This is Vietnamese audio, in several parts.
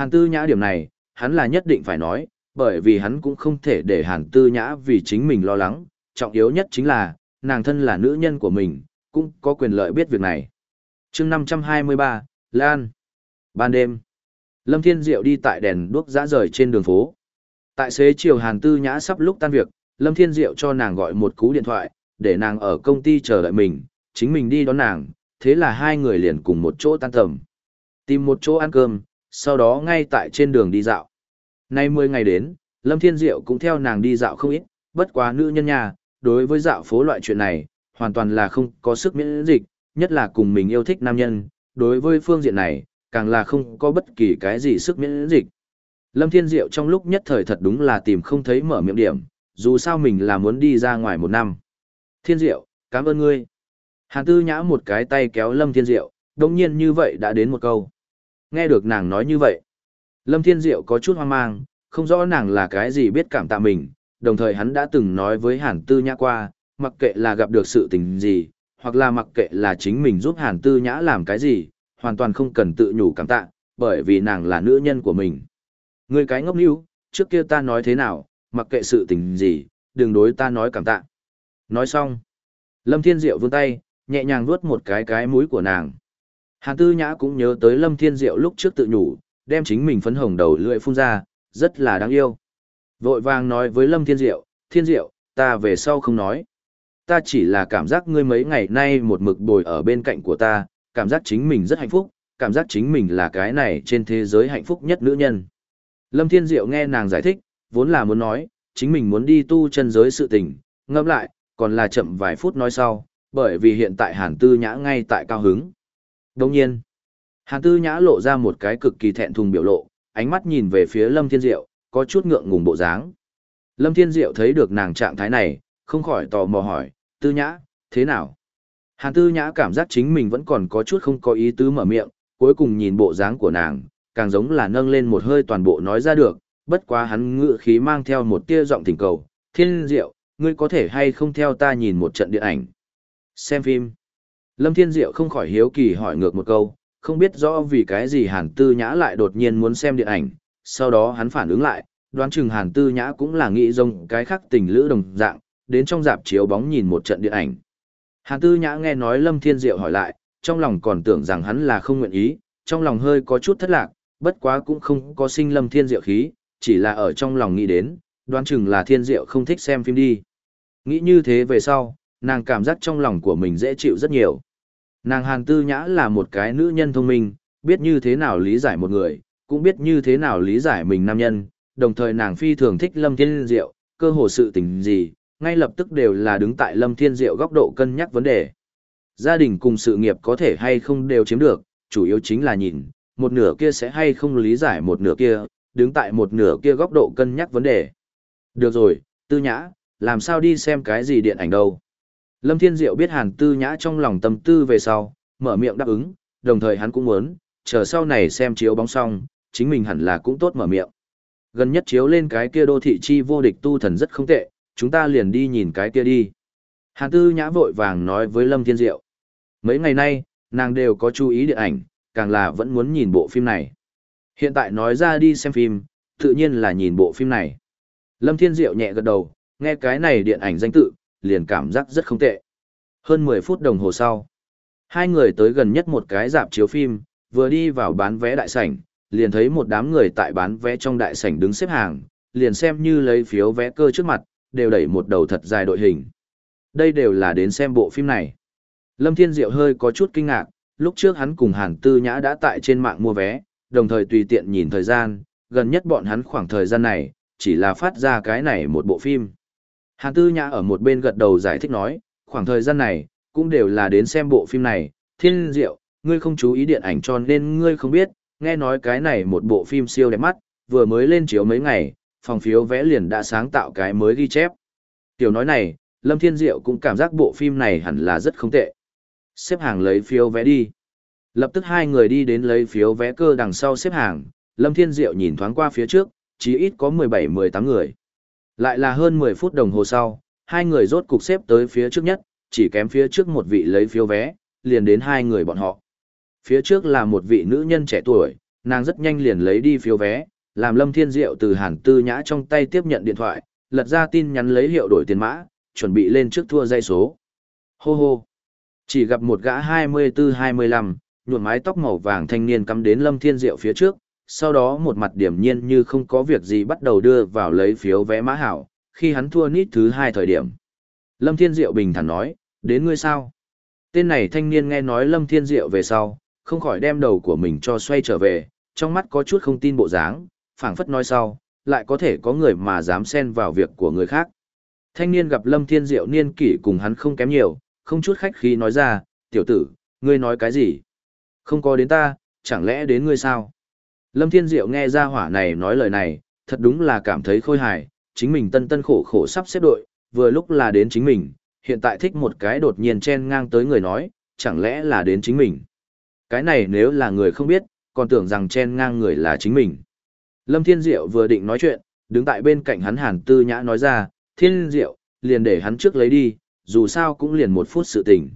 Hàn tư nhã điểm này, hắn là nhất định phải nói, bởi vì hắn cũng không thể để hàn tư nhã vì chính mình lo lắng, trọng yếu nhất chính là, nàng thân là nữ nhân của mình, cũng có quyền lợi biết việc này. chương 523, Lan. Ban đêm, Lâm Thiên Diệu đi tại đèn đuốc dã rời trên đường phố. Tại xế chiều Hàn Tư Nhã sắp lúc tan việc, Lâm Thiên Diệu cho nàng gọi một cú điện thoại, để nàng ở công ty chờ đợi mình, chính mình đi đón nàng, thế là hai người liền cùng một chỗ tan tầm. Tìm một chỗ ăn cơm, sau đó ngay tại trên đường đi dạo. Nay 10 ngày đến, Lâm Thiên Diệu cũng theo nàng đi dạo không ít, bất quá nữ nhân nhà, đối với dạo phố loại chuyện này, hoàn toàn là không có sức miễn dịch, nhất là cùng mình yêu thích nam nhân, đối với phương diện này, càng là không có bất kỳ cái gì sức miễn dịch. Lâm Thiên Diệu trong lúc nhất thời thật đúng là tìm không thấy mở miệng điểm, dù sao mình là muốn đi ra ngoài một năm. Thiên Diệu, cảm ơn ngươi. Hàn Tư Nhã một cái tay kéo Lâm Thiên Diệu, đồng nhiên như vậy đã đến một câu. Nghe được nàng nói như vậy. Lâm Thiên Diệu có chút hoang mang, không rõ nàng là cái gì biết cảm tạ mình, đồng thời hắn đã từng nói với Hàn Tư Nhã qua, mặc kệ là gặp được sự tình gì, hoặc là mặc kệ là chính mình giúp Hàn Tư Nhã làm cái gì, hoàn toàn không cần tự nhủ cảm tạ, bởi vì nàng là nữ nhân của mình. Người cái ngốc níu, trước kia ta nói thế nào, mặc kệ sự tình gì, đừng đối ta nói cảm tạ. Nói xong, Lâm Thiên Diệu vươn tay, nhẹ nhàng vuốt một cái cái mũi của nàng. Hàn Tư Nhã cũng nhớ tới Lâm Thiên Diệu lúc trước tự nhủ, đem chính mình phấn hồng đầu lưỡi phun ra, rất là đáng yêu. Vội vàng nói với Lâm Thiên Diệu, Thiên Diệu, ta về sau không nói. Ta chỉ là cảm giác ngươi mấy ngày nay một mực bồi ở bên cạnh của ta, cảm giác chính mình rất hạnh phúc, cảm giác chính mình là cái này trên thế giới hạnh phúc nhất nữ nhân. Lâm Thiên Diệu nghe nàng giải thích, vốn là muốn nói, chính mình muốn đi tu chân giới sự tình, ngẫm lại, còn là chậm vài phút nói sau, bởi vì hiện tại Hàn Tư Nhã ngay tại cao hứng. Đồng nhiên, Hàn Tư Nhã lộ ra một cái cực kỳ thẹn thùng biểu lộ, ánh mắt nhìn về phía Lâm Thiên Diệu, có chút ngượng ngùng bộ dáng. Lâm Thiên Diệu thấy được nàng trạng thái này, không khỏi tò mò hỏi, Tư Nhã, thế nào? Hàn Tư Nhã cảm giác chính mình vẫn còn có chút không có ý tứ mở miệng, cuối cùng nhìn bộ dáng của nàng, càng giống là nâng lên một hơi toàn bộ nói ra được, bất quá hắn ngự khí mang theo một tia giọng thỉnh cầu, Thiên Diệu, ngươi có thể hay không theo ta nhìn một trận điện ảnh? Xem phim. Lâm Thiên Diệu không khỏi hiếu kỳ hỏi ngược một câu, không biết rõ vì cái gì Hàn Tư Nhã lại đột nhiên muốn xem điện ảnh, sau đó hắn phản ứng lại, đoán chừng Hàn Tư Nhã cũng là nghĩ rông cái khác tình lữ đồng dạng, đến trong dạp chiếu bóng nhìn một trận điện ảnh. Hàn Tư Nhã nghe nói Lâm Thiên Diệu hỏi lại, trong lòng còn tưởng rằng hắn là không nguyện ý, trong lòng hơi có chút thất lạc, bất quá cũng không có sinh Lâm Thiên Diệu khí, chỉ là ở trong lòng nghĩ đến, đoán chừng là Thiên Diệu không thích xem phim đi. Nghĩ như thế về sau, nàng cảm giác trong lòng của mình dễ chịu rất nhiều. Nàng Hàn Tư Nhã là một cái nữ nhân thông minh, biết như thế nào lý giải một người, cũng biết như thế nào lý giải mình nam nhân, đồng thời nàng phi thường thích Lâm Thiên Diệu, cơ hồ sự tình gì, ngay lập tức đều là đứng tại Lâm Thiên Diệu góc độ cân nhắc vấn đề. Gia đình cùng sự nghiệp có thể hay không đều chiếm được, chủ yếu chính là nhìn, một nửa kia sẽ hay không lý giải một nửa kia, đứng tại một nửa kia góc độ cân nhắc vấn đề. Được rồi, Tư Nhã, làm sao đi xem cái gì điện ảnh đâu. Lâm Thiên Diệu biết Hàn Tư Nhã trong lòng tâm tư về sau, mở miệng đáp ứng, đồng thời hắn cũng muốn, chờ sau này xem chiếu bóng xong, chính mình hẳn là cũng tốt mở miệng. Gần nhất chiếu lên cái kia đô thị chi vô địch tu thần rất không tệ, chúng ta liền đi nhìn cái kia đi. Hàn Tư Nhã vội vàng nói với Lâm Thiên Diệu. Mấy ngày nay, nàng đều có chú ý điện ảnh, càng là vẫn muốn nhìn bộ phim này. Hiện tại nói ra đi xem phim, tự nhiên là nhìn bộ phim này. Lâm Thiên Diệu nhẹ gật đầu, nghe cái này điện ảnh danh tự, liền cảm giác rất không tệ. Hơn 10 phút đồng hồ sau, hai người tới gần nhất một cái dạp chiếu phim, vừa đi vào bán vé đại sảnh, liền thấy một đám người tại bán vé trong đại sảnh đứng xếp hàng, liền xem như lấy phiếu vé cơ trước mặt, đều đẩy một đầu thật dài đội hình. Đây đều là đến xem bộ phim này. Lâm Thiên Diệu hơi có chút kinh ngạc, lúc trước hắn cùng Hàn Tư Nhã đã tại trên mạng mua vé, đồng thời tùy tiện nhìn thời gian, gần nhất bọn hắn khoảng thời gian này, chỉ là phát ra cái này một bộ phim. Hàn Tư Nhã ở một bên gật đầu giải thích nói, khoảng thời gian này, cũng đều là đến xem bộ phim này, thiên diệu, ngươi không chú ý điện ảnh cho nên ngươi không biết, nghe nói cái này một bộ phim siêu đẹp mắt, vừa mới lên chiếu mấy ngày, phòng phiếu vẽ liền đã sáng tạo cái mới ghi chép. Tiểu nói này, Lâm Thiên Diệu cũng cảm giác bộ phim này hẳn là rất không tệ. Xếp hàng lấy phiếu vé đi. Lập tức hai người đi đến lấy phiếu vé cơ đằng sau xếp hàng, Lâm Thiên Diệu nhìn thoáng qua phía trước, chỉ ít có 17-18 người. Lại là hơn 10 phút đồng hồ sau, hai người rốt cục xếp tới phía trước nhất, chỉ kém phía trước một vị lấy phiếu vé, liền đến hai người bọn họ. Phía trước là một vị nữ nhân trẻ tuổi, nàng rất nhanh liền lấy đi phiếu vé, làm Lâm Thiên Diệu từ Hàn Tư Nhã trong tay tiếp nhận điện thoại, lật ra tin nhắn lấy hiệu đổi tiền mã, chuẩn bị lên trước thua dây số. Hô hô. Chỉ gặp một gã 24-25, nhuộm mái tóc màu vàng thanh niên cắm đến Lâm Thiên Diệu phía trước, sau đó một mặt điểm nhiên như không có việc gì bắt đầu đưa vào lấy phiếu vé mã hảo, khi hắn thua nít thứ hai thời điểm. Lâm Thiên Diệu bình thản nói, đến ngươi sao? Tên này thanh niên nghe nói Lâm Thiên Diệu về sau, không khỏi đem đầu của mình cho xoay trở về, trong mắt có chút không tin bộ dáng, phảng phất nói sau, lại có thể có người mà dám xen vào việc của người khác. Thanh niên gặp Lâm Thiên Diệu niên kỷ cùng hắn không kém nhiều, không chút khách khí nói ra, tiểu tử, ngươi nói cái gì? Không có đến ta, chẳng lẽ đến ngươi sao? Lâm Thiên Diệu nghe ra hỏa này nói lời này, thật đúng là cảm thấy khôi hài, chính mình tân tân khổ khổ sắp xếp đội, vừa lúc là đến chính mình, hiện tại thích một cái đột nhiên chen ngang tới người nói, chẳng lẽ là đến chính mình. Cái này nếu là người không biết, còn tưởng rằng chen ngang người là chính mình. Lâm Thiên Diệu vừa định nói chuyện, đứng tại bên cạnh hắn Hàn Tư Nhã nói ra, Thiên Diệu, liền để hắn trước lấy đi, dù sao cũng liền một phút sự tình.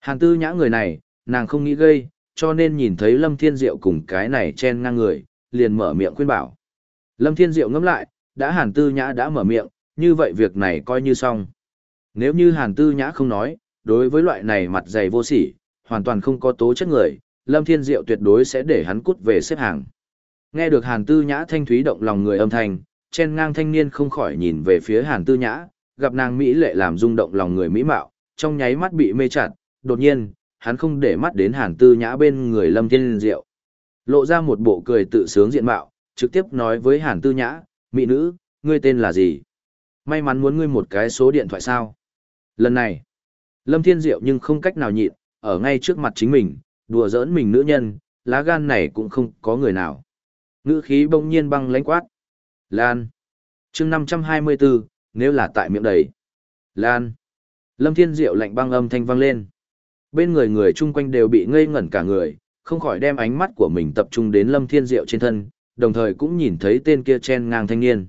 Hàn Tư Nhã người này, nàng không nghĩ gây, cho nên nhìn thấy Lâm Thiên Diệu cùng cái này chen ngang người, liền mở miệng khuyên bảo. Lâm Thiên Diệu ngẫm lại, đã Hàn Tư Nhã đã mở miệng, như vậy việc này coi như xong. Nếu như Hàn Tư Nhã không nói, đối với loại này mặt dày vô sỉ, hoàn toàn không có tố chất người, Lâm Thiên Diệu tuyệt đối sẽ để hắn cút về xếp hàng. Nghe được Hàn Tư Nhã thanh thúy động lòng người âm thanh, chen ngang thanh niên không khỏi nhìn về phía Hàn Tư Nhã, gặp nàng mỹ lệ làm rung động lòng người mỹ mạo, trong nháy mắt bị mê chặt, đột nhiên, hắn không để mắt đến Hàn Tư Nhã bên người Lâm Thiên Diệu. Lộ ra một bộ cười tự sướng diện mạo, trực tiếp nói với Hàn Tư Nhã, mỹ nữ, ngươi tên là gì? May mắn muốn ngươi một cái số điện thoại sao? Lần này, Lâm Thiên Diệu nhưng không cách nào nhịn, ở ngay trước mặt chính mình, đùa giỡn mình nữ nhân, lá gan này cũng không có người nào. Ngữ khí bỗng nhiên băng lãnh quát. Lan. chương 524, nếu là tại miệng đầy. Lan. Lâm Thiên Diệu lạnh băng âm thanh vang lên. Bên người người chung quanh đều bị ngây ngẩn cả người, không khỏi đem ánh mắt của mình tập trung đến Lâm Thiên Diệu trên thân, đồng thời cũng nhìn thấy tên kia chen ngang thanh niên.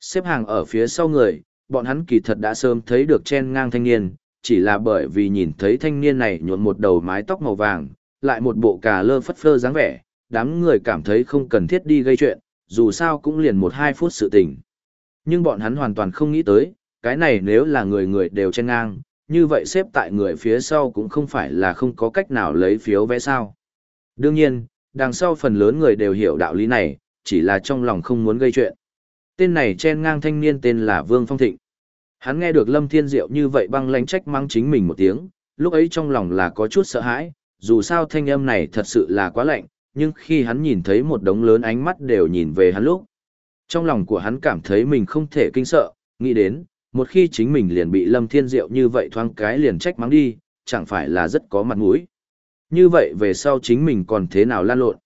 Xếp hàng ở phía sau người, bọn hắn kỳ thật đã sớm thấy được chen ngang thanh niên, chỉ là bởi vì nhìn thấy thanh niên này nhuộm một đầu mái tóc màu vàng, lại một bộ cà lơ phất phơ dáng vẻ, đám người cảm thấy không cần thiết đi gây chuyện, dù sao cũng liền một hai phút sự tình. Nhưng bọn hắn hoàn toàn không nghĩ tới, cái này nếu là người người đều chen ngang, như vậy xếp tại người phía sau cũng không phải là không có cách nào lấy phiếu vé sao. Đương nhiên, đằng sau phần lớn người đều hiểu đạo lý này, chỉ là trong lòng không muốn gây chuyện. Tên này chen ngang thanh niên tên là Vương Phong Thịnh. Hắn nghe được Lâm Thiên Diệu như vậy băng lánh trách mắng chính mình một tiếng, lúc ấy trong lòng là có chút sợ hãi, dù sao thanh âm này thật sự là quá lạnh, nhưng khi hắn nhìn thấy một đống lớn ánh mắt đều nhìn về hắn lúc. Trong lòng của hắn cảm thấy mình không thể kinh sợ, nghĩ đến, một khi chính mình liền bị Lâm Thiên Diệu như vậy thoáng cái liền trách mắng đi, chẳng phải là rất có mặt mũi. Như vậy về sau chính mình còn thế nào lan lộn.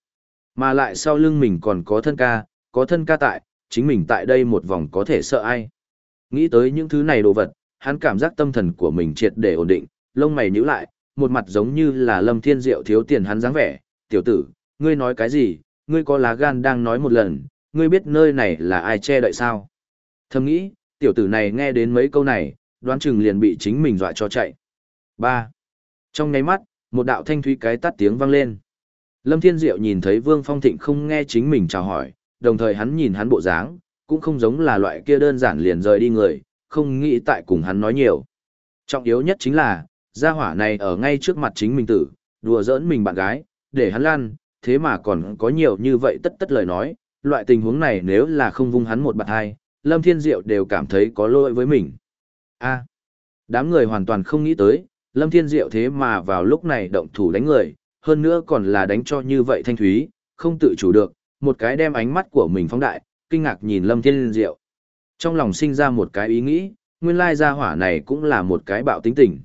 Mà lại sau lưng mình còn có thân ca, có thân ca tại, chính mình tại đây một vòng có thể sợ ai. Nghĩ tới những thứ này đồ vật, hắn cảm giác tâm thần của mình triệt để ổn định, lông mày nhíu lại, một mặt giống như là Lâm Thiên Diệu thiếu tiền hắn dáng vẻ, "Tiểu tử, ngươi nói cái gì? Ngươi có lá gan đang nói một lần, ngươi biết nơi này là ai che đậy sao?" Thầm nghĩ, tiểu tử này nghe đến mấy câu này, đoán chừng liền bị chính mình dọa cho chạy. 3. Trong nháy mắt, một đạo thanh thúy cái tắt tiếng vang lên. Lâm Thiên Diệu nhìn thấy Vương Phong Thịnh không nghe chính mình chào hỏi, đồng thời hắn nhìn hắn bộ dáng, cũng không giống là loại kia đơn giản liền rời đi người, không nghĩ tại cùng hắn nói nhiều. Trọng yếu nhất chính là, gia hỏa này ở ngay trước mặt chính mình tử, đùa giỡn mình bạn gái, để hắn lăn, thế mà còn có nhiều như vậy tất tất lời nói, loại tình huống này nếu là không vung hắn một bạt hai, Lâm Thiên Diệu đều cảm thấy có lỗi với mình. a đám người hoàn toàn không nghĩ tới, Lâm Thiên Diệu thế mà vào lúc này động thủ đánh người, hơn nữa còn là đánh cho như vậy thanh thúy, không tự chủ được, một cái đem ánh mắt của mình phóng đại, kinh ngạc nhìn Lâm Thiên Diệu. Trong lòng sinh ra một cái ý nghĩ, nguyên lai gia hỏa này cũng là một cái bạo tính tình.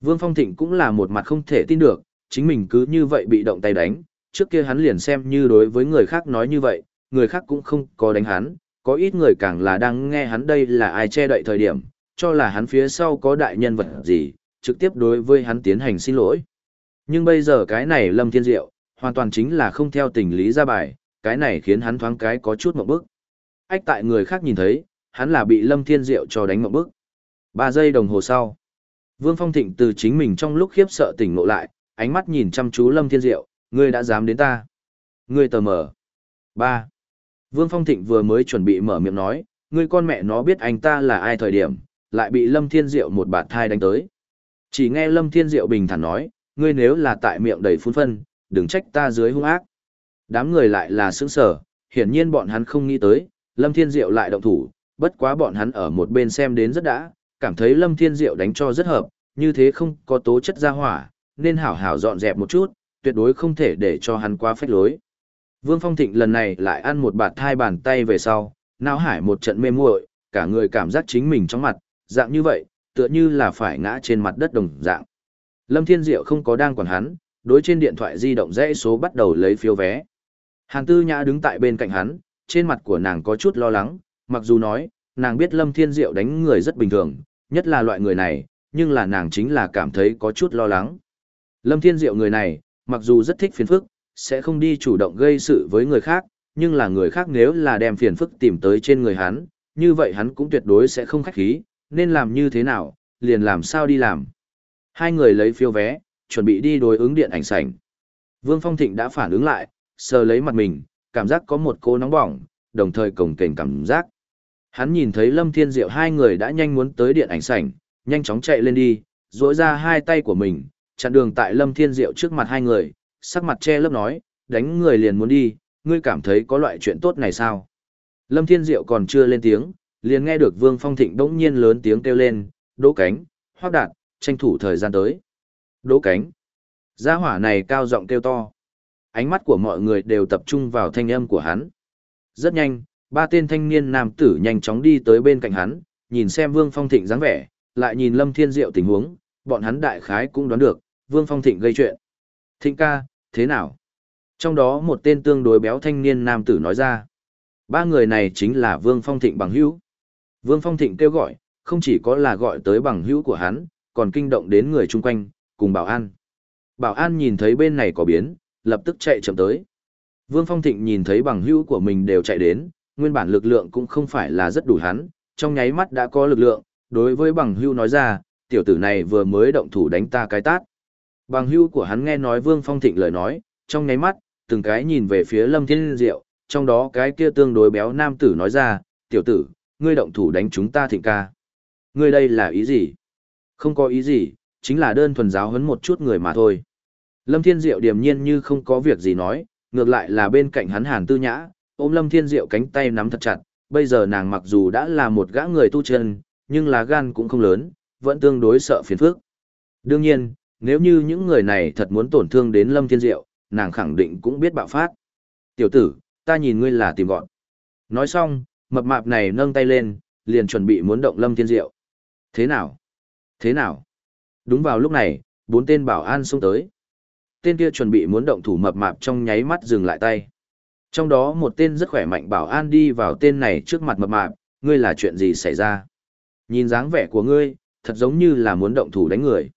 Vương Phong Thịnh cũng là một mặt không thể tin được, chính mình cứ như vậy bị động tay đánh, trước kia hắn liền xem như đối với người khác nói như vậy, người khác cũng không có đánh hắn, có ít người càng là đang nghe hắn đây là ai che đậy thời điểm, cho là hắn phía sau có đại nhân vật gì, trực tiếp đối với hắn tiến hành xin lỗi. Nhưng bây giờ cái này Lâm Thiên Diệu, hoàn toàn chính là không theo tình lý ra bài, cái này khiến hắn thoáng cái có chút mộng bức. Ách tại người khác nhìn thấy, hắn là bị Lâm Thiên Diệu cho đánh mộng bức. Ba giây đồng hồ sau, Vương Phong Thịnh từ chính mình trong lúc khiếp sợ tỉnh ngộ lại, ánh mắt nhìn chăm chú Lâm Thiên Diệu, ngươi đã dám đến ta. Ngươi tờ mở. ba Vương Phong Thịnh vừa mới chuẩn bị mở miệng nói, ngươi con mẹ nó biết anh ta là ai thời điểm, lại bị Lâm Thiên Diệu một bạt thai đánh tới. Chỉ nghe Lâm Thiên Diệu bình thản nói, ngươi nếu là tại miệng đầy phun phân, đừng trách ta dưới hung ác. Đám người lại là sững sở, hiển nhiên bọn hắn không nghĩ tới, Lâm Thiên Diệu lại động thủ, bất quá bọn hắn ở một bên xem đến rất đã, cảm thấy Lâm Thiên Diệu đánh cho rất hợp, như thế không có tố chất ra hỏa, nên hảo hảo dọn dẹp một chút, tuyệt đối không thể để cho hắn quá phách lối. Vương Phong Thịnh lần này lại ăn một bạt thai bàn tay về sau, não hải một trận mê muội, cả người cảm giác chính mình trong mặt, dạng như vậy, tựa như là phải ngã trên mặt đất đồng dạng. Lâm Thiên Diệu không có đang quản hắn, đối trên điện thoại di động dãy số bắt đầu lấy phiếu vé. Hàn Tư Nhã đứng tại bên cạnh hắn, trên mặt của nàng có chút lo lắng, mặc dù nói, nàng biết Lâm Thiên Diệu đánh người rất bình thường, nhất là loại người này, nhưng là nàng chính là cảm thấy có chút lo lắng. Lâm Thiên Diệu người này, mặc dù rất thích phiền phức, sẽ không đi chủ động gây sự với người khác, nhưng là người khác nếu là đem phiền phức tìm tới trên người hắn, như vậy hắn cũng tuyệt đối sẽ không khách khí, nên làm như thế nào, liền làm sao đi làm. Hai người lấy phiếu vé, chuẩn bị đi đối ứng điện ảnh sảnh. Vương Phong Thịnh đã phản ứng lại, sờ lấy mặt mình, cảm giác có một cô nóng bỏng, đồng thời cổng kềnh cảm giác. Hắn nhìn thấy Lâm Thiên Diệu hai người đã nhanh muốn tới điện ảnh sảnh, nhanh chóng chạy lên đi, duỗi ra hai tay của mình, chặn đường tại Lâm Thiên Diệu trước mặt hai người, sắc mặt che lớp nói, đánh người liền muốn đi, ngươi cảm thấy có loại chuyện tốt này sao? Lâm Thiên Diệu còn chưa lên tiếng, liền nghe được Vương Phong Thịnh đống nhiên lớn tiếng kêu lên, đỗ cánh, hoác đạt, tranh thủ thời gian tới. Đỗ cánh. Gia hỏa này cao giọng kêu to. Ánh mắt của mọi người đều tập trung vào thanh âm của hắn. Rất nhanh, ba tên thanh niên nam tử nhanh chóng đi tới bên cạnh hắn, nhìn xem Vương Phong Thịnh dáng vẻ, lại nhìn Lâm Thiên Diệu tình huống, bọn hắn đại khái cũng đoán được, Vương Phong Thịnh gây chuyện. Thịnh ca, thế nào? Trong đó một tên tương đối béo thanh niên nam tử nói ra. Ba người này chính là Vương Phong Thịnh bằng hữu. Vương Phong Thịnh kêu gọi, không chỉ có là gọi tới bằng hữu của hắn, còn kinh động đến người chung quanh, cùng bảo an. Bảo an nhìn thấy bên này có biến, lập tức chạy chậm tới. Vương Phong Thịnh nhìn thấy bằng hữu của mình đều chạy đến, nguyên bản lực lượng cũng không phải là rất đủ hắn, trong nháy mắt đã có lực lượng, đối với bằng hữu nói ra, tiểu tử này vừa mới động thủ đánh ta cái tát. Bằng Hưu của hắn nghe nói Vương Phong Thịnh lời nói, trong nháy mắt, từng cái nhìn về phía Lâm Thiên Diệu, trong đó cái kia tương đối béo nam tử nói ra, tiểu tử, ngươi động thủ đánh chúng ta thịnh ca. Ngươi đây là ý gì? Không có ý gì, chính là đơn thuần giáo huấn một chút người mà thôi. Lâm Thiên Diệu điềm nhiên như không có việc gì nói, ngược lại là bên cạnh hắn Hàn Tư Nhã, ôm Lâm Thiên Diệu cánh tay nắm thật chặt, bây giờ nàng mặc dù đã là một gã người tu chân, nhưng là gan cũng không lớn, vẫn tương đối sợ phiền phức. Đương nhiên, nếu như những người này thật muốn tổn thương đến Lâm Thiên Diệu, nàng khẳng định cũng biết bạo phát. Tiểu tử, ta nhìn ngươi là tìm gọn. Nói xong, mập mạp này nâng tay lên, liền chuẩn bị muốn động Lâm Thiên Diệu. Thế nào? Thế nào? Đúng vào lúc này, bốn tên bảo an xông tới. Tên kia chuẩn bị muốn động thủ mập mạp trong nháy mắt dừng lại tay. Trong đó một tên rất khỏe mạnh bảo an đi vào tên này trước mặt mập mạp, ngươi là chuyện gì xảy ra? Nhìn dáng vẻ của ngươi, thật giống như là muốn động thủ đánh người.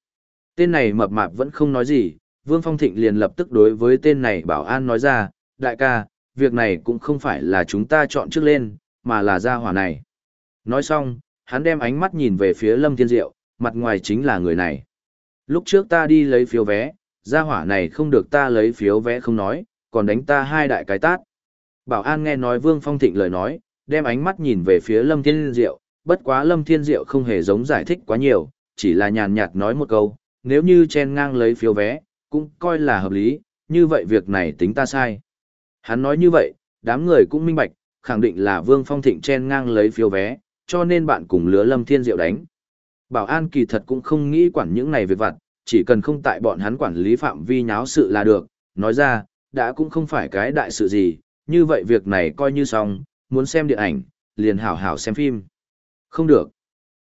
Tên này mập mạp vẫn không nói gì, Vương Phong Thịnh liền lập tức đối với tên này bảo an nói ra, đại ca, việc này cũng không phải là chúng ta chọn trước lên, mà là gia hỏa này. Nói xong, hắn đem ánh mắt nhìn về phía Lâm Thiên Diệu, mặt ngoài chính là người này. Lúc trước ta đi lấy phiếu vé, gia hỏa này không được ta lấy phiếu vé không nói, còn đánh ta hai đại cái tát. Bảo an nghe nói Vương Phong Thịnh lời nói, đem ánh mắt nhìn về phía Lâm Thiên Diệu, bất quá Lâm Thiên Diệu không hề giống giải thích quá nhiều, chỉ là nhàn nhạt nói một câu, nếu như chen ngang lấy phiếu vé, cũng coi là hợp lý, như vậy việc này tính ta sai. Hắn nói như vậy, đám người cũng minh bạch, khẳng định là Vương Phong Thịnh chen ngang lấy phiếu vé, cho nên bạn cùng lứa Lâm Thiên Diệu đánh. Bảo an kỳ thật cũng không nghĩ quản những này việc vặt, chỉ cần không tại bọn hắn quản lý phạm vi nháo sự là được, nói ra, đã cũng không phải cái đại sự gì, như vậy việc này coi như xong, muốn xem điện ảnh, liền hảo hảo xem phim. Không được.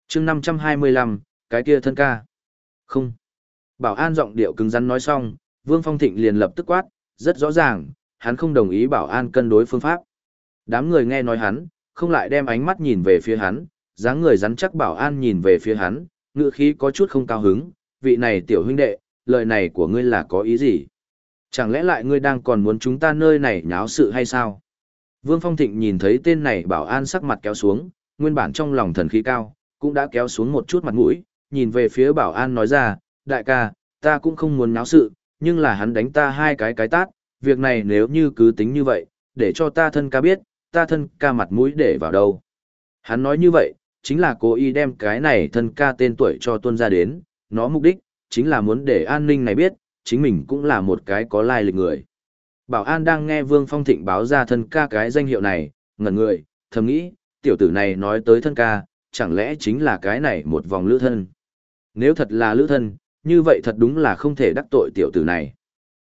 chương 525, cái kia thân ca. Không. Bảo an giọng điệu cứng rắn nói xong, Vương Phong Thịnh liền lập tức quát, rất rõ ràng, hắn không đồng ý bảo an cân đối phương pháp. Đám người nghe nói hắn, không lại đem ánh mắt nhìn về phía hắn, dáng người rắn chắc bảo an nhìn về phía hắn, ngựa khí có chút không cao hứng, vị này tiểu huynh đệ, lời này của ngươi là có ý gì? Chẳng lẽ lại ngươi đang còn muốn chúng ta nơi này nháo sự hay sao? Vương Phong Thịnh nhìn thấy tên này bảo an sắc mặt kéo xuống, nguyên bản trong lòng thần khí cao, cũng đã kéo xuống một chút mặt mũi, nhìn về phía bảo an nói ra, đại ca, ta cũng không muốn náo sự, nhưng là hắn đánh ta hai cái cái tát, việc này nếu như cứ tính như vậy, để cho ta thân ca biết, ta thân ca mặt mũi để vào đâu. Hắn nói như vậy, chính là cố ý đem cái này thân ca tên tuổi cho tuân ra đến, nó mục đích, chính là muốn để an ninh này biết, chính mình cũng là một cái có lai lịch người. Bảo an đang nghe Vương Phong Thịnh báo ra thân ca cái danh hiệu này, ngẩn người, thầm nghĩ, tiểu tử này nói tới thân ca, chẳng lẽ chính là cái này một vòng lữ thân. Nếu thật là lữ thân, như vậy thật đúng là không thể đắc tội tiểu tử này.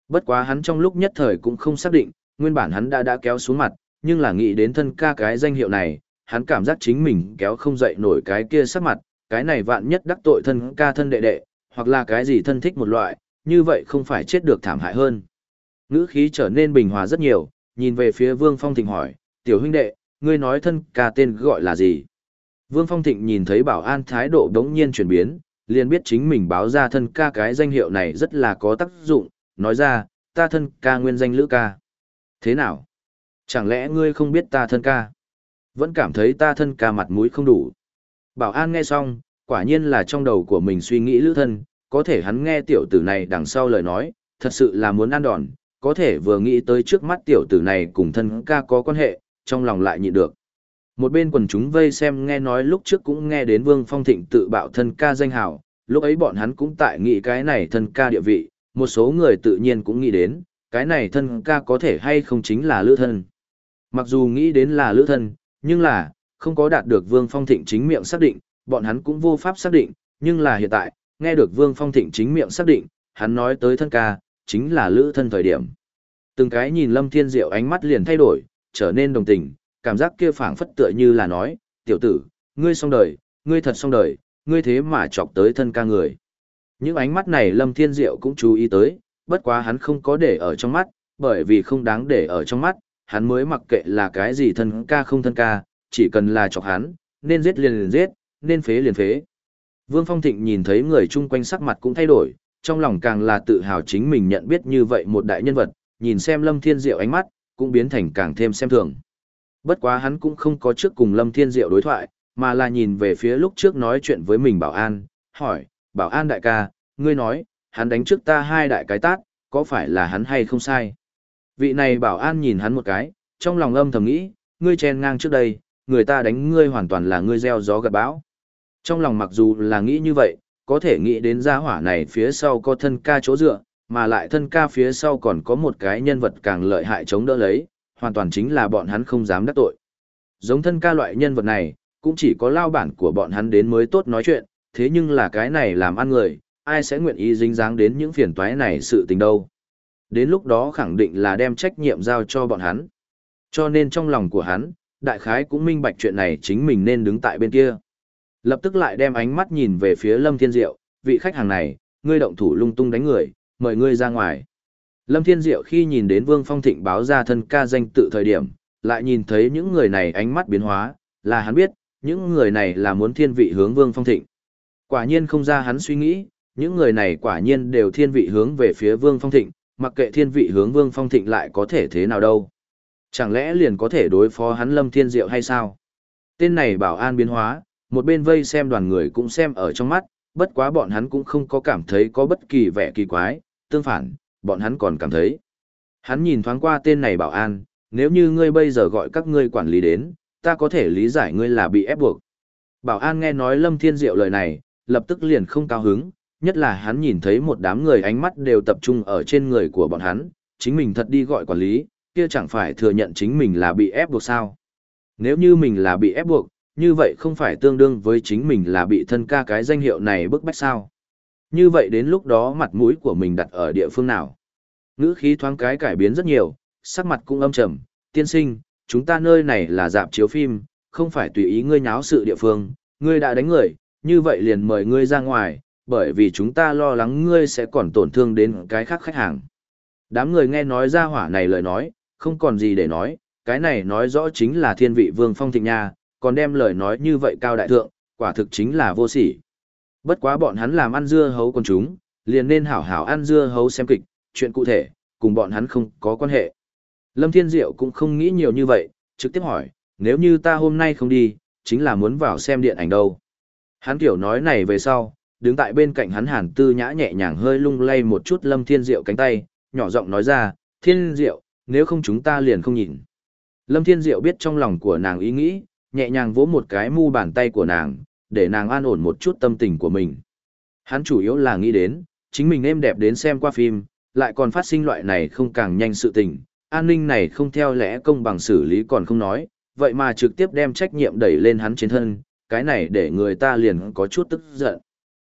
Bất quá hắn trong lúc nhất thời cũng không xác định, nguyên bản hắn đã đã kéo xuống mặt, nhưng là nghĩ đến thân ca cái danh hiệu này, hắn cảm giác chính mình kéo không dậy nổi cái kia sắc mặt, cái này vạn nhất đắc tội thân ca thân đệ đệ, hoặc là cái gì thân thích một loại, như vậy không phải chết được thảm hại hơn. Ngữ khí trở nên bình hòa rất nhiều, nhìn về phía Vương Phong Thịnh hỏi, tiểu huynh đệ, ngươi nói thân ca tên gọi là gì? Vương Phong Thịnh nhìn thấy bảo an thái độ đống nhiên chuyển biến, liền biết chính mình báo ra thân ca cái danh hiệu này rất là có tác dụng, nói ra, ta thân ca nguyên danh lữ ca. Thế nào? Chẳng lẽ ngươi không biết ta thân ca? Vẫn cảm thấy ta thân ca mặt mũi không đủ. Bảo an nghe xong, quả nhiên là trong đầu của mình suy nghĩ lữ thân, có thể hắn nghe tiểu tử này đằng sau lời nói, thật sự là muốn ăn đòn, có thể vừa nghĩ tới trước mắt tiểu tử này cùng thân ca có quan hệ, trong lòng lại nhịn được. Một bên quần chúng vây xem nghe nói lúc trước cũng nghe đến Vương Phong Thịnh tự bạo thân ca danh hào, lúc ấy bọn hắn cũng tại nghĩ cái này thân ca địa vị, một số người tự nhiên cũng nghĩ đến, cái này thân ca có thể hay không chính là lữ thân. Mặc dù nghĩ đến là lữ thân, nhưng là, không có đạt được Vương Phong Thịnh chính miệng xác định, bọn hắn cũng vô pháp xác định, nhưng là hiện tại, nghe được Vương Phong Thịnh chính miệng xác định, hắn nói tới thân ca, chính là lữ thân thời điểm. Từng cái nhìn Lâm Thiên Diệu ánh mắt liền thay đổi, trở nên đồng tình, cảm giác kia phảng phất tựa như là nói, tiểu tử, ngươi xong đời, ngươi thật xong đời, ngươi thế mà chọc tới thân ca người. Những ánh mắt này Lâm Thiên Diệu cũng chú ý tới, bất quá hắn không có để ở trong mắt, bởi vì không đáng để ở trong mắt, hắn mới mặc kệ là cái gì thân ca không thân ca, chỉ cần là chọc hắn, nên giết liền liền giết, nên phế liền phế. Vương Phong Thịnh nhìn thấy người chung quanh sắc mặt cũng thay đổi, trong lòng càng là tự hào chính mình nhận biết như vậy một đại nhân vật, nhìn xem Lâm Thiên Diệu ánh mắt, cũng biến thành càng thêm xem thường. Bất quá hắn cũng không có trước cùng Lâm Thiên Diệu đối thoại, mà là nhìn về phía lúc trước nói chuyện với mình bảo an, hỏi, bảo an đại ca, ngươi nói, hắn đánh trước ta hai đại cái tát, có phải là hắn hay không sai? Vị này bảo an nhìn hắn một cái, trong lòng âm thầm nghĩ, ngươi chen ngang trước đây, người ta đánh ngươi hoàn toàn là ngươi gieo gió gặt bão. Trong lòng mặc dù là nghĩ như vậy, có thể nghĩ đến gia hỏa này phía sau có thân ca chỗ dựa, mà lại thân ca phía sau còn có một cái nhân vật càng lợi hại chống đỡ lấy, hoàn toàn chính là bọn hắn không dám đắc tội. Giống thân ca loại nhân vật này, cũng chỉ có lao bản của bọn hắn đến mới tốt nói chuyện, thế nhưng là cái này làm ăn người, ai sẽ nguyện ý dính dáng đến những phiền toái này sự tình đâu. Đến lúc đó khẳng định là đem trách nhiệm giao cho bọn hắn. Cho nên trong lòng của hắn, đại khái cũng minh bạch chuyện này chính mình nên đứng tại bên kia. Lập tức lại đem ánh mắt nhìn về phía Lâm Thiên Diệu, vị khách hàng này, ngươi động thủ lung tung đánh người, mời ngươi ra ngoài. Lâm Thiên Diệu khi nhìn đến Vương Phong Thịnh báo ra thân ca danh tự thời điểm, lại nhìn thấy những người này ánh mắt biến hóa, là hắn biết, những người này là muốn thiên vị hướng Vương Phong Thịnh. Quả nhiên không ra hắn suy nghĩ, những người này quả nhiên đều thiên vị hướng về phía Vương Phong Thịnh, mặc kệ thiên vị hướng Vương Phong Thịnh lại có thể thế nào đâu. Chẳng lẽ liền có thể đối phó hắn Lâm Thiên Diệu hay sao? Tên này bảo an biến hóa, một bên vây xem đoàn người cũng xem ở trong mắt, bất quá bọn hắn cũng không có cảm thấy có bất kỳ vẻ kỳ quái, tương phản, bọn hắn còn cảm thấy. Hắn nhìn thoáng qua tên này bảo an, nếu như ngươi bây giờ gọi các ngươi quản lý đến, ta có thể lý giải ngươi là bị ép buộc. Bảo an nghe nói Lâm Thiên Diệu lời này, lập tức liền không cao hứng, nhất là hắn nhìn thấy một đám người ánh mắt đều tập trung ở trên người của bọn hắn, chính mình thật đi gọi quản lý, kia chẳng phải thừa nhận chính mình là bị ép buộc sao. Nếu như mình là bị ép buộc, như vậy không phải tương đương với chính mình là bị thân ca cái danh hiệu này bức bách sao. Như vậy đến lúc đó mặt mũi của mình đặt ở địa phương nào? Ngữ khí thoáng cái cải biến rất nhiều, sắc mặt cũng âm trầm, tiên sinh, chúng ta nơi này là dạp chiếu phim, không phải tùy ý ngươi nháo sự địa phương, ngươi đã đánh người, như vậy liền mời ngươi ra ngoài, bởi vì chúng ta lo lắng ngươi sẽ còn tổn thương đến cái khác khách hàng. Đám người nghe nói ra hỏa này lời nói, không còn gì để nói, cái này nói rõ chính là thiên vị vương phong thịnh nha, còn đem lời nói như vậy cao đại thượng, quả thực chính là vô sỉ. Bất quá bọn hắn làm ăn dưa hấu con chúng, liền nên hảo hảo ăn dưa hấu xem kịch, chuyện cụ thể, cùng bọn hắn không có quan hệ. Lâm Thiên Diệu cũng không nghĩ nhiều như vậy, trực tiếp hỏi, nếu như ta hôm nay không đi, chính là muốn vào xem điện ảnh đâu. Hắn kiểu nói này về sau, đứng tại bên cạnh hắn hàn tư nhã nhẹ nhàng hơi lung lay một chút Lâm Thiên Diệu cánh tay, nhỏ giọng nói ra, Thiên Diệu, nếu không chúng ta liền không nhìn. Lâm Thiên Diệu biết trong lòng của nàng ý nghĩ, nhẹ nhàng vỗ một cái mu bàn tay của nàng, để nàng an ổn một chút tâm tình của mình. Hắn chủ yếu là nghĩ đến, chính mình êm đẹp đến xem qua phim, lại còn phát sinh loại này không càng nhanh sự tình, an ninh này không theo lẽ công bằng xử lý còn không nói, vậy mà trực tiếp đem trách nhiệm đẩy lên hắn trên thân, cái này để người ta liền có chút tức giận.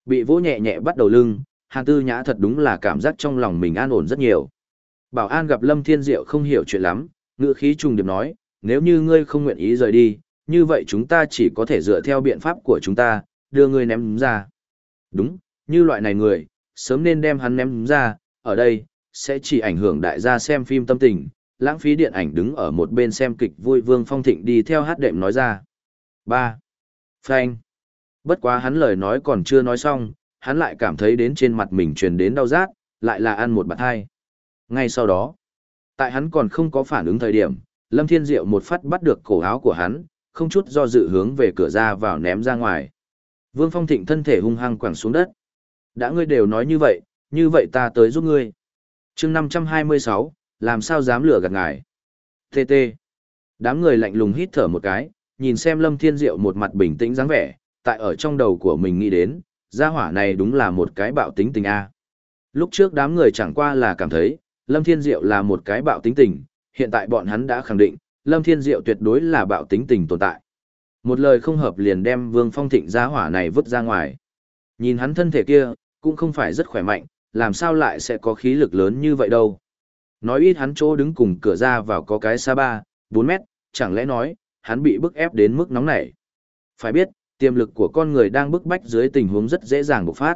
Bị vỗ nhẹ nhẹ bắt đầu lưng, Hàn Tư Nhã thật đúng là cảm giác trong lòng mình an ổn rất nhiều. Bảo an gặp Lâm Thiên Diệu không hiểu chuyện lắm, ngựa khí trùng điệp nói, nếu như ngươi không nguyện ý rời đi, như vậy chúng ta chỉ có thể dựa theo biện pháp của chúng ta, đưa ngươi ném ra. Đúng, như loại này người, sớm nên đem hắn ném ra, ở đây, sẽ chỉ ảnh hưởng đại gia xem phim tâm tình, lãng phí điện ảnh đứng ở một bên xem kịch vui Vương Phong Thịnh đi theo hát đệm nói ra. 3. Phanh. Bất quá hắn lời nói còn chưa nói xong, hắn lại cảm thấy đến trên mặt mình truyền đến đau rát, lại là ăn một bạt hai. Ngay sau đó, tại hắn còn không có phản ứng thời điểm, Lâm Thiên Diệu một phát bắt được cổ áo của hắn, không chút do dự hướng về cửa ra vào ném ra ngoài. Vương Phong Thịnh thân thể hung hăng quẳng xuống đất. Đã ngươi đều nói như vậy, như vậy ta tới giúp ngươi. chương 526, làm sao dám lừa gạt ngài. TT. Đám người lạnh lùng hít thở một cái, nhìn xem Lâm Thiên Diệu một mặt bình tĩnh dáng vẻ, tại ở trong đầu của mình nghĩ đến, gia hỏa này đúng là một cái bạo tính tình A. Lúc trước đám người chẳng qua là cảm thấy, Lâm Thiên Diệu là một cái bạo tính tình, hiện tại bọn hắn đã khẳng định, Lâm Thiên Diệu tuyệt đối là bạo tính tình tồn tại. Một lời không hợp liền đem Vương Phong Thịnh gia hỏa này vứt ra ngoài. Nhìn hắn thân thể kia, cũng không phải rất khỏe mạnh, làm sao lại sẽ có khí lực lớn như vậy đâu. Nói ít hắn chỗ đứng cùng cửa ra vào có cái xa 3, 4 mét, chẳng lẽ nói, hắn bị bức ép đến mức nóng nảy. Phải biết, tiềm lực của con người đang bức bách dưới tình huống rất dễ dàng bộc phát.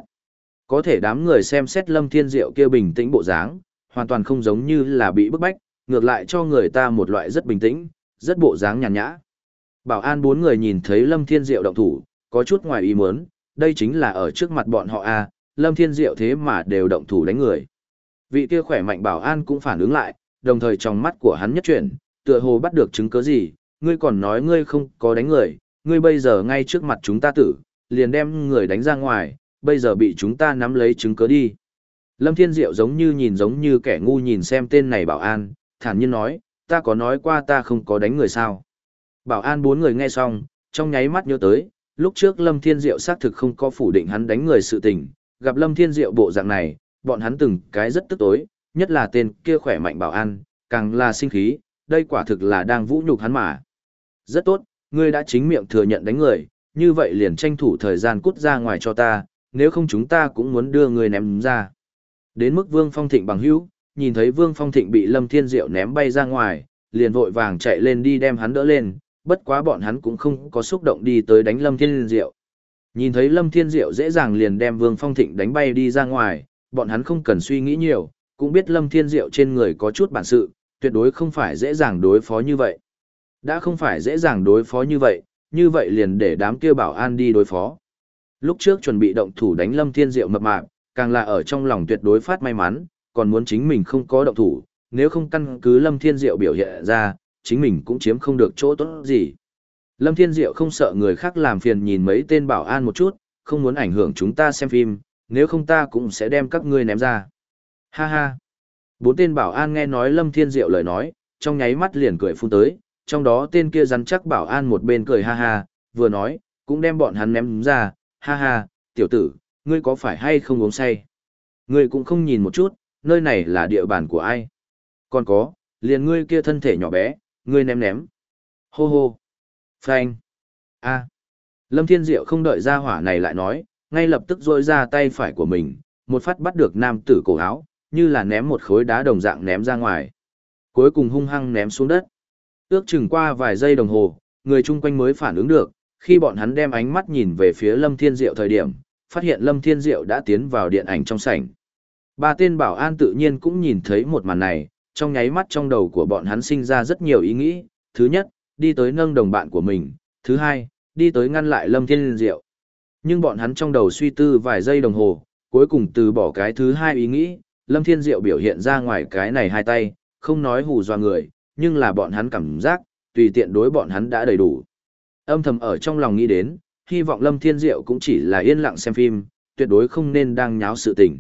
Có thể đám người xem xét Lâm Thiên Diệu kia bình tĩnh bộ dáng, hoàn toàn không giống như là bị bức bách, ngược lại cho người ta một loại rất bình tĩnh, rất bộ dáng nhàn nhã. Bảo an bốn người nhìn thấy Lâm Thiên Diệu động thủ, có chút ngoài ý muốn, đây chính là ở trước mặt bọn họ a, à, Lâm Thiên Diệu thế mà đều động thủ đánh người. Vị kia khỏe mạnh bảo an cũng phản ứng lại, đồng thời trong mắt của hắn nhất chuyển, tựa hồ bắt được chứng cứ gì, ngươi còn nói ngươi không có đánh người, ngươi bây giờ ngay trước mặt chúng ta tử, liền đem người đánh ra ngoài, bây giờ bị chúng ta nắm lấy chứng cứ đi. Lâm Thiên Diệu giống như nhìn giống như kẻ ngu nhìn xem tên này bảo an, thản nhiên nói, ta có nói qua ta không có đánh người sao. Bảo an bốn người nghe xong, trong nháy mắt nhớ tới, lúc trước Lâm Thiên Diệu xác thực không có phủ định hắn đánh người sự tình, gặp Lâm Thiên Diệu bộ dạng này, bọn hắn từng cái rất tức tối, nhất là tên kia khỏe mạnh bảo an, càng là sinh khí, đây quả thực là đang vũ nhục hắn mà. Rất tốt, ngươi đã chính miệng thừa nhận đánh người, như vậy liền tranh thủ thời gian cút ra ngoài cho ta, nếu không chúng ta cũng muốn đưa ngươi ném ra. Đến mức Vương Phong Thịnh bằng hữu, nhìn thấy Vương Phong Thịnh bị Lâm Thiên Diệu ném bay ra ngoài, liền vội vàng chạy lên đi đem hắn đỡ lên, bất quá bọn hắn cũng không có xúc động đi tới đánh Lâm Thiên Diệu. Nhìn thấy Lâm Thiên Diệu dễ dàng liền đem Vương Phong Thịnh đánh bay đi ra ngoài, bọn hắn không cần suy nghĩ nhiều, cũng biết Lâm Thiên Diệu trên người có chút bản sự, tuyệt đối không phải dễ dàng đối phó như vậy. Đã không phải dễ dàng đối phó như vậy, như vậy liền để đám kia bảo an đi đối phó. Lúc trước chuẩn bị động thủ đánh Lâm Thiên Diệu mập mạp, càng là ở trong lòng tuyệt đối phát may mắn, còn muốn chính mình không có động thủ, nếu không căn cứ Lâm Thiên Diệu biểu hiện ra, chính mình cũng chiếm không được chỗ tốt gì. Lâm Thiên Diệu không sợ người khác làm phiền nhìn mấy tên bảo an một chút, không muốn ảnh hưởng chúng ta xem phim, nếu không ta cũng sẽ đem các ngươi ném ra. Ha ha. Bốn tên bảo an nghe nói Lâm Thiên Diệu lời nói, trong nháy mắt liền cười phun tới, trong đó tên kia rắn chắc bảo an một bên cười ha ha, vừa nói, cũng đem bọn hắn ném ra, ha ha, tiểu tử, ngươi có phải hay không uống say? Ngươi cũng không nhìn một chút, nơi này là địa bàn của ai? Còn có, liền ngươi kia thân thể nhỏ bé, ngươi ném ném. Hô hô. Phanh. A. Lâm Thiên Diệu không đợi ra hỏa này lại nói, ngay lập tức rôi ra tay phải của mình, một phát bắt được nam tử cổ áo, như là ném một khối đá đồng dạng ném ra ngoài. Cuối cùng hung hăng ném xuống đất. Ước chừng qua vài giây đồng hồ, người chung quanh mới phản ứng được, khi bọn hắn đem ánh mắt nhìn về phía Lâm Thiên Diệu thời điểm, phát hiện Lâm Thiên Diệu đã tiến vào điện ảnh trong sảnh. Ba tên bảo an tự nhiên cũng nhìn thấy một màn này, trong nháy mắt trong đầu của bọn hắn sinh ra rất nhiều ý nghĩ. Thứ nhất, đi tới nâng đồng bạn của mình. Thứ hai, đi tới ngăn lại Lâm Thiên Diệu. Nhưng bọn hắn trong đầu suy tư vài giây đồng hồ, cuối cùng từ bỏ cái thứ hai ý nghĩ, Lâm Thiên Diệu biểu hiện ra ngoài cái này hai tay, không nói hù dọa người, nhưng là bọn hắn cảm giác, tùy tiện đối bọn hắn đã đầy đủ. Âm thầm ở trong lòng nghĩ đến, hy vọng Lâm Thiên Diệu cũng chỉ là yên lặng xem phim, tuyệt đối không nên đang nháo sự tình.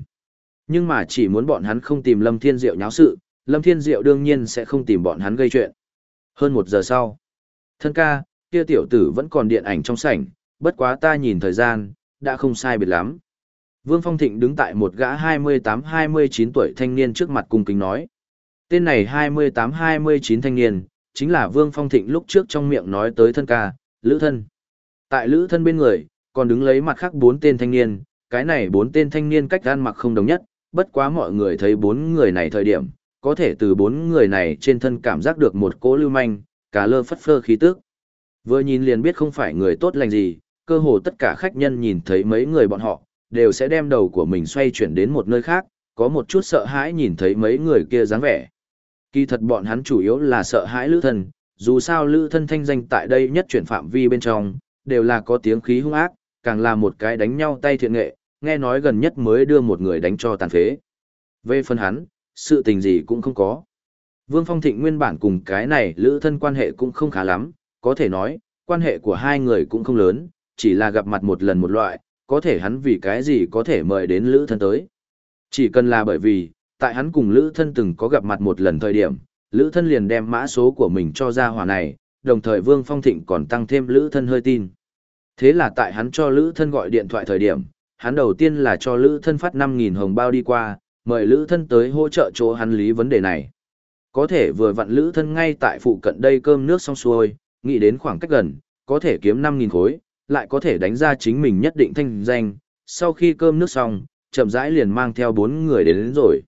Nhưng mà chỉ muốn bọn hắn không tìm Lâm Thiên Diệu nháo sự, Lâm Thiên Diệu đương nhiên sẽ không tìm bọn hắn gây chuyện. Hơn một giờ sau, thân ca, kia tiểu tử vẫn còn điện ảnh trong sảnh, bất quá ta nhìn thời gian, đã không sai biệt lắm. Vương Phong Thịnh đứng tại một gã 28-29 tuổi thanh niên trước mặt cung kính nói. Tên này 28-29 thanh niên, chính là Vương Phong Thịnh lúc trước trong miệng nói tới thân ca, Lữ Thân. Tại Lữ Thân bên người, còn đứng lấy mặt khác bốn tên thanh niên, cái này bốn tên thanh niên cách gan mặc không đồng nhất, bất quá mọi người thấy bốn người này thời điểm, có thể từ bốn người này trên thân cảm giác được một cỗ lưu manh, cá lơ phất phơ khí tức. Vừa nhìn liền biết không phải người tốt lành gì, cơ hồ tất cả khách nhân nhìn thấy mấy người bọn họ, đều sẽ đem đầu của mình xoay chuyển đến một nơi khác, có một chút sợ hãi nhìn thấy mấy người kia dáng vẻ. Kỳ thật bọn hắn chủ yếu là sợ hãi lữ thân, dù sao lữ thân thanh danh tại đây nhất chuyển phạm vi bên trong, đều là có tiếng khí hung ác, càng là một cái đánh nhau tay thiện nghệ, nghe nói gần nhất mới đưa một người đánh cho tàn phế. Về phần hắn, sự tình gì cũng không có. Vương Phong Thịnh nguyên bản cùng cái này lữ thân quan hệ cũng không khá lắm, có thể nói, quan hệ của hai người cũng không lớn, chỉ là gặp mặt một lần một loại, có thể hắn vì cái gì có thể mời đến lữ thân tới. Chỉ cần là bởi vì, tại hắn cùng lữ thân từng có gặp mặt một lần thời điểm, lữ thân liền đem mã số của mình cho ra hỏa này, đồng thời Vương Phong Thịnh còn tăng thêm lữ thân hơi tin. Thế là tại hắn cho lữ thân gọi điện thoại thời điểm, hắn đầu tiên là cho lữ thân phát 5.000 hồng bao đi qua, mời lữ thân tới hỗ trợ chỗ hắn lý vấn đề này. Có thể vừa vặn lữ thân ngay tại phụ cận đây cơm nước xong xuôi, nghĩ đến khoảng cách gần, có thể kiếm 5.000 khối, lại có thể đánh ra chính mình nhất định thanh danh. Sau khi cơm nước xong, chậm rãi liền mang theo bốn người đến, đến rồi.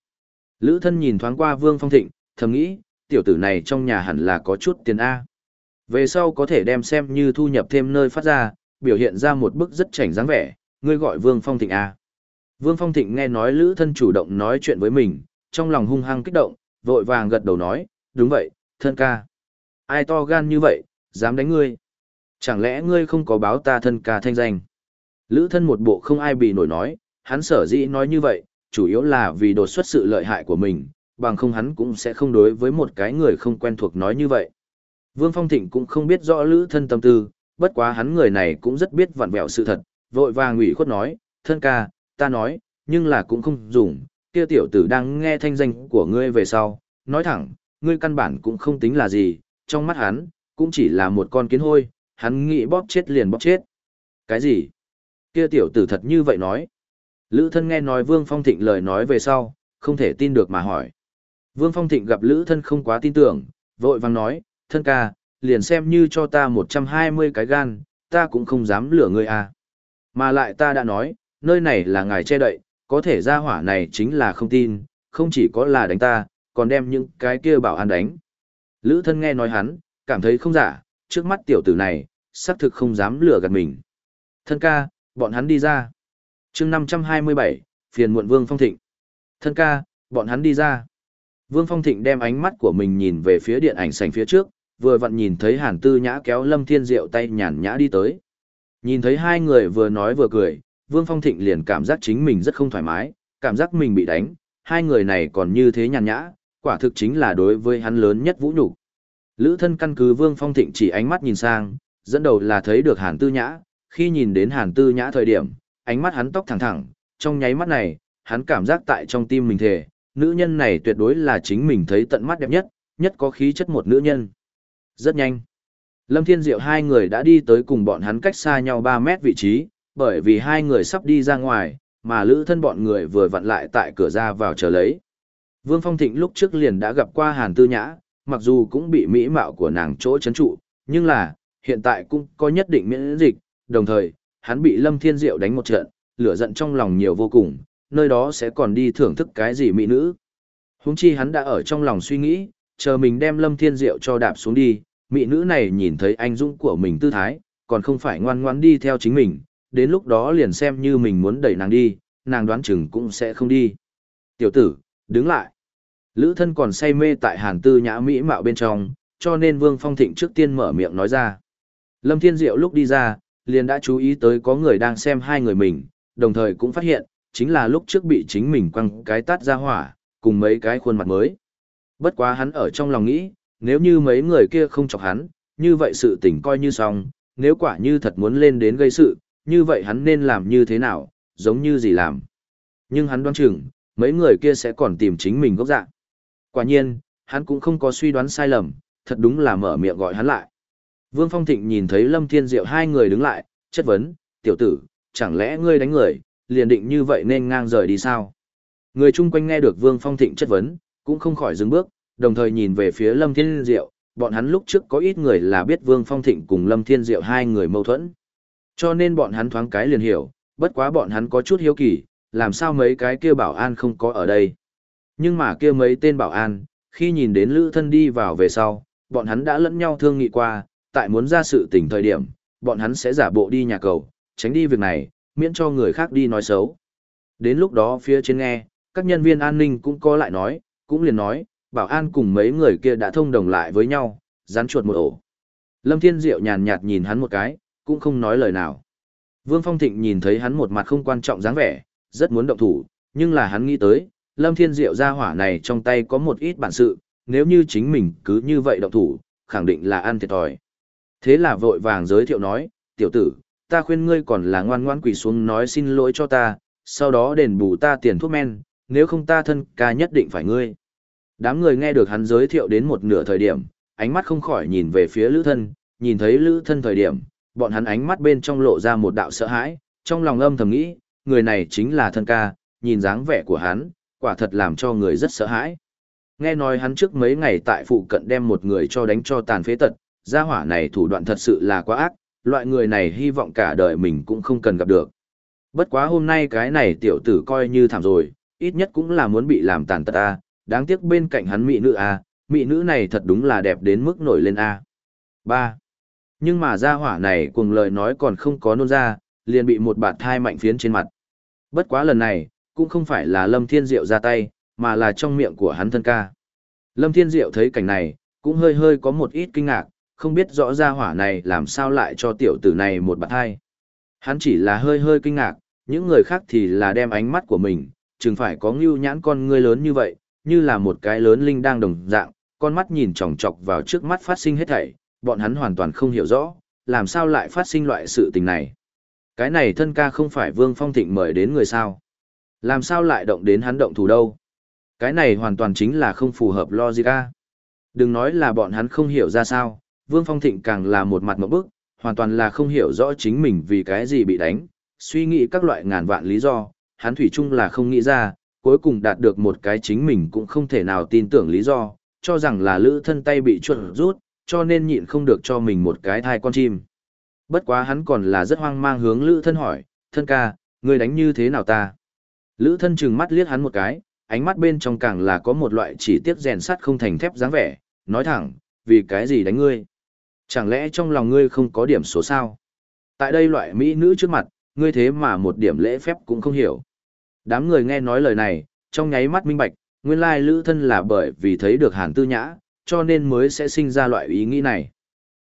Lữ thân nhìn thoáng qua Vương Phong Thịnh, thầm nghĩ, tiểu tử này trong nhà hẳn là có chút tiền A. Về sau có thể đem xem như thu nhập thêm nơi phát ra, biểu hiện ra một bức rất chảnh dáng vẻ, ngươi gọi Vương Phong Thịnh à? Vương Phong Thịnh nghe nói Lữ thân chủ động nói chuyện với mình, trong lòng hung hăng kích động, vội vàng gật đầu nói, đúng vậy, thân ca. Ai to gan như vậy, dám đánh ngươi. Chẳng lẽ ngươi không có báo ta thân ca thanh danh? Lữ thân một bộ không ai bị nổi nói, hắn sở dĩ nói như vậy, chủ yếu là vì đột xuất sự lợi hại của mình, bằng không hắn cũng sẽ không đối với một cái người không quen thuộc nói như vậy. Vương Phong Thịnh cũng không biết rõ lữ thân tâm tư, bất quá hắn người này cũng rất biết vặn vẹo sự thật, vội vàng ủy khuất nói, thân ca, ta nói, nhưng là cũng không dùng, kia tiểu tử đang nghe thanh danh của ngươi về sau, nói thẳng, ngươi căn bản cũng không tính là gì, trong mắt hắn, cũng chỉ là một con kiến hôi, hắn nghĩ bóp chết liền bóp chết. Cái gì? Kia tiểu tử thật như vậy nói. Lữ thân nghe nói Vương Phong Thịnh lời nói về sau, không thể tin được mà hỏi. Vương Phong Thịnh gặp Lữ thân không quá tin tưởng, vội vàng nói, thân ca, liền xem như cho ta 120 cái gan, ta cũng không dám lửa ngươi à. Mà lại ta đã nói, nơi này là ngài che đậy, có thể ra hỏa này chính là không tin, không chỉ có là đánh ta, còn đem những cái kia bảo an đánh. Lữ thân nghe nói hắn, cảm thấy không giả, trước mắt tiểu tử này, xác thực không dám lừa gạt mình. Thân ca, bọn hắn đi ra. chương 527, phiền muộn Vương Phong Thịnh. Thân ca, bọn hắn đi ra. Vương Phong Thịnh đem ánh mắt của mình nhìn về phía điện ảnh sành phía trước, vừa vặn nhìn thấy Hàn Tư Nhã kéo Lâm Thiên Diệu tay nhàn nhã đi tới. Nhìn thấy hai người vừa nói vừa cười, Vương Phong Thịnh liền cảm giác chính mình rất không thoải mái, cảm giác mình bị đánh, hai người này còn như thế nhàn nhã, quả thực chính là đối với hắn lớn nhất vũ nhục. Lữ thân căn cứ Vương Phong Thịnh chỉ ánh mắt nhìn sang, dẫn đầu là thấy được Hàn Tư Nhã, khi nhìn đến Hàn Tư Nhã thời điểm, ánh mắt hắn tóc thẳng thẳng, trong nháy mắt này, hắn cảm giác tại trong tim mình thề, nữ nhân này tuyệt đối là chính mình thấy tận mắt đẹp nhất, nhất có khí chất một nữ nhân. Rất nhanh. Lâm Thiên Diệu hai người đã đi tới cùng bọn hắn cách xa nhau 3 mét vị trí, bởi vì hai người sắp đi ra ngoài, mà lữ thân bọn người vừa vặn lại tại cửa ra vào chờ lấy. Vương Phong Thịnh lúc trước liền đã gặp qua Hàn Tư Nhã, mặc dù cũng bị mỹ mạo của nàng chỗ chấn trụ, nhưng là, hiện tại cũng có nhất định miễn dịch, đồng thời, hắn bị Lâm Thiên Diệu đánh một trận, lửa giận trong lòng nhiều vô cùng, nơi đó sẽ còn đi thưởng thức cái gì mỹ nữ. Húng chi hắn đã ở trong lòng suy nghĩ, chờ mình đem Lâm Thiên Diệu cho đạp xuống đi, mỹ nữ này nhìn thấy anh dũng của mình tư thái, còn không phải ngoan ngoãn đi theo chính mình, đến lúc đó liền xem như mình muốn đẩy nàng đi, nàng đoán chừng cũng sẽ không đi. Tiểu tử, đứng lại. Lữ thân còn say mê tại hàn tư nhã mỹ mạo bên trong, cho nên Vương Phong Thịnh trước tiên mở miệng nói ra. Lâm Thiên Diệu lúc đi ra, liền đã chú ý tới có người đang xem hai người mình, đồng thời cũng phát hiện, chính là lúc trước bị chính mình quăng cái tát ra hỏa, cùng mấy cái khuôn mặt mới. Bất quá hắn ở trong lòng nghĩ, nếu như mấy người kia không chọc hắn, như vậy sự tình coi như xong, nếu quả như thật muốn lên đến gây sự, như vậy hắn nên làm như thế nào, giống như gì làm. Nhưng hắn đoán chừng, mấy người kia sẽ còn tìm chính mình gốc dạng. Quả nhiên, hắn cũng không có suy đoán sai lầm, thật đúng là mở miệng gọi hắn lại. Vương Phong Thịnh nhìn thấy Lâm Thiên Diệu hai người đứng lại, chất vấn, tiểu tử, chẳng lẽ ngươi đánh người, liền định như vậy nên ngang rời đi sao? Người chung quanh nghe được Vương Phong Thịnh chất vấn, cũng không khỏi dừng bước, đồng thời nhìn về phía Lâm Thiên Diệu, bọn hắn lúc trước có ít người là biết Vương Phong Thịnh cùng Lâm Thiên Diệu hai người mâu thuẫn. Cho nên bọn hắn thoáng cái liền hiểu, bất quá bọn hắn có chút hiếu kỳ, làm sao mấy cái kia bảo an không có ở đây. Nhưng mà kia mấy tên bảo an, khi nhìn đến Lữ Thân đi vào về sau, bọn hắn đã lẫn nhau thương nghị qua, tại muốn ra sự tình thời điểm, bọn hắn sẽ giả bộ đi nhà cầu, tránh đi việc này, miễn cho người khác đi nói xấu. Đến lúc đó phía trên nghe, các nhân viên an ninh cũng có lại nói, cũng liền nói, bảo an cùng mấy người kia đã thông đồng lại với nhau, rắn chuột một ổ. Lâm Thiên Diệu nhàn nhạt nhìn hắn một cái, cũng không nói lời nào. Vương Phong Thịnh nhìn thấy hắn một mặt không quan trọng dáng vẻ, rất muốn động thủ, nhưng là hắn nghĩ tới, Lâm Thiên Diệu ra hỏa này trong tay có một ít bản sự, nếu như chính mình cứ như vậy động thủ, khẳng định là ăn thiệt thòi. Thế là vội vàng giới thiệu nói, tiểu tử, ta khuyên ngươi còn là ngoan ngoan quỳ xuống nói xin lỗi cho ta, sau đó đền bù ta tiền thuốc men, nếu không ta thân ca nhất định phải ngươi. Đám người nghe được hắn giới thiệu đến một nửa thời điểm, ánh mắt không khỏi nhìn về phía lữ thân, nhìn thấy lữ thân thời điểm, bọn hắn ánh mắt bên trong lộ ra một đạo sợ hãi, trong lòng âm thầm nghĩ, người này chính là thân ca, nhìn dáng vẻ của hắn, quả thật làm cho người rất sợ hãi. Nghe nói hắn trước mấy ngày tại phụ cận đem một người cho đánh cho tàn phế tật, gia hỏa này thủ đoạn thật sự là quá ác, loại người này hy vọng cả đời mình cũng không cần gặp được. Bất quá hôm nay cái này tiểu tử coi như thảm rồi, ít nhất cũng là muốn bị làm tàn tật ta đáng tiếc bên cạnh hắn mỹ nữ a, mỹ nữ này thật đúng là đẹp đến mức nổi lên a. 3. Nhưng mà gia hỏa này cùng lời nói còn không có nôn ra, liền bị một bạt thai mạnh phiến trên mặt. Bất quá lần này, cũng không phải là Lâm Thiên Diệu ra tay, mà là trong miệng của hắn thân ca. Lâm Thiên Diệu thấy cảnh này, cũng hơi hơi có một ít kinh ngạc, không biết rõ gia hỏa này làm sao lại cho tiểu tử này một bạt thai. Hắn chỉ là hơi hơi kinh ngạc, những người khác thì là đem ánh mắt của mình, chừng phải có ngưu nhãn con ngươi lớn như vậy, như là một cái lớn linh đang đồng dạng, con mắt nhìn chòng chọc vào trước mắt phát sinh hết thảy, bọn hắn hoàn toàn không hiểu rõ, làm sao lại phát sinh loại sự tình này. Cái này thân ca không phải Vương Phong Thịnh mời đến người sao. Làm sao lại động đến hắn động thủ đâu. Cái này hoàn toàn chính là không phù hợp logic a. Đừng nói là bọn hắn không hiểu ra sao, Vương Phong Thịnh càng là một mặt một bức, hoàn toàn là không hiểu rõ chính mình vì cái gì bị đánh, suy nghĩ các loại ngàn vạn lý do, hắn thủy chung là không nghĩ ra, cuối cùng đạt được một cái chính mình cũng không thể nào tin tưởng lý do, cho rằng là lữ thân tay bị chuột rút, cho nên nhịn không được cho mình một cái thai con chim. Bất quá hắn còn là rất hoang mang hướng lữ thân hỏi, thân ca, người đánh như thế nào ta? Lữ thân chừng mắt liếc hắn một cái, ánh mắt bên trong càng là có một loại chỉ tiếc rèn sắt không thành thép dáng vẻ, nói thẳng, vì cái gì đánh ngươi? Chẳng lẽ trong lòng ngươi không có điểm số sao? Tại đây loại mỹ nữ trước mặt, ngươi thế mà một điểm lễ phép cũng không hiểu. Đám người nghe nói lời này, trong nháy mắt minh bạch, nguyên lai lữ thân là bởi vì thấy được hàn tư nhã, cho nên mới sẽ sinh ra loại ý nghĩ này.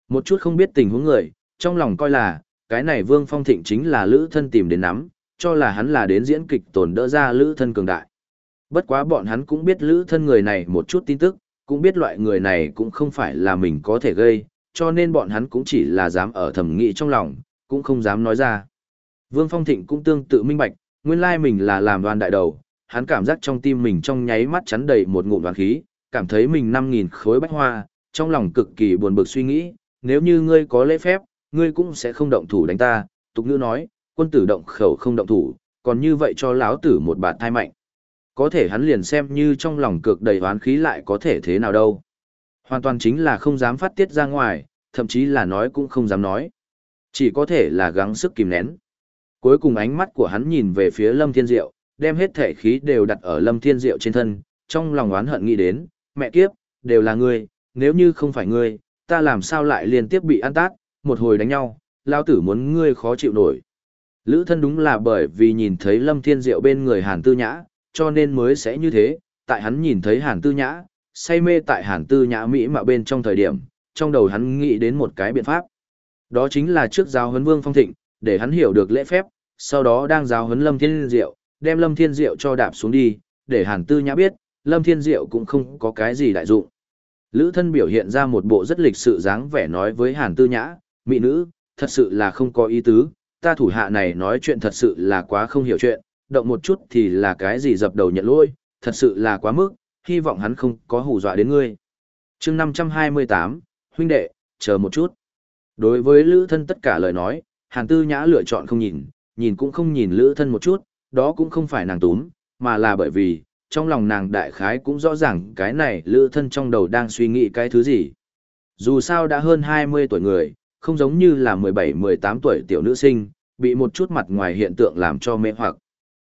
Một chút không biết tình huống người, trong lòng coi là, cái này vương phong thịnh chính là lữ thân tìm đến nắm, cho là hắn là đến diễn kịch tổn đỡ ra lữ thân cường đại. Bất quá bọn hắn cũng biết lữ thân người này một chút tin tức, cũng biết loại người này cũng không phải là mình có thể gây, cho nên bọn hắn cũng chỉ là dám ở thầm nghĩ trong lòng, cũng không dám nói ra. Vương Phong Thịnh cũng tương tự minh bạch, nguyên lai mình là làm đoàn đại đầu, hắn cảm giác trong tim mình trong nháy mắt chắn đầy một ngụm đoàn khí, cảm thấy mình 5.000 khối bách hoa, trong lòng cực kỳ buồn bực suy nghĩ, nếu như ngươi có lễ phép, ngươi cũng sẽ không động thủ đánh ta, tục ngữ nói, quân tử động khẩu không động thủ, còn như vậy cho lão tử một bạt thai mạnh. Có thể hắn liền xem như trong lòng cực đầy oán khí lại có thể thế nào đâu. Hoàn toàn chính là không dám phát tiết ra ngoài, thậm chí là nói cũng không dám nói. Chỉ có thể là gắng sức kìm nén. Cuối cùng ánh mắt của hắn nhìn về phía Lâm Thiên Diệu, đem hết thể khí đều đặt ở Lâm Thiên Diệu trên thân, trong lòng oán hận nghĩ đến, mẹ kiếp, đều là ngươi, nếu như không phải ngươi, ta làm sao lại liên tiếp bị ăn tát, một hồi đánh nhau, lao tử muốn ngươi khó chịu nổi. Lữ thân đúng là bởi vì nhìn thấy Lâm Thiên Diệu bên người Hàn Tư Nhã, cho nên mới sẽ như thế, tại hắn nhìn thấy Hàn Tư Nhã, say mê tại Hàn Tư Nhã Mỹ mà bên trong thời điểm, trong đầu hắn nghĩ đến một cái biện pháp. Đó chính là trước giáo huấn Vương Phong Thịnh, để hắn hiểu được lễ phép, sau đó đang giáo huấn Lâm Thiên Diệu, đem Lâm Thiên Diệu cho đạp xuống đi, để Hàn Tư Nhã biết, Lâm Thiên Diệu cũng không có cái gì đại dụng. Lữ thân biểu hiện ra một bộ rất lịch sự dáng vẻ nói với Hàn Tư Nhã, mỹ nữ, thật sự là không có ý tứ, ta thủ hạ này nói chuyện thật sự là quá không hiểu chuyện, động một chút thì là cái gì dập đầu nhận lỗi, thật sự là quá mức, hy vọng hắn không có hù dọa đến ngươi. chương 528, huynh đệ, chờ một chút. Đối với lữ thân tất cả lời nói, hàn tư nhã lựa chọn không nhìn, nhìn cũng không nhìn lữ thân một chút, đó cũng không phải nàng túm, mà là bởi vì, trong lòng nàng đại khái cũng rõ ràng cái này lữ thân trong đầu đang suy nghĩ cái thứ gì. Dù sao đã hơn 20 tuổi người, không giống như là 17-18 tuổi tiểu nữ sinh, bị một chút mặt ngoài hiện tượng làm cho mê hoặc.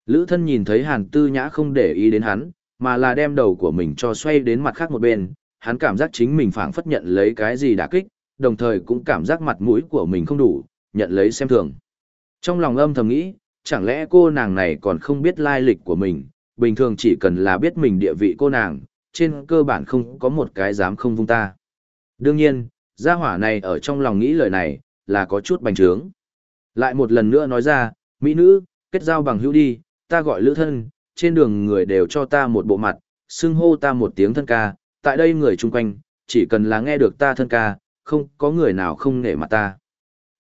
Lữ thân nhìn thấy hàn tư nhã không để ý đến hắn, mà là đem đầu của mình cho xoay đến mặt khác một bên, hắn cảm giác chính mình phảng phất nhận lấy cái gì đả kích, đồng thời cũng cảm giác mặt mũi của mình không đủ, nhận lấy xem thường. Trong lòng âm thầm nghĩ, chẳng lẽ cô nàng này còn không biết lai lịch của mình, bình thường chỉ cần là biết mình địa vị cô nàng, trên cơ bản không có một cái dám không vung ta. Đương nhiên, gia hỏa này ở trong lòng nghĩ lời này, là có chút bành trướng. Lại một lần nữa nói ra, mỹ nữ, kết giao bằng hữu đi, ta gọi lữ thân, trên đường người đều cho ta một bộ mặt, xưng hô ta một tiếng thân ca, tại đây người chung quanh, chỉ cần là nghe được ta thân ca, không có người nào không nể mặt ta.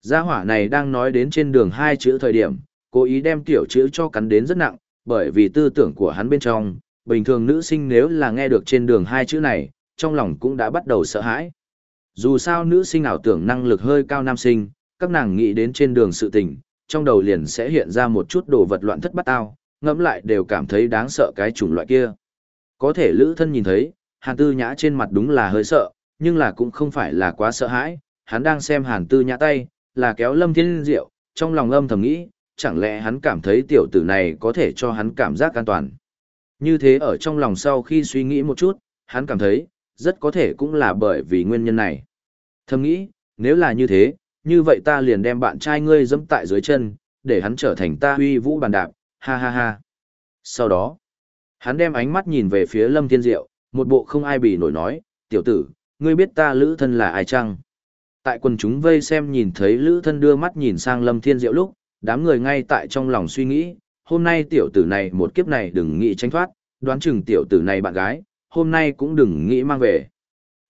Gia hỏa này đang nói đến trên đường hai chữ thời điểm, cố ý đem tiểu chữ cho cắn đến rất nặng, bởi vì tư tưởng của hắn bên trong, bình thường nữ sinh nếu là nghe được trên đường hai chữ này, trong lòng cũng đã bắt đầu sợ hãi. Dù sao nữ sinh ảo tưởng năng lực hơi cao nam sinh, các nàng nghĩ đến trên đường sự tình, trong đầu liền sẽ hiện ra một chút đồ vật loạn thất bắt ao, ngẫm lại đều cảm thấy đáng sợ cái chủng loại kia. Có thể lữ thân nhìn thấy, hàn tư nhã trên mặt đúng là hơi sợ, nhưng là cũng không phải là quá sợ hãi, hắn đang xem hàn tư nhã tay, là kéo lâm thiên diệu, trong lòng âm thầm nghĩ, chẳng lẽ hắn cảm thấy tiểu tử này có thể cho hắn cảm giác an toàn. Như thế ở trong lòng sau khi suy nghĩ một chút, hắn cảm thấy, rất có thể cũng là bởi vì nguyên nhân này. Thầm nghĩ, nếu là như thế, như vậy ta liền đem bạn trai ngươi dẫm tại dưới chân, để hắn trở thành ta huy vũ bàn đạp, ha ha ha. Sau đó, hắn đem ánh mắt nhìn về phía Lâm Thiên Diệu, một bộ không ai bị nổi nói, tiểu tử, ngươi biết ta lữ thân là ai chăng? Tại quần chúng vây xem nhìn thấy lữ thân đưa mắt nhìn sang Lâm Thiên Diệu lúc, đám người ngay tại trong lòng suy nghĩ, hôm nay tiểu tử này một kiếp này đừng nghĩ tránh thoát, đoán chừng tiểu tử này bạn gái, hôm nay cũng đừng nghĩ mang về.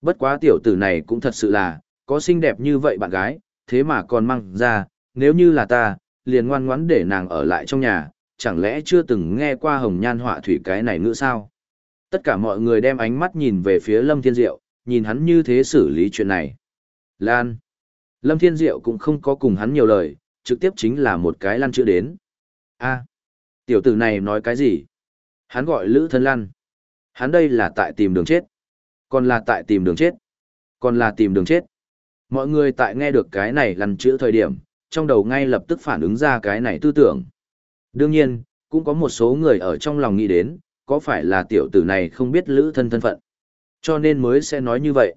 Bất quá tiểu tử này cũng thật sự là, có xinh đẹp như vậy bạn gái, thế mà còn mang ra, nếu như là ta, liền ngoan ngoãn để nàng ở lại trong nhà, chẳng lẽ chưa từng nghe qua hồng nhan họa thủy cái này nữa sao? Tất cả mọi người đem ánh mắt nhìn về phía Lâm Thiên Diệu, nhìn hắn như thế xử lý chuyện này. Lan. Lâm Thiên Diệu cũng không có cùng hắn nhiều lời, trực tiếp chính là một cái lăn chưa đến. a tiểu tử này nói cái gì? Hắn gọi Lữ Thân Lan, Hắn đây là tại tìm đường chết. Còn là tại tìm đường chết. Còn là tìm đường chết. Mọi người tại nghe được cái này lăn chữ thời điểm, trong đầu ngay lập tức phản ứng ra cái này tư tưởng. Đương nhiên, cũng có một số người ở trong lòng nghĩ đến, có phải là tiểu tử này không biết lữ thân thân phận. Cho nên mới sẽ nói như vậy.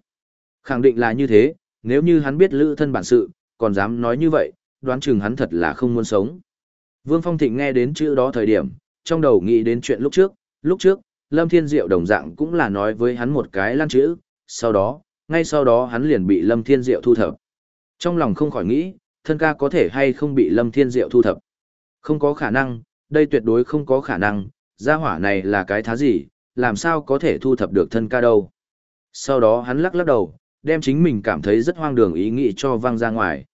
Khẳng định là như thế, nếu như hắn biết lữ thân bản sự, còn dám nói như vậy, đoán chừng hắn thật là không muốn sống. Vương Phong Thịnh nghe đến chữ đó thời điểm, trong đầu nghĩ đến chuyện lúc trước, lúc trước, Lâm Thiên Diệu đồng dạng cũng là nói với hắn một cái lan chữ, sau đó, ngay sau đó hắn liền bị Lâm Thiên Diệu thu thập. Trong lòng không khỏi nghĩ, thân ca có thể hay không bị Lâm Thiên Diệu thu thập. Không có khả năng, đây tuyệt đối không có khả năng, gia hỏa này là cái thá gì, làm sao có thể thu thập được thân ca đâu. Sau đó hắn lắc lắc đầu, đem chính mình cảm thấy rất hoang đường ý nghĩ cho vang ra ngoài.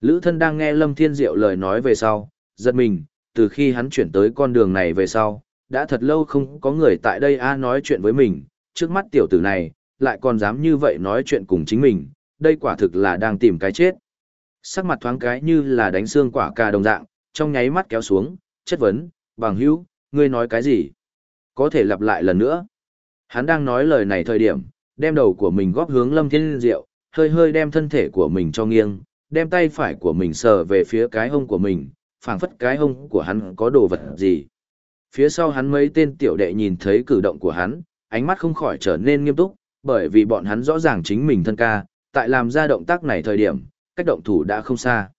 Lữ thân đang nghe Lâm Thiên Diệu lời nói về sau, giật mình, từ khi hắn chuyển tới con đường này về sau, đã thật lâu không có người tại đây a nói chuyện với mình, trước mắt tiểu tử này, lại còn dám như vậy nói chuyện cùng chính mình, đây quả thực là đang tìm cái chết. Sắc mặt thoáng cái như là đánh xương quả cà đồng dạng, trong nháy mắt kéo xuống, chất vấn, bằng hữu, ngươi nói cái gì? Có thể lặp lại lần nữa. Hắn đang nói lời này thời điểm, đem đầu của mình góp hướng lâm thiên diệu, hơi hơi đem thân thể của mình cho nghiêng, đem tay phải của mình sờ về phía cái hông của mình, phảng phất cái hông của hắn có đồ vật gì. Phía sau hắn mấy tên tiểu đệ nhìn thấy cử động của hắn, ánh mắt không khỏi trở nên nghiêm túc, bởi vì bọn hắn rõ ràng chính mình thân ca, tại làm ra động tác này thời điểm, cách động thủ đã không xa.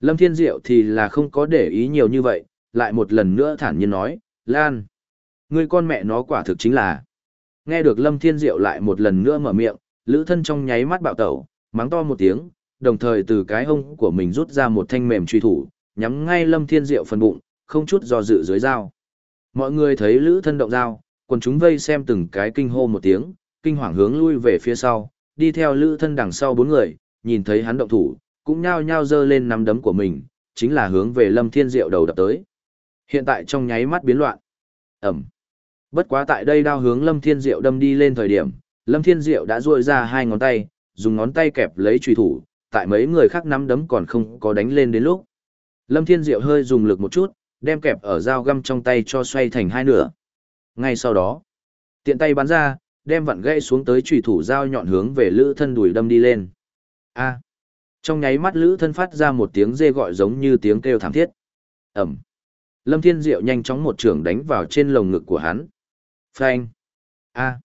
Lâm Thiên Diệu thì là không có để ý nhiều như vậy, lại một lần nữa thản nhiên nói, Lan, người con mẹ nó quả thực chính là. Nghe được Lâm Thiên Diệu lại một lần nữa mở miệng, lữ thân trong nháy mắt bạo tẩu, mắng to một tiếng, đồng thời từ cái hông của mình rút ra một thanh mềm truy thủ, nhắm ngay Lâm Thiên Diệu phần bụng, không chút do dự dưới dao. Mọi người thấy lữ thân động dao, còn chúng vây xem từng cái kinh hô một tiếng, kinh hoàng hướng lui về phía sau, đi theo lữ thân đằng sau bốn người, nhìn thấy hắn động thủ, cũng nhao nhao giơ lên nắm đấm của mình, chính là hướng về Lâm Thiên Diệu đầu đập tới. Hiện tại trong nháy mắt biến loạn. ầm! Bất quá tại đây đao hướng Lâm Thiên Diệu đâm đi lên thời điểm, Lâm Thiên Diệu đã duỗi ra hai ngón tay, dùng ngón tay kẹp lấy chùy thủ, tại mấy người khác nắm đấm còn không có đánh lên đến lúc. Lâm Thiên Diệu hơi dùng lực một chút, đem kẹp ở dao găm trong tay cho xoay thành hai nửa. Ngay sau đó, tiện tay bắn ra, đem vặn gãy xuống tới chùy thủ dao nhọn hướng về lữ thân đùi đâm đi lên. A. Trong nháy mắt lữ thân phát ra một tiếng dê gọi giống như tiếng kêu thảm thiết. ầm Lâm Thiên Diệu nhanh chóng một trường đánh vào trên lồng ngực của hắn. Phanh. A.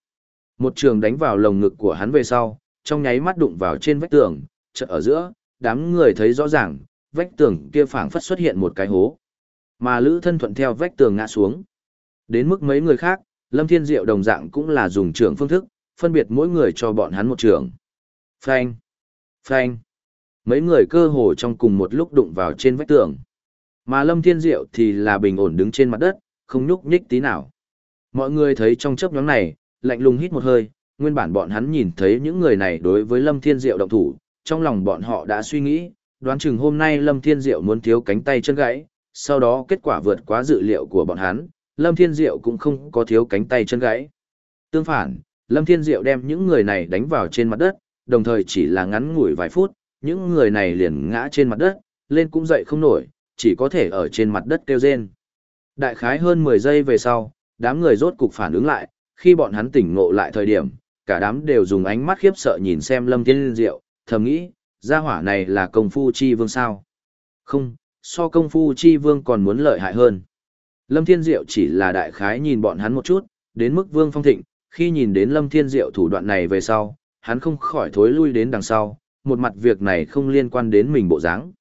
Một trường đánh vào lồng ngực của hắn về sau, trong nháy mắt đụng vào trên vách tường, chợt ở giữa, đám người thấy rõ ràng, vách tường kia phảng phất xuất hiện một cái hố. Mà Lữ Thân thuận theo vách tường ngã xuống. Đến mức mấy người khác, Lâm Thiên Diệu đồng dạng cũng là dùng trường phương thức, phân biệt mỗi người cho bọn hắn một trường. Phanh. Phanh. Mấy người cơ hồ trong cùng một lúc đụng vào trên vách tường. Mà Lâm Thiên Diệu thì là bình ổn đứng trên mặt đất, không nhúc nhích tí nào. Mọi người thấy trong chớp nhóm này, lạnh lùng hít một hơi, nguyên bản bọn hắn nhìn thấy những người này đối với Lâm Thiên Diệu động thủ, trong lòng bọn họ đã suy nghĩ, đoán chừng hôm nay Lâm Thiên Diệu muốn thiếu cánh tay chân gãy, sau đó kết quả vượt quá dự liệu của bọn hắn, Lâm Thiên Diệu cũng không có thiếu cánh tay chân gãy. Tương phản, Lâm Thiên Diệu đem những người này đánh vào trên mặt đất, đồng thời chỉ là ngắn ngủi vài phút, những người này liền ngã trên mặt đất, lên cũng dậy không nổi, chỉ có thể ở trên mặt đất kêu rên. Đại khái hơn 10 giây về sau, đám người rốt cục phản ứng lại, khi bọn hắn tỉnh ngộ lại thời điểm, cả đám đều dùng ánh mắt khiếp sợ nhìn xem Lâm Thiên Diệu, thầm nghĩ, gia hỏa này là công phu chi vương sao? Không, so công phu chi vương còn muốn lợi hại hơn. Lâm Thiên Diệu chỉ là đại khái nhìn bọn hắn một chút, đến mức vương phong thịnh, khi nhìn đến Lâm Thiên Diệu thủ đoạn này về sau, hắn không khỏi thối lui đến đằng sau, một mặt việc này không liên quan đến mình bộ dáng.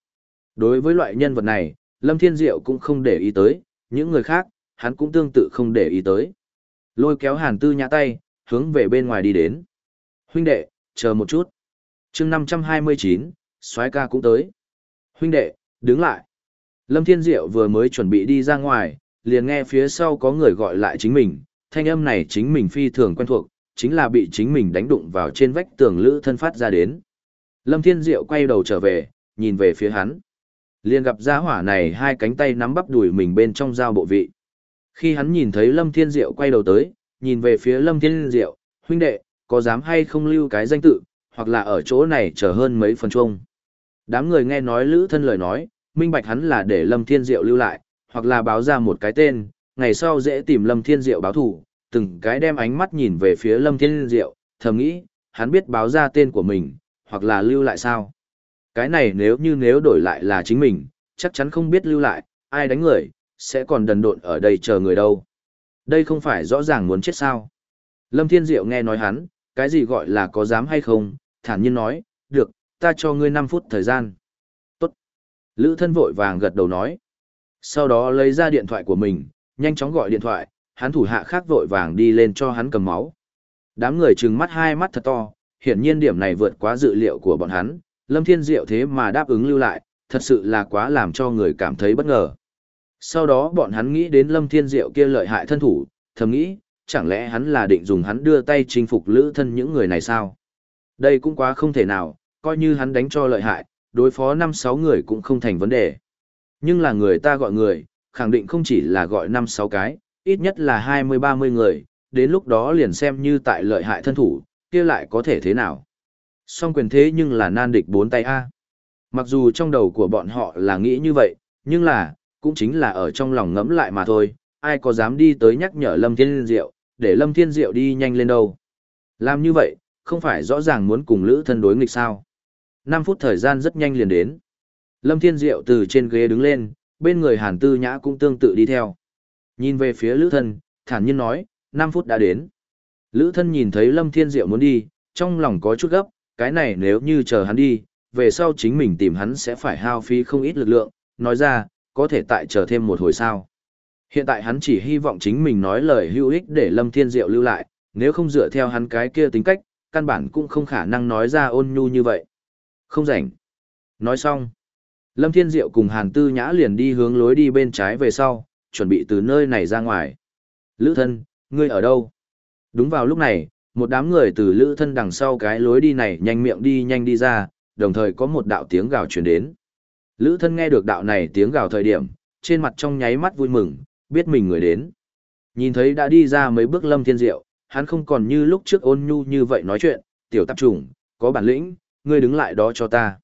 Đối với loại nhân vật này, Lâm Thiên Diệu cũng không để ý tới, những người khác, hắn cũng tương tự không để ý tới. Lôi kéo hàn tư nhã tay, hướng về bên ngoài đi đến. Huynh đệ, chờ một chút. chương 529, soái ca cũng tới. Huynh đệ, đứng lại. Lâm Thiên Diệu vừa mới chuẩn bị đi ra ngoài, liền nghe phía sau có người gọi lại chính mình, thanh âm này chính mình phi thường quen thuộc, chính là bị chính mình đánh đụng vào trên vách tường lữ thân phát ra đến. Lâm Thiên Diệu quay đầu trở về, nhìn về phía hắn. Liền gặp gia hỏa này hai cánh tay nắm bắp đùi mình bên trong dao bộ vị. Khi hắn nhìn thấy Lâm Thiên Diệu quay đầu tới, nhìn về phía Lâm Thiên Diệu, huynh đệ, có dám hay không lưu cái danh tự, hoặc là ở chỗ này chờ hơn mấy phần chung. Đám người nghe nói lữ thân lời nói, minh bạch hắn là để Lâm Thiên Diệu lưu lại, hoặc là báo ra một cái tên, ngày sau dễ tìm Lâm Thiên Diệu báo thủ, từng cái đem ánh mắt nhìn về phía Lâm Thiên Diệu, thầm nghĩ, hắn biết báo ra tên của mình, hoặc là lưu lại sao. Cái này nếu như nếu đổi lại là chính mình, chắc chắn không biết lưu lại, ai đánh người, sẽ còn đần độn ở đây chờ người đâu. Đây không phải rõ ràng muốn chết sao. Lâm Thiên Diệu nghe nói hắn, cái gì gọi là có dám hay không, thản nhiên nói, được, ta cho ngươi 5 phút thời gian. Tốt. Lữ thân vội vàng gật đầu nói. Sau đó lấy ra điện thoại của mình, nhanh chóng gọi điện thoại, hắn thủ hạ khác vội vàng đi lên cho hắn cầm máu. Đám người trừng mắt hai mắt thật to, hiển nhiên điểm này vượt quá dự liệu của bọn hắn, Lâm Thiên Diệu thế mà đáp ứng lưu lại, thật sự là quá làm cho người cảm thấy bất ngờ. Sau đó bọn hắn nghĩ đến Lâm Thiên Diệu kia lợi hại thân thủ, thầm nghĩ, chẳng lẽ hắn là định dùng hắn đưa tay chinh phục lữ thân những người này sao? Đây cũng quá không thể nào, coi như hắn đánh cho lợi hại, đối phó 5-6 người cũng không thành vấn đề. Nhưng là người ta gọi người, khẳng định không chỉ là gọi 5-6 cái, ít nhất là 20-30 người, đến lúc đó liền xem như tại lợi hại thân thủ, kia lại có thể thế nào? Song quyền thế nhưng là nan địch bốn tay A. Mặc dù trong đầu của bọn họ là nghĩ như vậy, nhưng là, cũng chính là ở trong lòng ngẫm lại mà thôi, ai có dám đi tới nhắc nhở Lâm Thiên Diệu, để Lâm Thiên Diệu đi nhanh lên đâu. Làm như vậy, không phải rõ ràng muốn cùng Lữ thân đối nghịch sao. 5 phút thời gian rất nhanh liền đến. Lâm Thiên Diệu từ trên ghế đứng lên, bên người Hàn Tư Nhã cũng tương tự đi theo. Nhìn về phía Lữ thân, thản nhiên nói, 5 phút đã đến. Lữ thân nhìn thấy Lâm Thiên Diệu muốn đi, trong lòng có chút gấp, cái này nếu như chờ hắn đi, về sau chính mình tìm hắn sẽ phải hao phí không ít lực lượng, nói ra, có thể tại chờ thêm một hồi sao. Hiện tại hắn chỉ hy vọng chính mình nói lời hữu ích để Lâm Thiên Diệu lưu lại, nếu không dựa theo hắn cái kia tính cách, căn bản cũng không khả năng nói ra ôn nhu như vậy. Không rảnh. Nói xong. Lâm Thiên Diệu cùng Hàn Tư Nhã liền đi hướng lối đi bên trái về sau, chuẩn bị từ nơi này ra ngoài. Lữ thân, ngươi ở đâu? Đúng vào lúc này, một đám người từ lữ thân đằng sau cái lối đi này nhanh miệng đi nhanh đi ra, đồng thời có một đạo tiếng gào truyền đến. Lữ thân nghe được đạo này tiếng gào thời điểm, trên mặt trong nháy mắt vui mừng, biết mình người đến. Nhìn thấy đã đi ra mấy bước Lâm Thiên Diệu, hắn không còn như lúc trước ôn nhu như vậy nói chuyện, tiểu tạp trùng, có bản lĩnh, ngươi đứng lại đó cho ta.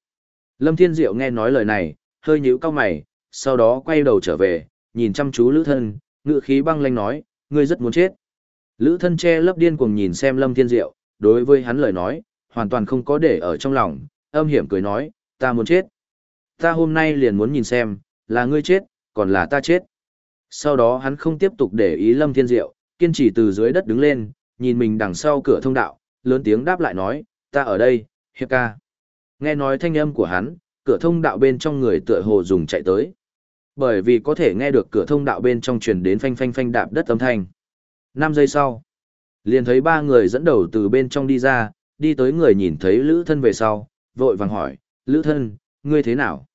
Lâm Thiên Diệu nghe nói lời này, hơi nhíu cao mày, sau đó quay đầu trở về, nhìn chăm chú Lữ Thân, ngựa khí băng lanh nói, ngươi rất muốn chết. Lữ Thân che lấp điên cuồng nhìn xem Lâm Thiên Diệu, đối với hắn lời nói, hoàn toàn không có để ở trong lòng, âm hiểm cười nói, ta muốn chết. Ta hôm nay liền muốn nhìn xem, là ngươi chết, còn là ta chết. Sau đó hắn không tiếp tục để ý Lâm Thiên Diệu, kiên trì từ dưới đất đứng lên, nhìn mình đằng sau cửa thông đạo, lớn tiếng đáp lại nói, ta ở đây, hiệp ca. Nghe nói thanh âm của hắn, cửa thông đạo bên trong người tựa hồ dùng chạy tới. Bởi vì có thể nghe được cửa thông đạo bên trong truyền đến phanh phanh phanh đạp đất âm thanh. 5 giây sau, liền thấy ba người dẫn đầu từ bên trong đi ra, đi tới người nhìn thấy Lữ Thân về sau, vội vàng hỏi, Lữ Thân, ngươi thế nào?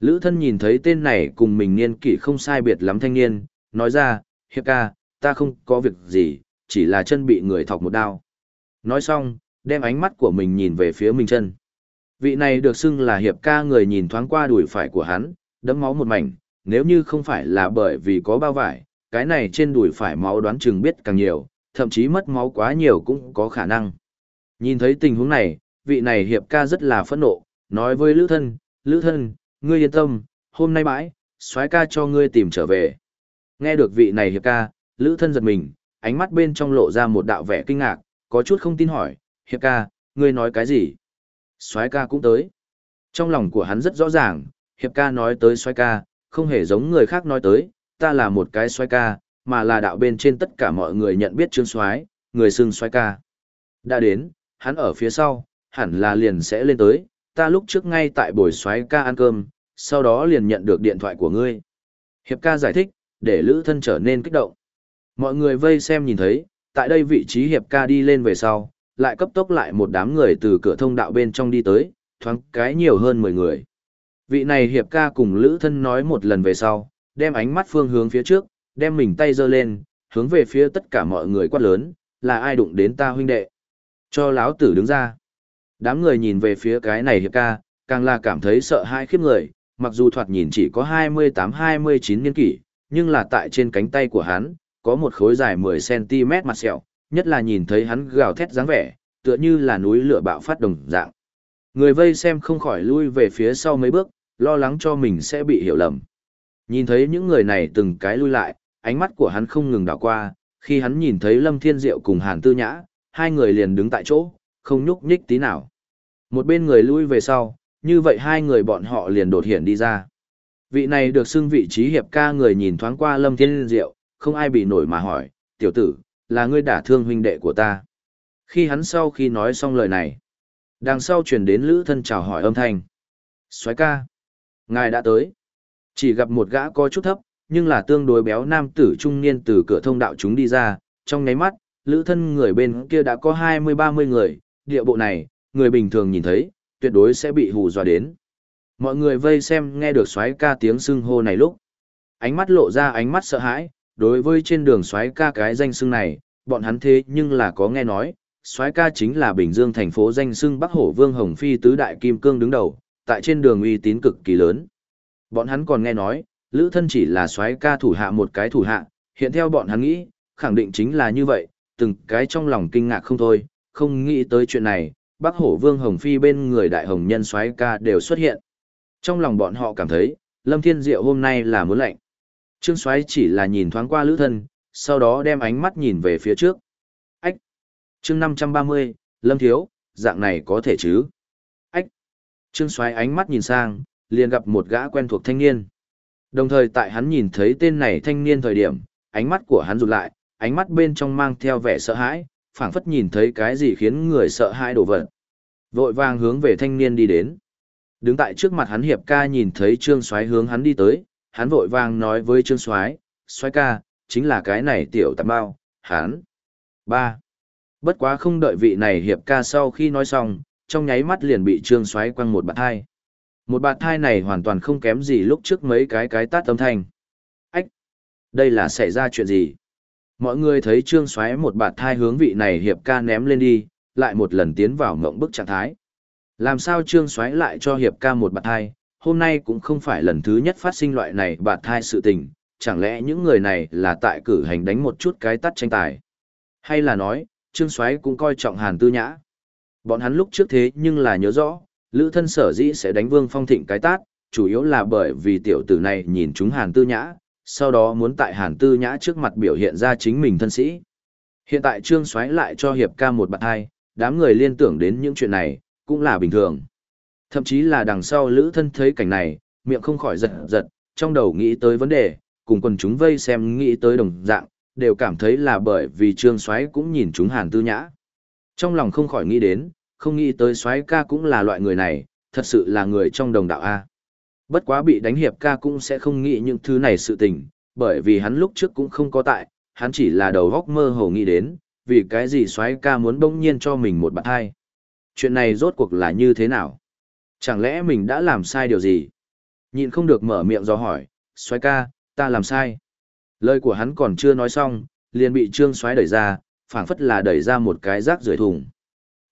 Lữ Thân nhìn thấy tên này cùng mình niên kỷ không sai biệt lắm thanh niên, nói ra, hiệp ca, ta không có việc gì, chỉ là chân bị người thọc một đao. Nói xong, đem ánh mắt của mình nhìn về phía mình chân. Vị này được xưng là hiệp ca người nhìn thoáng qua đùi phải của hắn, đấm máu một mảnh, nếu như không phải là bởi vì có bao vải, cái này trên đùi phải máu đoán chừng biết càng nhiều, thậm chí mất máu quá nhiều cũng có khả năng. Nhìn thấy tình huống này, vị này hiệp ca rất là phẫn nộ, nói với Lữ Thân, Lữ Thân, ngươi yên tâm, hôm nay bãi, soái ca cho ngươi tìm trở về. Nghe được vị này hiệp ca, Lữ Thân giật mình, ánh mắt bên trong lộ ra một đạo vẻ kinh ngạc, có chút không tin hỏi, hiệp ca, ngươi nói cái gì? soái ca cũng tới. Trong lòng của hắn rất rõ ràng, hiệp ca nói tới soái ca, không hề giống người khác nói tới, ta là một cái soái ca, mà là đạo bên trên tất cả mọi người nhận biết trương soái, người xưng soái ca. Đã đến, hắn ở phía sau, hẳn là liền sẽ lên tới, ta lúc trước ngay tại buổi xoáy ca ăn cơm, sau đó liền nhận được điện thoại của ngươi. Hiệp ca giải thích, để lữ thân trở nên kích động. Mọi người vây xem nhìn thấy, tại đây vị trí hiệp ca đi lên về sau, lại cấp tốc lại một đám người từ cửa thông đạo bên trong đi tới, thoáng cái nhiều hơn 10 người. Vị này hiệp ca cùng lữ thân nói một lần về sau, đem ánh mắt phương hướng phía trước, đem mình tay giơ lên, hướng về phía tất cả mọi người quát lớn, là ai đụng đến ta huynh đệ. Cho láo tử đứng ra. Đám người nhìn về phía cái này hiệp ca, càng là cảm thấy sợ hãi khiếp người, mặc dù thoạt nhìn chỉ có 28-29 niên kỷ, nhưng là tại trên cánh tay của hắn, có một khối dài 10cm mặt sẹo, nhất là nhìn thấy hắn gào thét dáng vẻ, tựa như là núi lửa bạo phát đồng dạng. Người vây xem không khỏi lui về phía sau mấy bước, lo lắng cho mình sẽ bị hiểu lầm. Nhìn thấy những người này từng cái lui lại, ánh mắt của hắn không ngừng đảo qua, khi hắn nhìn thấy Lâm Thiên Diệu cùng Hàn Tư Nhã, hai người liền đứng tại chỗ, không nhúc nhích tí nào. Một bên người lui về sau, như vậy hai người bọn họ liền đột hiện đi ra. Vị này được xưng vị trí hiệp ca người nhìn thoáng qua Lâm Thiên Diệu, không ai bị nổi mà hỏi, tiểu tử, là ngươi đả thương huynh đệ của ta. Khi hắn sau khi nói xong lời này, đằng sau truyền đến lữ thân chào hỏi âm thanh. soái ca, ngài đã tới. Chỉ gặp một gã có chút thấp, nhưng là tương đối béo nam tử trung niên từ cửa thông đạo chúng đi ra, trong nháy mắt, lữ thân người bên kia đã có 20-30 người, địa bộ này, người bình thường nhìn thấy, tuyệt đối sẽ bị hù dọa đến. Mọi người vây xem nghe được xoáy ca tiếng xưng hô này lúc. Ánh mắt lộ ra ánh mắt sợ hãi, đối với trên đường xoáy ca cái danh xưng này, bọn hắn thế nhưng là có nghe nói, xoáy ca chính là Bình Dương thành phố danh xưng Bắc Hổ Vương Hồng Phi tứ đại kim cương đứng đầu, tại trên đường uy tín cực kỳ lớn. Bọn hắn còn nghe nói, Lữ Thân chỉ là xoáy ca thủ hạ một cái thủ hạ, hiện theo bọn hắn nghĩ, khẳng định chính là như vậy, từng cái trong lòng kinh ngạc không thôi, không nghĩ tới chuyện này, Bắc Hổ Vương Hồng Phi bên người đại hồng nhân xoáy ca đều xuất hiện. Trong lòng bọn họ cảm thấy, Lâm Thiên Diệu hôm nay là muốn lạnh. Trương xoáy chỉ là nhìn thoáng qua Lữ Thân, sau đó đem ánh mắt nhìn về phía trước. Ách! chương 530, Lâm Thiếu, dạng này có thể chứ? Ách! Trương xoáy ánh mắt nhìn sang, liền gặp một gã quen thuộc thanh niên. Đồng thời tại hắn nhìn thấy tên này thanh niên thời điểm, ánh mắt của hắn rụt lại, ánh mắt bên trong mang theo vẻ sợ hãi, phảng phất nhìn thấy cái gì khiến người sợ hãi đổ vật. Vội vàng hướng về thanh niên đi đến. Đứng tại trước mặt hắn hiệp ca nhìn thấy Trương Soái hướng hắn đi tới, hắn vội vàng nói với Trương Soái, "Soái ca, chính là cái này tiểu tạp bao, hắn." ba Bất quá không đợi vị này hiệp ca sau khi nói xong, trong nháy mắt liền bị Trương Soái quăng một bạt hai. Một bạt thai này hoàn toàn không kém gì lúc trước mấy cái cái tát âm thanh. Ách! Đây là xảy ra chuyện gì? Mọi người thấy Trương Xoáy một bạt thai hướng vị này hiệp ca ném lên đi, lại một lần tiến vào ngộng bức trạng thái. Làm sao Trương Xoáy lại cho hiệp ca một bạt thai, hôm nay cũng không phải lần thứ nhất phát sinh loại này bạt thai sự tình, chẳng lẽ những người này là tại cử hành đánh một chút cái tắt tranh tài? Hay là nói, Trương Soái cũng coi trọng Hàn Tư Nhã? Bọn hắn lúc trước thế nhưng là nhớ rõ, Lữ thân sở dĩ sẽ đánh Vương Phong Thịnh cái tát, chủ yếu là bởi vì tiểu tử này nhìn chúng Hàn Tư Nhã, sau đó muốn tại Hàn Tư Nhã trước mặt biểu hiện ra chính mình thân sĩ. Hiện tại Trương Soái lại cho Hiệp ca một bạn hai, đám người liên tưởng đến những chuyện này, cũng là bình thường. Thậm chí là đằng sau Lữ thân thấy cảnh này, miệng không khỏi giật giật, trong đầu nghĩ tới vấn đề, cùng quần chúng vây xem nghĩ tới đồng dạng, đều cảm thấy là bởi vì Trương Soái cũng nhìn chúng Hàn Tư Nhã. Trong lòng không khỏi nghĩ đến, không nghĩ tới Soái ca cũng là loại người này, thật sự là người trong đồng đạo A. Bất quá bị đánh hiệp ca cũng sẽ không nghĩ những thứ này sự tình, bởi vì hắn lúc trước cũng không có tại, hắn chỉ là đầu góc mơ hồ nghĩ đến, vì cái gì xoái ca muốn bỗng nhiên cho mình một bạn hai. Chuyện này rốt cuộc là như thế nào? Chẳng lẽ mình đã làm sai điều gì? Nhìn không được mở miệng do hỏi, xoái ca, ta làm sai. Lời của hắn còn chưa nói xong, liền bị Trương xoái đẩy ra, phảng phất là đẩy ra một cái rác rưởi thùng.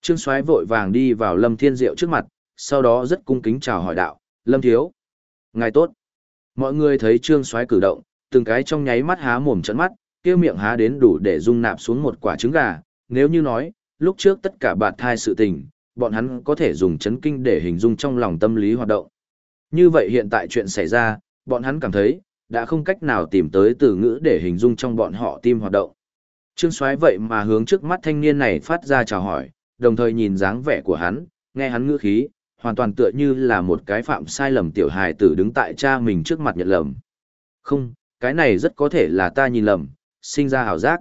Trương Soái vội vàng đi vào Lâm Thiên Diệu trước mặt, sau đó rất cung kính chào hỏi đạo, "Lâm thiếu, ngài tốt." Mọi người thấy Trương Soái cử động, từng cái trong nháy mắt há mồm trợn mắt, kia miệng há đến đủ để dung nạp xuống một quả trứng gà, nếu như nói, lúc trước tất cả bạt thai sự tình, bọn hắn có thể dùng chấn kinh để hình dung trong lòng tâm lý hoạt động. Như vậy hiện tại chuyện xảy ra, bọn hắn cảm thấy, đã không cách nào tìm tới từ ngữ để hình dung trong bọn họ tim hoạt động. Trương Soái vậy mà hướng trước mắt thanh niên này phát ra chào hỏi, đồng thời nhìn dáng vẻ của hắn, nghe hắn ngữ khí, hoàn toàn tựa như là một cái phạm sai lầm tiểu hài tử đứng tại cha mình trước mặt nhận lầm. Không, cái này rất có thể là ta nhìn lầm, sinh ra hảo giác.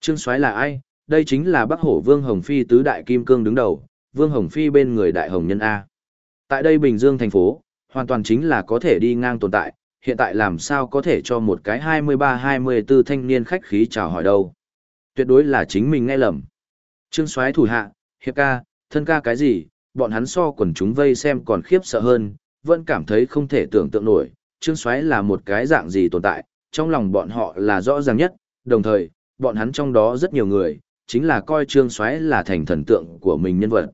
Trương Soái là ai? Đây chính là Bắc Hổ Vương Hồng Phi tứ đại kim cương đứng đầu, Vương Hồng Phi bên người đại hồng nhân A. Tại đây Bình Dương thành phố, hoàn toàn chính là có thể đi ngang tồn tại, hiện tại làm sao có thể cho một cái 23-24 thanh niên khách khí chào hỏi đâu. Tuyệt đối là chính mình nghe lầm. Trương Soái thủ hạ, hiệp ca, thân ca cái gì, bọn hắn so quần chúng vây xem còn khiếp sợ hơn, vẫn cảm thấy không thể tưởng tượng nổi, Trương Soái là một cái dạng gì tồn tại, trong lòng bọn họ là rõ ràng nhất, đồng thời, bọn hắn trong đó rất nhiều người, chính là coi Trương Soái là thành thần tượng của mình nhân vật.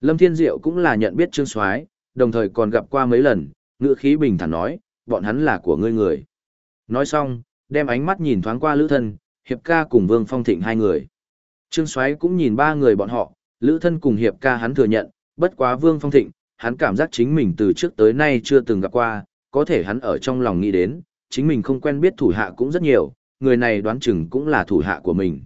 Lâm Thiên Diệu cũng là nhận biết Trương Soái, đồng thời còn gặp qua mấy lần, ngữ khí bình thản nói, bọn hắn là của ngươi người. Nói xong, đem ánh mắt nhìn thoáng qua Lữ Thân, Hiệp ca cùng Vương Phong Thịnh hai người. Trương Soái cũng nhìn ba người bọn họ, Lữ Thân cùng Hiệp ca hắn thừa nhận, bất quá Vương Phong Thịnh, hắn cảm giác chính mình từ trước tới nay chưa từng gặp qua, có thể hắn ở trong lòng nghĩ đến, chính mình không quen biết thủ hạ cũng rất nhiều, người này đoán chừng cũng là thủ hạ của mình.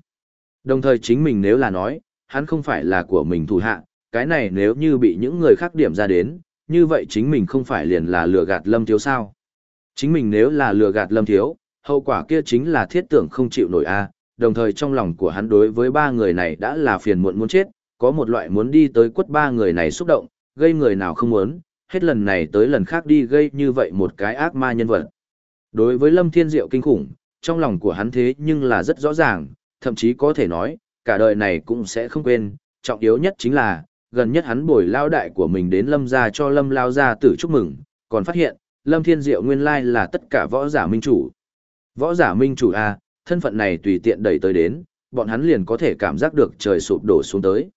Đồng thời chính mình nếu là nói, hắn không phải là của mình thủ hạ, cái này nếu như bị những người khác điểm ra đến, như vậy chính mình không phải liền là lừa gạt lâm thiếu sao. Chính mình nếu là lừa gạt lâm thiếu, hậu quả kia chính là thiết tưởng không chịu nổi a đồng thời trong lòng của hắn đối với ba người này đã là phiền muộn muốn chết, có một loại muốn đi tới quất ba người này xúc động, gây người nào không muốn, hết lần này tới lần khác đi gây như vậy một cái ác ma nhân vật. Đối với Lâm Thiên Diệu kinh khủng, trong lòng của hắn thế nhưng là rất rõ ràng, thậm chí có thể nói, cả đời này cũng sẽ không quên, trọng yếu nhất chính là, gần nhất hắn bồi lao đại của mình đến Lâm gia cho Lâm lao gia tử chúc mừng, còn phát hiện, Lâm Thiên Diệu nguyên lai là tất cả võ giả minh chủ. Võ giả minh chủ A, thân phận này tùy tiện đẩy tới đến, bọn hắn liền có thể cảm giác được trời sụp đổ xuống tới.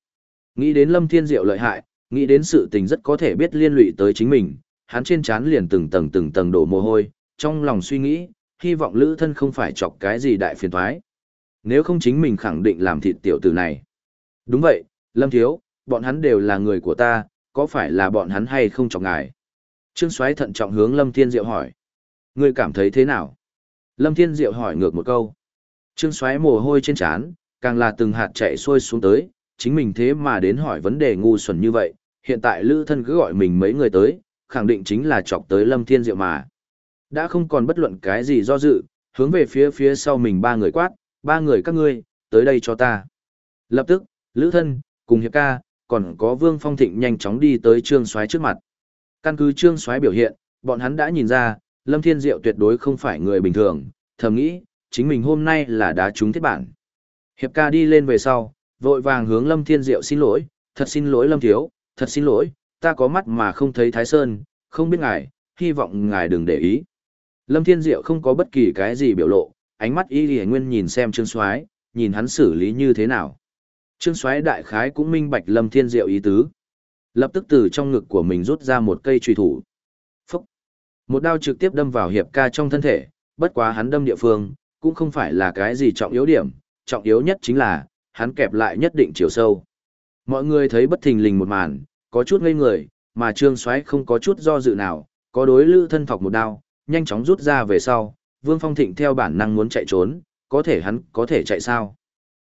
Nghĩ đến Lâm Thiên Diệu lợi hại, nghĩ đến sự tình rất có thể biết liên lụy tới chính mình, hắn trên trán liền từng tầng từng tầng đổ mồ hôi, trong lòng suy nghĩ, hy vọng lữ thân không phải chọc cái gì đại phiền toái. Nếu không chính mình khẳng định làm thịt tiểu tử này. Đúng vậy, Lâm Thiếu, bọn hắn đều là người của ta, có phải là bọn hắn hay không chọc ngài? Trương Soái thận trọng hướng Lâm Thiên Diệu hỏi. Ngươi cảm thấy thế nào? Lâm Thiên Diệu hỏi ngược một câu. Trương Soái mồ hôi trên trán, càng là từng hạt chạy xuôi xuống tới, chính mình thế mà đến hỏi vấn đề ngu xuẩn như vậy, hiện tại Lữ Thân cứ gọi mình mấy người tới, khẳng định chính là chọc tới Lâm Thiên Diệu mà. Đã không còn bất luận cái gì do dự, hướng về phía phía sau mình ba người quát, ba người các ngươi, tới đây cho ta. Lập tức, Lữ Thân, cùng Hiệp Ca, còn có Vương Phong Thịnh nhanh chóng đi tới Trương Soái trước mặt. Căn cứ Trương Soái biểu hiện, bọn hắn đã nhìn ra, Lâm Thiên Diệu tuyệt đối không phải người bình thường, thầm nghĩ, chính mình hôm nay là đá trúng thiết bản. Hiệp ca đi lên về sau, vội vàng hướng Lâm Thiên Diệu xin lỗi, thật xin lỗi Lâm Thiếu, thật xin lỗi, ta có mắt mà không thấy Thái Sơn, không biết ngài, hy vọng ngài đừng để ý. Lâm Thiên Diệu không có bất kỳ cái gì biểu lộ, ánh mắt y lì nguyên nhìn xem Trương Soái, nhìn hắn xử lý như thế nào. Trương Soái đại khái cũng minh bạch Lâm Thiên Diệu ý tứ. Lập tức từ trong ngực của mình rút ra một cây truy thủ. Phúc! Một đao trực tiếp đâm vào hiệp ca trong thân thể, bất quá hắn đâm địa phương, cũng không phải là cái gì trọng yếu điểm, trọng yếu nhất chính là, hắn kẹp lại nhất định chiều sâu. Mọi người thấy bất thình lình một màn, có chút ngây người, mà Trương Soái không có chút do dự nào, có đối lữ thân thọc một đao, nhanh chóng rút ra về sau, Vương Phong Thịnh theo bản năng muốn chạy trốn, có thể hắn có thể chạy sao?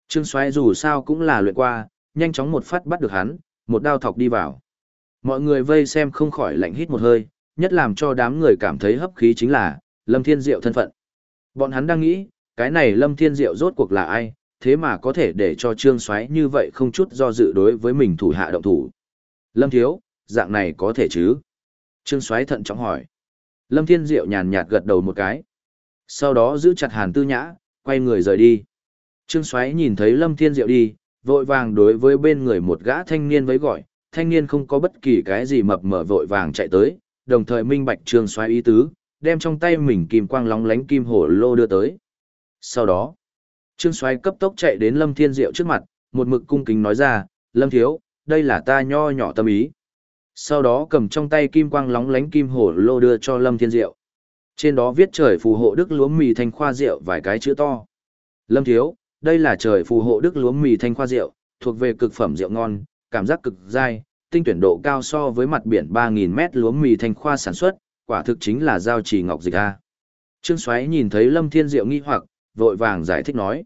Trương Soái dù sao cũng là luyện qua, nhanh chóng một phát bắt được hắn, một đao thọc đi vào. Mọi người vây xem không khỏi lạnh hít một hơi, nhất làm cho đám người cảm thấy hấp khí chính là Lâm Thiên Diệu thân phận. Bọn hắn đang nghĩ, cái này Lâm Thiên Diệu rốt cuộc là ai, thế mà có thể để cho Trương Soái như vậy không chút do dự đối với mình thủ hạ động thủ. Lâm Thiếu, dạng này có thể chứ? Trương Soái thận trọng hỏi. Lâm Thiên Diệu nhàn nhạt gật đầu một cái. Sau đó giữ chặt Hàn Tư Nhã, quay người rời đi. Trương Soái nhìn thấy Lâm Thiên Diệu đi, vội vàng đối với bên người một gã thanh niên với gọi, thanh niên không có bất kỳ cái gì mập mở vội vàng chạy tới, đồng thời minh bạch Trương Soái ý tứ, đem trong tay mình kim quang lóng lánh kim hổ lô đưa tới. Sau đó, Trương Soái cấp tốc chạy đến Lâm Thiên Diệu trước mặt, một mực cung kính nói ra, Lâm Thiếu, đây là ta nho nhỏ tâm ý. Sau đó cầm trong tay kim quang lóng lánh kim hổ lô đưa cho Lâm Thiên Diệu. Trên đó viết trời phù hộ đức lúa mì thanh khoa rượu vài cái chữ to. Lâm Thiếu, đây là trời phù hộ đức lúa mì thanh khoa rượu, thuộc về cực phẩm rượu ngon, cảm giác cực dai, tinh tuyển độ cao so với mặt biển 3.000 mét lúa mì thanh khoa sản xuất, quả thực chính là giao trì ngọc dịch A. Trương Soái nhìn thấy Lâm Thiên Diệu nghi hoặc, vội vàng giải thích nói.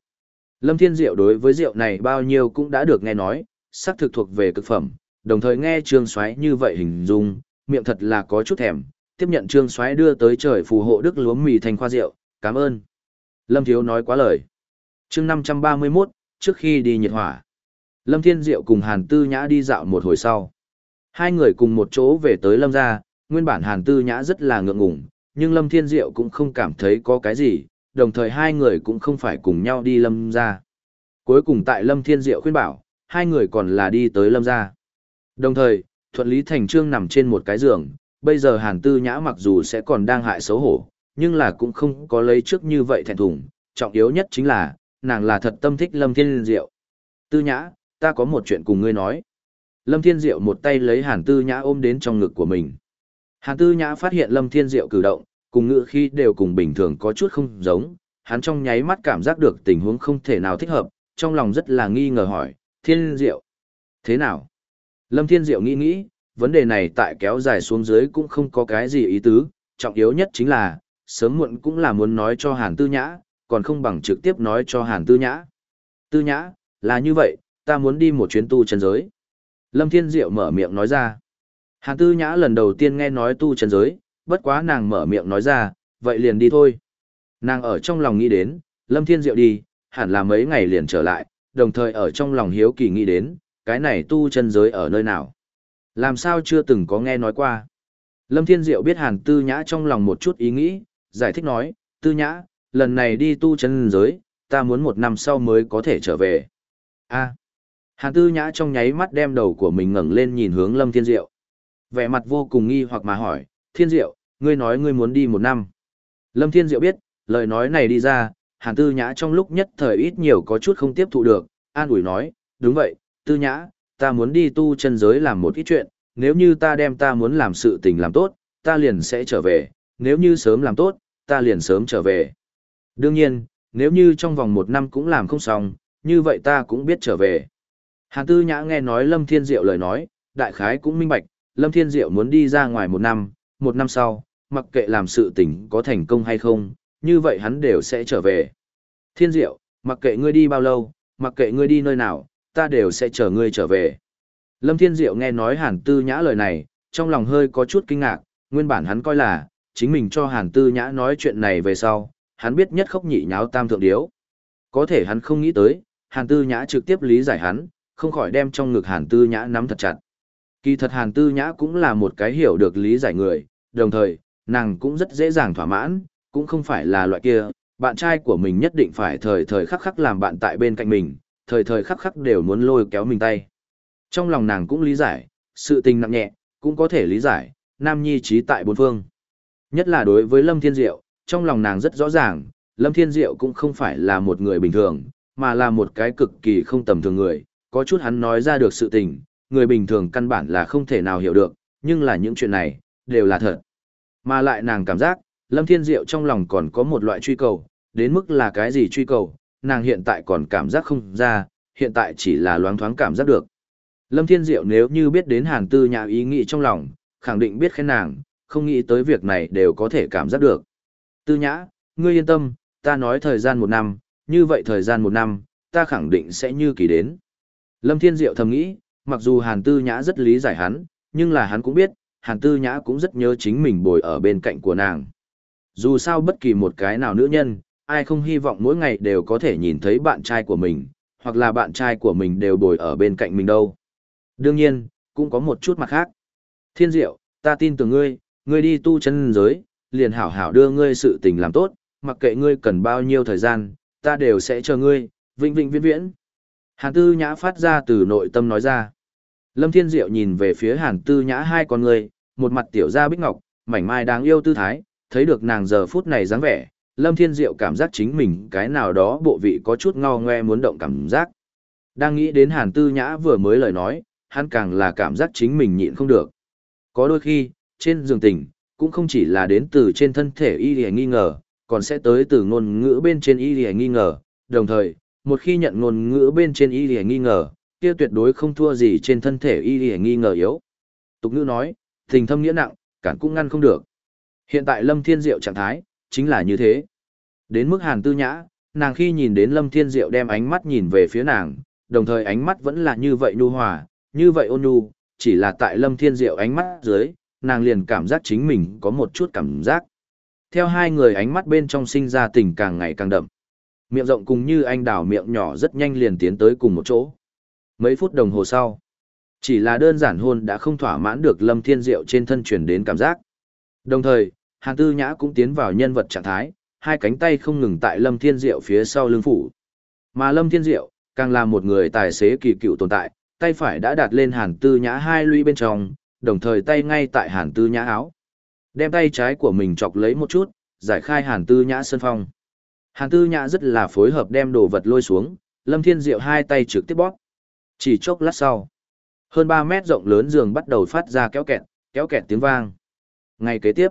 Lâm Thiên Diệu đối với rượu này bao nhiêu cũng đã được nghe nói, sắc thực thuộc về cực phẩm, đồng thời nghe Trương Xoáy như vậy hình dung, miệng thật là có chút thèm, tiếp nhận Trương Xoáy đưa tới trời phù hộ đức lúa mì thành khoa rượu, cảm ơn. Lâm Thiếu nói quá lời. chương 531, trước khi đi nhiệt hỏa. Lâm Thiên Diệu cùng Hàn Tư Nhã đi dạo một hồi sau. Hai người cùng một chỗ về tới Lâm gia, nguyên bản Hàn Tư Nhã rất là ngượng ngùng, nhưng Lâm Thiên Diệu cũng không cảm thấy có cái gì, đồng thời hai người cũng không phải cùng nhau đi Lâm gia. Cuối cùng tại Lâm Thiên Diệu khuyên bảo, hai người còn là đi tới Lâm gia. Đồng thời, thuận lý thành trương nằm trên một cái giường, bây giờ Hàn Tư Nhã mặc dù sẽ còn đang hại xấu hổ, nhưng là cũng không có lấy trước như vậy thẹn thùng, trọng yếu nhất chính là, nàng là thật tâm thích Lâm Thiên Diệu. Tư Nhã, ta có một chuyện cùng ngươi nói. Lâm Thiên Diệu một tay lấy Hàn Tư Nhã ôm đến trong ngực của mình. Hàn Tư Nhã phát hiện Lâm Thiên Diệu cử động, cùng ngữ khi đều cùng bình thường có chút không giống, hắn trong nháy mắt cảm giác được tình huống không thể nào thích hợp, trong lòng rất là nghi ngờ hỏi, Thiên Diệu, thế nào? Lâm Thiên Diệu nghĩ nghĩ, vấn đề này tại kéo dài xuống dưới cũng không có cái gì ý tứ, trọng yếu nhất chính là, sớm muộn cũng là muốn nói cho Hàn Tư Nhã, còn không bằng trực tiếp nói cho Hàn Tư Nhã. Tư Nhã, là như vậy, ta muốn đi một chuyến tu chân giới. Lâm Thiên Diệu mở miệng nói ra. Hàn Tư Nhã lần đầu tiên nghe nói tu chân giới, bất quá nàng mở miệng nói ra, vậy liền đi thôi. Nàng ở trong lòng nghĩ đến, Lâm Thiên Diệu đi, hẳn là mấy ngày liền trở lại, đồng thời ở trong lòng hiếu kỳ nghĩ đến, cái này tu chân giới ở nơi nào. Làm sao chưa từng có nghe nói qua. Lâm Thiên Diệu biết Hàn Tư Nhã trong lòng một chút ý nghĩ, giải thích nói, Tư Nhã, lần này đi tu chân giới, ta muốn một năm sau mới có thể trở về. a Hàn Tư Nhã trong nháy mắt đem đầu của mình ngẩng lên nhìn hướng Lâm Thiên Diệu. Vẻ mặt vô cùng nghi hoặc mà hỏi, Thiên Diệu, ngươi nói ngươi muốn đi một năm. Lâm Thiên Diệu biết, lời nói này đi ra, Hàn Tư Nhã trong lúc nhất thời ít nhiều có chút không tiếp thụ được, an ủi nói, đúng vậy, Tư Nhã, ta muốn đi tu chân giới làm một ít chuyện, nếu như ta đem ta muốn làm sự tình làm tốt, ta liền sẽ trở về, nếu như sớm làm tốt, ta liền sớm trở về. Đương nhiên, nếu như trong vòng một năm cũng làm không xong, như vậy ta cũng biết trở về. Hàn Tư Nhã nghe nói Lâm Thiên Diệu lời nói, đại khái cũng minh bạch, Lâm Thiên Diệu muốn đi ra ngoài một năm, một năm sau, mặc kệ làm sự tình có thành công hay không, như vậy hắn đều sẽ trở về. Thiên Diệu, mặc kệ ngươi đi bao lâu, mặc kệ ngươi đi nơi nào, ta đều sẽ chờ ngươi trở về. Lâm Thiên Diệu nghe nói Hàn Tư Nhã lời này, trong lòng hơi có chút kinh ngạc, nguyên bản hắn coi là, chính mình cho Hàn Tư Nhã nói chuyện này về sau, hắn biết nhất khóc nhị nháo tam thượng điếu. Có thể hắn không nghĩ tới, Hàn Tư Nhã trực tiếp lý giải hắn, không khỏi đem trong ngực Hàn Tư Nhã nắm thật chặt. Kỳ thật Hàn Tư Nhã cũng là một cái hiểu được lý giải người, đồng thời, nàng cũng rất dễ dàng thỏa mãn, cũng không phải là loại kia, bạn trai của mình nhất định phải thời thời khắc khắc làm bạn tại bên cạnh mình, thời thời khắc khắc đều muốn lôi kéo mình tay. Trong lòng nàng cũng lý giải, sự tình nặng nhẹ, cũng có thể lý giải, nam nhi trí tại bốn phương. Nhất là đối với Lâm Thiên Diệu, trong lòng nàng rất rõ ràng, Lâm Thiên Diệu cũng không phải là một người bình thường, mà là một cái cực kỳ không tầm thường người, có chút hắn nói ra được sự tình, người bình thường căn bản là không thể nào hiểu được, nhưng là những chuyện này, đều là thật. Mà lại nàng cảm giác, Lâm Thiên Diệu trong lòng còn có một loại truy cầu, đến mức là cái gì truy cầu, nàng hiện tại còn cảm giác không ra, hiện tại chỉ là loáng thoáng cảm giác được. Lâm Thiên Diệu nếu như biết đến Hàn Tư Nhã ý nghĩ trong lòng, khẳng định biết khen nàng, không nghĩ tới việc này đều có thể cảm giác được. Tư Nhã, ngươi yên tâm, ta nói thời gian một năm, như vậy thời gian một năm, ta khẳng định sẽ như kỳ đến. Lâm Thiên Diệu thầm nghĩ, mặc dù Hàn Tư Nhã rất lý giải hắn, nhưng là hắn cũng biết, Hàn Tư Nhã cũng rất nhớ chính mình bồi ở bên cạnh của nàng. Dù sao bất kỳ một cái nào nữ nhân, ai không hy vọng mỗi ngày đều có thể nhìn thấy bạn trai của mình, hoặc là bạn trai của mình đều bồi ở bên cạnh mình đâu. Đương nhiên, cũng có một chút mặt khác. Thiên Diệu, ta tin tưởng ngươi, ngươi đi tu chân giới, liền hảo hảo đưa ngươi sự tình làm tốt, mặc kệ ngươi cần bao nhiêu thời gian, ta đều sẽ chờ ngươi, vĩnh vĩnh viễn viễn. Hàn Tư Nhã phát ra từ nội tâm nói ra. Lâm Thiên Diệu nhìn về phía Hàn Tư Nhã hai con người, một mặt tiểu gia bích ngọc, mảnh mai đáng yêu tư thái, thấy được nàng giờ phút này dáng vẻ, Lâm Thiên Diệu cảm giác chính mình cái nào đó bộ vị có chút ngao ngoe muốn động cảm giác. Đang nghĩ đến Hàn Tư Nhã vừa mới lời nói, hắn càng là cảm giác chính mình nhịn không được. Có đôi khi, trên giường tình, cũng không chỉ là đến từ trên thân thể y lìa nghi ngờ, còn sẽ tới từ ngôn ngữ bên trên y lìa nghi ngờ, đồng thời, một khi nhận ngôn ngữ bên trên y lìa nghi ngờ, kia tuyệt đối không thua gì trên thân thể y y nghi ngờ yếu. Tục ngữ nói, tình thâm nghĩa nặng, cản cũng ngăn không được. Hiện tại Lâm Thiên Diệu trạng thái, chính là như thế. Đến mức hàn tư nhã, nàng khi nhìn đến Lâm Thiên Diệu đem ánh mắt nhìn về phía nàng, đồng thời ánh mắt vẫn là như vậy nhu hòa, như vậy ôn nhu, chỉ là tại Lâm Thiên Diệu ánh mắt dưới, nàng liền cảm giác chính mình có một chút cảm giác. Theo hai người ánh mắt bên trong sinh ra tình càng ngày càng đậm. Miệng rộng cùng như anh đào miệng nhỏ rất nhanh liền tiến tới cùng một chỗ. Mấy phút đồng hồ sau, chỉ là đơn giản hôn đã không thỏa mãn được Lâm Thiên Diệu trên thân truyền đến cảm giác. Đồng thời, Hàn Tư Nhã cũng tiến vào nhân vật trạng thái, hai cánh tay không ngừng tại Lâm Thiên Diệu phía sau lưng phủ. Mà Lâm Thiên Diệu, càng là một người tài xế kỳ cựu tồn tại, tay phải đã đặt lên Hàn Tư Nhã hai lũy bên trong, đồng thời tay ngay tại Hàn Tư Nhã áo. Đem tay trái của mình chọc lấy một chút, giải khai Hàn Tư Nhã sân phong. Hàn Tư Nhã rất là phối hợp đem đồ vật lôi xuống, Lâm Thiên Diệu hai tay trực tiếp bóp. Chỉ chốc lát sau, hơn 3 mét rộng lớn giường bắt đầu phát ra kéo kẹt, kéo kẹt tiếng vang. Ngay kế tiếp,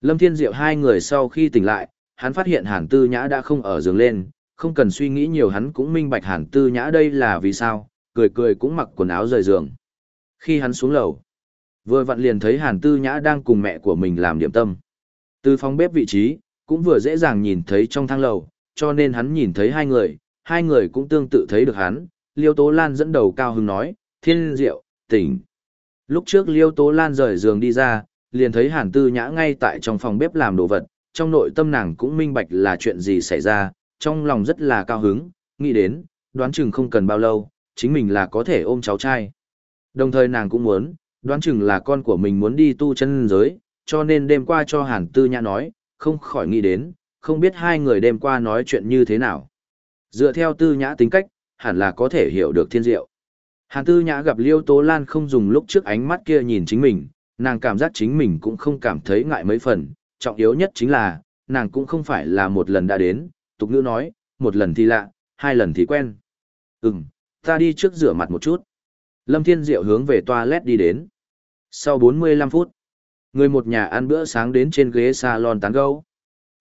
Lâm Thiên Diệu hai người sau khi tỉnh lại, hắn phát hiện Hàn Tư Nhã đã không ở giường lên, không cần suy nghĩ nhiều hắn cũng minh bạch Hàn Tư Nhã đây là vì sao, cười cười cũng mặc quần áo rời giường. Khi hắn xuống lầu, vừa vặn liền thấy Hàn Tư Nhã đang cùng mẹ của mình làm điểm tâm. Từ phòng bếp vị trí, cũng vừa dễ dàng nhìn thấy trong thang lầu, cho nên hắn nhìn thấy hai người, hai người cũng tương tự thấy được hắn. Liêu Tố Lan dẫn đầu cao hứng nói, thiên diệu, tỉnh. Lúc trước Liêu Tố Lan rời giường đi ra, liền thấy Hàn Tư Nhã ngay tại trong phòng bếp làm đồ vật, trong nội tâm nàng cũng minh bạch là chuyện gì xảy ra, trong lòng rất là cao hứng, nghĩ đến, đoán chừng không cần bao lâu, chính mình là có thể ôm cháu trai. Đồng thời nàng cũng muốn, đoán chừng là con của mình muốn đi tu chân giới, cho nên đêm qua cho Hàn Tư Nhã nói, không khỏi nghĩ đến, không biết hai người đêm qua nói chuyện như thế nào. Dựa theo Tư Nhã tính cách, hẳn là có thể hiểu được thiên diệu. Hàn Tư Nhã gặp Liêu Tố Lan không dùng lúc trước ánh mắt kia nhìn chính mình, nàng cảm giác chính mình cũng không cảm thấy ngại mấy phần, trọng yếu nhất chính là, nàng cũng không phải là một lần đã đến, tục ngữ nói, một lần thì lạ, hai lần thì quen. Ừm, ta đi trước rửa mặt một chút. Lâm Thiên Diệu hướng về toilet đi đến. Sau 45 phút, người một nhà ăn bữa sáng đến trên ghế salon tán gẫu.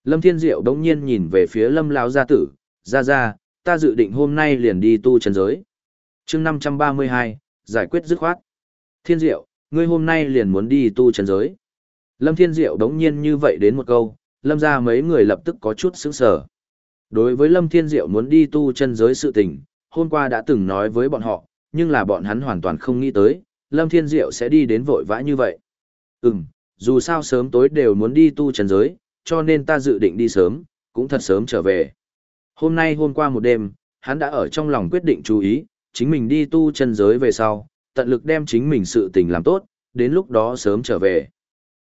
Lâm Thiên Diệu đống nhiên nhìn về phía Lâm Lão gia tử, ra ra, ta dự định hôm nay liền đi tu chân giới. chương 532, giải quyết dứt khoát. Thiên Diệu, ngươi hôm nay liền muốn đi tu chân giới. Lâm Thiên Diệu đống nhiên như vậy đến một câu, Lâm ra mấy người lập tức có chút sững sờ. Đối với Lâm Thiên Diệu muốn đi tu chân giới sự tình, hôm qua đã từng nói với bọn họ, nhưng là bọn hắn hoàn toàn không nghĩ tới, Lâm Thiên Diệu sẽ đi đến vội vã như vậy. Ừm, dù sao sớm tối đều muốn đi tu chân giới, cho nên ta dự định đi sớm, cũng thật sớm trở về. Hôm nay hôm qua một đêm, hắn đã ở trong lòng quyết định chú ý, chính mình đi tu chân giới về sau, tận lực đem chính mình sự tình làm tốt, đến lúc đó sớm trở về.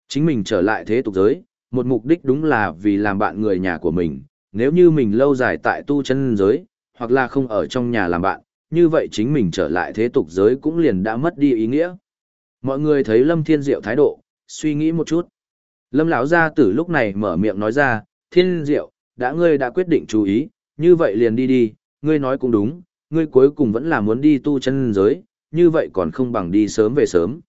Chính mình trở lại thế tục giới, một mục đích đúng là vì làm bạn người nhà của mình, nếu như mình lâu dài tại tu chân giới, hoặc là không ở trong nhà làm bạn, như vậy chính mình trở lại thế tục giới cũng liền đã mất đi ý nghĩa. Mọi người thấy Lâm Thiên Diệu thái độ, suy nghĩ một chút. Lâm lão gia tử lúc này mở miệng nói ra, Thiên Diệu, đã ngươi đã quyết định chú ý, như vậy liền đi đi, ngươi nói cũng đúng, ngươi cuối cùng vẫn là muốn đi tu chân giới, như vậy còn không bằng đi sớm về sớm.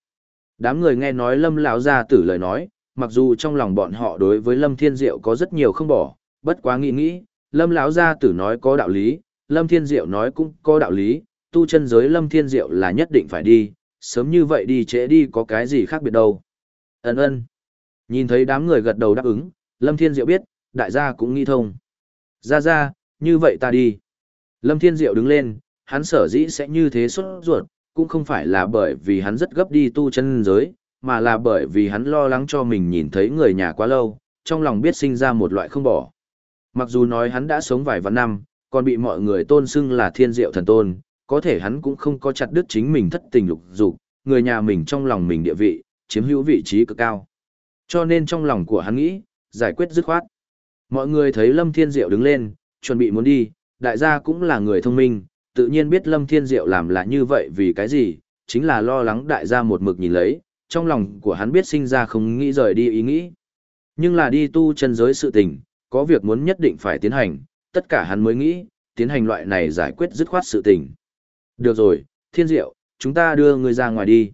Đám người nghe nói Lâm lão gia tử lời nói, mặc dù trong lòng bọn họ đối với Lâm Thiên Diệu có rất nhiều không bỏ, bất quá nghĩ nghĩ, Lâm lão gia tử nói có đạo lý, Lâm Thiên Diệu nói cũng có đạo lý, tu chân giới Lâm Thiên Diệu là nhất định phải đi, sớm như vậy đi trễ đi có cái gì khác biệt đâu. Ấn ơn. Nhìn thấy đám người gật đầu đáp ứng, Lâm Thiên Diệu biết, đại gia cũng nghi thông. Ra ra, như vậy ta đi. Lâm Thiên Diệu đứng lên, hắn sở dĩ sẽ như thế xuất ruột, cũng không phải là bởi vì hắn rất gấp đi tu chân giới, mà là bởi vì hắn lo lắng cho mình nhìn thấy người nhà quá lâu, trong lòng biết sinh ra một loại không bỏ. Mặc dù nói hắn đã sống vài vạn năm, còn bị mọi người tôn xưng là thiên diệu thần tôn, có thể hắn cũng không có chặt đứt chính mình thất tình lục dục, người nhà mình trong lòng mình địa vị, chiếm hữu vị trí cực cao. Cho nên trong lòng của hắn nghĩ, giải quyết dứt khoát. Mọi người thấy Lâm Thiên Diệu đứng lên, chuẩn bị muốn đi, đại gia cũng là người thông minh, tự nhiên biết Lâm Thiên Diệu làm là như vậy vì cái gì, chính là lo lắng đại gia một mực nhìn lấy, trong lòng của hắn biết sinh ra không nghĩ rời đi ý nghĩ. Nhưng là đi tu chân giới sự tình, có việc muốn nhất định phải tiến hành, tất cả hắn mới nghĩ, tiến hành loại này giải quyết dứt khoát sự tình. Được rồi, Thiên Diệu, chúng ta đưa người ra ngoài đi.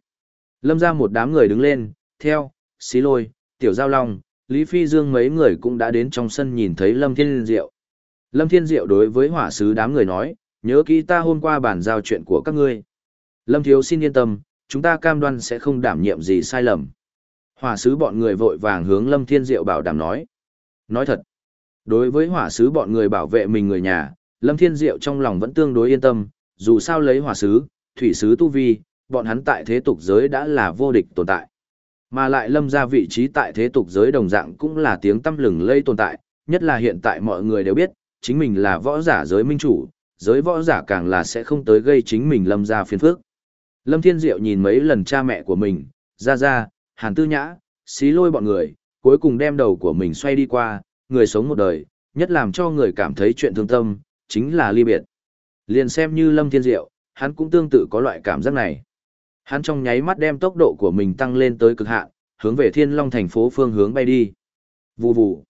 Lâm ra một đám người đứng lên, theo, xí lôi, tiểu giao long, Lý Phi Dương mấy người cũng đã đến trong sân nhìn thấy Lâm Thiên Diệu. Lâm Thiên Diệu đối với hỏa sứ đám người nói, nhớ kỹ ta hôm qua bàn giao chuyện của các ngươi. Lâm Thiếu xin yên tâm, chúng ta cam đoan sẽ không đảm nhiệm gì sai lầm. Hỏa sứ bọn người vội vàng hướng Lâm Thiên Diệu bảo đảm nói. Nói thật, đối với hỏa sứ bọn người bảo vệ mình người nhà, Lâm Thiên Diệu trong lòng vẫn tương đối yên tâm, dù sao lấy hỏa sứ, thủy sứ tu vi, bọn hắn tại thế tục giới đã là vô địch tồn tại. Mà lại lâm ra vị trí tại thế tục giới đồng dạng cũng là tiếng tâm lừng lây tồn tại, nhất là hiện tại mọi người đều biết, chính mình là võ giả giới minh chủ, giới võ giả càng là sẽ không tới gây chính mình lâm ra phiền phức. Lâm Thiên Diệu nhìn mấy lần cha mẹ của mình, ra ra, hàn tư nhã, xí lôi bọn người, cuối cùng đem đầu của mình xoay đi qua, người sống một đời, nhất làm cho người cảm thấy chuyện thương tâm, chính là ly biệt. Liền xem như Lâm Thiên Diệu, hắn cũng tương tự có loại cảm giác này. Hắn trong nháy mắt đem tốc độ của mình tăng lên tới cực hạn, hướng về Thiên Long thành phố phương hướng bay đi. Vù vù.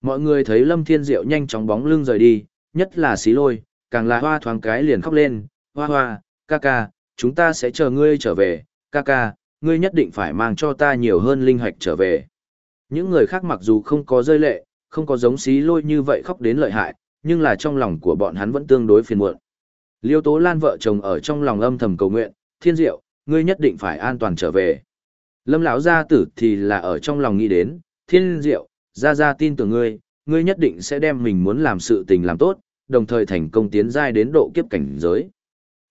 Mọi người thấy Lâm Thiên Diệu nhanh chóng bóng lưng rời đi, nhất là xí lôi, càng là hoa thoáng cái liền khóc lên, hoa hoa, ca ca, chúng ta sẽ chờ ngươi trở về, ca ca, ngươi nhất định phải mang cho ta nhiều hơn linh hạch trở về. Những người khác mặc dù không có rơi lệ, không có giống xí lôi như vậy khóc đến lợi hại, nhưng là trong lòng của bọn hắn vẫn tương đối phiền muộn. Liêu Tố Lan vợ chồng ở trong lòng âm thầm cầu nguyện, thiên diệu, ngươi nhất định phải an toàn trở về. Lâm lão gia tử thì là ở trong lòng nghĩ đến, thiên diệu, ra Ra tin tưởng ngươi, ngươi nhất định sẽ đem mình muốn làm sự tình làm tốt, đồng thời thành công tiến giai đến độ kiếp cảnh giới.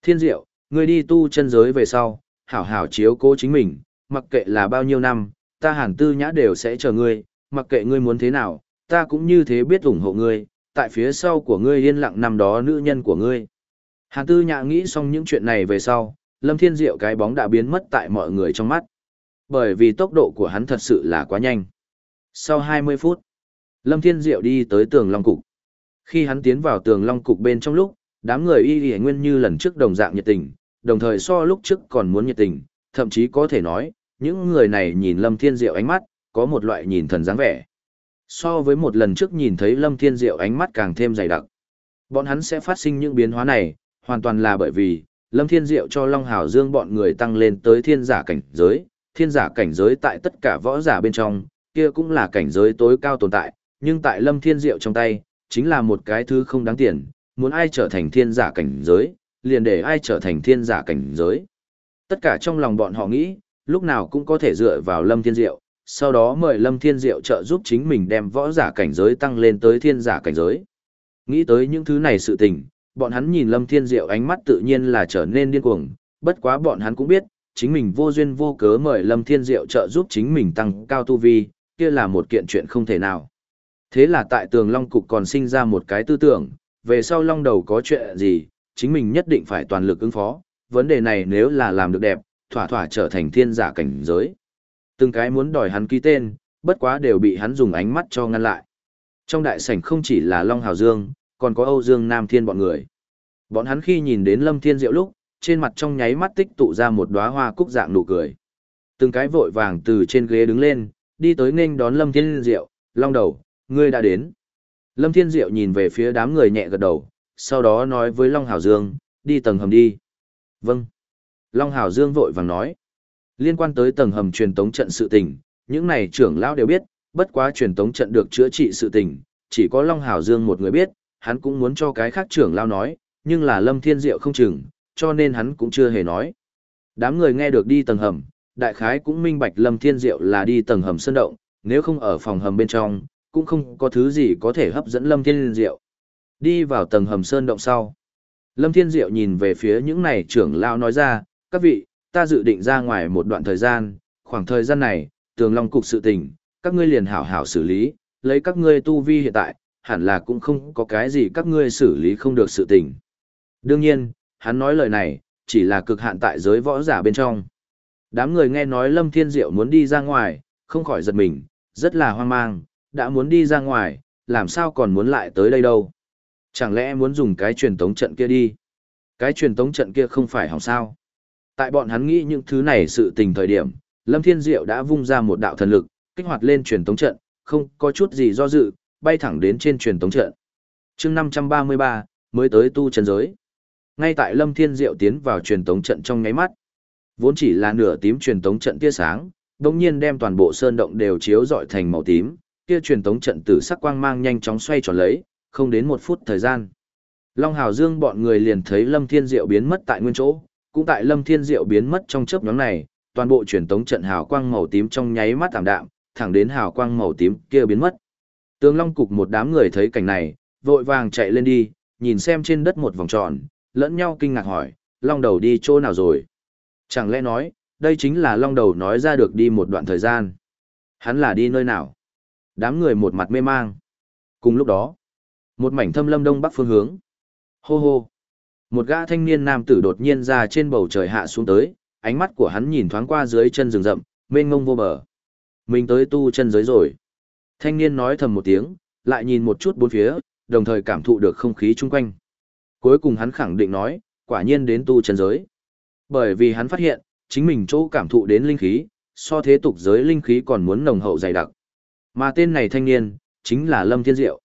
Thiên diệu, ngươi đi tu chân giới về sau, hảo hảo chiếu cố chính mình, mặc kệ là bao nhiêu năm, ta hàn tư nhã đều sẽ chờ ngươi, mặc kệ ngươi muốn thế nào, ta cũng như thế biết ủng hộ ngươi, tại phía sau của ngươi yên lặng năm đó nữ nhân của ngươi. Hàn tư nhã nghĩ xong những chuyện này về sau, Lâm Thiên Diệu cái bóng đã biến mất tại mọi người trong mắt. Bởi vì tốc độ của hắn thật sự là quá nhanh. Sau 20 phút, Lâm Thiên Diệu đi tới tường Long Cục. Khi hắn tiến vào tường Long Cục bên trong lúc, đám người y y nguyên như lần trước đồng dạng nhiệt tình, đồng thời so lúc trước còn muốn nhiệt tình, thậm chí có thể nói, những người này nhìn Lâm Thiên Diệu ánh mắt, có một loại nhìn thần dáng vẻ. So với một lần trước nhìn thấy Lâm Thiên Diệu ánh mắt càng thêm dày đặc. Bọn hắn sẽ phát sinh những biến hóa này, hoàn toàn là bởi vì, Lâm Thiên Diệu cho Long Hào Dương bọn người tăng lên tới thiên giả cảnh giới, thiên giả cảnh giới tại tất cả võ giả bên trong, kia cũng là cảnh giới tối cao tồn tại, nhưng tại Lâm Thiên Diệu trong tay, chính là một cái thứ không đáng tiền, muốn ai trở thành thiên giả cảnh giới, liền để ai trở thành thiên giả cảnh giới. Tất cả trong lòng bọn họ nghĩ, lúc nào cũng có thể dựa vào Lâm Thiên Diệu, sau đó mời Lâm Thiên Diệu trợ giúp chính mình đem võ giả cảnh giới tăng lên tới thiên giả cảnh giới. Nghĩ tới những thứ này sự tình, bọn hắn nhìn Lâm Thiên Diệu ánh mắt tự nhiên là trở nên điên cuồng, bất quá bọn hắn cũng biết, chính mình vô duyên vô cớ mời Lâm Thiên Diệu trợ giúp chính mình tăng cao tu vi, kia là một kiện chuyện không thể nào. Thế là tại tường Long Cục còn sinh ra một cái tư tưởng, về sau Long Đầu có chuyện gì, chính mình nhất định phải toàn lực ứng phó, vấn đề này nếu là làm được đẹp, thỏa thỏa trở thành thiên giả cảnh giới. Từng cái muốn đòi hắn ký tên, bất quá đều bị hắn dùng ánh mắt cho ngăn lại. Trong đại sảnh không chỉ là Long Hào Dương, còn có Âu Dương Nam Thiên bọn người. Bọn hắn khi nhìn đến Lâm Thiên Diệu lúc, trên mặt trong nháy mắt tích tụ ra một đóa hoa cúc dạng nụ cười. Từng cái vội vàng từ trên ghế đứng lên, đi tới nghênh đón Lâm Thiên Diệu, long đầu, ngươi đã đến. Lâm Thiên Diệu nhìn về phía đám người nhẹ gật đầu, sau đó nói với Long Hảo Dương, đi tầng hầm đi. Vâng. Long Hảo Dương vội vàng nói. Liên quan tới tầng hầm truyền tống trận sự tình, Những này trưởng lão đều biết, bất quá truyền tống trận được chữa trị sự tình, chỉ có Long hảo Dương một người biết, hắn cũng muốn cho cái khác trưởng lão nói, nhưng là Lâm Thiên Diệu không chừng, cho nên hắn cũng chưa hề nói. Đám người nghe được đi tầng hầm, đại khái cũng minh bạch Lâm Thiên Diệu là đi tầng hầm sơn động, nếu không ở phòng hầm bên trong, cũng không có thứ gì có thể hấp dẫn Lâm Thiên Diệu. Đi vào tầng hầm sơn động sau. Lâm Thiên Diệu nhìn về phía những này trưởng lão nói ra, các vị, ta dự định ra ngoài một đoạn thời gian, khoảng thời gian này, tường long cục sự tình, các ngươi liền hảo hảo xử lý, lấy các ngươi tu vi hiện tại, hẳn là cũng không có cái gì các ngươi xử lý không được sự tình. Đương nhiên, hắn nói lời này, chỉ là cực hạn tại giới võ giả bên trong. Đám người nghe nói Lâm Thiên Diệu muốn đi ra ngoài, không khỏi giật mình, rất là hoang mang, đã muốn đi ra ngoài, làm sao còn muốn lại tới đây đâu. Chẳng lẽ muốn dùng cái truyền tống trận kia đi? Cái truyền tống trận kia không phải hỏng sao? Tại bọn hắn nghĩ những thứ này sự tình thời điểm, Lâm Thiên Diệu đã vung ra một đạo thần lực, kích hoạt lên truyền tống trận, không có chút gì do dự, bay thẳng đến trên truyền tống trận. Chương 533, mới tới tu chân giới. Ngay tại Lâm Thiên Diệu tiến vào truyền tống trận trong nháy mắt, vốn chỉ là nửa tím truyền tống trận tia sáng, đột nhiên đem toàn bộ sơn động đều chiếu rọi thành màu tím, kia truyền tống trận tử sắc quang mang nhanh chóng xoay tròn lấy, không đến một phút thời gian. Long Hào Dương bọn người liền thấy Lâm Thiên Diệu biến mất tại nguyên chỗ, cũng tại Lâm Thiên Diệu biến mất trong chớp nhoáng này, toàn bộ truyền tống trận hào quang màu tím trong nháy mắt tạm đạm, thẳng đến hào quang màu tím kia biến mất. Tướng Long cục một đám người thấy cảnh này, vội vàng chạy lên đi, nhìn xem trên đất một vòng tròn, lẫn nhau kinh ngạc hỏi, Long đầu đi chỗ nào rồi? Chẳng lẽ nói, đây chính là Long đầu nói ra được đi một đoạn thời gian. Hắn là đi nơi nào? Đám người một mặt mê mang. Cùng lúc đó, một mảnh thâm lâm đông bắc phương hướng. Hô hô. Một gã thanh niên nam tử đột nhiên ra trên bầu trời hạ xuống tới, ánh mắt của hắn nhìn thoáng qua dưới chân rừng rậm, mênh ngông vô bờ. Mình tới tu chân giới rồi. Thanh niên nói thầm một tiếng, lại nhìn một chút bốn phía, đồng thời cảm thụ được không khí chung quanh. Cuối cùng hắn khẳng định nói, quả nhiên đến tu chân giới. Bởi vì hắn phát hiện, chính mình chỗ cảm thụ đến linh khí, so thế tục giới linh khí còn muốn nồng hậu dày đặc. Mà tên này thanh niên, chính là Lâm Thiên Diệu.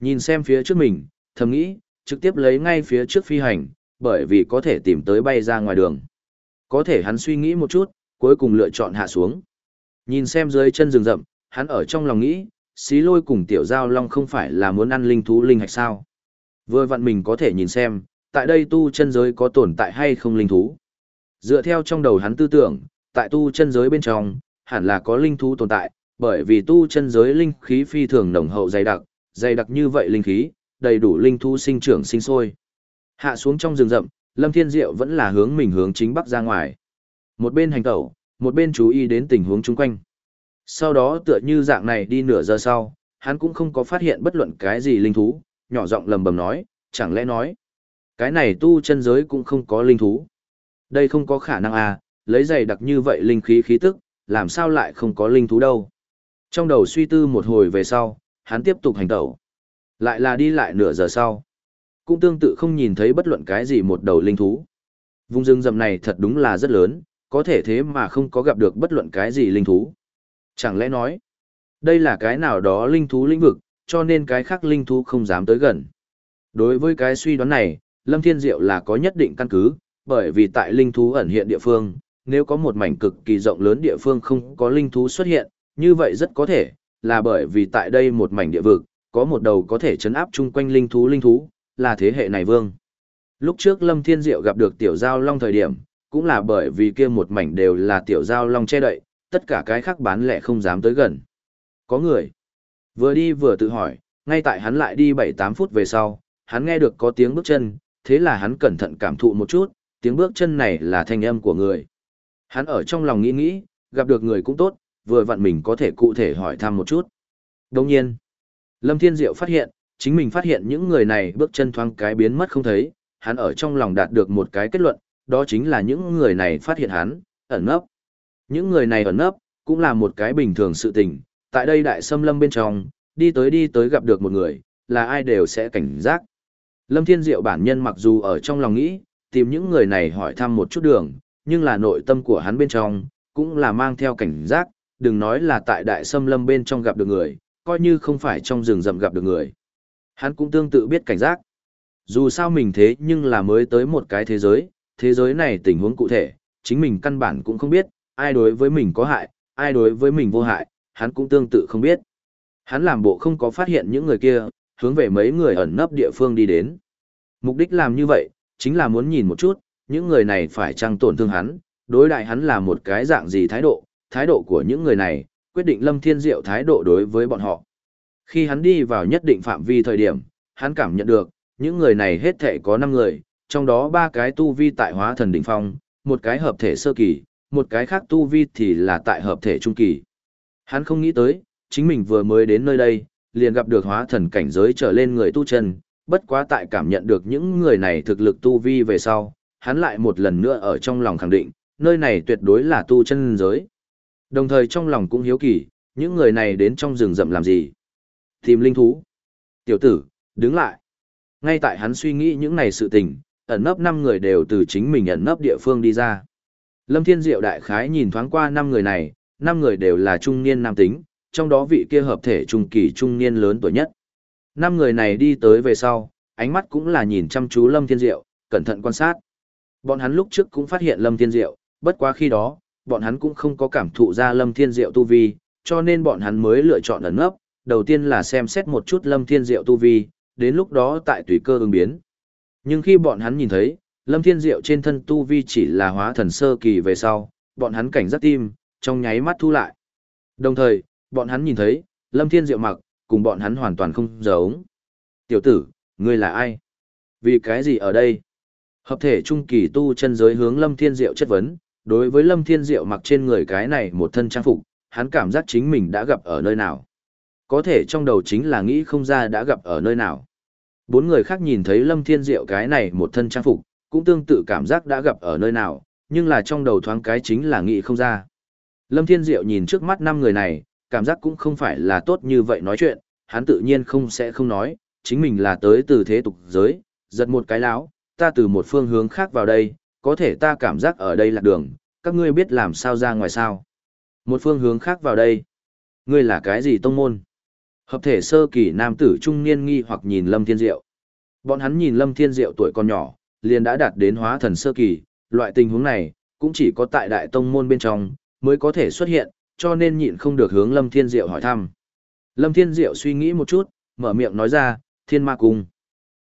Nhìn xem phía trước mình, thầm nghĩ, trực tiếp lấy ngay phía trước phi hành, bởi vì có thể tìm tới bay ra ngoài đường. Có thể hắn suy nghĩ một chút, cuối cùng lựa chọn hạ xuống. Nhìn xem dưới chân rừng rậm, hắn ở trong lòng nghĩ, xí lôi cùng tiểu giao long không phải là muốn ăn linh thú linh hạch sao. Vừa vặn mình có thể nhìn xem, tại đây tu chân giới có tồn tại hay không linh thú. Dựa theo trong đầu hắn tư tưởng, tại tu chân giới bên trong, hẳn là có linh thú tồn tại, bởi vì tu chân giới linh khí phi thường nồng hậu dày đặc, dày đặc như vậy linh khí, đầy đủ linh thú sinh trưởng sinh sôi. Hạ xuống trong rừng rậm, Lâm Thiên Diệu vẫn là hướng mình hướng chính bắc ra ngoài. Một bên hành tẩu, một bên chú ý đến tình huống chung quanh. Sau đó tựa như dạng này đi nửa giờ sau, hắn cũng không có phát hiện bất luận cái gì linh thú, nhỏ giọng lầm bầm nói, chẳng lẽ nói, cái này tu chân giới cũng không có linh thú. Đây không có khả năng à, lấy dày đặc như vậy linh khí khí tức, làm sao lại không có linh thú đâu. Trong đầu suy tư một hồi về sau, hắn tiếp tục hành tẩu. Lại là đi lại nửa giờ sau. Cũng tương tự không nhìn thấy bất luận cái gì một đầu linh thú. Vùng rừng rậm này thật đúng là rất lớn, có thể thế mà không có gặp được bất luận cái gì linh thú. Chẳng lẽ nói, đây là cái nào đó linh thú lĩnh vực, cho nên cái khác linh thú không dám tới gần. Đối với cái suy đoán này, Lâm Thiên Diệu là có nhất định căn cứ, bởi vì tại linh thú ẩn hiện địa phương, nếu có một mảnh cực kỳ rộng lớn địa phương không có linh thú xuất hiện, như vậy rất có thể là bởi vì tại đây một mảnh địa vực, có một đầu có thể chấn áp chung quanh linh thú linh thú, là thế hệ này vương. Lúc trước Lâm Thiên Diệu gặp được tiểu giao long thời điểm, cũng là bởi vì kia một mảnh đều là tiểu giao long che đậy, tất cả cái khác bán lẻ không dám tới gần. Có người. Vừa đi vừa tự hỏi, ngay tại hắn lại đi 7-8 phút về sau, hắn nghe được có tiếng bước chân, thế là hắn cẩn thận cảm thụ một chút, tiếng bước chân này là thanh âm của người. Hắn ở trong lòng nghĩ nghĩ, gặp được người cũng tốt, vừa vặn mình có thể cụ thể hỏi thăm một chút. Đồng nhiên, Lâm Thiên Diệu phát hiện, chính mình phát hiện những người này bước chân thoáng cái biến mất không thấy, hắn ở trong lòng đạt được một cái kết luận, đó chính là những người này phát hiện hắn, ẩn nấp. Những người này ẩn nấp, cũng là một cái bình thường sự tình, tại đây đại xâm lâm bên trong, đi tới đi tới gặp được một người, là ai đều sẽ cảnh giác. Lâm Thiên Diệu bản nhân mặc dù ở trong lòng nghĩ, tìm những người này hỏi thăm một chút đường, nhưng là nội tâm của hắn bên trong, cũng là mang theo cảnh giác, đừng nói là tại đại xâm lâm bên trong gặp được người, coi như không phải trong rừng rậm gặp được người. Hắn cũng tương tự biết cảnh giác. Dù sao mình thế nhưng là mới tới một cái thế giới, thế giới này tình huống cụ thể, chính mình căn bản cũng không biết, ai đối với mình có hại, ai đối với mình vô hại, hắn cũng tương tự không biết. Hắn làm bộ không có phát hiện những người kia, hướng về mấy người ẩn nấp địa phương đi đến. Mục đích làm như vậy, chính là muốn nhìn một chút, những người này phải chăng tổn thương hắn, đối đại hắn là một cái dạng gì thái độ, thái độ của những người này, quyết định Lâm Thiên Diệu thái độ đối với bọn họ. Khi hắn đi vào nhất định phạm vi thời điểm, hắn cảm nhận được, những người này hết thể có 5 người, trong đó ba cái tu vi tại hóa thần đỉnh phong, một cái hợp thể sơ kỳ, một cái khác tu vi thì là tại hợp thể trung kỳ. Hắn không nghĩ tới, chính mình vừa mới đến nơi đây, liền gặp được hóa thần cảnh giới trở lên người tu chân, bất quá tại cảm nhận được những người này thực lực tu vi về sau, hắn lại một lần nữa ở trong lòng khẳng định, nơi này tuyệt đối là tu chân giới. Đồng thời trong lòng cũng hiếu kỳ, những người này đến trong rừng rậm làm gì? Tìm linh thú. Tiểu tử, đứng lại. Ngay tại hắn suy nghĩ những này sự tình, ẩn nấp năm người đều từ chính mình ẩn nấp địa phương đi ra. Lâm Thiên Diệu đại khái nhìn thoáng qua năm người này, năm người đều là trung niên nam tính, trong đó vị kia hợp thể trung kỳ trung niên lớn tuổi nhất. Năm người này đi tới về sau, ánh mắt cũng là nhìn chăm chú Lâm Thiên Diệu, cẩn thận quan sát. Bọn hắn lúc trước cũng phát hiện Lâm Thiên Diệu, bất quá khi đó, bọn hắn cũng không có cảm thụ ra Lâm Thiên Diệu tu vi, cho nên bọn hắn mới lựa chọn ẩn nấp, đầu tiên là xem xét một chút Lâm Thiên Diệu tu vi, đến lúc đó tại tùy cơ ứng biến. Nhưng khi bọn hắn nhìn thấy, Lâm Thiên Diệu trên thân tu vi chỉ là hóa thần sơ kỳ về sau, bọn hắn cảnh giác tim, trong nháy mắt thu lại. Đồng thời, bọn hắn nhìn thấy, Lâm Thiên Diệu mặc, cùng bọn hắn hoàn toàn không giống. Tiểu tử, ngươi là ai? Vì cái gì ở đây? Hợp thể trung kỳ tu chân giới hướng Lâm Thiên Diệu chất vấn, đối với Lâm Thiên Diệu mặc trên người cái này một thân trang phục, hắn cảm giác chính mình đã gặp ở nơi nào. Có thể trong đầu chính là nghĩ không ra đã gặp ở nơi nào. Bốn người khác nhìn thấy Lâm Thiên Diệu cái này một thân trang phục, cũng tương tự cảm giác đã gặp ở nơi nào, nhưng là trong đầu thoáng cái chính là nghĩ không ra. Lâm Thiên Diệu nhìn trước mắt năm người này, cảm giác cũng không phải là tốt như vậy nói chuyện, hắn tự nhiên không sẽ không nói, chính mình là tới từ thế tục giới, giật một cái láo, ta từ một phương hướng khác vào đây, có thể ta cảm giác ở đây là đường, các ngươi biết làm sao ra ngoài sao. Một phương hướng khác vào đây. Ngươi là cái gì tông môn? Hợp thể sơ kỳ nam tử trung niên nghi hoặc nhìn Lâm Thiên Diệu. Bọn hắn nhìn Lâm Thiên Diệu tuổi còn nhỏ, liền đã đạt đến hóa thần sơ kỳ, loại tình huống này, cũng chỉ có tại đại tông môn bên trong, mới có thể xuất hiện, cho nên nhịn không được hướng Lâm Thiên Diệu hỏi thăm. Lâm Thiên Diệu suy nghĩ một chút, mở miệng nói ra, thiên ma cung.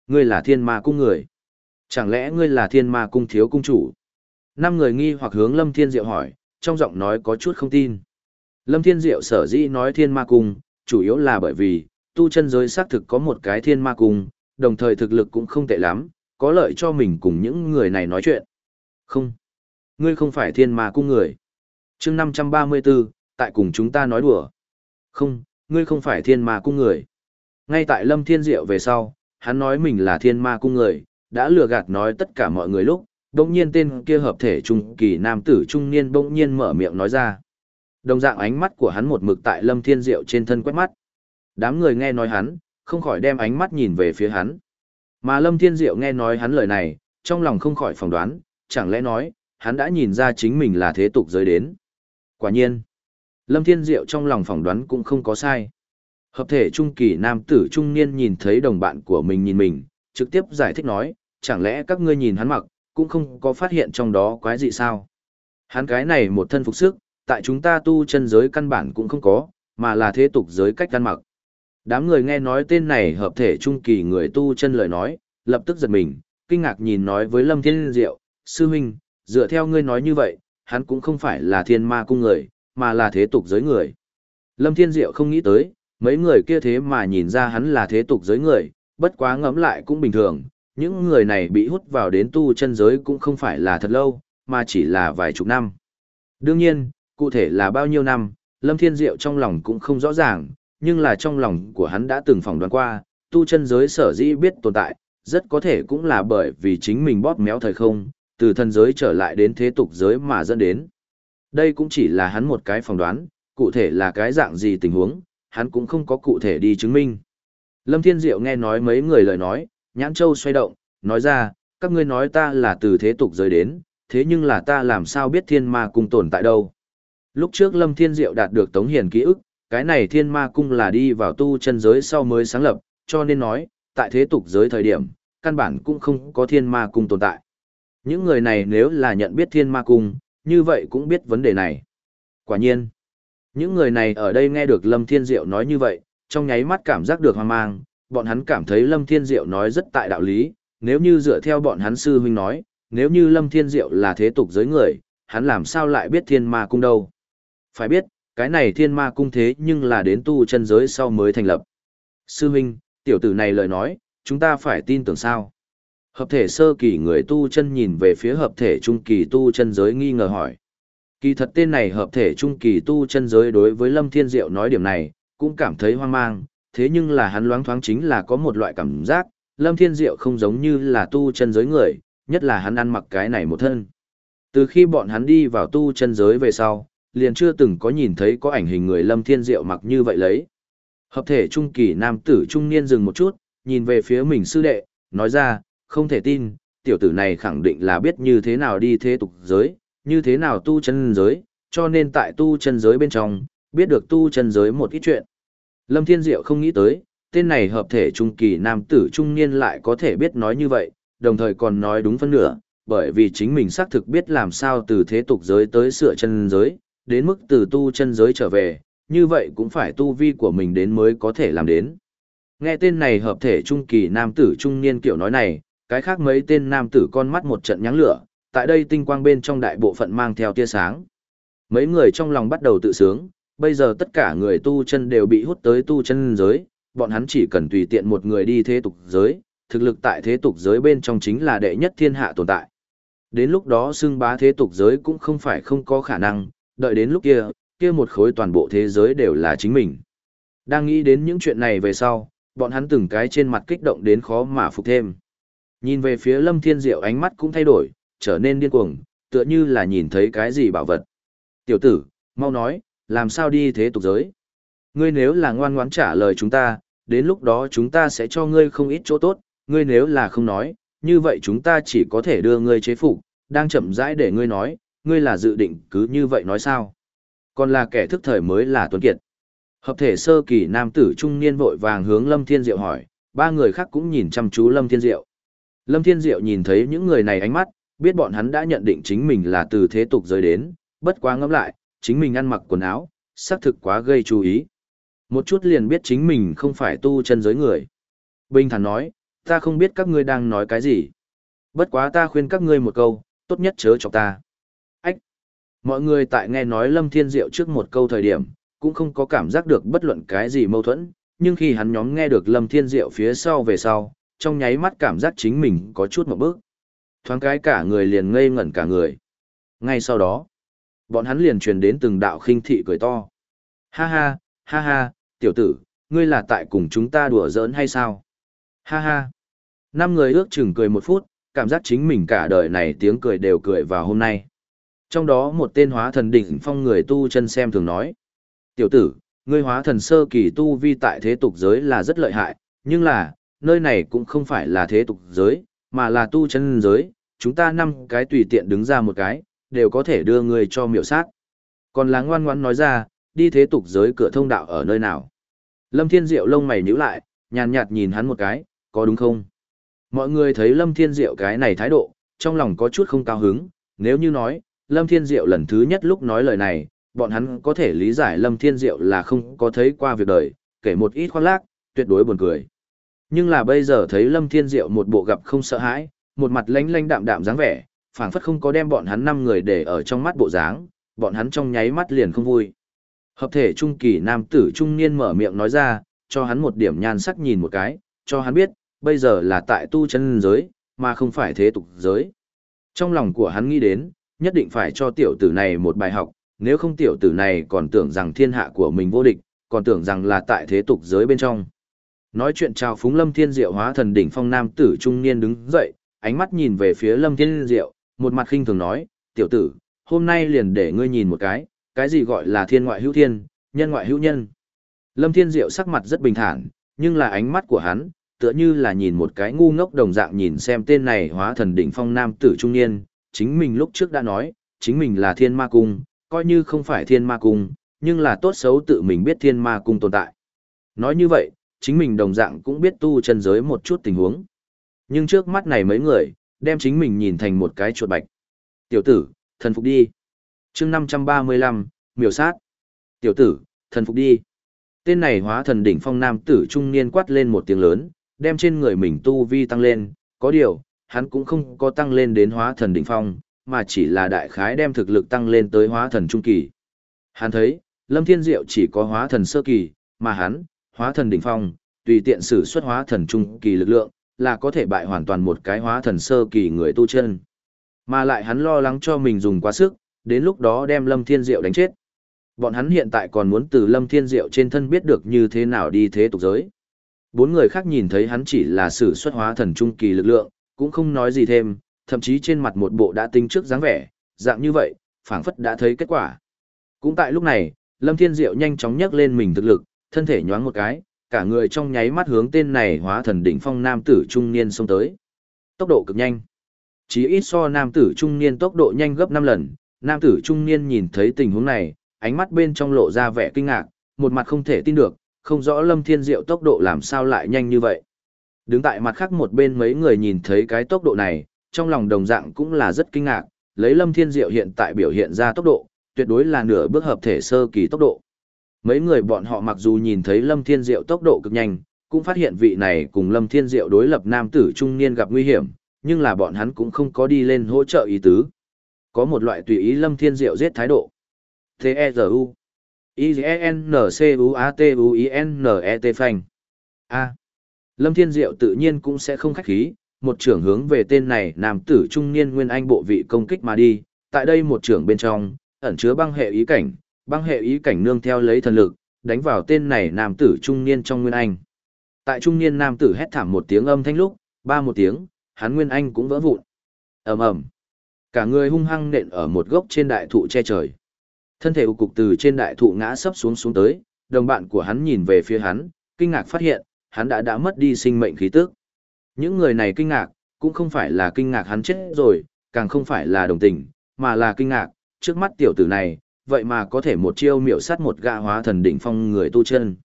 Ngươi là thiên ma cung người. Chẳng lẽ ngươi là thiên ma cung thiếu cung chủ? Năm người nghi hoặc hướng Lâm Thiên Diệu hỏi, trong giọng nói có chút không tin. Lâm Thiên Diệu sở dĩ nói thiên ma cung, chủ yếu là bởi vì, tu chân giới xác thực có một cái thiên ma cung, đồng thời thực lực cũng không tệ lắm, có lợi cho mình cùng những người này nói chuyện. Không. Ngươi không phải thiên ma cung người. chương 534, tại cùng chúng ta nói đùa. Không, ngươi không phải thiên ma cung người. Ngay tại Lâm Thiên Diệu về sau, hắn nói mình là thiên ma cung người, đã lừa gạt nói tất cả mọi người lúc, bỗng nhiên tên kia hợp thể trung kỳ nam tử trung niên bỗng nhiên mở miệng nói ra. Đồng dạng ánh mắt của hắn một mực tại Lâm Thiên Diệu trên thân quét mắt. Đám người nghe nói hắn, không khỏi đem ánh mắt nhìn về phía hắn. Mà Lâm Thiên Diệu nghe nói hắn lời này, trong lòng không khỏi phỏng đoán, chẳng lẽ nói, hắn đã nhìn ra chính mình là thế tục giới đến. Quả nhiên, Lâm Thiên Diệu trong lòng phỏng đoán cũng không có sai. Hợp thể trung kỳ nam tử trung niên nhìn thấy đồng bạn của mình nhìn mình, trực tiếp giải thích nói, chẳng lẽ các ngươi nhìn hắn mặc, cũng không có phát hiện trong đó quái gì sao. Hắn cái này một thân phục sức, tại chúng ta tu chân giới căn bản cũng không có, mà là thế tục giới cách căn mặc. Đám người nghe nói tên này hợp thể trung kỳ người tu chân lời nói, lập tức giật mình, kinh ngạc nhìn nói với Lâm Thiên Diệu, sư huynh, dựa theo ngươi nói như vậy, hắn cũng không phải là thiên ma cung người, mà là thế tục giới người. Lâm Thiên Diệu không nghĩ tới, mấy người kia thế mà nhìn ra hắn là thế tục giới người, bất quá ngẫm lại cũng bình thường, những người này bị hút vào đến tu chân giới cũng không phải là thật lâu, mà chỉ là vài chục năm. Đương nhiên, cụ thể là bao nhiêu năm, Lâm Thiên Diệu trong lòng cũng không rõ ràng, nhưng là trong lòng của hắn đã từng phỏng đoán qua, tu chân giới sở dĩ biết tồn tại, rất có thể cũng là bởi vì chính mình bóp méo thời không, từ thân giới trở lại đến thế tục giới mà dẫn đến. Đây cũng chỉ là hắn một cái phỏng đoán, cụ thể là cái dạng gì tình huống, hắn cũng không có cụ thể đi chứng minh. Lâm Thiên Diệu nghe nói mấy người lời nói, nhãn châu xoay động, nói ra, các ngươi nói ta là từ thế tục giới đến, thế nhưng là ta làm sao biết thiên ma cung tồn tại đâu. Lúc trước Lâm Thiên Diệu đạt được Tống Hiền ký ức, cái này thiên ma cung là đi vào tu chân giới sau mới sáng lập, cho nên nói, tại thế tục giới thời điểm, căn bản cũng không có thiên ma cung tồn tại. Những người này nếu là nhận biết thiên ma cung, như vậy cũng biết vấn đề này. Quả nhiên, Những người này ở đây nghe được Lâm Thiên Diệu nói như vậy, trong nháy mắt cảm giác được hoang mang, bọn hắn cảm thấy Lâm Thiên Diệu nói rất tại đạo lý, nếu như dựa theo bọn hắn sư huynh nói, nếu như Lâm Thiên Diệu là thế tục giới người, hắn làm sao lại biết thiên ma cung đâu. Phải biết, cái này thiên ma cung thế nhưng là đến tu chân giới sau mới thành lập. Sư huynh, tiểu tử này lời nói, chúng ta phải tin tưởng sao? Hợp thể sơ kỳ người tu chân nhìn về phía hợp thể trung kỳ tu chân giới nghi ngờ hỏi. Kỳ thật tên này hợp thể trung kỳ tu chân giới đối với Lâm Thiên Diệu nói điểm này, cũng cảm thấy hoang mang, thế nhưng là hắn loáng thoáng chính là có một loại cảm giác, Lâm Thiên Diệu không giống như là tu chân giới người, nhất là hắn ăn mặc cái này một thân. Từ khi bọn hắn đi vào tu chân giới về sau, liền chưa từng có nhìn thấy có ảnh hình người Lâm Thiên Diệu mặc như vậy lấy. Hợp thể trung kỳ nam tử trung niên dừng một chút, nhìn về phía mình sư đệ, nói ra, không thể tin, tiểu tử này khẳng định là biết như thế nào đi thế tục giới, như thế nào tu chân giới, cho nên tại tu chân giới bên trong, biết được tu chân giới một ít chuyện. Lâm Thiên Diệu không nghĩ tới, tên này hợp thể trung kỳ nam tử trung niên lại có thể biết nói như vậy, đồng thời còn nói đúng phân nửa, bởi vì chính mình xác thực biết làm sao từ thế tục giới tới sửa chân giới, đến mức từ tu chân giới trở về, như vậy cũng phải tu vi của mình đến mới có thể làm đến. Nghe tên này hợp thể trung kỳ nam tử trung niên kiểu nói này, cái khác mấy tên nam tử con mắt một trận nháng lửa, tại đây tinh quang bên trong đại bộ phận mang theo tia sáng. Mấy người trong lòng bắt đầu tự sướng, bây giờ tất cả người tu chân đều bị hút tới tu chân giới, bọn hắn chỉ cần tùy tiện một người đi thế tục giới, thực lực tại thế tục giới bên trong chính là đệ nhất thiên hạ tồn tại. Đến lúc đó xưng bá thế tục giới cũng không phải không có khả năng, đợi đến lúc kia, kia một khối toàn bộ thế giới đều là chính mình. Đang nghĩ đến những chuyện này về sau, bọn hắn từng cái trên mặt kích động đến khó mà phục thêm. Nhìn về phía Lâm Thiên Diệu ánh mắt cũng thay đổi, trở nên điên cuồng, tựa như là nhìn thấy cái gì bảo vật. Tiểu tử, mau nói, làm sao đi thế tục giới? Ngươi nếu là ngoan ngoãn trả lời chúng ta, đến lúc đó chúng ta sẽ cho ngươi không ít chỗ tốt, ngươi nếu là không nói, như vậy chúng ta chỉ có thể đưa ngươi chế phục, đang chậm rãi để ngươi nói, ngươi là dự định cứ như vậy nói sao? Còn là kẻ thức thời mới là tuấn kiệt. Hợp thể sơ kỳ nam tử trung niên vội vàng hướng Lâm Thiên Diệu hỏi, ba người khác cũng nhìn chăm chú Lâm Thiên Diệu. Lâm Thiên Diệu nhìn thấy những người này ánh mắt, biết bọn hắn đã nhận định chính mình là từ thế tục rơi đến, bất quá ngẫm lại, chính mình ăn mặc quần áo, xác thực quá gây chú ý. Một chút liền biết chính mình không phải tu chân giới người. Bình thản nói, ta không biết các ngươi đang nói cái gì. Bất quá ta khuyên các ngươi một câu, tốt nhất chớ chọc ta. Ách! Mọi người tại nghe nói Lâm Thiên Diệu trước một câu thời điểm, cũng không có cảm giác được bất luận cái gì mâu thuẫn, nhưng khi hắn nhóm nghe được Lâm Thiên Diệu phía sau về sau, trong nháy mắt cảm giác chính mình có chút một bước. Thoáng cái cả người liền ngây ngẩn cả người. Ngay sau đó, bọn hắn liền truyền đến từng đạo khinh thị cười to. Ha ha, ha ha, tiểu tử, ngươi là tại cùng chúng ta đùa giỡn hay sao? Ha ha. Năm người ước chừng cười một phút, cảm giác chính mình cả đời này tiếng cười đều cười vào hôm nay. Trong đó một tên hóa thần đỉnh phong người tu chân xem thường nói. Tiểu tử, ngươi hóa thần sơ kỳ tu vi tại thế tục giới là rất lợi hại, nhưng là, nơi này cũng không phải là thế tục giới, mà là tu chân giới, chúng ta năm cái tùy tiện đứng ra một cái, đều có thể đưa người cho miểu sát. Còn là ngoan ngoãn nói ra, đi thế tục giới cửa thông đạo ở nơi nào. Lâm Thiên Diệu lông mày nhíu lại, nhàn nhạt nhìn hắn một cái, có đúng không? Mọi người thấy Lâm Thiên Diệu cái này thái độ, trong lòng có chút không cao hứng, nếu như nói, Lâm Thiên Diệu lần thứ nhất lúc nói lời này, bọn hắn có thể lý giải Lâm Thiên Diệu là không có thấy qua việc đời, kể một ít khoác lác, tuyệt đối buồn cười. Nhưng là bây giờ thấy Lâm Thiên Diệu một bộ gặp không sợ hãi, một mặt lánh lánh đạm đạm dáng vẻ, phảng phất không có đem bọn hắn năm người để ở trong mắt bộ dáng, bọn hắn trong nháy mắt liền không vui. Hợp thể trung kỳ nam tử trung niên mở miệng nói ra, cho hắn một điểm nhan sắc nhìn một cái, cho hắn biết, bây giờ là tại tu chân giới, mà không phải thế tục giới. Trong lòng của hắn nghĩ đến, nhất định phải cho tiểu tử này một bài học, nếu không tiểu tử này còn tưởng rằng thiên hạ của mình vô địch, còn tưởng rằng là tại thế tục giới bên trong. Nói chuyện chào phúng Lâm Thiên Diệu hóa thần đỉnh phong nam tử trung niên đứng dậy, ánh mắt nhìn về phía Lâm Thiên Diệu, một mặt khinh thường nói, tiểu tử, hôm nay liền để ngươi nhìn một cái, cái gì gọi là thiên ngoại hữu thiên, nhân ngoại hữu nhân. Lâm Thiên Diệu sắc mặt rất bình thản, nhưng là ánh mắt của hắn, tựa như là nhìn một cái ngu ngốc đồng dạng nhìn xem tên này hóa thần đỉnh phong nam tử trung niên, chính mình lúc trước đã nói, chính mình là thiên ma cung, coi như không phải thiên ma cung, nhưng là tốt xấu tự mình biết thiên ma cung tồn tại. Nói như vậy, chính mình đồng dạng cũng biết tu chân giới một chút tình huống. Nhưng trước mắt này mấy người, đem chính mình nhìn thành một cái chuột bạch. Tiểu tử, thần phục đi. chương 535, miểu sát. Tiểu tử, thần phục đi. Tên này hóa thần đỉnh phong nam tử trung niên quát lên một tiếng lớn, đem trên người mình tu vi tăng lên, có điều, hắn cũng không có tăng lên đến hóa thần đỉnh phong, mà chỉ là đại khái đem thực lực tăng lên tới hóa thần trung kỳ. Hắn thấy, Lâm Thiên Diệu chỉ có hóa thần sơ kỳ, mà hắn, hóa thần đỉnh phong, tùy tiện sử xuất hóa thần trung kỳ lực lượng, là có thể bại hoàn toàn một cái hóa thần sơ kỳ người tu chân. Mà lại hắn lo lắng cho mình dùng quá sức, đến lúc đó đem Lâm Thiên Diệu đánh chết. Bọn hắn hiện tại còn muốn từ Lâm Thiên Diệu trên thân biết được như thế nào đi thế tục giới. Bốn người khác nhìn thấy hắn chỉ là sử xuất hóa thần trung kỳ lực lượng, cũng không nói gì thêm, thậm chí trên mặt một bộ đã tính trước dáng vẻ, dạng như vậy, phảng phất đã thấy kết quả. Cũng tại lúc này, Lâm Thiên Diệu nhanh chóng nhấc lên mình thực lực, thân thể nhoáng một cái, cả người trong nháy mắt hướng tên này hóa thần đỉnh phong nam tử trung niên xông tới. Tốc độ cực nhanh. Chỉ ít so nam tử trung niên tốc độ nhanh gấp 5 lần, nam tử trung niên nhìn thấy tình huống này, ánh mắt bên trong lộ ra vẻ kinh ngạc, một mặt không thể tin được, không rõ Lâm Thiên Diệu tốc độ làm sao lại nhanh như vậy. Đứng tại mặt khác một bên mấy người nhìn thấy cái tốc độ này, trong lòng đồng dạng cũng là rất kinh ngạc, lấy Lâm Thiên Diệu hiện tại biểu hiện ra tốc độ, tuyệt đối là nửa bước hợp thể sơ kỳ tốc độ. Mấy người bọn họ mặc dù nhìn thấy Lâm Thiên Diệu tốc độ cực nhanh, cũng phát hiện vị này cùng Lâm Thiên Diệu đối lập nam tử trung niên gặp nguy hiểm, nhưng là bọn hắn cũng không có đi lên hỗ trợ ý tứ. Có một loại tùy ý Lâm Thiên Diệu giết thái độ. T-E-Z-U I-N-C-U-A-T-U-I-N-E-T phanh. A. Lâm Thiên Diệu tự nhiên cũng sẽ không khách khí, một trưởng hướng về tên này nam tử trung niên nguyên anh bộ vị công kích mà đi, tại đây một trưởng bên trong, ẩn chứa băng hệ ý cảnh, băng hệ ý cảnh nương theo lấy thần lực, đánh vào tên này nam tử trung niên trong nguyên anh. Tại trung niên nam tử hét thảm một tiếng âm thanh lúc, ba một tiếng, hắn nguyên anh cũng vỡ vụn. ầm ầm, cả người hung hăng nện ở một gốc trên đại thụ che trời. Thân thể cục từ trên đại thụ ngã sấp xuống xuống tới, đồng bạn của hắn nhìn về phía hắn, kinh ngạc phát hiện, hắn đã đã mất đi sinh mệnh khí tức. Những người này kinh ngạc, cũng không phải là kinh ngạc hắn chết rồi, càng không phải là đồng tình, mà là kinh ngạc, trước mắt tiểu tử này, vậy mà có thể một chiêu miểu sát một gã hóa thần đỉnh phong người tu chân.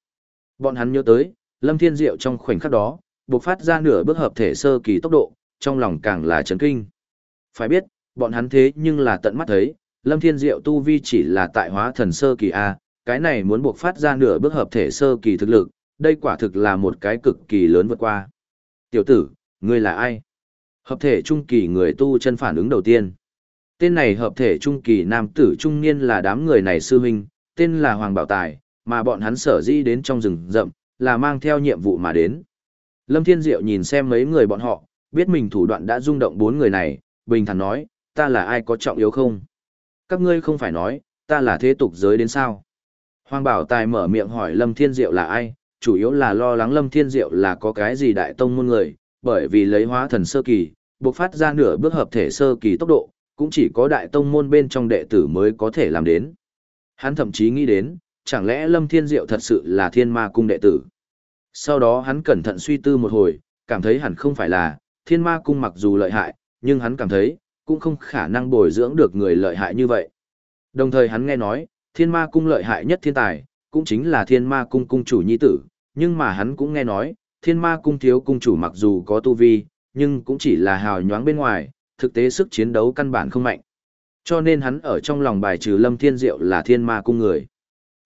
Bọn hắn nhớ tới, Lâm Thiên Diệu trong khoảnh khắc đó, bộc phát ra nửa bước hợp thể sơ kỳ tốc độ, trong lòng càng là chấn kinh. Phải biết, bọn hắn thế nhưng là tận mắt thấy, Lâm Thiên Diệu tu vi chỉ là tại hóa thần sơ kỳ A, cái này muốn buộc phát ra nửa bước hợp thể sơ kỳ thực lực, đây quả thực là một cái cực kỳ lớn vượt qua. Tiểu tử, ngươi là ai? Hợp thể trung kỳ người tu chân phản ứng đầu tiên. Tên này hợp thể trung kỳ nam tử trung niên là đám người này sư huynh, tên là Hoàng Bảo Tài, mà bọn hắn sở di đến trong rừng rậm, là mang theo nhiệm vụ mà đến. Lâm Thiên Diệu nhìn xem mấy người bọn họ, biết mình thủ đoạn đã rung động bốn người này, bình thản nói, ta là ai có trọng yếu không? các ngươi không phải nói, ta là thế tục giới đến sao? Hoàng Bảo Tài mở miệng hỏi Lâm Thiên Diệu là ai, chủ yếu là lo lắng Lâm Thiên Diệu là có cái gì đại tông môn người, bởi vì lấy hóa thần sơ kỳ, buộc phát ra nửa bước hợp thể sơ kỳ tốc độ, cũng chỉ có đại tông môn bên trong đệ tử mới có thể làm đến. Hắn thậm chí nghĩ đến, chẳng lẽ Lâm Thiên Diệu thật sự là thiên ma cung đệ tử. Sau đó hắn cẩn thận suy tư một hồi, cảm thấy hẳn không phải là, thiên ma cung mặc dù lợi hại, nhưng hắn cảm thấy, cũng không khả năng bồi dưỡng được người lợi hại như vậy. Đồng thời hắn nghe nói, thiên ma cung lợi hại nhất thiên tài, cũng chính là thiên ma cung cung chủ nhi tử, nhưng mà hắn cũng nghe nói, thiên ma cung thiếu cung chủ mặc dù có tu vi, nhưng cũng chỉ là hào nhoáng bên ngoài, thực tế sức chiến đấu căn bản không mạnh. Cho nên hắn ở trong lòng bài trừ Lâm Thiên Diệu là thiên ma cung người.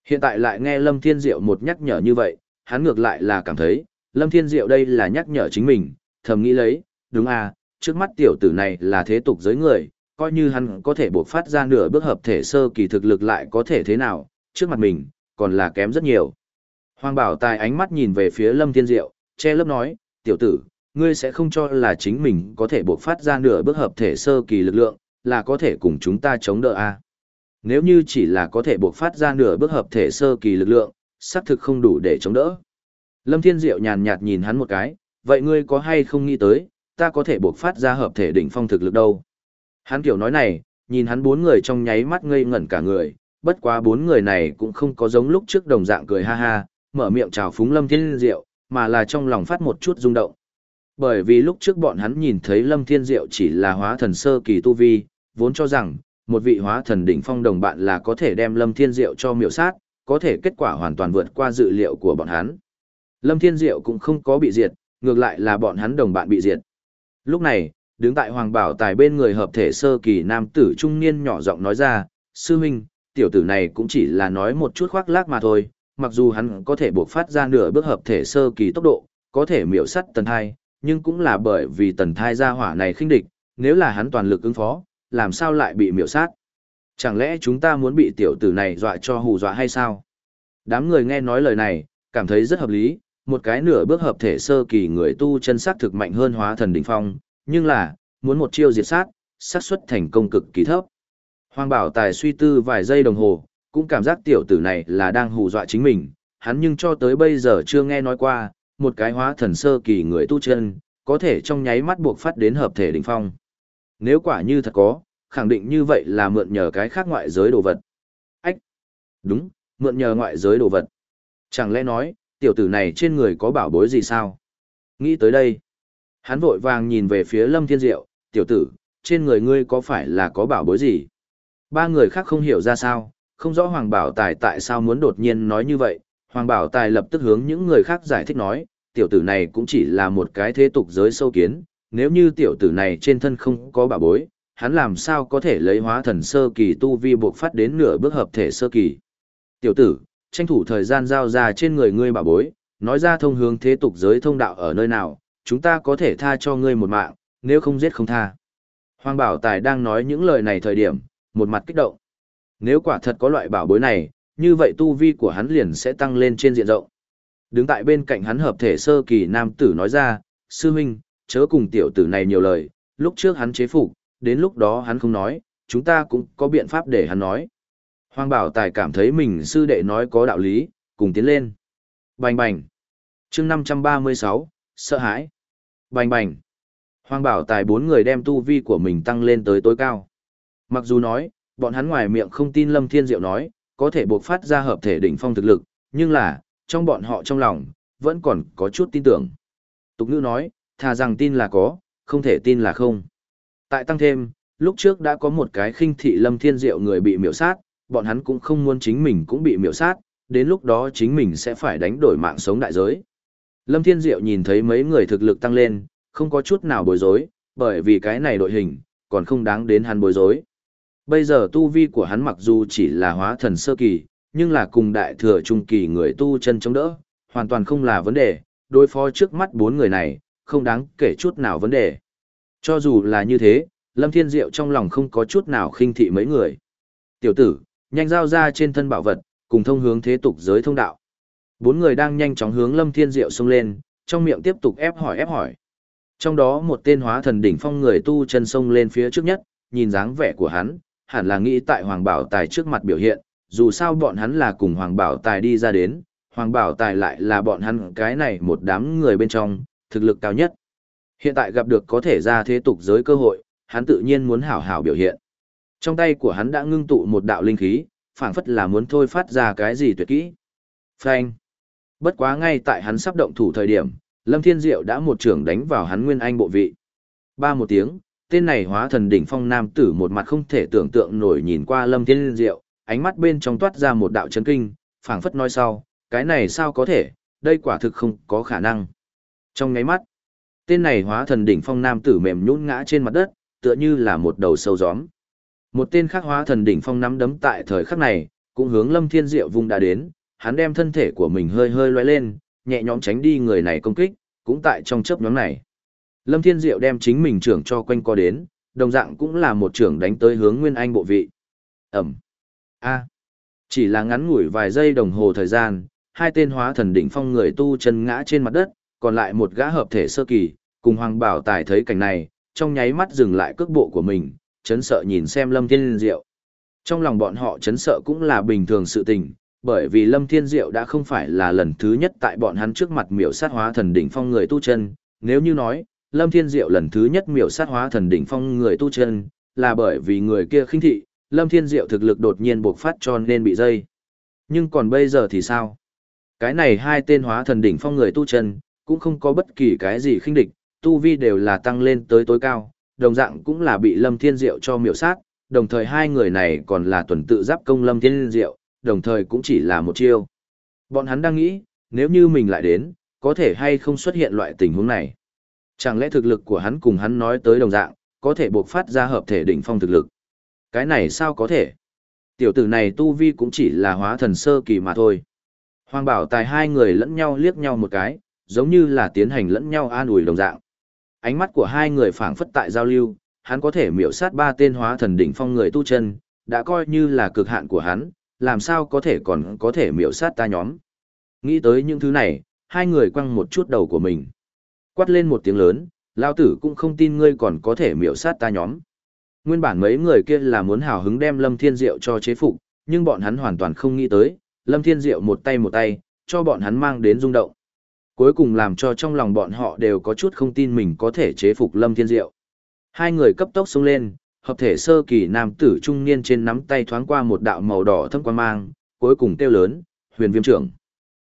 Hiện tại lại nghe Lâm Thiên Diệu một nhắc nhở như vậy, hắn ngược lại là cảm thấy, Lâm Thiên Diệu đây là nhắc nhở chính mình, thầm nghĩ lấy, đúng à, trước mắt tiểu tử này là thế tục giới người, coi như hắn có thể bộc phát ra nửa bước hợp thể sơ kỳ thực lực lại có thể thế nào, trước mặt mình, còn là kém rất nhiều. Hoàng Bảo Tài ánh mắt nhìn về phía Lâm Thiên Diệu, che lớp nói, tiểu tử, ngươi sẽ không cho là chính mình có thể buộc phát ra nửa bước hợp thể sơ kỳ lực lượng, là có thể cùng chúng ta chống đỡ a. À? Nếu như chỉ là có thể buộc phát ra nửa bước hợp thể sơ kỳ lực lượng, xác thực không đủ để chống đỡ. Lâm Thiên Diệu nhàn nhạt nhìn hắn một cái, vậy ngươi có hay không nghĩ tới, ta có thể buộc phát ra hợp thể đỉnh phong thực lực đâu. Hắn kiểu nói này, nhìn hắn bốn người trong nháy mắt ngây ngẩn cả người, bất quá bốn người này cũng không có giống lúc trước đồng dạng cười ha ha, mở miệng chào phúng Lâm Thiên Diệu, mà là trong lòng phát một chút rung động. Bởi vì lúc trước bọn hắn nhìn thấy Lâm Thiên Diệu chỉ là hóa thần sơ kỳ tu vi, vốn cho rằng, một vị hóa thần đỉnh phong đồng bạn là có thể đem Lâm Thiên Diệu cho miểu sát, có thể kết quả hoàn toàn vượt qua dự liệu của bọn hắn. Lâm Thiên Diệu cũng không có bị diệt, ngược lại là bọn hắn đồng bạn bị diệt. Lúc này, đứng tại Hoàng Bảo Tài bên người hợp thể sơ kỳ nam tử trung niên nhỏ giọng nói ra, sư huynh, tiểu tử này cũng chỉ là nói một chút khoác lác mà thôi, mặc dù hắn có thể buộc phát ra nửa bước hợp thể sơ kỳ tốc độ, có thể miểu sắt tần hai nhưng cũng là bởi vì tần thai gia hỏa này khinh địch, nếu là hắn toàn lực ứng phó, làm sao lại bị miểu sát? Chẳng lẽ chúng ta muốn bị tiểu tử này dọa cho hù dọa hay sao? Đám người nghe nói lời này, cảm thấy rất hợp lý, một cái nửa bước hợp thể sơ kỳ người tu chân sắc thực mạnh hơn hóa thần đỉnh phong, nhưng là, muốn một chiêu diệt sát, xác suất thành công cực kỳ thấp. Hoàng Bảo Tài suy tư vài giây đồng hồ, cũng cảm giác tiểu tử này là đang hù dọa chính mình, hắn nhưng cho tới bây giờ chưa nghe nói qua, một cái hóa thần sơ kỳ người tu chân, có thể trong nháy mắt buộc phát đến hợp thể đỉnh phong. Nếu quả như thật có, khẳng định như vậy là mượn nhờ cái khác ngoại giới đồ vật. Ách! Đúng, mượn nhờ ngoại giới đồ vật. Chẳng lẽ nói, tiểu tử này trên người có bảo bối gì sao? Nghĩ tới đây. Hắn vội vàng nhìn về phía Lâm Thiên Diệu, tiểu tử, trên người ngươi có phải là có bảo bối gì? Ba người khác không hiểu ra sao, không rõ Hoàng Bảo Tài tại sao muốn đột nhiên nói như vậy. Hoàng Bảo Tài lập tức hướng những người khác giải thích nói, tiểu tử này cũng chỉ là một cái thế tục giới sâu kiến, nếu như tiểu tử này trên thân không có bảo bối, hắn làm sao có thể lấy hóa thần sơ kỳ tu vi buộc phát đến nửa bước hợp thể sơ kỳ. Tiểu tử, tranh thủ thời gian giao ra trên người ngươi bảo bối, nói ra thông hướng thế tục giới thông đạo ở nơi nào, chúng ta có thể tha cho ngươi một mạng, nếu không giết không tha. Hoàng Bảo Tài đang nói những lời này thời điểm, một mặt kích động. Nếu quả thật có loại bảo bối này, như vậy tu vi của hắn liền sẽ tăng lên trên diện rộng. Đứng tại bên cạnh hắn hợp thể sơ kỳ nam tử nói ra, sư huynh, chớ cùng tiểu tử này nhiều lời, lúc trước hắn chế phục, đến lúc đó hắn không nói, chúng ta cũng có biện pháp để hắn nói. Hoàng Bảo Tài cảm thấy mình sư đệ nói có đạo lý, cùng tiến lên. Bành bành. chương 536, sợ hãi. Bành bành. Hoàng Bảo Tài bốn người đem tu vi của mình tăng lên tới tối cao. Mặc dù nói, bọn hắn ngoài miệng không tin Lâm Thiên Diệu nói, có thể buộc phát ra hợp thể đỉnh phong thực lực, nhưng là, trong bọn họ trong lòng, vẫn còn có chút tin tưởng. Tục ngữ nói, thà rằng tin là có, không thể tin là không. Tại tăng thêm, lúc trước đã có một cái khinh thị Lâm Thiên Diệu người bị miểu sát, bọn hắn cũng không muốn chính mình cũng bị miểu sát, đến lúc đó chính mình sẽ phải đánh đổi mạng sống đại giới. Lâm Thiên Diệu nhìn thấy mấy người thực lực tăng lên, không có chút nào bối rối, bởi vì cái này đội hình, còn không đáng đến hắn bối rối. Bây giờ tu vi của hắn mặc dù chỉ là hóa thần sơ kỳ, nhưng là cùng đại thừa trung kỳ người tu chân chống đỡ, hoàn toàn không là vấn đề, đối phó trước mắt bốn người này, không đáng kể chút nào vấn đề. Cho dù là như thế, Lâm Thiên Diệu trong lòng không có chút nào khinh thị mấy người. Tiểu tử, nhanh giao ra trên thân bảo vật, cùng thông hướng thế tục giới thông đạo. Bốn người đang nhanh chóng hướng Lâm Thiên Diệu xông lên, trong miệng tiếp tục ép hỏi ép hỏi. Trong đó một tên hóa thần đỉnh phong người tu chân xông lên phía trước nhất, nhìn dáng vẻ của hắn, hẳn là nghĩ tại Hoàng Bảo Tài trước mặt biểu hiện, dù sao bọn hắn là cùng Hoàng Bảo Tài đi ra đến, Hoàng Bảo Tài lại là bọn hắn cái này một đám người bên trong, thực lực cao nhất. Hiện tại gặp được có thể ra thế tục giới cơ hội, hắn tự nhiên muốn hảo hảo biểu hiện. Trong tay của hắn đã ngưng tụ một đạo linh khí, phảng phất là muốn thôi phát ra cái gì tuyệt kỹ. Phanh. Bất quá ngay tại hắn sắp động thủ thời điểm, Lâm Thiên Diệu đã một trường đánh vào hắn nguyên anh bộ vị. Ba một tiếng, tên này hóa thần đỉnh phong nam tử một mặt không thể tưởng tượng nổi nhìn qua Lâm Thiên Diệu, ánh mắt bên trong toát ra một đạo chấn kinh, phảng phất nói sau, cái này sao có thể, đây quả thực không có khả năng. Trong ngáy mắt, tên này hóa thần đỉnh phong nam tử mềm nhũn ngã trên mặt đất, tựa như là một đầu sâu gióm. Một tên khác hóa thần đỉnh phong nắm đấm tại thời khắc này, cũng hướng Lâm Thiên Diệu vung đã đến, hắn đem thân thể của mình hơi hơi lóe lên, nhẹ nhõm tránh đi người này công kích, cũng tại trong chớp nhóm này. Lâm Thiên Diệu đem chính mình trưởng cho quanh co đến, đồng dạng cũng là một trưởng đánh tới hướng Nguyên Anh bộ vị. Ẩm. A. Chỉ là ngắn ngủi vài giây đồng hồ thời gian, hai tên hóa thần đỉnh phong người tu chân ngã trên mặt đất, còn lại một gã hợp thể sơ kỳ, cùng Hoàng Bảo Tài thấy cảnh này, trong nháy mắt dừng lại cước bộ của mình, chấn sợ nhìn xem Lâm Thiên Diệu. Trong lòng bọn họ chấn sợ cũng là bình thường sự tình, bởi vì Lâm Thiên Diệu đã không phải là lần thứ nhất tại bọn hắn trước mặt miểu sát hóa thần đỉnh phong người tu chân, nếu như nói, Lâm Thiên Diệu lần thứ nhất miểu sát hóa thần đỉnh phong người tu chân, là bởi vì người kia khinh thị, Lâm Thiên Diệu thực lực đột nhiên bộc phát cho nên bị dây. Nhưng còn bây giờ thì sao? Cái này hai tên hóa thần đỉnh phong người tu chân, cũng không có bất kỳ cái gì khinh địch, tu vi đều là tăng lên tới tối cao, đồng dạng cũng là bị Lâm Thiên Diệu cho miểu sát, đồng thời hai người này còn là tuần tự giáp công Lâm Thiên Diệu, đồng thời cũng chỉ là một chiêu. Bọn hắn đang nghĩ, nếu như mình lại đến, có thể hay không xuất hiện loại tình huống này. Chẳng lẽ thực lực của hắn cùng hắn nói tới đồng dạng, có thể buộc phát ra hợp thể đỉnh phong thực lực. Cái này sao có thể? Tiểu tử này tu vi cũng chỉ là hóa thần sơ kỳ mà thôi. Hoàng bảo tài hai người lẫn nhau liếc nhau một cái, giống như là tiến hành lẫn nhau an ủi đồng dạng. Ánh mắt của hai người phảng phất tại giao lưu, hắn có thể miểu sát ba tên hóa thần đỉnh phong người tu chân, đã coi như là cực hạn của hắn, làm sao có thể còn có thể miểu sát ta nhóm. Nghĩ tới những thứ này, hai người quăng một chút đầu của mình. Quát lên một tiếng lớn, lao tử cũng không tin ngươi còn có thể miểu sát ta nhóm. Nguyên bản mấy người kia là muốn hào hứng đem Lâm Thiên Diệu cho chế phục, nhưng bọn hắn hoàn toàn không nghĩ tới, Lâm Thiên Diệu một tay một tay, cho bọn hắn mang đến rung động. Cuối cùng làm cho trong lòng bọn họ đều có chút không tin mình có thể chế phục Lâm Thiên Diệu. Hai người cấp tốc xông lên, hợp thể sơ kỳ nam tử trung niên trên nắm tay thoáng qua một đạo màu đỏ thâm quan mang, cuối cùng kêu lớn, huyền viêm trưởng.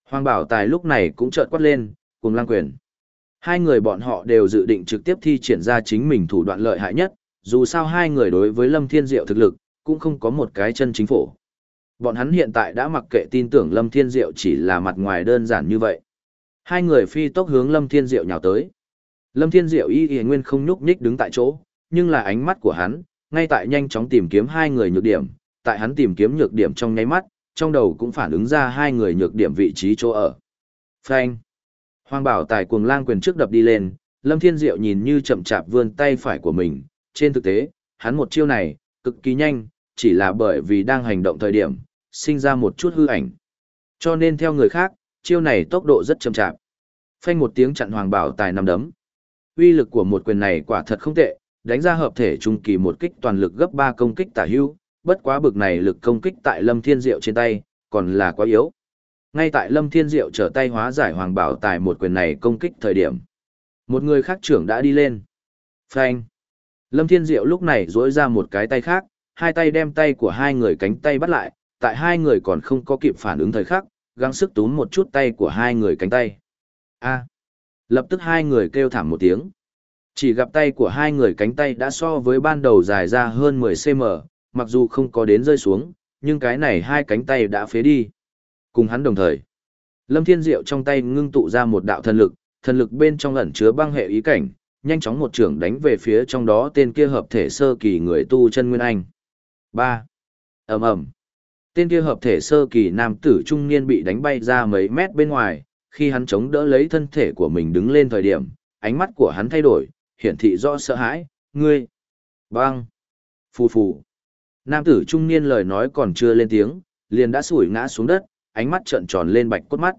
Hoàng Bảo Tài lúc này cũng trợn quát lên, cùng lang quyền. Hai người bọn họ đều dự định trực tiếp thi triển ra chính mình thủ đoạn lợi hại nhất, dù sao hai người đối với Lâm Thiên Diệu thực lực, cũng không có một cái chân chính phổ. Bọn hắn hiện tại đã mặc kệ tin tưởng Lâm Thiên Diệu chỉ là mặt ngoài đơn giản như vậy. Hai người phi tốc hướng Lâm Thiên Diệu nhào tới. Lâm Thiên Diệu y y nguyên không nhúc nhích đứng tại chỗ, nhưng là ánh mắt của hắn, ngay tại nhanh chóng tìm kiếm hai người nhược điểm, tại hắn tìm kiếm nhược điểm trong nháy mắt, trong đầu cũng phản ứng ra hai người nhược điểm vị trí chỗ ở. Phanh. Hoàng Bảo Tài cuồng lang quyền trước đập đi lên, Lâm Thiên Diệu nhìn như chậm chạp vươn tay phải của mình, trên thực tế, hắn một chiêu này, cực kỳ nhanh, chỉ là bởi vì đang hành động thời điểm, sinh ra một chút hư ảnh. Cho nên theo người khác, chiêu này tốc độ rất chậm chạp. Phanh một tiếng chặn Hoàng Bảo Tài nằm đấm. Uy lực của một quyền này quả thật không tệ, đánh ra hợp thể trung kỳ một kích toàn lực gấp 3 công kích tả hưu, bất quá bực này lực công kích tại Lâm Thiên Diệu trên tay, còn là quá yếu. Ngay tại Lâm Thiên Diệu trở tay hóa giải Hoàng Bảo Tài một quyền này công kích thời điểm. Một người khác trưởng đã đi lên. Phanh. Lâm Thiên Diệu lúc này duỗi ra một cái tay khác, hai tay đem tay của hai người cánh tay bắt lại, tại hai người còn không có kịp phản ứng thời khắc, gắng sức túm một chút tay của hai người cánh tay. A. Lập tức hai người kêu thảm một tiếng. Chỉ gặp tay của hai người cánh tay đã so với ban đầu dài ra hơn 10cm, mặc dù không có đến rơi xuống, nhưng cái này hai cánh tay đã phế đi. Cùng hắn đồng thời, Lâm Thiên Diệu trong tay ngưng tụ ra một đạo thần lực, thần lực bên trong ẩn chứa băng hệ ý cảnh, nhanh chóng một trưởng đánh về phía trong đó tên kia hợp thể sơ kỳ người tu chân Nguyên Anh. ba. Ầm ầm. Tên kia hợp thể sơ kỳ nam tử trung niên bị đánh bay ra mấy mét bên ngoài, khi hắn chống đỡ lấy thân thể của mình đứng lên thời điểm, ánh mắt của hắn thay đổi, hiển thị rõ sợ hãi, ngươi, băng, phù phù. Nam tử trung niên lời nói còn chưa lên tiếng, liền đã sủi ngã xuống đất, ánh mắt trợn tròn lên bạch cốt mắt.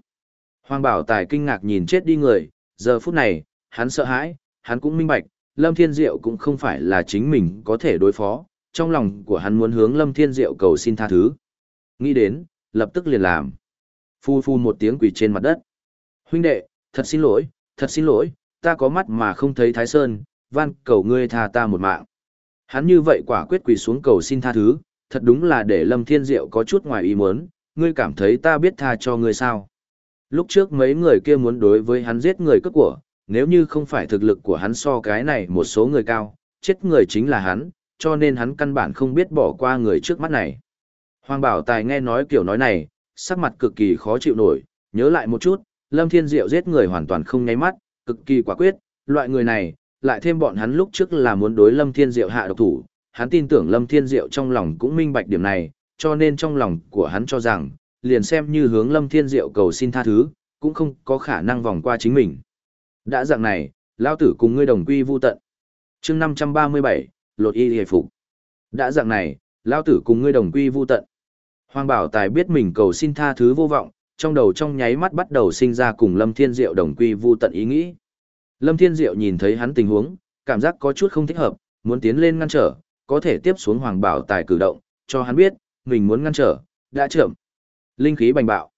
Hoàng Bảo Tài kinh ngạc nhìn chết đi người, giờ phút này, hắn sợ hãi, hắn cũng minh bạch, Lâm Thiên Diệu cũng không phải là chính mình có thể đối phó, trong lòng của hắn muốn hướng Lâm Thiên Diệu cầu xin tha thứ. Nghĩ đến, lập tức liền làm. Phu phu một tiếng quỳ trên mặt đất. Huynh đệ, thật xin lỗi, thật xin lỗi, ta có mắt mà không thấy Thái Sơn, van cầu ngươi tha ta một mạng. Hắn như vậy quả quyết quỳ xuống cầu xin tha thứ, thật đúng là để Lâm Thiên Diệu có chút ngoài ý muốn, ngươi cảm thấy ta biết tha cho ngươi sao. Lúc trước mấy người kia muốn đối với hắn giết người cướp của, nếu như không phải thực lực của hắn so cái này một số người cao, chết người chính là hắn, cho nên hắn căn bản không biết bỏ qua người trước mắt này. Hoàng Bảo Tài nghe nói kiểu nói này, sắc mặt cực kỳ khó chịu nổi, nhớ lại một chút, Lâm Thiên Diệu giết người hoàn toàn không nháy mắt, cực kỳ quả quyết, loại người này, lại thêm bọn hắn lúc trước là muốn đối Lâm Thiên Diệu hạ độc thủ, hắn tin tưởng Lâm Thiên Diệu trong lòng cũng minh bạch điểm này, cho nên trong lòng của hắn cho rằng, liền xem như hướng Lâm Thiên Diệu cầu xin tha thứ, cũng không có khả năng vòng qua chính mình. Đã dạng này, lao tử cùng ngươi đồng quy vu tận. chương 537, lột y hề phục. Đã dạng này, lao tử cùng ngươi đồng quy vu tận. Hoàng Bảo Tài biết mình cầu xin tha thứ vô vọng, trong đầu trong nháy mắt bắt đầu sinh ra cùng Lâm Thiên Diệu đồng quy vu tận ý nghĩ. Lâm Thiên Diệu nhìn thấy hắn tình huống, cảm giác có chút không thích hợp, muốn tiến lên ngăn trở, có thể tiếp xuống Hoàng Bảo Tài cử động, cho hắn biết, mình muốn ngăn trở, đã chậm. Linh khí bành bạo.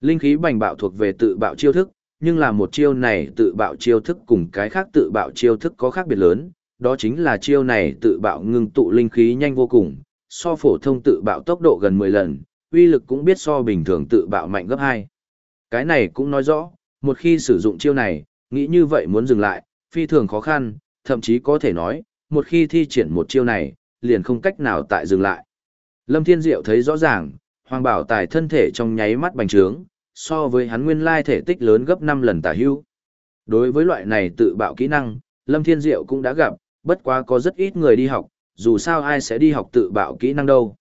Linh khí bành bạo thuộc về tự bạo chiêu thức, nhưng là một chiêu này tự bạo chiêu thức cùng cái khác tự bạo chiêu thức có khác biệt lớn, đó chính là chiêu này tự bạo ngưng tụ linh khí nhanh vô cùng, so phổ thông tự bạo tốc độ gần 10 lần, uy lực cũng biết so bình thường tự bạo mạnh gấp 2. Cái này cũng nói rõ, một khi sử dụng chiêu này, nghĩ như vậy muốn dừng lại, phi thường khó khăn, thậm chí có thể nói, một khi thi triển một chiêu này, liền không cách nào tại dừng lại. Lâm Thiên Diệu thấy rõ ràng, Hoàng Bảo Tài thân thể trong nháy mắt bành trướng, so với hắn nguyên lai thể tích lớn gấp 5 lần tả hưu. Đối với loại này tự bạo kỹ năng, Lâm Thiên Diệu cũng đã gặp, bất quá có rất ít người đi học, dù sao ai sẽ đi học tự bạo kỹ năng đâu.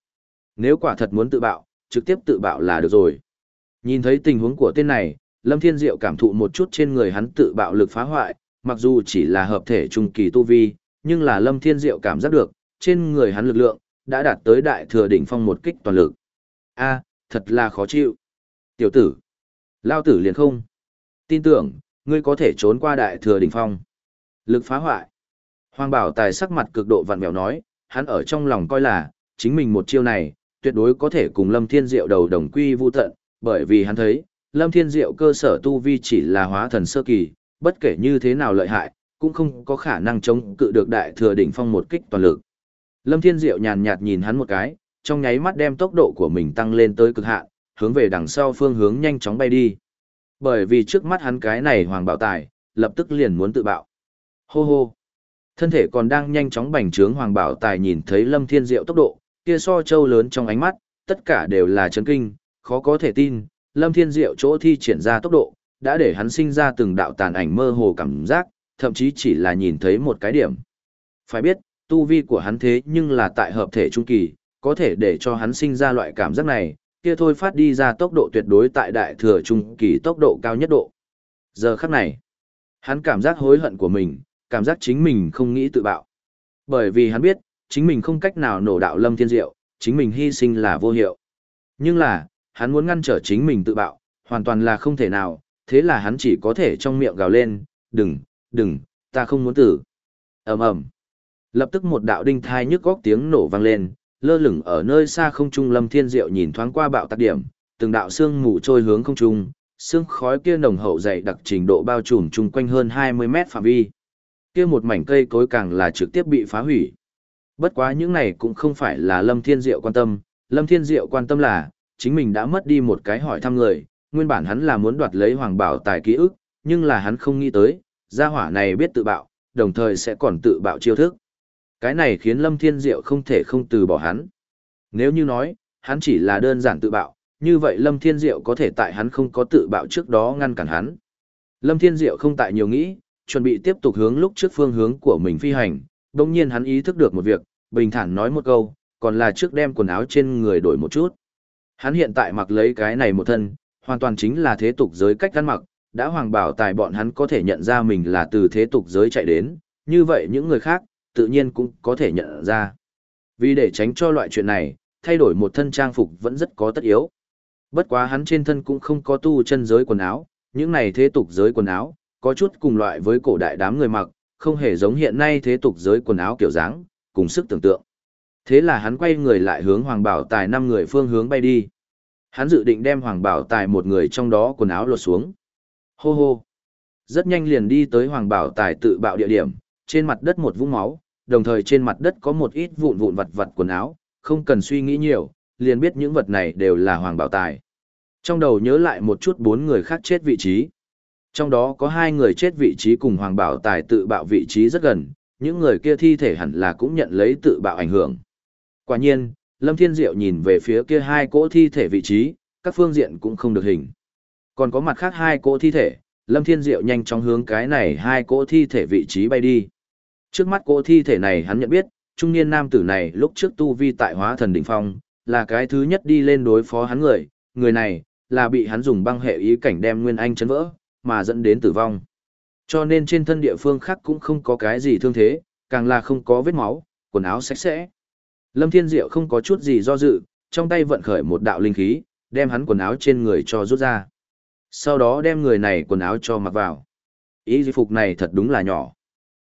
Nếu quả thật muốn tự bạo, trực tiếp tự bạo là được rồi. Nhìn thấy tình huống của tên này, Lâm Thiên Diệu cảm thụ một chút trên người hắn tự bạo lực phá hoại, mặc dù chỉ là hợp thể trung kỳ tu vi, nhưng là Lâm Thiên Diệu cảm giác được, trên người hắn lực lượng, đã đạt tới đại thừa đỉnh phong một kích toàn lực. a thật là khó chịu. Tiểu tử, lao tử liền không. Tin tưởng, ngươi có thể trốn qua đại thừa đỉnh phong. Lực phá hoại. Hoàng Bảo Tài sắc mặt cực độ vặn vẹo nói, hắn ở trong lòng coi là, chính mình một chiêu này, tuyệt đối có thể cùng Lâm Thiên Diệu đầu đồng quy vu tận, bởi vì hắn thấy, Lâm Thiên Diệu cơ sở tu vi chỉ là hóa thần sơ kỳ, bất kể như thế nào lợi hại, cũng không có khả năng chống cự được đại thừa đỉnh phong một kích toàn lực. Lâm Thiên Diệu nhàn nhạt nhìn hắn một cái, trong nháy mắt đem tốc độ của mình tăng lên tới cực hạn, hướng về đằng sau phương hướng nhanh chóng bay đi. Bởi vì trước mắt hắn cái này hoàng bảo tài, lập tức liền muốn tự bạo. Hô hô. Thân thể còn đang nhanh chóng bành trướng hoàng bảo tài nhìn thấy Lâm Thiên Diệu tốc độ, kia so châu lớn trong ánh mắt, tất cả đều là chấn kinh, khó có thể tin, Lâm Thiên Diệu chỗ thi triển ra tốc độ, đã để hắn sinh ra từng đạo tàn ảnh mơ hồ cảm giác, thậm chí chỉ là nhìn thấy một cái điểm. Phải biết, tu vi của hắn thế nhưng là tại hợp thể trung kỳ, có thể để cho hắn sinh ra loại cảm giác này, kia thôi phát đi ra tốc độ tuyệt đối tại đại thừa trung kỳ tốc độ cao nhất độ. Giờ khắc này, hắn cảm giác hối hận của mình, cảm giác chính mình không nghĩ tự bạo. Bởi vì hắn biết, chính mình không cách nào nổ đạo lâm thiên diệu, chính mình hy sinh là vô hiệu. Nhưng là, hắn muốn ngăn trở chính mình tự bạo, hoàn toàn là không thể nào, thế là hắn chỉ có thể trong miệng gào lên, đừng, đừng, ta không muốn tử. ầm ầm Lập tức một đạo đinh thai nhức góc tiếng nổ vang lên, lơ lửng ở nơi xa không trung lâm thiên diệu nhìn thoáng qua bạo tạc điểm, từng đạo xương mù trôi hướng không trung, xương khói kia nồng hậu dày đặc trình độ bao trùm chung quanh hơn 20 mét phạm vi. Kia một mảnh cây cối càng là trực tiếp bị phá hủy. Bất quá những này cũng không phải là Lâm Thiên Diệu quan tâm, Lâm Thiên Diệu quan tâm là, chính mình đã mất đi một cái hỏi thăm người, nguyên bản hắn là muốn đoạt lấy hoàng bảo tài ký ức, nhưng là hắn không nghĩ tới, gia hỏa này biết tự bạo, đồng thời sẽ còn tự bạo chiêu thức. Cái này khiến Lâm Thiên Diệu không thể không từ bỏ hắn. Nếu như nói, hắn chỉ là đơn giản tự bạo, như vậy Lâm Thiên Diệu có thể tại hắn không có tự bạo trước đó ngăn cản hắn. Lâm Thiên Diệu không tại nhiều nghĩ, chuẩn bị tiếp tục hướng lúc trước phương hướng của mình phi hành, đồng nhiên hắn ý thức được một việc, bình thản nói một câu, còn là trước đem quần áo trên người đổi một chút. Hắn hiện tại mặc lấy cái này một thân, hoàn toàn chính là thế tục giới cách ăn mặc, đã hoàng bảo tài bọn hắn có thể nhận ra mình là từ thế tục giới chạy đến, như vậy những người khác, tự nhiên cũng có thể nhận ra. Vì để tránh cho loại chuyện này, thay đổi một thân trang phục vẫn rất có tất yếu. Bất quá hắn trên thân cũng không có tu chân giới quần áo, những này thế tục giới quần áo, có chút cùng loại với cổ đại đám người mặc, không hề giống hiện nay thế tục giới quần áo kiểu dáng, cùng sức tưởng tượng. Thế là hắn quay người lại hướng Hoàng Bảo Tài năm người phương hướng bay đi. Hắn dự định đem Hoàng Bảo Tài một người trong đó quần áo lột xuống. Hô hô. Rất nhanh liền đi tới Hoàng Bảo Tài tự bạo địa điểm, trên mặt đất một vũng máu, đồng thời trên mặt đất có một ít vụn vụn vặt vặt quần áo, không cần suy nghĩ nhiều, liền biết những vật này đều là Hoàng Bảo Tài. Trong đầu nhớ lại một chút bốn người khác chết vị trí. Trong đó có hai người chết vị trí cùng Hoàng Bảo Tài tự bạo vị trí rất gần, những người kia thi thể hẳn là cũng nhận lấy tự bạo ảnh hưởng. Quả nhiên, Lâm Thiên Diệu nhìn về phía kia hai cỗ thi thể vị trí, các phương diện cũng không được hình. Còn có mặt khác hai cỗ thi thể, Lâm Thiên Diệu nhanh chóng hướng cái này hai cỗ thi thể vị trí bay đi. Trước mắt cô thi thể này hắn nhận biết, trung niên nam tử này lúc trước tu vi tại hóa thần đỉnh phong, là cái thứ nhất đi lên đối phó hắn người, người này, là bị hắn dùng băng hệ ý cảnh đem Nguyên Anh chấn vỡ, mà dẫn đến tử vong. Cho nên trên thân địa phương khác cũng không có cái gì thương thế, càng là không có vết máu, quần áo sạch sẽ. Lâm Thiên Diệu không có chút gì do dự, trong tay vận khởi một đạo linh khí, đem hắn quần áo trên người cho rút ra. Sau đó đem người này quần áo cho mặc vào. Ý di phục này thật đúng là nhỏ.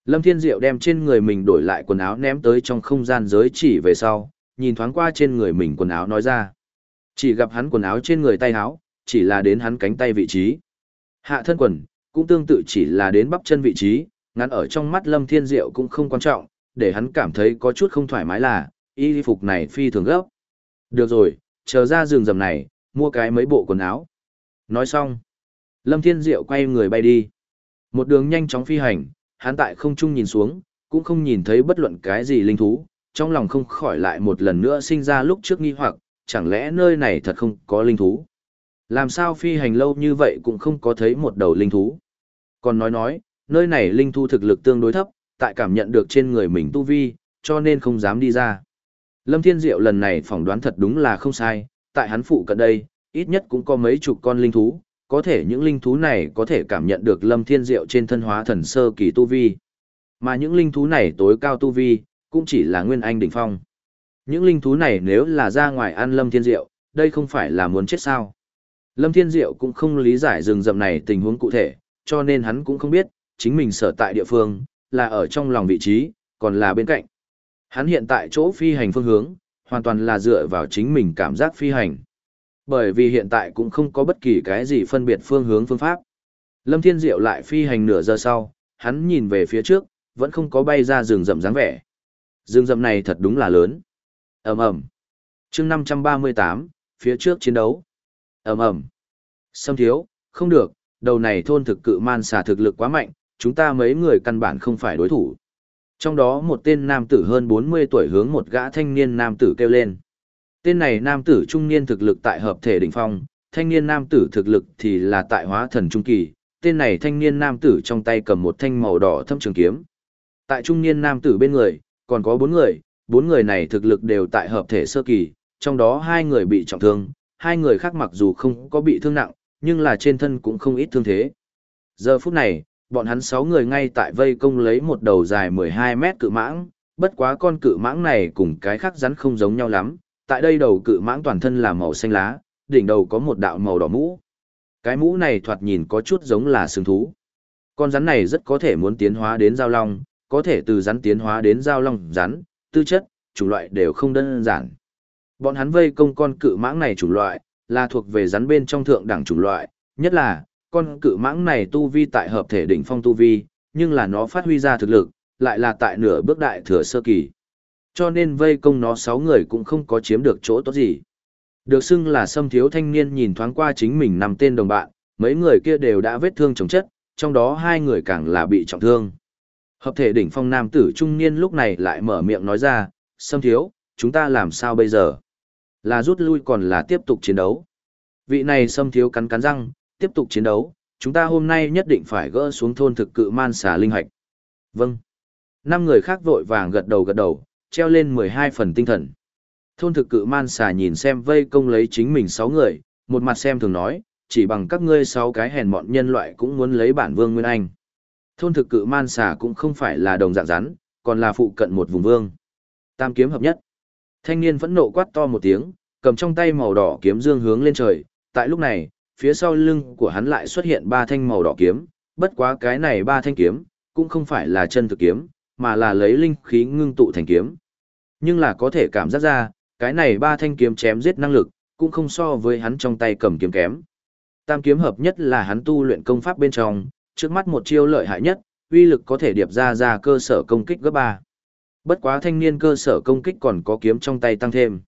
Lâm Thiên Diệu đem trên người mình đổi lại quần áo ném tới trong không gian giới chỉ về sau, nhìn thoáng qua trên người mình quần áo nói ra. Chỉ gặp hắn quần áo trên người tay áo, chỉ là đến hắn cánh tay vị trí. Hạ thân quần, cũng tương tự chỉ là đến bắp chân vị trí, ngắn ở trong mắt Lâm Thiên Diệu cũng không quan trọng, để hắn cảm thấy có chút không thoải mái là, y phục này phi thường gấp. Được rồi, chờ ra giường rầm này, mua cái mấy bộ quần áo. Nói xong, Lâm Thiên Diệu quay người bay đi. Một đường nhanh chóng phi hành, hắn tại không trung nhìn xuống, cũng không nhìn thấy bất luận cái gì linh thú, trong lòng không khỏi lại một lần nữa sinh ra lúc trước nghi hoặc, chẳng lẽ nơi này thật không có linh thú. Làm sao phi hành lâu như vậy cũng không có thấy một đầu linh thú. Còn nói nói, nơi này linh thú thực lực tương đối thấp, tại cảm nhận được trên người mình tu vi, cho nên không dám đi ra. Lâm Thiên Diệu lần này phỏng đoán thật đúng là không sai, tại hắn phụ cận đây, ít nhất cũng có mấy chục con linh thú, có thể những linh thú này có thể cảm nhận được Lâm Thiên Diệu trên thân hóa thần sơ kỳ tu vi. Mà những linh thú này tối cao tu vi, cũng chỉ là nguyên anh đỉnh phong. Những linh thú này nếu là ra ngoài ăn Lâm Thiên Diệu, đây không phải là muốn chết sao. Lâm Thiên Diệu cũng không lý giải rừng rậm này tình huống cụ thể, cho nên hắn cũng không biết, chính mình sở tại địa phương, là ở trong lòng vị trí, còn là bên cạnh. Hắn hiện tại chỗ phi hành phương hướng, hoàn toàn là dựa vào chính mình cảm giác phi hành. Bởi vì hiện tại cũng không có bất kỳ cái gì phân biệt phương hướng phương pháp. Lâm Thiên Diệu lại phi hành nửa giờ sau, hắn nhìn về phía trước, vẫn không có bay ra rừng rậm dáng vẻ. Rừng rậm này thật đúng là lớn. ầm ầm chương 538, phía trước chiến đấu. ầm ầm Sâm thiếu, không được, đầu này thôn thực cự man xà thực lực quá mạnh, chúng ta mấy người căn bản không phải đối thủ. Trong đó một tên nam tử hơn 40 tuổi hướng một gã thanh niên nam tử kêu lên. Tên này nam tử trung niên thực lực tại hợp thể đỉnh phong, thanh niên nam tử thực lực thì là tại hóa thần trung kỳ. Tên này thanh niên nam tử trong tay cầm một thanh màu đỏ thâm trường kiếm. Tại trung niên nam tử bên người, còn có bốn người, bốn người này thực lực đều tại hợp thể sơ kỳ, trong đó hai người bị trọng thương, hai người khác mặc dù không có bị thương nặng, nhưng là trên thân cũng không ít thương thế. Giờ phút này, bọn hắn sáu người ngay tại vây công lấy một đầu dài 12 mét cự mãng, bất quá con cự mãng này cùng cái khác rắn không giống nhau lắm, tại đây đầu cự mãng toàn thân là màu xanh lá, đỉnh đầu có một đạo màu đỏ mũ. Cái mũ này thoạt nhìn có chút giống là sừng thú. Con rắn này rất có thể muốn tiến hóa đến giao long, có thể từ rắn tiến hóa đến giao long rắn, tư chất, chủng loại đều không đơn giản. Bọn hắn vây công con cự mãng này chủng loại, là thuộc về rắn bên trong thượng đẳng chủng loại, nhất là, con cự mãng này tu vi tại hợp thể đỉnh phong tu vi, nhưng là nó phát huy ra thực lực, lại là tại nửa bước đại thừa sơ kỳ. Cho nên vây công nó sáu người cũng không có chiếm được chỗ tốt gì. Được xưng là xâm thiếu thanh niên nhìn thoáng qua chính mình nằm tên đồng bạn, mấy người kia đều đã vết thương chống chất, trong đó hai người càng là bị trọng thương. Hợp thể đỉnh phong nam tử trung niên lúc này lại mở miệng nói ra, xâm thiếu, chúng ta làm sao bây giờ? Là rút lui còn là tiếp tục chiến đấu? Vị này xâm thiếu cắn cắn răng, tiếp tục chiến đấu, chúng ta hôm nay nhất định phải gỡ xuống thôn thực cự man xà linh hạch. Vâng. Năm người khác vội vàng gật đầu gật đầu, treo lên 12 phần tinh thần. Thôn thực cự man xà nhìn xem vây công lấy chính mình 6 người, một mặt xem thường nói, chỉ bằng các ngươi 6 cái hèn mọn nhân loại cũng muốn lấy bản vương nguyên anh. Thôn thực cự man xà cũng không phải là đồng dạng rắn, còn là phụ cận một vùng vương. Tam kiếm hợp nhất. Thanh niên phẫn nộ quát to một tiếng, cầm trong tay màu đỏ kiếm dương hướng lên trời. Tại lúc này, phía sau lưng của hắn lại xuất hiện ba thanh màu đỏ kiếm, bất quá cái này ba thanh kiếm, cũng không phải là chân thực kiếm, mà là lấy linh khí ngưng tụ thành kiếm. Nhưng là có thể cảm giác ra, cái này ba thanh kiếm chém giết năng lực, cũng không so với hắn trong tay cầm kiếm kém. Tam kiếm hợp nhất là hắn tu luyện công pháp bên trong, trước mắt một chiêu lợi hại nhất, uy lực có thể điệp ra ra cơ sở công kích gấp ba. Bất quá thanh niên cơ sở công kích còn có kiếm trong tay tăng thêm.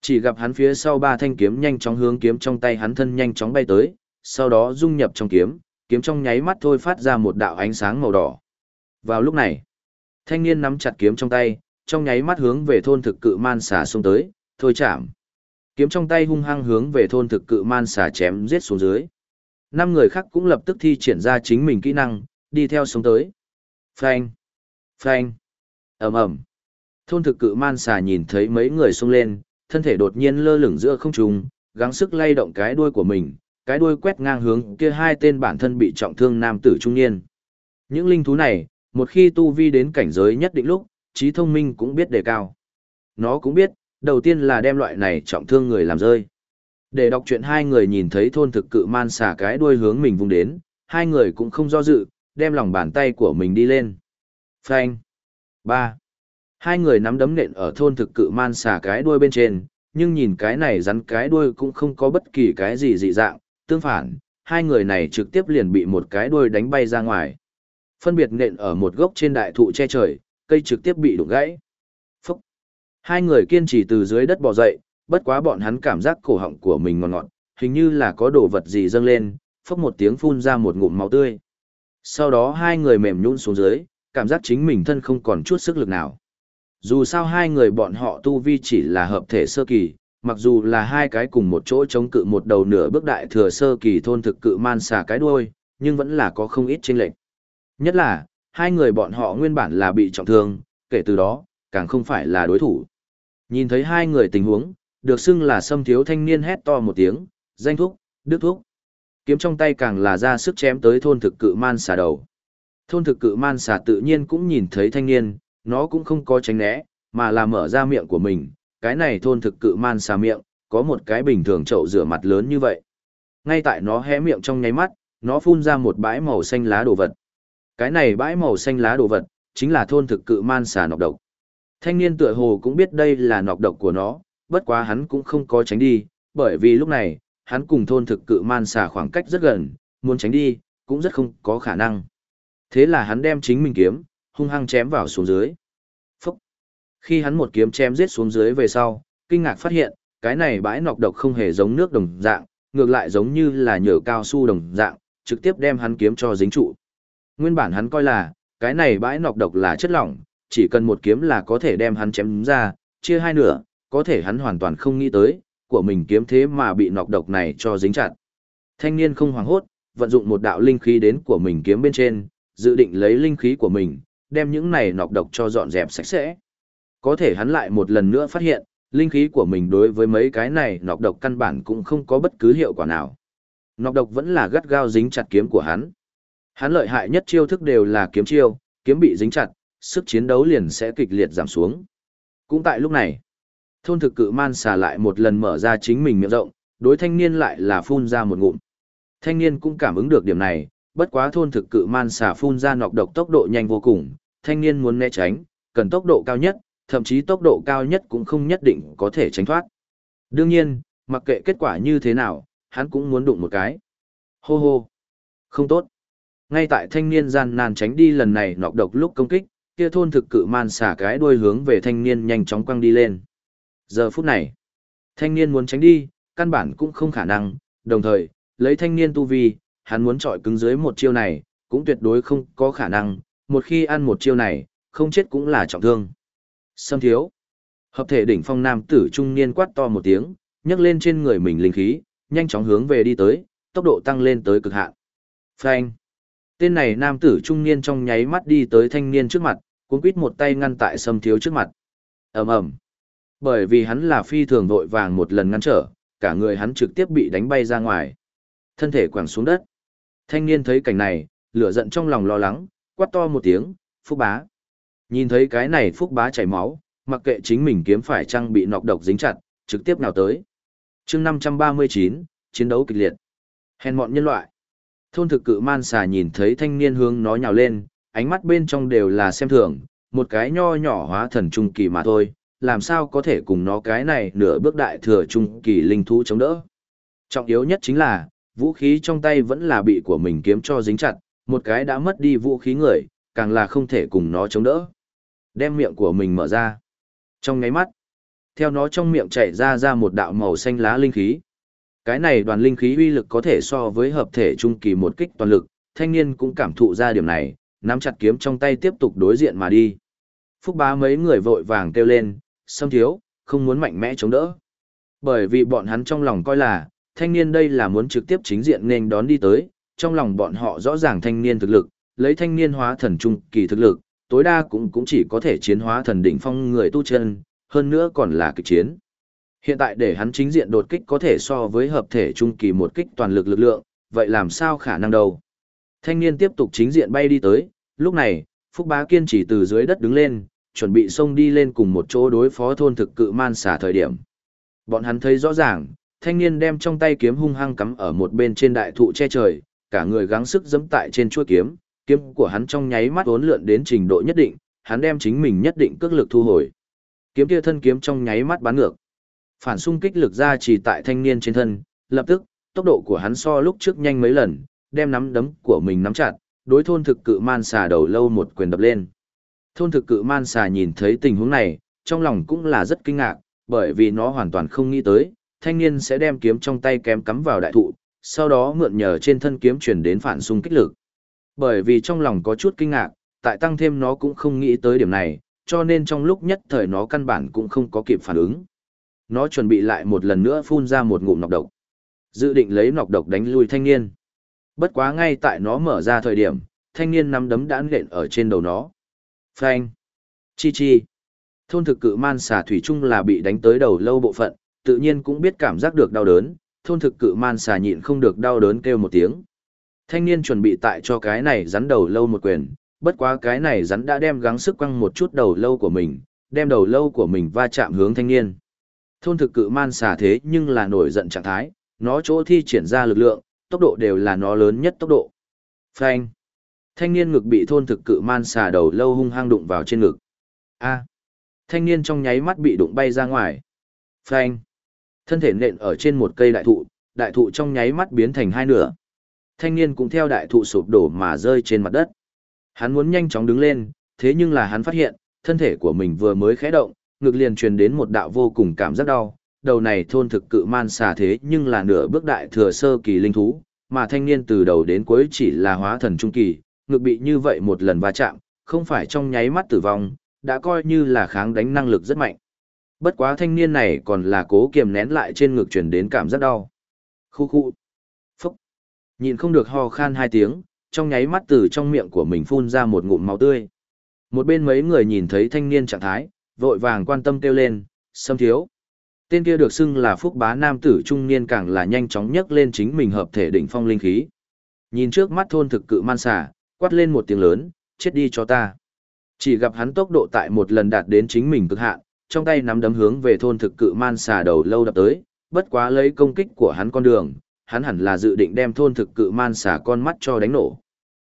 Chỉ gặp hắn phía sau ba thanh kiếm nhanh chóng hướng kiếm trong tay hắn thân nhanh chóng bay tới, sau đó dung nhập trong kiếm, kiếm trong nháy mắt thôi phát ra một đạo ánh sáng màu đỏ. Vào lúc này, thanh niên nắm chặt kiếm trong tay, trong nháy mắt hướng về thôn thực cự man xà xông tới, thôi chạm. Kiếm trong tay hung hăng hướng về thôn thực cự man xà chém giết xuống dưới. Năm người khác cũng lập tức thi triển ra chính mình kỹ năng, đi theo xuống tới. Phanh! Phanh! ầm ầm Thôn thực cự man xà nhìn thấy mấy người xông lên, thân thể đột nhiên lơ lửng giữa không trung, gắng sức lay động cái đuôi của mình, cái đuôi quét ngang hướng kia hai tên bản thân bị trọng thương nam tử trung niên. Những linh thú này, một khi tu vi đến cảnh giới nhất định lúc, trí thông minh cũng biết đề cao. Nó cũng biết, đầu tiên là đem loại này trọng thương người làm rơi. Để đọc chuyện hai người nhìn thấy thôn thực cự man xả cái đuôi hướng mình vùng đến, hai người cũng không do dự, đem lòng bàn tay của mình đi lên. Phanh. ba Hai người nắm đấm nện ở thôn thực cự man xả cái đuôi bên trên, nhưng nhìn cái này rắn cái đuôi cũng không có bất kỳ cái gì dị dạng, tương phản, hai người này trực tiếp liền bị một cái đuôi đánh bay ra ngoài. Phân biệt nện ở một gốc trên đại thụ che trời, cây trực tiếp bị đụng gãy. Phúc! Hai người kiên trì từ dưới đất bò dậy, bất quá bọn hắn cảm giác cổ họng của mình ngọt ngọt, hình như là có đồ vật gì dâng lên, phốc một tiếng phun ra một ngụm máu tươi. Sau đó hai người mềm nhũn xuống dưới, cảm giác chính mình thân không còn chút sức lực nào. Dù sao hai người bọn họ tu vi chỉ là hợp thể sơ kỳ, mặc dù là hai cái cùng một chỗ chống cự một đầu nửa bước đại thừa sơ kỳ thôn thực cự man xà cái đuôi, nhưng vẫn là có không ít chênh lệch. Nhất là, hai người bọn họ nguyên bản là bị trọng thương, kể từ đó, càng không phải là đối thủ. Nhìn thấy hai người tình huống, được xưng là xâm thiếu thanh niên hét to một tiếng, danh thúc, đức thúc. Kiếm trong tay càng là ra sức chém tới thôn thực cự man xà đầu. Thôn thực cự man xà tự nhiên cũng nhìn thấy thanh niên, nó cũng không có tránh né, mà là mở ra miệng của mình. Cái này thôn thực cự man xà miệng, có một cái bình thường chậu rửa mặt lớn như vậy. Ngay tại nó hé miệng trong nháy mắt, nó phun ra một bãi màu xanh lá đồ vật. Cái này bãi màu xanh lá đồ vật, chính là thôn thực cự man xà nọc độc. Thanh niên tựa hồ cũng biết đây là nọc độc của nó, bất quá hắn cũng không có tránh đi, bởi vì lúc này, hắn cùng thôn thực cự man xà khoảng cách rất gần, muốn tránh đi, cũng rất không có khả năng. Thế là hắn đem chính mình kiếm, hung hăng chém vào xuống dưới. Phúc! Khi hắn một kiếm chém giết xuống dưới về sau, kinh ngạc phát hiện, cái này bãi nọc độc không hề giống nước đồng dạng, ngược lại giống như là nhở cao su đồng dạng, trực tiếp đem hắn kiếm cho dính trụ. Nguyên bản hắn coi là, cái này bãi nọc độc là chất lỏng, chỉ cần một kiếm là có thể đem hắn chém ra, chia hai nửa, có thể hắn hoàn toàn không nghĩ tới, của mình kiếm thế mà bị nọc độc này cho dính chặt. Thanh niên không hoảng hốt, vận dụng một đạo linh khí đến của mình kiếm bên trên, dự định lấy linh khí của mình, đem những này nọc độc cho dọn dẹp sạch sẽ. Có thể hắn lại một lần nữa phát hiện, linh khí của mình đối với mấy cái này nọc độc căn bản cũng không có bất cứ hiệu quả nào. Nọc độc vẫn là gắt gao dính chặt kiếm của hắn. Hắn lợi hại nhất chiêu thức đều là kiếm chiêu, kiếm bị dính chặt, sức chiến đấu liền sẽ kịch liệt giảm xuống. Cũng tại lúc này, thôn thực cự man xà lại một lần mở ra chính mình miệng rộng, đối thanh niên lại là phun ra một ngụm. Thanh niên cũng cảm ứng được điểm này, bất quá thôn thực cự man xà phun ra nọc độc tốc độ nhanh vô cùng, thanh niên muốn né tránh, cần tốc độ cao nhất, thậm chí tốc độ cao nhất cũng không nhất định có thể tránh thoát. Đương nhiên, mặc kệ kết quả như thế nào, hắn cũng muốn đụng một cái. Hô hô. Không tốt. Ngay tại thanh niên gian nan tránh đi lần này nọc độc lúc công kích, kia thôn thực cự man xả cái đuôi hướng về thanh niên nhanh chóng quăng đi lên. Giờ phút này, thanh niên muốn tránh đi, căn bản cũng không khả năng, đồng thời, lấy thanh niên tu vi, hắn muốn trọi cứng dưới một chiêu này, cũng tuyệt đối không có khả năng, một khi ăn một chiêu này, không chết cũng là trọng thương. Sâm thiếu. Hợp thể đỉnh phong nam tử trung niên quát to một tiếng, nhấc lên trên người mình linh khí, nhanh chóng hướng về đi tới, tốc độ tăng lên tới cực hạn. Phanh. Tên này nam tử trung niên trong nháy mắt đi tới thanh niên trước mặt, cuốn quýt một tay ngăn tại sâm thiếu trước mặt. ầm ầm Bởi vì hắn là phi thường vội vàng một lần ngăn trở, cả người hắn trực tiếp bị đánh bay ra ngoài. Thân thể quẳng xuống đất. Thanh niên thấy cảnh này, lửa giận trong lòng lo lắng, quát to một tiếng, phúc bá. Nhìn thấy cái này phúc bá chảy máu, mặc kệ chính mình kiếm phải trang bị nọc độc dính chặt, trực tiếp nào tới. chương 539, chiến đấu kịch liệt. Hèn mọn nhân loại. Thôn thực cự man xà nhìn thấy thanh niên hướng nó nhào lên, ánh mắt bên trong đều là xem thường, một cái nho nhỏ hóa thần trung kỳ mà thôi, làm sao có thể cùng nó cái này nửa bước đại thừa trung kỳ linh thú chống đỡ. Trọng yếu nhất chính là, vũ khí trong tay vẫn là bị của mình kiếm cho dính chặt, một cái đã mất đi vũ khí người, càng là không thể cùng nó chống đỡ. Đem miệng của mình mở ra. Trong ngáy mắt, theo nó trong miệng chảy ra ra một đạo màu xanh lá linh khí. Cái này đoàn linh khí uy lực có thể so với hợp thể trung kỳ một kích toàn lực, thanh niên cũng cảm thụ ra điểm này, nắm chặt kiếm trong tay tiếp tục đối diện mà đi. Phúc bá mấy người vội vàng kêu lên, xâm thiếu, không muốn mạnh mẽ chống đỡ. Bởi vì bọn hắn trong lòng coi là, thanh niên đây là muốn trực tiếp chính diện nên đón đi tới, trong lòng bọn họ rõ ràng thanh niên thực lực, lấy thanh niên hóa thần trung kỳ thực lực, tối đa cũng cũng chỉ có thể chiến hóa thần đỉnh phong người tu chân, hơn nữa còn là kịch chiến. Hiện tại để hắn chính diện đột kích có thể so với hợp thể trung kỳ một kích toàn lực lực lượng, vậy làm sao khả năng đâu. Thanh niên tiếp tục chính diện bay đi tới, lúc này, Phúc Bá Kiên chỉ từ dưới đất đứng lên, chuẩn bị xông đi lên cùng một chỗ đối phó thôn thực cự man xả thời điểm. Bọn hắn thấy rõ ràng, thanh niên đem trong tay kiếm hung hăng cắm ở một bên trên đại thụ che trời, cả người gắng sức giẫm tại trên chuôi kiếm, kiếm của hắn trong nháy mắt uốn lượn đến trình độ nhất định, hắn đem chính mình nhất định cước lực thu hồi. Kiếm kia thân kiếm trong nháy mắt bắn ngược. Phản xung kích lực ra chỉ tại thanh niên trên thân, lập tức, tốc độ của hắn so lúc trước nhanh mấy lần, đem nắm đấm của mình nắm chặt, đối thôn thực cự man xà đầu lâu một quyền đập lên. Thôn thực cự man xà nhìn thấy tình huống này, trong lòng cũng là rất kinh ngạc, bởi vì nó hoàn toàn không nghĩ tới, thanh niên sẽ đem kiếm trong tay kém cắm vào đại thụ, sau đó mượn nhờ trên thân kiếm chuyển đến phản xung kích lực. Bởi vì trong lòng có chút kinh ngạc, tại tăng thêm nó cũng không nghĩ tới điểm này, cho nên trong lúc nhất thời nó căn bản cũng không có kịp phản ứng. Nó chuẩn bị lại một lần nữa phun ra một ngụm nọc độc. Dự định lấy nọc độc đánh lui thanh niên. Bất quá ngay tại nó mở ra thời điểm, thanh niên nắm đấm đã nện ở trên đầu nó. Phanh. Chi chi. Thôn thực cự man xà thủy chung là bị đánh tới đầu lâu bộ phận, tự nhiên cũng biết cảm giác được đau đớn, thôn thực cự man xà nhịn không được đau đớn kêu một tiếng. Thanh niên chuẩn bị tại cho cái này rắn đầu lâu một quyền, bất quá cái này rắn đã đem gắng sức quăng một chút đầu lâu của mình, đem đầu lâu của mình va chạm hướng thanh niên. Thôn thực cự man xà thế nhưng là nổi giận trạng thái, nó chỗ thi triển ra lực lượng, tốc độ đều là nó lớn nhất tốc độ. Phanh. Thanh niên ngực bị thôn thực cự man xà đầu lâu hung hăng đụng vào trên ngực. A. Thanh niên trong nháy mắt bị đụng bay ra ngoài. Phanh. Thân thể nện ở trên một cây đại thụ, đại thụ trong nháy mắt biến thành hai nửa. Thanh niên cũng theo đại thụ sụp đổ mà rơi trên mặt đất. Hắn muốn nhanh chóng đứng lên, thế nhưng là hắn phát hiện, thân thể của mình vừa mới khẽ động, ngực liền truyền đến một đạo vô cùng cảm giác đau. Đầu này thôn thực cự man xà thế nhưng là nửa bước đại thừa sơ kỳ linh thú, mà thanh niên từ đầu đến cuối chỉ là hóa thần trung kỳ, ngực bị như vậy một lần va chạm, không phải trong nháy mắt tử vong, đã coi như là kháng đánh năng lực rất mạnh. Bất quá thanh niên này còn là cố kiềm nén lại trên ngực truyền đến cảm giác đau. Khu khu. Phúc. Nhìn không được ho khan hai tiếng, trong nháy mắt từ trong miệng của mình phun ra một ngụm máu tươi. Một bên mấy người nhìn thấy thanh niên trạng thái, vội vàng quan tâm kêu lên, xâm thiếu. Tên kia được xưng là phúc bá nam tử trung niên càng là nhanh chóng nhấc lên chính mình hợp thể đỉnh phong linh khí. Nhìn trước mắt thôn thực cự man xà, quát lên một tiếng lớn, chết đi cho ta. Chỉ gặp hắn tốc độ tại một lần đạt đến chính mình cực hạn, trong tay nắm đấm hướng về thôn thực cự man xà đầu lâu đập tới, bất quá lấy công kích của hắn con đường, hắn hẳn là dự định đem thôn thực cự man xà con mắt cho đánh nổ.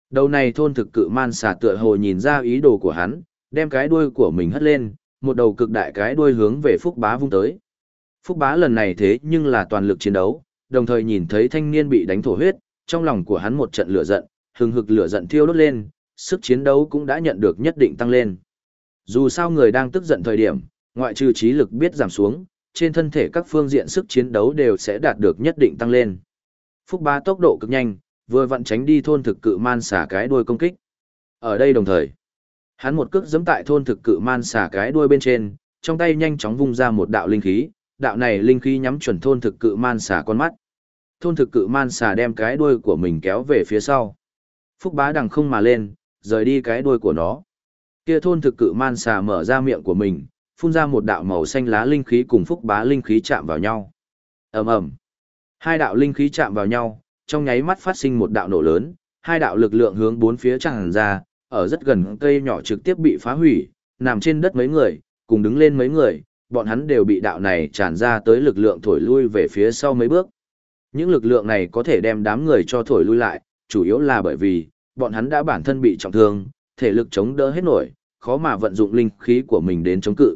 Đầu này thôn thực cự man xà tựa hồ nhìn ra ý đồ của hắn, đem cái đuôi của mình hất lên, một đầu cực đại cái đuôi hướng về Phúc Bá vung tới. Phúc Bá lần này thế nhưng là toàn lực chiến đấu, đồng thời nhìn thấy thanh niên bị đánh thổ huyết, trong lòng của hắn một trận lửa giận, hừng hực lửa giận thiêu đốt lên, sức chiến đấu cũng đã nhận được nhất định tăng lên. Dù sao người đang tức giận thời điểm, ngoại trừ trí lực biết giảm xuống, trên thân thể các phương diện sức chiến đấu đều sẽ đạt được nhất định tăng lên. Phúc Bá tốc độ cực nhanh, vừa vặn tránh đi thôn thực cự man xả cái đuôi công kích. Ở đây đồng thời, hắn một cước giẫm tại thôn thực cự man xả cái đuôi bên trên, trong tay nhanh chóng vung ra một đạo linh khí, đạo này linh khí nhắm chuẩn thôn thực cự man xả con mắt. Thôn thực cự man xả đem cái đuôi của mình kéo về phía sau. Phúc Bá đằng không mà lên, rời đi cái đuôi của nó. Kia thôn thực cự man xà mở ra miệng của mình, phun ra một đạo màu xanh lá linh khí cùng phúc bá linh khí chạm vào nhau. ầm ầm, hai đạo linh khí chạm vào nhau, trong nháy mắt phát sinh một đạo nổ lớn, hai đạo lực lượng hướng bốn phía tràn ra, ở rất gần cây nhỏ trực tiếp bị phá hủy, nằm trên đất mấy người, cùng đứng lên mấy người, bọn hắn đều bị đạo này tràn ra tới lực lượng thổi lui về phía sau mấy bước. Những lực lượng này có thể đem đám người cho thổi lui lại, chủ yếu là bởi vì, bọn hắn đã bản thân bị trọng thương, thể lực chống đỡ hết nổi, khó mà vận dụng linh khí của mình đến chống cự.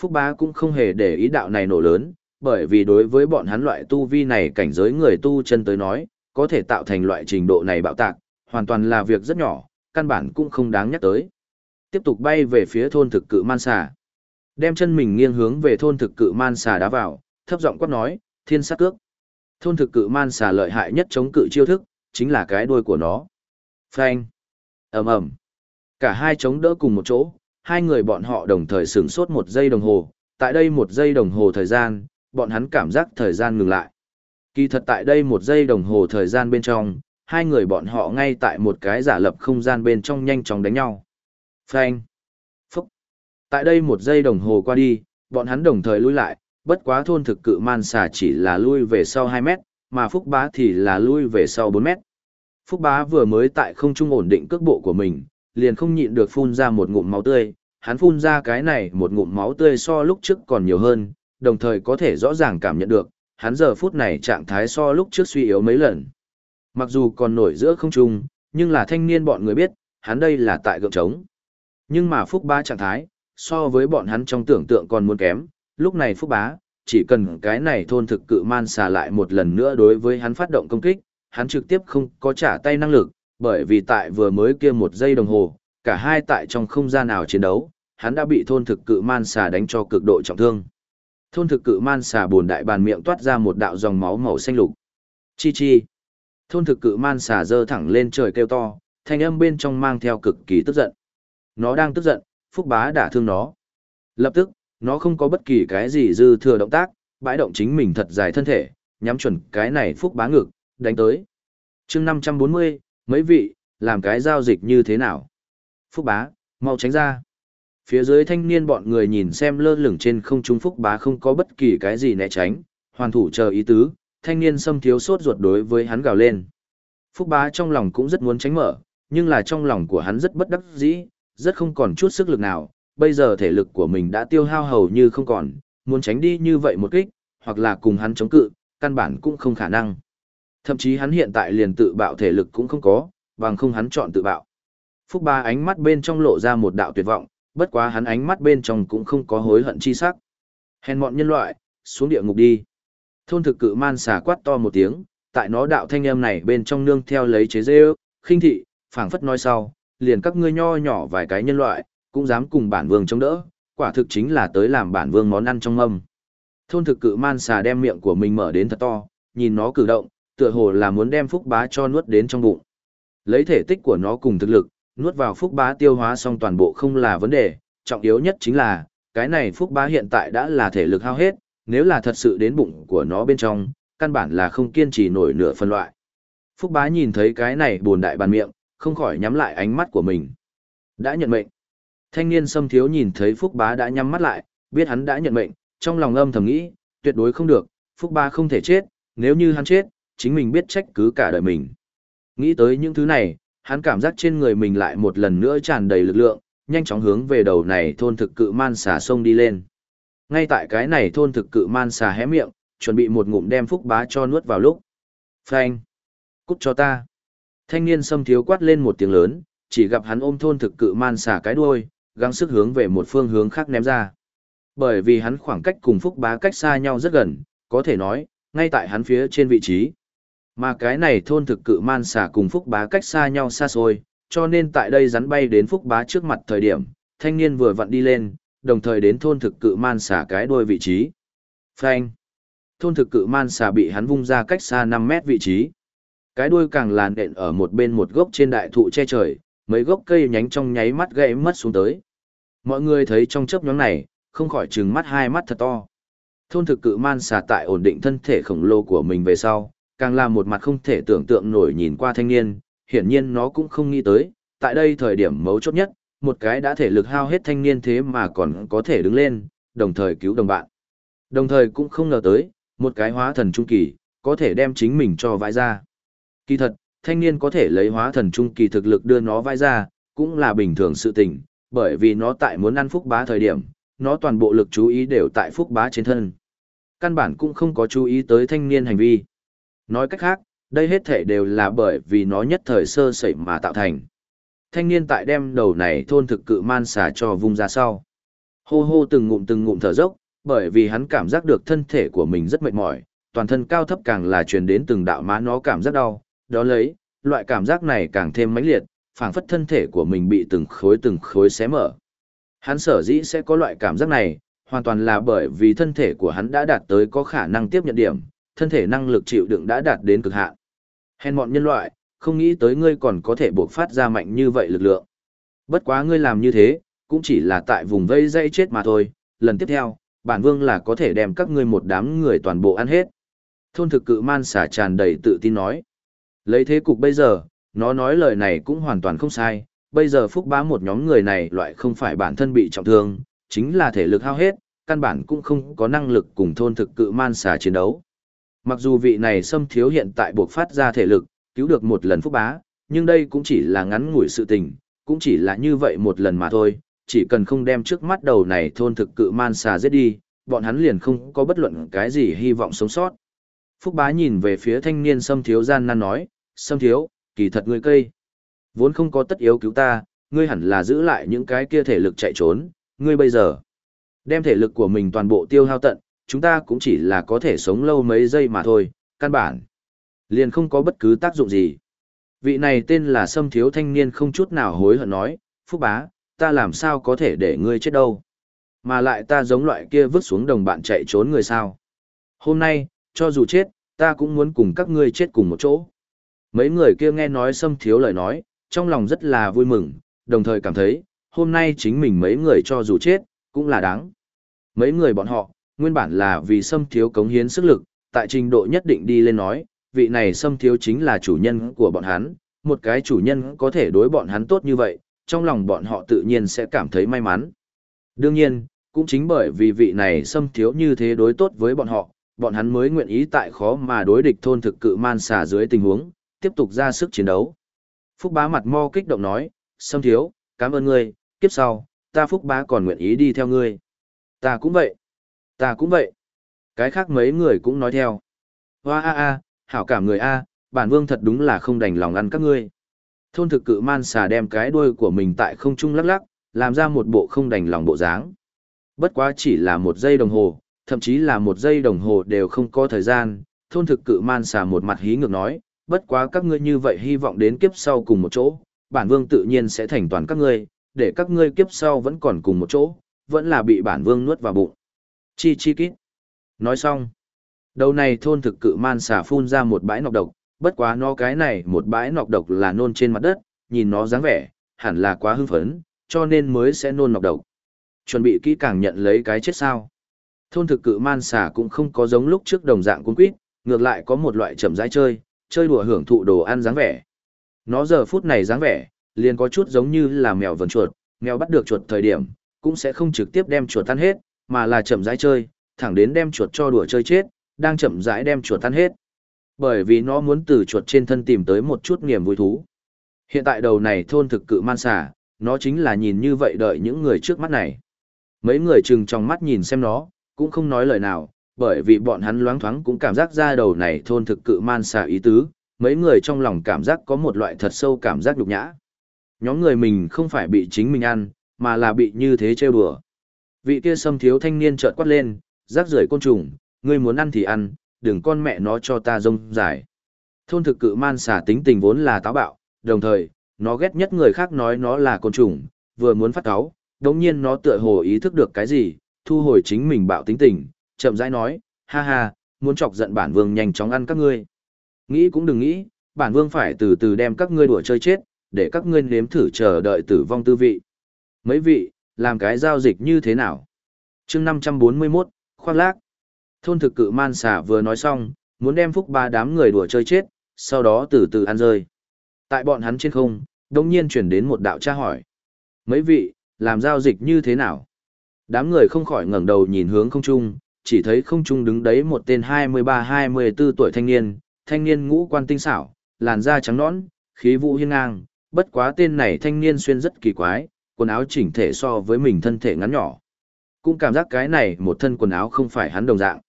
Phúc Bá cũng không hề để ý đạo này nổ lớn, bởi vì đối với bọn hắn loại tu vi này cảnh giới người tu chân tới nói, có thể tạo thành loại trình độ này bạo tạc, hoàn toàn là việc rất nhỏ, căn bản cũng không đáng nhắc tới. Tiếp tục bay về phía thôn thực cự man xà. Đem chân mình nghiêng hướng về thôn thực cự man xà đá vào, thấp giọng quát nói, thiên sát cước. Thôn thực cự man xà lợi hại nhất chống cự chiêu thức, chính là cái đuôi của nó. Phanh. ầm ầm Cả hai chống đỡ cùng một chỗ, hai người bọn họ đồng thời sửng sốt một giây đồng hồ, tại đây một giây đồng hồ thời gian, bọn hắn cảm giác thời gian ngừng lại. Kỳ thật tại đây một giây đồng hồ thời gian bên trong, hai người bọn họ ngay tại một cái giả lập không gian bên trong nhanh chóng đánh nhau. Phanh. Phúc. Tại đây một giây đồng hồ qua đi, bọn hắn đồng thời lui lại, bất quá thôn thực cự man xà chỉ là lui về sau 2 mét, mà Phúc Bá thì là lui về sau 4 mét. Phúc Bá vừa mới tại không trung ổn định cước bộ của mình, liền không nhịn được phun ra một ngụm máu tươi, hắn phun ra cái này một ngụm máu tươi so lúc trước còn nhiều hơn, đồng thời có thể rõ ràng cảm nhận được, hắn giờ phút này trạng thái so lúc trước suy yếu mấy lần. Mặc dù còn nổi giữa không trung, nhưng là thanh niên bọn người biết, hắn đây là tại gượng trống. Nhưng mà Phúc Bá trạng thái, so với bọn hắn trong tưởng tượng còn muốn kém, lúc này Phúc Bá, chỉ cần cái này thôn thực cự man xà lại một lần nữa đối với hắn phát động công kích, hắn trực tiếp không có trả tay năng lực, bởi vì tại vừa mới kia một giây đồng hồ, cả hai tại trong không gian nào chiến đấu, hắn đã bị thôn thực cự man xà đánh cho cực độ trọng thương. Thôn thực cự man xà buồn đại bàn miệng toát ra một đạo dòng máu màu xanh lục. Chi chi. Thôn thực cự man xà dơ thẳng lên trời kêu to, thanh âm bên trong mang theo cực kỳ tức giận. Nó đang tức giận, Phúc Bá đã thương nó. Lập tức, nó không có bất kỳ cái gì dư thừa động tác, bãi động chính mình thật dài thân thể, nhắm chuẩn cái này Phúc Bá ngực, đánh tới. chương 540, mấy vị, làm cái giao dịch như thế nào? Phúc bá, mau tránh ra. Phía dưới thanh niên bọn người nhìn xem lơ lửng trên không trung phúc bá không có bất kỳ cái gì né tránh, hoàn thủ chờ ý tứ, thanh niên xâm thiếu sốt ruột đối với hắn gào lên. Phúc bá trong lòng cũng rất muốn tránh mở, nhưng là trong lòng của hắn rất bất đắc dĩ, rất không còn chút sức lực nào, bây giờ thể lực của mình đã tiêu hao hầu như không còn, muốn tránh đi như vậy một kích, hoặc là cùng hắn chống cự, căn bản cũng không khả năng. Thậm chí hắn hiện tại liền tự bạo thể lực cũng không có, bằng không hắn chọn tự bạo. Phúc Ba ánh mắt bên trong lộ ra một đạo tuyệt vọng, bất quá hắn ánh mắt bên trong cũng không có hối hận chi sắc. Hèn mọn nhân loại, xuống địa ngục đi. Thôn thực cự man xà quát to một tiếng, tại nó đạo thanh âm này bên trong nương theo lấy chế dê khinh thị, phảng phất nói sau, liền các ngươi nho nhỏ vài cái nhân loại, cũng dám cùng bản vương chống đỡ, quả thực chính là tới làm bản vương món ăn trong âm. Thôn thực cự man xà đem miệng của mình mở đến thật to, nhìn nó cử động, tựa hồ là muốn đem phúc bá cho nuốt đến trong bụng. Lấy thể tích của nó cùng thực lực, nuốt vào phúc bá tiêu hóa xong toàn bộ không là vấn đề, trọng yếu nhất chính là, cái này phúc bá hiện tại đã là thể lực hao hết, nếu là thật sự đến bụng của nó bên trong, căn bản là không kiên trì nổi nửa phân loại. Phúc bá nhìn thấy cái này buồn đại bàn miệng, không khỏi nhắm lại ánh mắt của mình. Đã nhận mệnh. Thanh niên xâm thiếu nhìn thấy Phúc bá đã nhắm mắt lại, biết hắn đã nhận mệnh, trong lòng âm thầm nghĩ, tuyệt đối không được, Phúc bá không thể chết, nếu như hắn chết, chính mình biết trách cứ cả đời mình. Nghĩ tới những thứ này, hắn cảm giác trên người mình lại một lần nữa tràn đầy lực lượng, nhanh chóng hướng về đầu này thôn thực cự man xà sông đi lên. Ngay tại cái này thôn thực cự man xà hé miệng, chuẩn bị một ngụm đem phúc bá cho nuốt vào lúc. Phanh! Cút cho ta! Thanh niên xâm thiếu quát lên một tiếng lớn, chỉ gặp hắn ôm thôn thực cự man xà cái đuôi, gắng sức hướng về một phương hướng khác ném ra. Bởi vì hắn khoảng cách cùng phúc bá cách xa nhau rất gần, có thể nói, ngay tại hắn phía trên vị trí. Mà cái này thôn thực cự man xà cùng phúc bá cách xa nhau xa xôi, cho nên tại đây rắn bay đến phúc bá trước mặt thời điểm, thanh niên vừa vặn đi lên, đồng thời đến thôn thực cự man xà cái đuôi vị trí. Phanh! Thôn thực cự man xà bị hắn vung ra cách xa 5 mét vị trí. Cái đuôi càng làn đện ở một bên một gốc trên đại thụ che trời, mấy gốc cây nhánh trong nháy mắt gãy mất xuống tới. Mọi người thấy trong chớp nhóm này, không khỏi trừng mắt hai mắt thật to. Thôn thực cự man xà tại ổn định thân thể khổng lồ của mình về sau, càng là một mặt không thể tưởng tượng nổi nhìn qua thanh niên, hiển nhiên nó cũng không nghĩ tới, tại đây thời điểm mấu chốt nhất, một cái đã thể lực hao hết thanh niên thế mà còn có thể đứng lên, đồng thời cứu đồng bạn. Đồng thời cũng không ngờ tới, một cái hóa thần trung kỳ, có thể đem chính mình cho vãi ra. Kỳ thật, thanh niên có thể lấy hóa thần trung kỳ thực lực đưa nó vãi ra, cũng là bình thường sự tình, bởi vì nó tại muốn ăn phúc bá thời điểm, nó toàn bộ lực chú ý đều tại phúc bá trên thân. Căn bản cũng không có chú ý tới thanh niên hành vi. Nói cách khác, đây hết thể đều là bởi vì nó nhất thời sơ sẩy mà tạo thành. Thanh niên tại đem đầu này thôn thực cự man xà cho vung ra sau. Hô hô từng ngụm từng ngụm thở dốc, bởi vì hắn cảm giác được thân thể của mình rất mệt mỏi, toàn thân cao thấp càng là truyền đến từng đạo má nó cảm giác đau, đó lấy, loại cảm giác này càng thêm mãnh liệt, phảng phất thân thể của mình bị từng khối từng khối xé mở. Hắn sở dĩ sẽ có loại cảm giác này, hoàn toàn là bởi vì thân thể của hắn đã đạt tới có khả năng tiếp nhận điểm, thân thể năng lực chịu đựng đã đạt đến cực hạn. Hèn mọn nhân loại, không nghĩ tới ngươi còn có thể buộc phát ra mạnh như vậy lực lượng. Bất quá ngươi làm như thế, cũng chỉ là tại vùng vây dây chết mà thôi, lần tiếp theo, bản vương là có thể đem các ngươi một đám người toàn bộ ăn hết. Thôn thực cự man xả tràn đầy tự tin nói. Lấy thế cục bây giờ, nó nói lời này cũng hoàn toàn không sai, bây giờ phúc bá một nhóm người này loại không phải bản thân bị trọng thương, chính là thể lực hao hết, căn bản cũng không có năng lực cùng thôn thực cự man xả chiến đấu. Mặc dù vị này xâm thiếu hiện tại buộc phát ra thể lực, cứu được một lần phúc bá, nhưng đây cũng chỉ là ngắn ngủi sự tình, cũng chỉ là như vậy một lần mà thôi, chỉ cần không đem trước mắt đầu này thôn thực cự man xà giết đi, bọn hắn liền không có bất luận cái gì hy vọng sống sót. Phúc bá nhìn về phía thanh niên xâm thiếu gian nan nói, xâm thiếu, kỳ thật ngươi cây. Vốn không có tất yếu cứu ta, ngươi hẳn là giữ lại những cái kia thể lực chạy trốn, ngươi bây giờ. Đem thể lực của mình toàn bộ tiêu hao tận, chúng ta cũng chỉ là có thể sống lâu mấy giây mà thôi, căn bản. Liền không có bất cứ tác dụng gì. Vị này tên là Sâm Thiếu Thanh Niên không chút nào hối hận nói, Phúc Bá, ta làm sao có thể để ngươi chết đâu. Mà lại ta giống loại kia vứt xuống đồng bạn chạy trốn người sao. Hôm nay, cho dù chết, ta cũng muốn cùng các ngươi chết cùng một chỗ. Mấy người kia nghe nói Sâm Thiếu lời nói, trong lòng rất là vui mừng, đồng thời cảm thấy, hôm nay chính mình mấy người cho dù chết, cũng là đáng. Mấy người bọn họ, nguyên bản là vì Sâm Thiếu cống hiến sức lực, tại trình độ nhất định đi lên nói, vị này Sâm Thiếu chính là chủ nhân của bọn hắn, một cái chủ nhân có thể đối bọn hắn tốt như vậy, trong lòng bọn họ tự nhiên sẽ cảm thấy may mắn. Đương nhiên, cũng chính bởi vì vị này xâm thiếu như thế đối tốt với bọn họ, bọn hắn mới nguyện ý tại khó mà đối địch thôn thực cự man xà dưới tình huống, tiếp tục ra sức chiến đấu. Phúc bá mặt mo kích động nói, xâm thiếu, cảm ơn ngươi, kiếp sau, ta phúc bá còn nguyện ý đi theo ngươi. Ta cũng vậy. Ta cũng vậy. Cái khác mấy người cũng nói theo. Hoa a a, hảo cảm người a, bản vương thật đúng là không đành lòng ăn các ngươi. Thôn thực cự man xà đem cái đuôi của mình tại không trung lắc lắc, làm ra một bộ không đành lòng bộ dáng. Bất quá chỉ là một giây đồng hồ, thậm chí là một giây đồng hồ đều không có thời gian, thôn thực cự man xà một mặt hí ngược nói, bất quá các ngươi như vậy hy vọng đến kiếp sau cùng một chỗ, bản vương tự nhiên sẽ thành toàn các ngươi, để các ngươi kiếp sau vẫn còn cùng một chỗ, vẫn là bị bản vương nuốt vào bụng. Chi chi kít. Nói xong. Đầu này thôn thực cự man xà phun ra một bãi nọc độc, bất quá nó cái này một bãi nọc độc là nôn trên mặt đất, nhìn nó dáng vẻ, hẳn là quá hưng phấn, cho nên mới sẽ nôn nọc độc. Chuẩn bị kỹ càng nhận lấy cái chết sao. Thôn thực cự man xà cũng không có giống lúc trước đồng dạng cuốn quýt, ngược lại có một loại chậm rãi chơi, chơi đùa hưởng thụ đồ ăn dáng vẻ. Nó giờ phút này dáng vẻ, liền có chút giống như là mèo vần chuột, mèo bắt được chuột thời điểm, cũng sẽ không trực tiếp đem chuột tan hết, mà là chậm rãi chơi, thẳng đến đem chuột cho đùa chơi chết, đang chậm rãi đem chuột tan hết. Bởi vì nó muốn từ chuột trên thân tìm tới một chút niềm vui thú. Hiện tại đầu này thôn thực cự man xà, nó chính là nhìn như vậy đợi những người trước mắt này. Mấy người chừng trong mắt nhìn xem nó, cũng không nói lời nào, bởi vì bọn hắn loáng thoáng cũng cảm giác ra đầu này thôn thực cự man xà ý tứ, mấy người trong lòng cảm giác có một loại thật sâu cảm giác nhục nhã. Nhóm người mình không phải bị chính mình ăn, mà là bị như thế trêu đùa. Vị kia sâm thiếu thanh niên chợt quát lên, rác rưởi côn trùng, ngươi muốn ăn thì ăn, đừng con mẹ nó cho ta rông dài. Thôn thực cự man xà tính tình vốn là táo bạo, đồng thời, nó ghét nhất người khác nói nó là côn trùng, vừa muốn phát cáo, đồng nhiên nó tựa hồ ý thức được cái gì, thu hồi chính mình bạo tính tình, chậm rãi nói, ha ha, muốn chọc giận bản vương nhanh chóng ăn các ngươi. Nghĩ cũng đừng nghĩ, bản vương phải từ từ đem các ngươi đùa chơi chết, để các ngươi nếm thử chờ đợi tử vong tư vị. Mấy vị, làm cái giao dịch như thế nào? chương 541, khoan lác. Thôn thực cự man xà vừa nói xong, muốn đem phúc ba đám người đùa chơi chết, sau đó từ từ ăn rơi. Tại bọn hắn trên không, đông nhiên chuyển đến một đạo tra hỏi. Mấy vị, làm giao dịch như thế nào? Đám người không khỏi ngẩng đầu nhìn hướng không trung, chỉ thấy không trung đứng đấy một tên 23-24 tuổi thanh niên, thanh niên ngũ quan tinh xảo, làn da trắng nõn, khí vũ hiên ngang, bất quá tên này thanh niên xuyên rất kỳ quái, quần áo chỉnh thể so với mình thân thể ngắn nhỏ. Cũng cảm giác cái này một thân quần áo không phải hắn đồng dạng.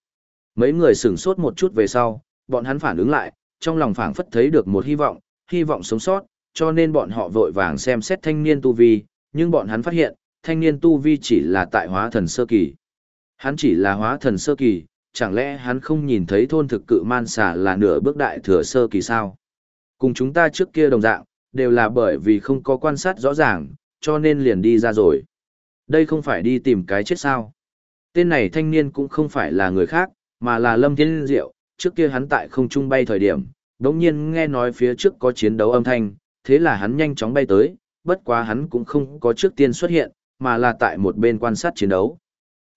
Mấy người sửng sốt một chút về sau, bọn hắn phản ứng lại, trong lòng phảng phất thấy được một hy vọng, hy vọng sống sót, cho nên bọn họ vội vàng xem xét thanh niên tu vi, nhưng bọn hắn phát hiện, thanh niên tu vi chỉ là tại hóa thần sơ kỳ. Hắn chỉ là hóa thần sơ kỳ, chẳng lẽ hắn không nhìn thấy thôn thực cự man xà là nửa bước đại thừa sơ kỳ sao? Cùng chúng ta trước kia đồng dạng, đều là bởi vì không có quan sát rõ ràng, cho nên liền đi ra rồi. Đây không phải đi tìm cái chết sao? Tên này thanh niên cũng không phải là người khác, mà là Lâm Thiên Diệu, trước kia hắn tại không trung bay thời điểm, đống nhiên nghe nói phía trước có chiến đấu âm thanh, thế là hắn nhanh chóng bay tới, bất quá hắn cũng không có trước tiên xuất hiện, mà là tại một bên quan sát chiến đấu.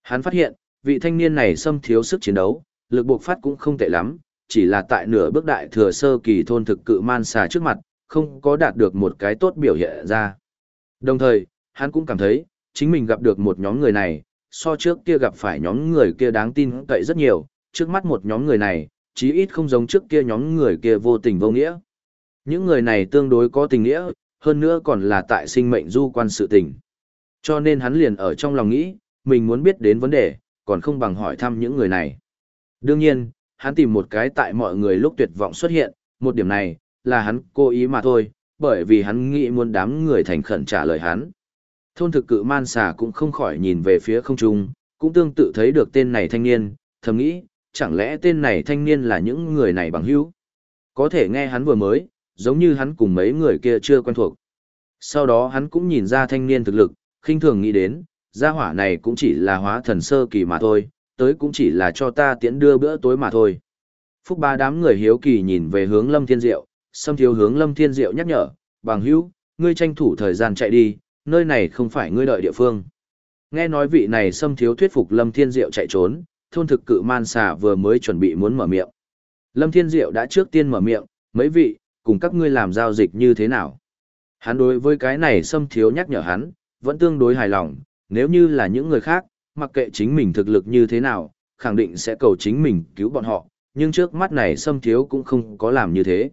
Hắn phát hiện, vị thanh niên này xâm thiếu sức chiến đấu, lực buộc phát cũng không tệ lắm, chỉ là tại nửa bước đại thừa sơ kỳ thôn thực cự man xà trước mặt, không có đạt được một cái tốt biểu hiện ra. Đồng thời, hắn cũng cảm thấy, chính mình gặp được một nhóm người này, so trước kia gặp phải nhóm người kia đáng tin cậy rất nhiều, trước mắt một nhóm người này, chí ít không giống trước kia nhóm người kia vô tình vô nghĩa. Những người này tương đối có tình nghĩa, hơn nữa còn là tại sinh mệnh du quan sự tình. Cho nên hắn liền ở trong lòng nghĩ, mình muốn biết đến vấn đề, còn không bằng hỏi thăm những người này. Đương nhiên, hắn tìm một cái tại mọi người lúc tuyệt vọng xuất hiện, một điểm này, là hắn cố ý mà thôi, bởi vì hắn nghĩ muốn đám người thành khẩn trả lời hắn. Thôn thực cự man xà cũng không khỏi nhìn về phía không trung, cũng tương tự thấy được tên này thanh niên, thầm nghĩ, chẳng lẽ tên này thanh niên là những người này bằng hữu? Có thể nghe hắn vừa mới, giống như hắn cùng mấy người kia chưa quen thuộc. Sau đó hắn cũng nhìn ra thanh niên thực lực, khinh thường nghĩ đến, gia hỏa này cũng chỉ là hóa thần sơ kỳ mà thôi, tới cũng chỉ là cho ta tiễn đưa bữa tối mà thôi. Phúc ba đám người hiếu kỳ nhìn về hướng Lâm Thiên Diệu, xâm thiếu hướng Lâm Thiên Diệu nhắc nhở, bằng hữu, ngươi tranh thủ thời gian chạy đi, nơi này không phải ngươi đợi địa phương. Nghe nói vị này xâm thiếu thuyết phục Lâm Thiên Diệu chạy trốn, thôn thực cự man xà vừa mới chuẩn bị muốn mở miệng. Lâm Thiên Diệu đã trước tiên mở miệng, mấy vị, cùng các ngươi làm giao dịch như thế nào? Hắn đối với cái này xâm thiếu nhắc nhở hắn, vẫn tương đối hài lòng, Nếu như là những người khác, mặc kệ chính mình thực lực như thế nào, khẳng định sẽ cầu chính mình cứu bọn họ, nhưng trước mắt này Sâm Thiếu cũng không có làm như thế.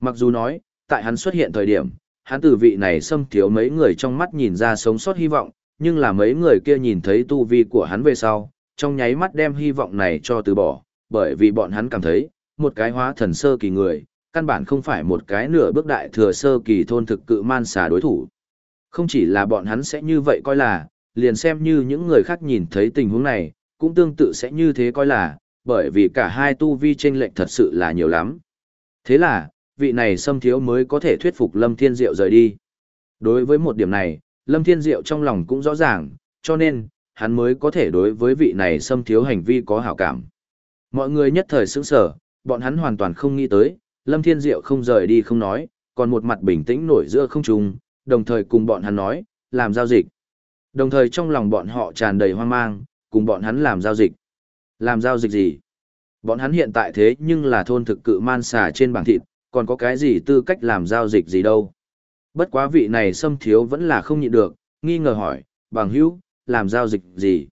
Mặc dù nói, tại hắn xuất hiện thời điểm, hắn từ vị này Sâm Thiếu mấy người trong mắt nhìn ra sống sót hy vọng, nhưng là mấy người kia nhìn thấy tu vi của hắn về sau, trong nháy mắt đem hy vọng này cho từ bỏ, bởi vì bọn hắn cảm thấy, một cái hóa thần sơ kỳ người, căn bản không phải một cái nửa bước đại thừa sơ kỳ thôn thực cự man xà đối thủ. Không chỉ là bọn hắn sẽ như vậy coi là, liền xem như những người khác nhìn thấy tình huống này, cũng tương tự sẽ như thế coi là, bởi vì cả hai tu vi chênh lệch thật sự là nhiều lắm. Thế là, vị này xâm thiếu mới có thể thuyết phục Lâm Thiên Diệu rời đi. Đối với một điểm này, Lâm Thiên Diệu trong lòng cũng rõ ràng, cho nên, hắn mới có thể đối với vị này xâm thiếu hành vi có hảo cảm. Mọi người nhất thời sững sở, bọn hắn hoàn toàn không nghĩ tới, Lâm Thiên Diệu không rời đi không nói, còn một mặt bình tĩnh nổi giữa không trung, đồng thời cùng bọn hắn nói, làm giao dịch. Đồng thời trong lòng bọn họ tràn đầy hoang mang, cùng bọn hắn làm giao dịch. Làm giao dịch gì? Bọn hắn hiện tại thế nhưng là thôn thực cự man xà trên bảng thịt, còn có cái gì tư cách làm giao dịch gì đâu. Bất quá vị này xâm thiếu vẫn là không nhịn được, nghi ngờ hỏi, bằng hữu, làm giao dịch gì?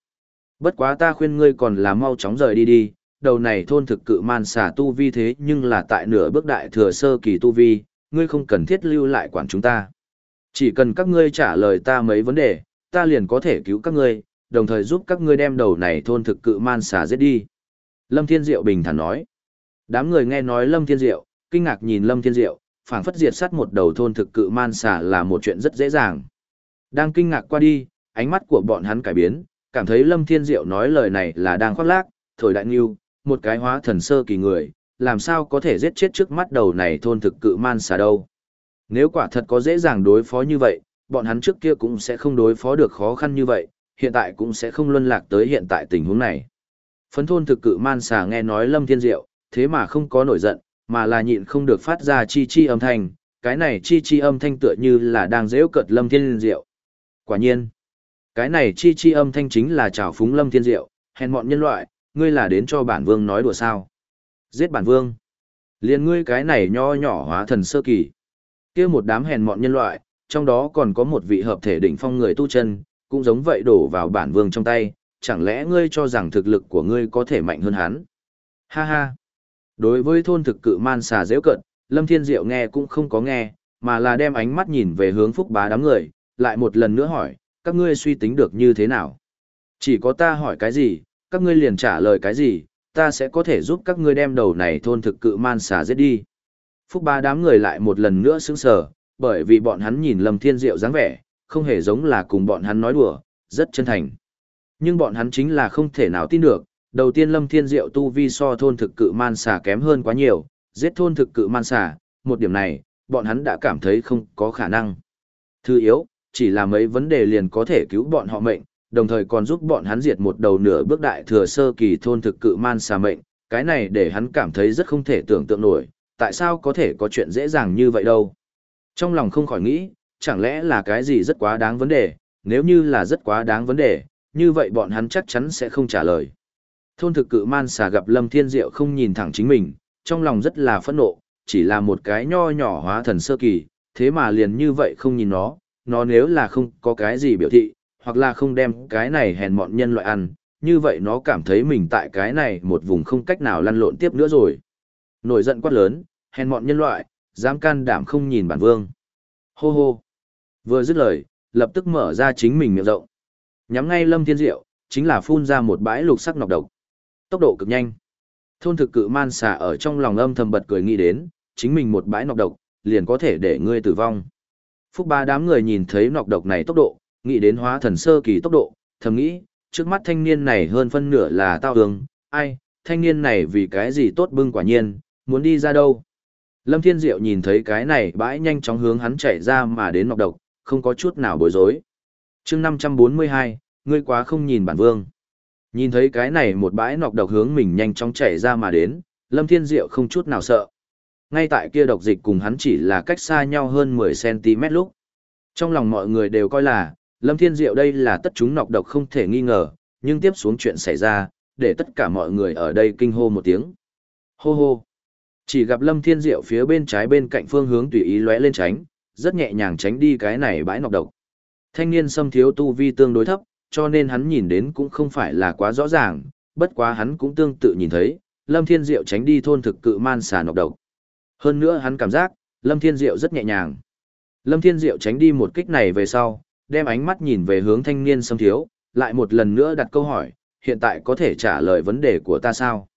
Bất quá ta khuyên ngươi còn là mau chóng rời đi đi, đầu này thôn thực cự man xà tu vi thế nhưng là tại nửa bước đại thừa sơ kỳ tu vi, ngươi không cần thiết lưu lại quản chúng ta. Chỉ cần các ngươi trả lời ta mấy vấn đề, ta liền có thể cứu các ngươi, đồng thời giúp các ngươi đem đầu này thôn thực cự man xà giết đi. Lâm Thiên Diệu bình thản nói. Đám người nghe nói Lâm Thiên Diệu, kinh ngạc nhìn Lâm Thiên Diệu, phảng phất diệt sát một đầu thôn thực cự man xà là một chuyện rất dễ dàng. Đang kinh ngạc qua đi, ánh mắt của bọn hắn cải biến, cảm thấy Lâm Thiên Diệu nói lời này là đang khoác lác, thổi đại nghiêu, một cái hóa thần sơ kỳ người, làm sao có thể giết chết trước mắt đầu này thôn thực cự man xà đâu. Nếu quả thật có dễ dàng đối phó như vậy, bọn hắn trước kia cũng sẽ không đối phó được khó khăn như vậy, hiện tại cũng sẽ không luân lạc tới hiện tại tình huống này. Phấn thôn thực cự man xà nghe nói Lâm Thiên Diệu, thế mà không có nổi giận, mà là nhịn không được phát ra chi chi âm thanh, cái này chi chi âm thanh tựa như là đang dễu cợt Lâm Thiên Diệu. Quả nhiên, cái này chi chi âm thanh chính là chào phúng Lâm Thiên Diệu, hèn mọn nhân loại, ngươi là đến cho bản vương nói đùa sao. Giết bản vương. liền ngươi cái này nho nhỏ hóa thần sơ kỳ. kia một đám hèn mọn nhân loại, trong đó còn có một vị hợp thể đỉnh phong người tu chân, cũng giống vậy đổ vào bản vương trong tay, chẳng lẽ ngươi cho rằng thực lực của ngươi có thể mạnh hơn hắn? Ha ha! Đối với thôn thực cự man xà dễ cận, Lâm Thiên Diệu nghe cũng không có nghe, mà là đem ánh mắt nhìn về hướng phúc bá đám người, lại một lần nữa hỏi, các ngươi suy tính được như thế nào? Chỉ có ta hỏi cái gì, các ngươi liền trả lời cái gì, ta sẽ có thể giúp các ngươi đem đầu này thôn thực cự man xà giết đi. Phúc bá đám người lại một lần nữa sững sờ, bởi vì bọn hắn nhìn Lâm Thiên Diệu dáng vẻ, không hề giống là cùng bọn hắn nói đùa, rất chân thành. Nhưng bọn hắn chính là không thể nào tin được, đầu tiên Lâm Thiên Diệu tu vi so thôn thực cự man xà kém hơn quá nhiều, giết thôn thực cự man xà, một điểm này, bọn hắn đã cảm thấy không có khả năng. Thứ yếu, chỉ là mấy vấn đề liền có thể cứu bọn họ mệnh, đồng thời còn giúp bọn hắn diệt một đầu nửa bước đại thừa sơ kỳ thôn thực cự man xà mệnh, cái này để hắn cảm thấy rất không thể tưởng tượng nổi, tại sao có thể có chuyện dễ dàng như vậy đâu. Trong lòng không khỏi nghĩ, chẳng lẽ là cái gì rất quá đáng vấn đề, nếu như là rất quá đáng vấn đề, như vậy bọn hắn chắc chắn sẽ không trả lời. Thôn thực cự man xà gặp Lâm Thiên Diệu không nhìn thẳng chính mình, trong lòng rất là phẫn nộ, chỉ là một cái nho nhỏ hóa thần sơ kỳ, thế mà liền như vậy không nhìn nó, nó nếu là không có cái gì biểu thị, hoặc là không đem cái này hèn mọn nhân loại ăn, như vậy nó cảm thấy mình tại cái này một vùng không cách nào lăn lộn tiếp nữa rồi. Nổi giận quát lớn, hèn mọn nhân loại, dám can đảm không nhìn bản vương. Hô hô. Vừa dứt lời, lập tức mở ra chính mình miệng rộng. Nhắm ngay Lâm Thiên Diệu, chính là phun ra một bãi lục sắc nọc độc. Tốc độ cực nhanh. Thôn thực cự man xà ở trong lòng âm thầm bật cười nghĩ đến, chính mình một bãi nọc độc, liền có thể để ngươi tử vong. Phúc ba đám người nhìn thấy nọc độc này tốc độ, nghĩ đến hóa thần sơ kỳ tốc độ, thầm nghĩ, trước mắt thanh niên này hơn phân nửa là tao hương, ai, thanh niên này vì cái gì tốt bưng quả nhiên, muốn đi ra đâu. Lâm Thiên Diệu nhìn thấy cái này bãi nhanh chóng hướng hắn chạy ra mà đến nọc độc, không có chút nào bối rối. chương 542, ngươi quá không nhìn bản vương. Nhìn thấy cái này một bãi nọc độc hướng mình nhanh chóng chạy ra mà đến, Lâm Thiên Diệu không chút nào sợ. Ngay tại kia độc dịch cùng hắn chỉ là cách xa nhau hơn 10cm lúc. Trong lòng mọi người đều coi là, Lâm Thiên Diệu đây là tất chúng nọc độc không thể nghi ngờ, nhưng tiếp xuống chuyện xảy ra, để tất cả mọi người ở đây kinh hô một tiếng. Hô hô. Chỉ gặp Lâm Thiên Diệu phía bên trái bên cạnh phương hướng tùy ý lóe lên tránh, rất nhẹ nhàng tránh đi cái này bãi nọc độc. Thanh niên xâm thiếu tu vi tương đối thấp, cho nên hắn nhìn đến cũng không phải là quá rõ ràng, bất quá hắn cũng tương tự nhìn thấy, Lâm Thiên Diệu tránh đi thôn thực cự man xà nọc độc. Hơn nữa hắn cảm giác, Lâm Thiên Diệu rất nhẹ nhàng. Lâm Thiên Diệu tránh đi một kích này về sau, đem ánh mắt nhìn về hướng thanh niên xâm thiếu, lại một lần nữa đặt câu hỏi, hiện tại có thể trả lời vấn đề của ta sao?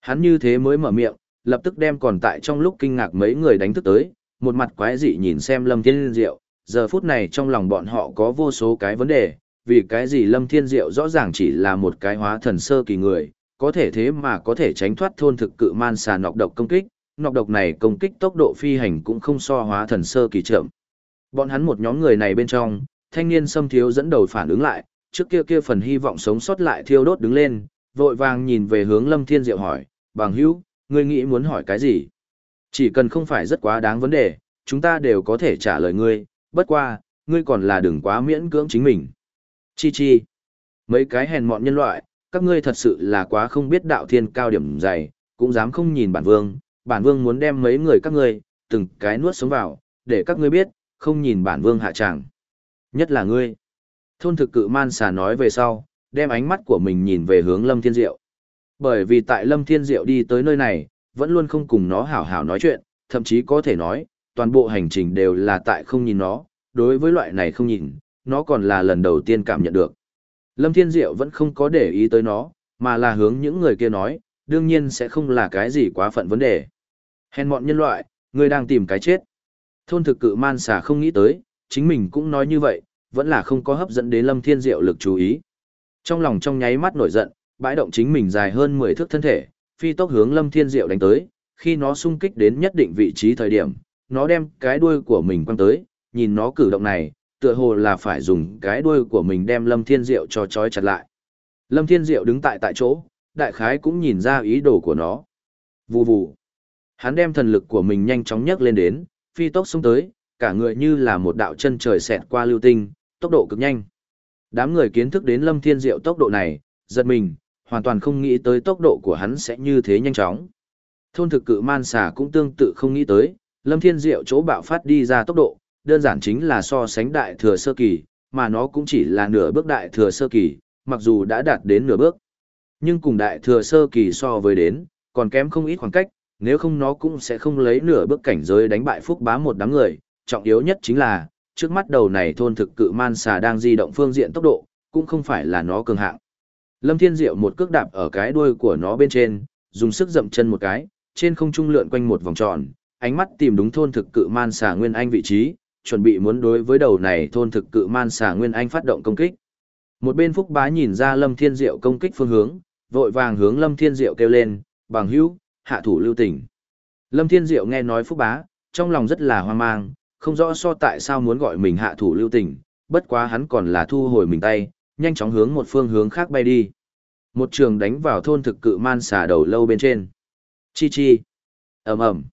Hắn như thế mới mở miệng, lập tức đem còn tại trong lúc kinh ngạc mấy người đánh thức tới, một mặt quái dị nhìn xem Lâm Thiên Diệu, giờ phút này trong lòng bọn họ có vô số cái vấn đề, vì cái gì Lâm Thiên Diệu rõ ràng chỉ là một cái hóa thần sơ kỳ người, có thể thế mà có thể tránh thoát thôn thực cự man xà nọc độc công kích, nọc độc này công kích tốc độ phi hành cũng không so hóa thần sơ kỳ chậm. Bọn hắn một nhóm người này bên trong, thanh niên xâm thiếu dẫn đầu phản ứng lại, trước kia kia phần hy vọng sống sót lại thiêu đốt đứng lên, vội vàng nhìn về hướng Lâm Thiên Diệu hỏi, bằng hữu, ngươi nghĩ muốn hỏi cái gì? Chỉ cần không phải rất quá đáng vấn đề, chúng ta đều có thể trả lời ngươi, bất qua, ngươi còn là đừng quá miễn cưỡng chính mình. Chi chi. Mấy cái hèn mọn nhân loại, các ngươi thật sự là quá không biết đạo thiên cao điểm dày, cũng dám không nhìn bản vương, bản vương muốn đem mấy người các ngươi, từng cái nuốt sống vào, để các ngươi biết, không nhìn bản vương hạ tràng. Nhất là ngươi. Thôn thực cự man xà nói về sau, đem ánh mắt của mình nhìn về hướng Lâm Thiên Diệu. Bởi vì tại Lâm Thiên Diệu đi tới nơi này, vẫn luôn không cùng nó hảo hảo nói chuyện, thậm chí có thể nói, toàn bộ hành trình đều là tại không nhìn nó, đối với loại này không nhìn, nó còn là lần đầu tiên cảm nhận được. Lâm Thiên Diệu vẫn không có để ý tới nó, mà là hướng những người kia nói, đương nhiên sẽ không là cái gì quá phận vấn đề. Hèn mọn nhân loại, người đang tìm cái chết. Thôn thực cự man xà không nghĩ tới, chính mình cũng nói như vậy, vẫn là không có hấp dẫn đến Lâm Thiên Diệu lực chú ý. Trong lòng trong nháy mắt nổi giận, bãi động chính mình dài hơn 10 thước thân thể, phi tốc hướng Lâm Thiên Diệu đánh tới, khi nó xung kích đến nhất định vị trí thời điểm, nó đem cái đuôi của mình quăng tới, nhìn nó cử động này, tựa hồ là phải dùng cái đuôi của mình đem Lâm Thiên Diệu cho trói chặt lại. Lâm Thiên Diệu đứng tại tại chỗ, đại khái cũng nhìn ra ý đồ của nó. Vù vù. Hắn đem thần lực của mình nhanh chóng nhấc lên đến, phi tốc xuống tới, cả người như là một đạo chân trời xẹt qua lưu tinh, tốc độ cực nhanh. Đám người kiến thức đến Lâm Thiên Diệu tốc độ này, giật mình, hoàn toàn không nghĩ tới tốc độ của hắn sẽ như thế nhanh chóng. Thôn thực cự man xà cũng tương tự không nghĩ tới, Lâm Thiên Diệu chỗ bạo phát đi ra tốc độ, đơn giản chính là so sánh đại thừa sơ kỳ, mà nó cũng chỉ là nửa bước đại thừa sơ kỳ, mặc dù đã đạt đến nửa bước. Nhưng cùng đại thừa sơ kỳ so với đến, còn kém không ít khoảng cách, nếu không nó cũng sẽ không lấy nửa bước cảnh giới đánh bại phúc bá một đám người, trọng yếu nhất chính là, trước mắt đầu này thôn thực cự man xà đang di động phương diện tốc độ, cũng không phải là nó cường hạng. Lâm Thiên Diệu một cước đạp ở cái đuôi của nó bên trên, dùng sức dậm chân một cái, trên không trung lượn quanh một vòng tròn, ánh mắt tìm đúng thôn thực cự man xà nguyên anh vị trí, chuẩn bị muốn đối với đầu này thôn thực cự man xà nguyên anh phát động công kích. Một bên Phúc Bá nhìn ra Lâm Thiên Diệu công kích phương hướng, vội vàng hướng Lâm Thiên Diệu kêu lên, "Bằng hữu, hạ thủ lưu tình." Lâm Thiên Diệu nghe nói Phúc Bá, trong lòng rất là hoang mang, không rõ so tại sao muốn gọi mình hạ thủ lưu tình, bất quá hắn còn là thu hồi mình tay, nhanh chóng hướng một phương hướng khác bay đi. Một trường đánh vào thôn thực cự man xà đầu lâu bên trên. Chi chi. ầm ầm.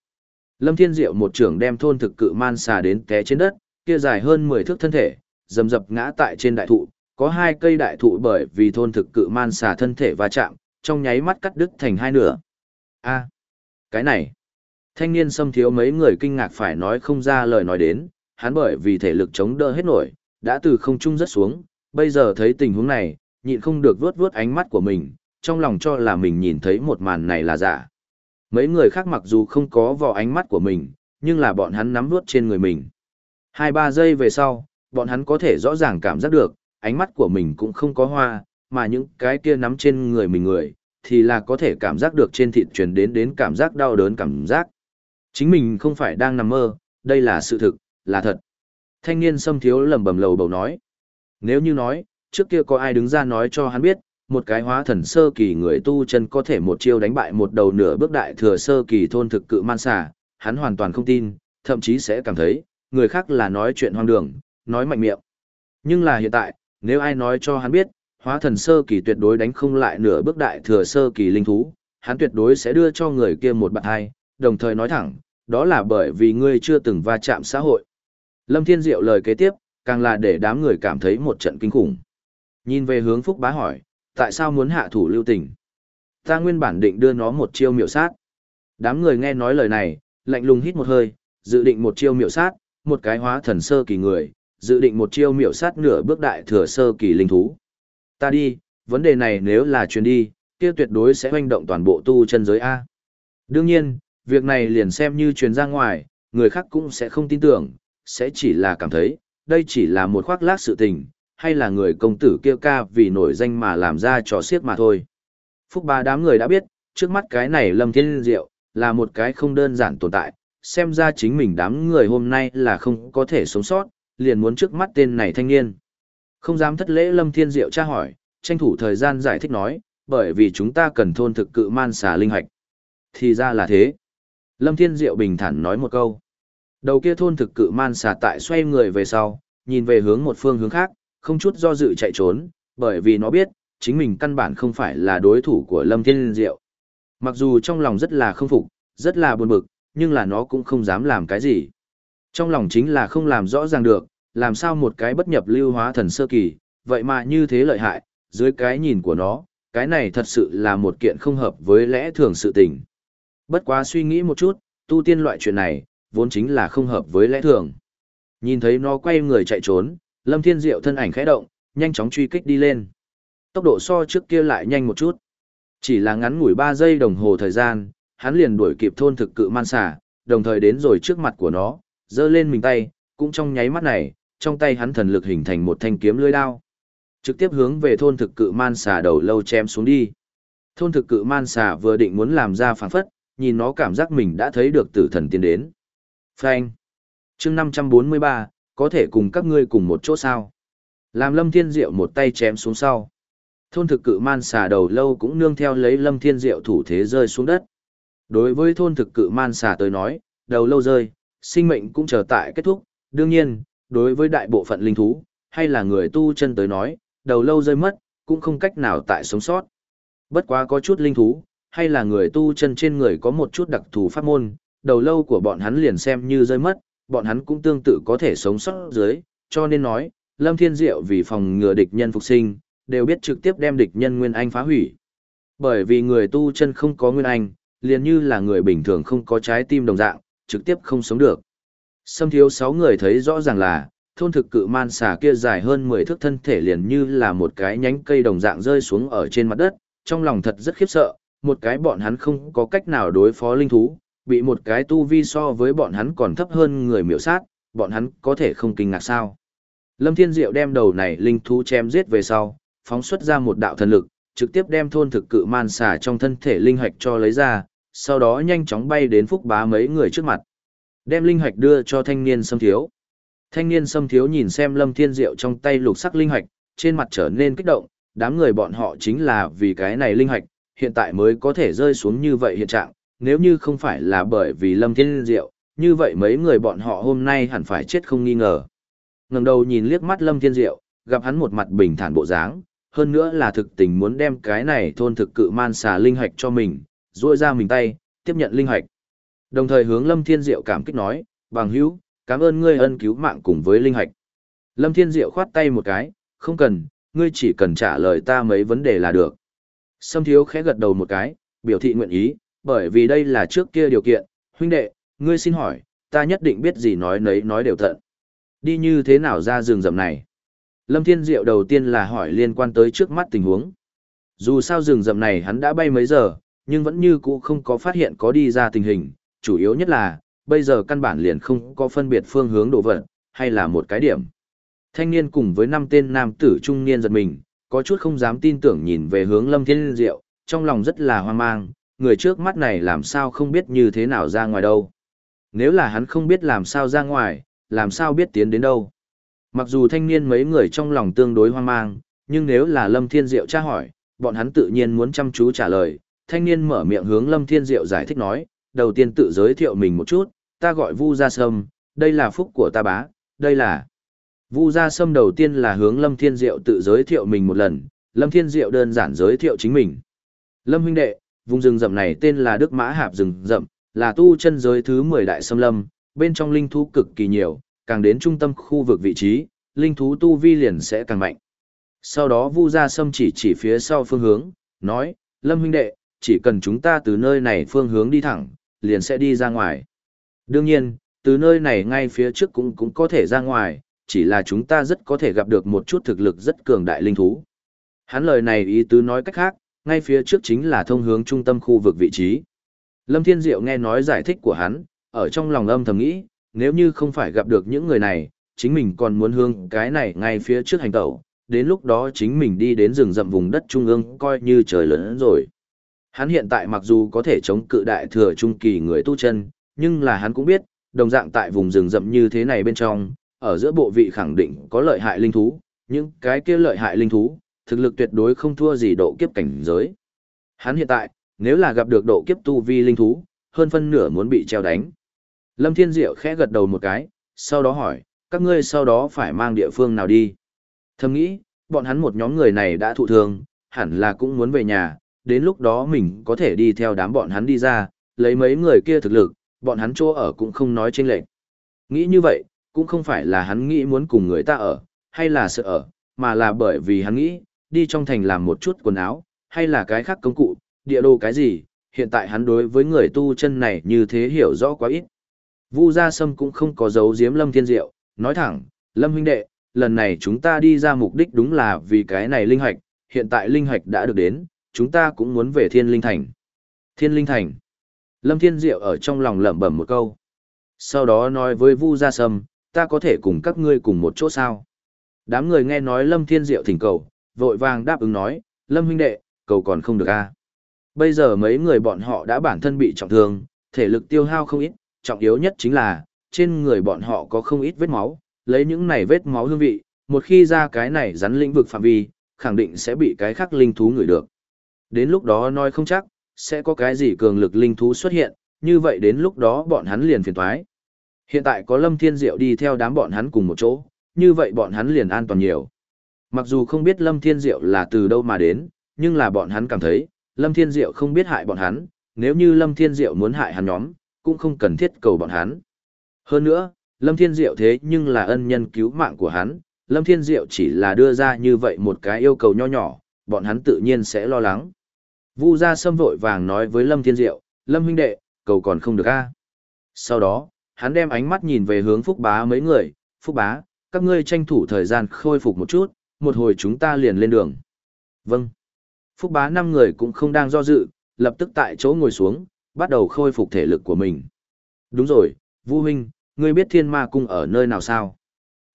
Lâm Thiên Diệu một trưởng đem thôn thực cự man xà đến té trên đất, kia dài hơn 10 thước thân thể, dầm dập ngã tại trên đại thụ, có hai cây đại thụ bởi vì thôn thực cự man xà thân thể va chạm, trong nháy mắt cắt đứt thành hai nửa. A, cái này. Thanh niên xâm thiếu mấy người kinh ngạc phải nói không ra lời nói đến, hắn bởi vì thể lực chống đỡ hết nổi, đã từ không trung rất xuống, bây giờ thấy tình huống này, nhịn không được vuốt vuốt ánh mắt của mình, trong lòng cho là mình nhìn thấy một màn này là giả. Mấy người khác mặc dù không có vào ánh mắt của mình, nhưng là bọn hắn nắm vuốt trên người mình. Hai ba giây về sau, bọn hắn có thể rõ ràng cảm giác được, ánh mắt của mình cũng không có hoa, mà những cái kia nắm trên người mình người, thì là có thể cảm giác được trên thịt truyền đến đến cảm giác đau đớn cảm giác. Chính mình không phải đang nằm mơ, đây là sự thực, là thật. Thanh niên xâm thiếu lầm bầm lầu bầu nói. Nếu như nói, trước kia có ai đứng ra nói cho hắn biết, một cái hóa thần sơ kỳ người tu chân có thể một chiêu đánh bại một đầu nửa bước đại thừa sơ kỳ thôn thực cự man xà, hắn hoàn toàn không tin, thậm chí sẽ cảm thấy, người khác là nói chuyện hoang đường, nói mạnh miệng. Nhưng là hiện tại, nếu ai nói cho hắn biết, hóa thần sơ kỳ tuyệt đối đánh không lại nửa bước đại thừa sơ kỳ linh thú, hắn tuyệt đối sẽ đưa cho người kia một bạn hai, đồng thời nói thẳng, đó là bởi vì ngươi chưa từng va chạm xã hội. Lâm Thiên Diệu lời kế tiếp, càng là để đám người cảm thấy một trận kinh khủng. Nhìn về hướng Phúc Bá hỏi, tại sao muốn hạ thủ lưu tình? Ta nguyên bản định đưa nó một chiêu miểu sát. Đám người nghe nói lời này, lạnh lùng hít một hơi, dự định một chiêu miểu sát, một cái hóa thần sơ kỳ người, dự định một chiêu miểu sát nửa bước đại thừa sơ kỳ linh thú. Ta đi, vấn đề này nếu là truyền đi, kia tuyệt đối sẽ hoành động toàn bộ tu chân giới A. Đương nhiên, việc này liền xem như truyền ra ngoài, người khác cũng sẽ không tin tưởng, sẽ chỉ là cảm thấy, đây chỉ là một khoác lác sự tình, hay là người công tử kia ca vì nổi danh mà làm ra trò xiếc mà thôi. Phúc ba đám người đã biết, trước mắt cái này Lâm Thiên Diệu, là một cái không đơn giản tồn tại, xem ra chính mình đám người hôm nay là không có thể sống sót, liền muốn trước mắt tên này thanh niên. Không dám thất lễ Lâm Thiên Diệu tra hỏi, tranh thủ thời gian giải thích nói, bởi vì chúng ta cần thôn thực cự man xà linh hạch. Thì ra là thế. Lâm Thiên Diệu bình thản nói một câu. Đầu kia thôn thực cự man xà tại xoay người về sau, nhìn về hướng một phương hướng khác, không chút do dự chạy trốn, bởi vì nó biết, chính mình căn bản không phải là đối thủ của Lâm Thiên Diệu. Mặc dù trong lòng rất là không phục, rất là buồn bực, nhưng là nó cũng không dám làm cái gì. Trong lòng chính là không làm rõ ràng được, làm sao một cái bất nhập lưu hóa thần sơ kỳ, vậy mà như thế lợi hại, dưới cái nhìn của nó, cái này thật sự là một kiện không hợp với lẽ thường sự tình. Bất quá suy nghĩ một chút, tu tiên loại chuyện này, vốn chính là không hợp với lẽ thường. Nhìn thấy nó quay người chạy trốn, Lâm Thiên Diệu thân ảnh khẽ động, nhanh chóng truy kích đi lên. Tốc độ so trước kia lại nhanh một chút. Chỉ là ngắn ngủi 3 giây đồng hồ thời gian, hắn liền đuổi kịp thôn thực cự man xà, đồng thời đến rồi trước mặt của nó, giơ lên mình tay, cũng trong nháy mắt này, trong tay hắn thần lực hình thành một thanh kiếm lưỡi đao. Trực tiếp hướng về thôn thực cự man xà đầu lâu chém xuống đi. Thôn thực cự man xà vừa định muốn làm ra phản phất, nhìn nó cảm giác mình đã thấy được tử thần tiến đến. Phanh. chương 543, có thể cùng các ngươi cùng một chỗ sao. Làm lâm thiên diệu một tay chém xuống sau. Thôn thực cự man xà đầu lâu cũng nương theo lấy lâm thiên diệu thủ thế rơi xuống đất. Đối với thôn thực cự man xà tới nói, đầu lâu rơi, sinh mệnh cũng chờ tại kết thúc. Đương nhiên, đối với đại bộ phận linh thú, hay là người tu chân tới nói, đầu lâu rơi mất, cũng không cách nào tại sống sót. Bất quá có chút linh thú, hay là người tu chân trên người có một chút đặc thù pháp môn, đầu lâu của bọn hắn liền xem như rơi mất, bọn hắn cũng tương tự có thể sống sót dưới, cho nên nói, Lâm Thiên Diệu vì phòng ngừa địch nhân phục sinh, đều biết trực tiếp đem địch nhân Nguyên Anh phá hủy. Bởi vì người tu chân không có Nguyên Anh, liền như là người bình thường không có trái tim đồng dạng, trực tiếp không sống được. Xâm thiếu sáu người thấy rõ ràng là, thôn thực cự man xà kia dài hơn 10 thước thân thể liền như là một cái nhánh cây đồng dạng rơi xuống ở trên mặt đất, trong lòng thật rất khiếp sợ, một cái bọn hắn không có cách nào đối phó linh thú, bị một cái tu vi so với bọn hắn còn thấp hơn người miểu sát, bọn hắn có thể không kinh ngạc sao. Lâm Thiên Diệu đem đầu này linh thú chém giết về sau, phóng xuất ra một đạo thần lực, trực tiếp đem thôn thực cự man xà trong thân thể linh hạch cho lấy ra, sau đó nhanh chóng bay đến phúc bá mấy người trước mặt. Đem linh hạch đưa cho thanh niên xâm thiếu. Thanh niên xâm thiếu nhìn xem lâm thiên diệu trong tay lục sắc linh hạch, trên mặt trở nên kích động, đám người bọn họ chính là vì cái này linh hạch, hiện tại mới có thể rơi xuống như vậy hiện trạng, nếu như không phải là bởi vì lâm thiên diệu, như vậy mấy người bọn họ hôm nay hẳn phải chết không nghi ngờ. ngẩng đầu nhìn liếc mắt lâm thiên diệu, gặp hắn một mặt bình thản bộ dáng, hơn nữa là thực tình muốn đem cái này thôn thực cự man xà linh hạch cho mình, duỗi ra mình tay, tiếp nhận linh hạch. Đồng thời hướng Lâm Thiên Diệu cảm kích nói, bằng hữu, cảm ơn ngươi ân cứu mạng cùng với linh hạch. Lâm Thiên Diệu khoát tay một cái, không cần, ngươi chỉ cần trả lời ta mấy vấn đề là được. Sâm Thiếu khẽ gật đầu một cái, biểu thị nguyện ý, bởi vì đây là trước kia điều kiện, huynh đệ, ngươi xin hỏi, ta nhất định biết gì nói nấy nói đều tận. Đi như thế nào ra rừng rậm này? Lâm Thiên Diệu đầu tiên là hỏi liên quan tới trước mắt tình huống. Dù sao rừng rậm này hắn đã bay mấy giờ, nhưng vẫn như cũ không có phát hiện có đi ra tình hình, chủ yếu nhất là, bây giờ căn bản liền không có phân biệt phương hướng đồ vật, hay là một cái điểm. Thanh niên cùng với năm tên nam tử trung niên giật mình, có chút không dám tin tưởng nhìn về hướng Lâm Thiên Diệu, trong lòng rất là hoang mang, người trước mắt này làm sao không biết như thế nào ra ngoài đâu. Nếu là hắn không biết làm sao ra ngoài, làm sao biết tiến đến đâu. Mặc dù thanh niên mấy người trong lòng tương đối hoang mang, nhưng nếu là Lâm Thiên Diệu tra hỏi, bọn hắn tự nhiên muốn chăm chú trả lời. Thanh niên mở miệng hướng Lâm Thiên Diệu giải thích nói, đầu tiên tự giới thiệu mình một chút, ta gọi Vu Gia Sâm, đây là phúc của ta bá, đây là... Vu Gia Sâm đầu tiên là hướng Lâm Thiên Diệu tự giới thiệu mình một lần, Lâm Thiên Diệu đơn giản giới thiệu chính mình. Lâm huynh đệ, vùng rừng rậm này tên là Đức Mã Hạp rừng rậm, là tu chân giới thứ 10 đại sâm lâm, bên trong linh thú cực kỳ nhiều, càng đến trung tâm khu vực vị trí, linh thú tu vi liền sẽ càng mạnh. Sau đó Vu Gia Sâm chỉ chỉ phía sau phương hướng, nói, Lâm huynh đệ, chỉ cần chúng ta từ nơi này phương hướng đi thẳng, liền sẽ đi ra ngoài. Đương nhiên, từ nơi này ngay phía trước cũng cũng có thể ra ngoài, chỉ là chúng ta rất có thể gặp được một chút thực lực rất cường đại linh thú. Hắn lời này ý tứ nói cách khác, ngay phía trước chính là thông hướng trung tâm khu vực vị trí. Lâm Thiên Diệu nghe nói giải thích của hắn, ở trong lòng âm thầm nghĩ, nếu như không phải gặp được những người này, chính mình còn muốn hướng cái này ngay phía trước hành tẩu, đến lúc đó chính mình đi đến rừng rậm vùng đất trung ương coi như trời lớn rồi. Hắn hiện tại mặc dù có thể chống cự đại thừa trung kỳ người tu chân, nhưng là hắn cũng biết, đồng dạng tại vùng rừng rậm như thế này bên trong, ở giữa bộ vị khẳng định có lợi hại linh thú, những cái kia lợi hại linh thú, thực lực tuyệt đối không thua gì độ kiếp cảnh giới. Hắn hiện tại, nếu là gặp được độ kiếp tu vi linh thú, hơn phân nửa muốn bị treo đánh. Lâm Thiên Diệu khẽ gật đầu một cái, sau đó hỏi, các ngươi sau đó phải mang địa phương nào đi? Thầm nghĩ, bọn hắn một nhóm người này đã thụ thương, hẳn là cũng muốn về nhà, đến lúc đó mình có thể đi theo đám bọn hắn đi ra, lấy mấy người kia thực lực, bọn hắn chỗ ở cũng không nói trên lệnh. Nghĩ như vậy, cũng không phải là hắn nghĩ muốn cùng người ta ở, hay là sợ ở, mà là bởi vì hắn nghĩ, đi trong thành làm một chút quần áo, hay là cái khác công cụ, địa đồ cái gì, hiện tại hắn đối với người tu chân này như thế hiểu rõ quá ít. Vu Gia Sâm cũng không có giấu giếm Lâm Thiên Diệu, nói thẳng, Lâm huynh đệ, lần này chúng ta đi ra mục đích đúng là vì cái này linh hạch, hiện tại linh hạch đã được đến, chúng ta cũng muốn về Thiên Linh Thành. Thiên Linh Thành. Lâm Thiên Diệu ở trong lòng lẩm bẩm một câu. Sau đó nói với Vu Gia Sâm, ta có thể cùng các ngươi cùng một chỗ sao? Đám người nghe nói Lâm Thiên Diệu thỉnh cầu, vội vàng đáp ứng nói, Lâm huynh đệ, cầu còn không được a. Bây giờ mấy người bọn họ đã bản thân bị trọng thương, thể lực tiêu hao không ít, trọng yếu nhất chính là, trên người bọn họ có không ít vết máu, lấy những này vết máu hương vị, một khi ra cái này rắn lĩnh vực phạm vi, khẳng định sẽ bị cái khác linh thú ngửi được. Đến lúc đó nói không chắc, sẽ có cái gì cường lực linh thú xuất hiện, như vậy đến lúc đó bọn hắn liền phiền toái. Hiện tại có Lâm Thiên Diệu đi theo đám bọn hắn cùng một chỗ, như vậy bọn hắn liền an toàn nhiều. Mặc dù không biết Lâm Thiên Diệu là từ đâu mà đến, nhưng là bọn hắn cảm thấy, Lâm Thiên Diệu không biết hại bọn hắn, nếu như Lâm Thiên Diệu muốn hại hắn nhóm, cũng không cần thiết cầu bọn hắn. Hơn nữa, Lâm Thiên Diệu thế nhưng là ân nhân cứu mạng của hắn, Lâm Thiên Diệu chỉ là đưa ra như vậy một cái yêu cầu nho nhỏ, bọn hắn tự nhiên sẽ lo lắng. Vu Gia Sâm vội vàng nói với Lâm Thiên Diệu, Lâm huynh đệ, cầu còn không được a. Sau đó, hắn đem ánh mắt nhìn về hướng Phúc Bá mấy người, Phúc Bá, các ngươi tranh thủ thời gian khôi phục một chút, một hồi chúng ta liền lên đường. Vâng. Phúc Bá năm người cũng không đang do dự, lập tức tại chỗ ngồi xuống, bắt đầu khôi phục thể lực của mình. Đúng rồi, Vu huynh, ngươi biết Thiên Ma cung ở nơi nào sao?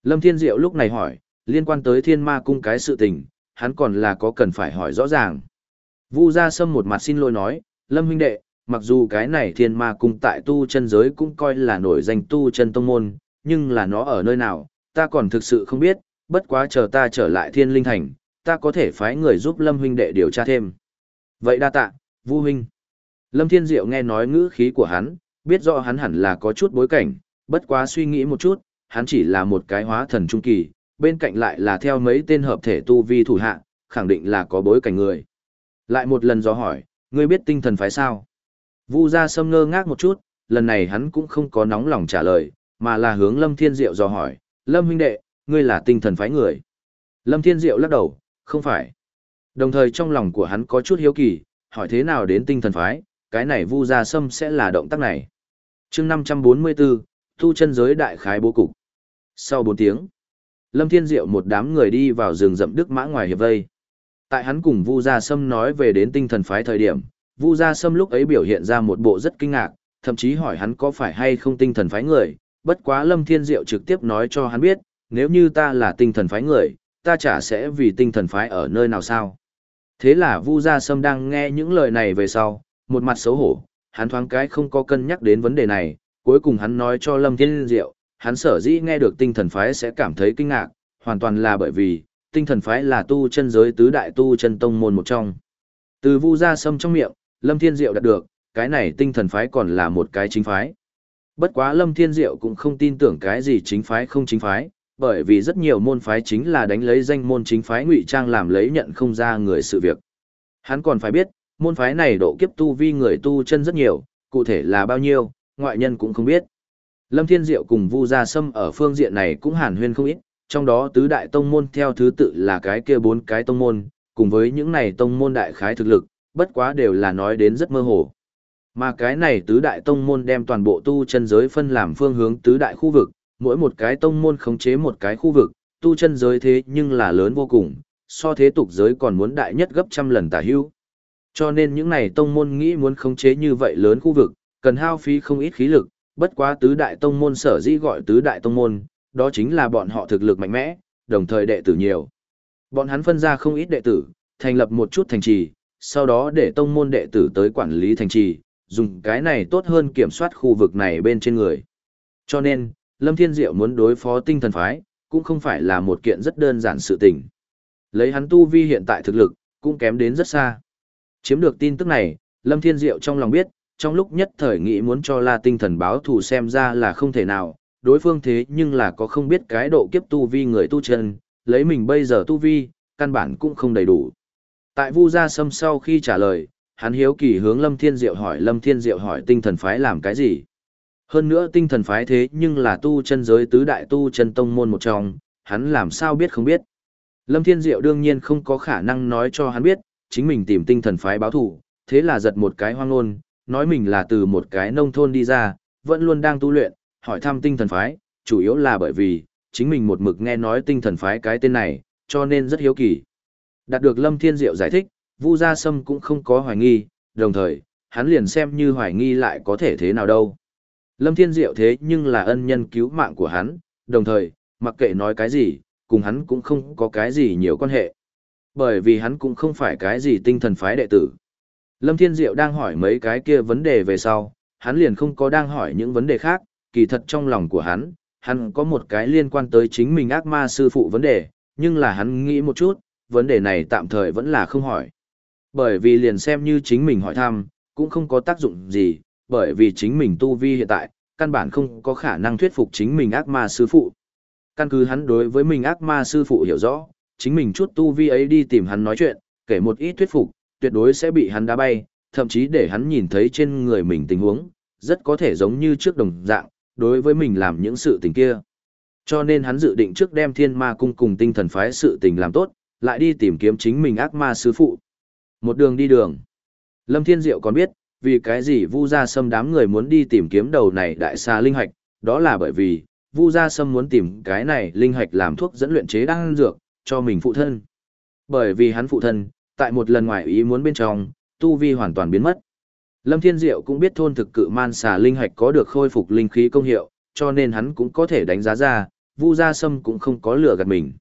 Lâm Thiên Diệu lúc này hỏi, liên quan tới Thiên Ma cung cái sự tình, hắn còn là có cần phải hỏi rõ ràng. Vu Gia Sâm một mặt xin lỗi nói, Lâm huynh đệ, mặc dù cái này Thiên Ma cung tại tu chân giới cũng coi là nổi danh tu chân tông môn, nhưng là nó ở nơi nào, ta còn thực sự không biết, bất quá chờ ta trở lại Thiên Linh Thành, ta có thể phái người giúp Lâm huynh đệ điều tra thêm. Vậy đa tạ, Vu huynh. Lâm Thiên Diệu nghe nói ngữ khí của hắn, biết rõ hắn hẳn là có chút bối cảnh, bất quá suy nghĩ một chút, hắn chỉ là một cái hóa thần trung kỳ, bên cạnh lại là theo mấy tên hợp thể tu vi thủ hạ, khẳng định là có bối cảnh người. Lại một lần do hỏi, ngươi biết tinh thần phái sao? Vu gia sâm ngơ ngác một chút, lần này hắn cũng không có nóng lòng trả lời, mà là hướng Lâm Thiên Diệu dò hỏi, Lâm huynh đệ, ngươi là tinh thần phái người. Lâm Thiên Diệu lắc đầu, không phải. Đồng thời trong lòng của hắn có chút hiếu kỳ, hỏi thế nào đến tinh thần phái, cái này Vu gia sâm sẽ là động tác này. chương 544, thu chân giới đại khái bố cục. Sau 4 tiếng, Lâm Thiên Diệu một đám người đi vào rừng rậm Đức Mã ngoài hiệp vây. Tại hắn cùng Vu Gia Sâm nói về đến tinh thần phái thời điểm, Vu Gia Sâm lúc ấy biểu hiện ra một bộ rất kinh ngạc, thậm chí hỏi hắn có phải hay không tinh thần phái người, bất quá Lâm Thiên Diệu trực tiếp nói cho hắn biết, nếu như ta là tinh thần phái người, ta chả sẽ vì tinh thần phái ở nơi nào sao. Thế là Vu Gia Sâm đang nghe những lời này về sau, một mặt xấu hổ, hắn thoáng cái không có cân nhắc đến vấn đề này, cuối cùng hắn nói cho Lâm Thiên Diệu, hắn sở dĩ nghe được tinh thần phái sẽ cảm thấy kinh ngạc, hoàn toàn là bởi vì, tinh thần phái là tu chân giới tứ đại tu chân tông môn một trong. Từ Vu Gia Sâm trong miệng, Lâm Thiên Diệu đạt được, cái này tinh thần phái còn là một cái chính phái. Bất quá Lâm Thiên Diệu cũng không tin tưởng cái gì chính phái không chính phái, bởi vì rất nhiều môn phái chính là đánh lấy danh môn chính phái ngụy trang làm lấy nhận không ra người sự việc. Hắn còn phải biết, môn phái này độ kiếp tu vi người tu chân rất nhiều, cụ thể là bao nhiêu, ngoại nhân cũng không biết. Lâm Thiên Diệu cùng Vu Gia Sâm ở phương diện này cũng hàn huyên không ít, trong đó tứ đại tông môn theo thứ tự là cái kia bốn cái tông môn, cùng với những này tông môn đại khái thực lực, bất quá đều là nói đến rất mơ hồ. Mà cái này tứ đại tông môn đem toàn bộ tu chân giới phân làm phương hướng tứ đại khu vực, mỗi một cái tông môn khống chế một cái khu vực, tu chân giới thế nhưng là lớn vô cùng, so thế tục giới còn muốn đại nhất gấp trăm lần tả hữu. Cho nên những này tông môn nghĩ muốn khống chế như vậy lớn khu vực, cần hao phí không ít khí lực, bất quá tứ đại tông môn sở dĩ gọi tứ đại tông môn, đó chính là bọn họ thực lực mạnh mẽ, đồng thời đệ tử nhiều. Bọn hắn phân ra không ít đệ tử, thành lập một chút thành trì, sau đó để tông môn đệ tử tới quản lý thành trì, dùng cái này tốt hơn kiểm soát khu vực này bên trên người. Cho nên, Lâm Thiên Diệu muốn đối phó tinh thần phái, cũng không phải là một kiện rất đơn giản sự tình. Lấy hắn tu vi hiện tại thực lực, cũng kém đến rất xa. Chiếm được tin tức này, Lâm Thiên Diệu trong lòng biết, trong lúc nhất thời nghĩ muốn cho La Tinh Thần báo thù xem ra là không thể nào, đối phương thế nhưng là có không biết cái độ kiếp tu vi người tu chân, lấy mình bây giờ tu vi, căn bản cũng không đầy đủ. Tại Vu Gia Sâm sau khi trả lời, hắn hiếu kỳ hướng Lâm Thiên Diệu hỏi Lâm Thiên Diệu hỏi tinh thần phái làm cái gì. Hơn nữa tinh thần phái thế nhưng là tu chân giới tứ đại tu chân tông môn một trong, hắn làm sao biết không biết. Lâm Thiên Diệu đương nhiên không có khả năng nói cho hắn biết, chính mình tìm tinh thần phái báo thủ, thế là giật một cái hoang ngôn, nói mình là từ một cái nông thôn đi ra, vẫn luôn đang tu luyện, hỏi thăm tinh thần phái, chủ yếu là bởi vì, chính mình một mực nghe nói tinh thần phái cái tên này, cho nên rất hiếu kỳ. Đạt được Lâm Thiên Diệu giải thích, Vu Gia Sâm cũng không có hoài nghi, đồng thời, hắn liền xem như hoài nghi lại có thể thế nào đâu. Lâm Thiên Diệu thế nhưng là ân nhân cứu mạng của hắn, đồng thời, mặc kệ nói cái gì, cùng hắn cũng không có cái gì nhiều quan hệ. Bởi vì hắn cũng không phải cái gì tinh thần phái đệ tử. Lâm Thiên Diệu đang hỏi mấy cái kia vấn đề về sau, hắn liền không có đang hỏi những vấn đề khác, kỳ thật trong lòng của hắn, hắn có một cái liên quan tới chính mình ác ma sư phụ vấn đề, nhưng là hắn nghĩ một chút, vấn đề này tạm thời vẫn là không hỏi. Bởi vì liền xem như chính mình hỏi thăm, cũng không có tác dụng gì, bởi vì chính mình tu vi hiện tại, căn bản không có khả năng thuyết phục chính mình ác ma sư phụ. Căn cứ hắn đối với mình ác ma sư phụ hiểu rõ, chính mình chút tu vi ấy đi tìm hắn nói chuyện, kể một ít thuyết phục, tuyệt đối sẽ bị hắn đá bay, thậm chí để hắn nhìn thấy trên người mình tình huống, rất có thể giống như trước đồng dạng, đối với mình làm những sự tình kia. Cho nên hắn dự định trước đem thiên ma cung cùng tinh thần phái sự tình làm tốt, lại đi tìm kiếm chính mình ác ma sư phụ. Một đường đi đường. Lâm Thiên Diệu còn biết, vì cái gì Vu Gia Sâm đám người muốn đi tìm kiếm đầu này đại xa linh hạch, đó là bởi vì, Vu Gia Sâm muốn tìm cái này linh hạch làm thuốc dẫn luyện chế đan dược, cho mình phụ thân. Bởi vì hắn phụ thân, tại một lần ngoài ý muốn bên trong, tu vi hoàn toàn biến mất. Lâm Thiên Diệu cũng biết thôn thực cự man xà linh hạch có được khôi phục linh khí công hiệu, cho nên hắn cũng có thể đánh giá ra, Vu Gia Sâm cũng không có lừa gạt mình.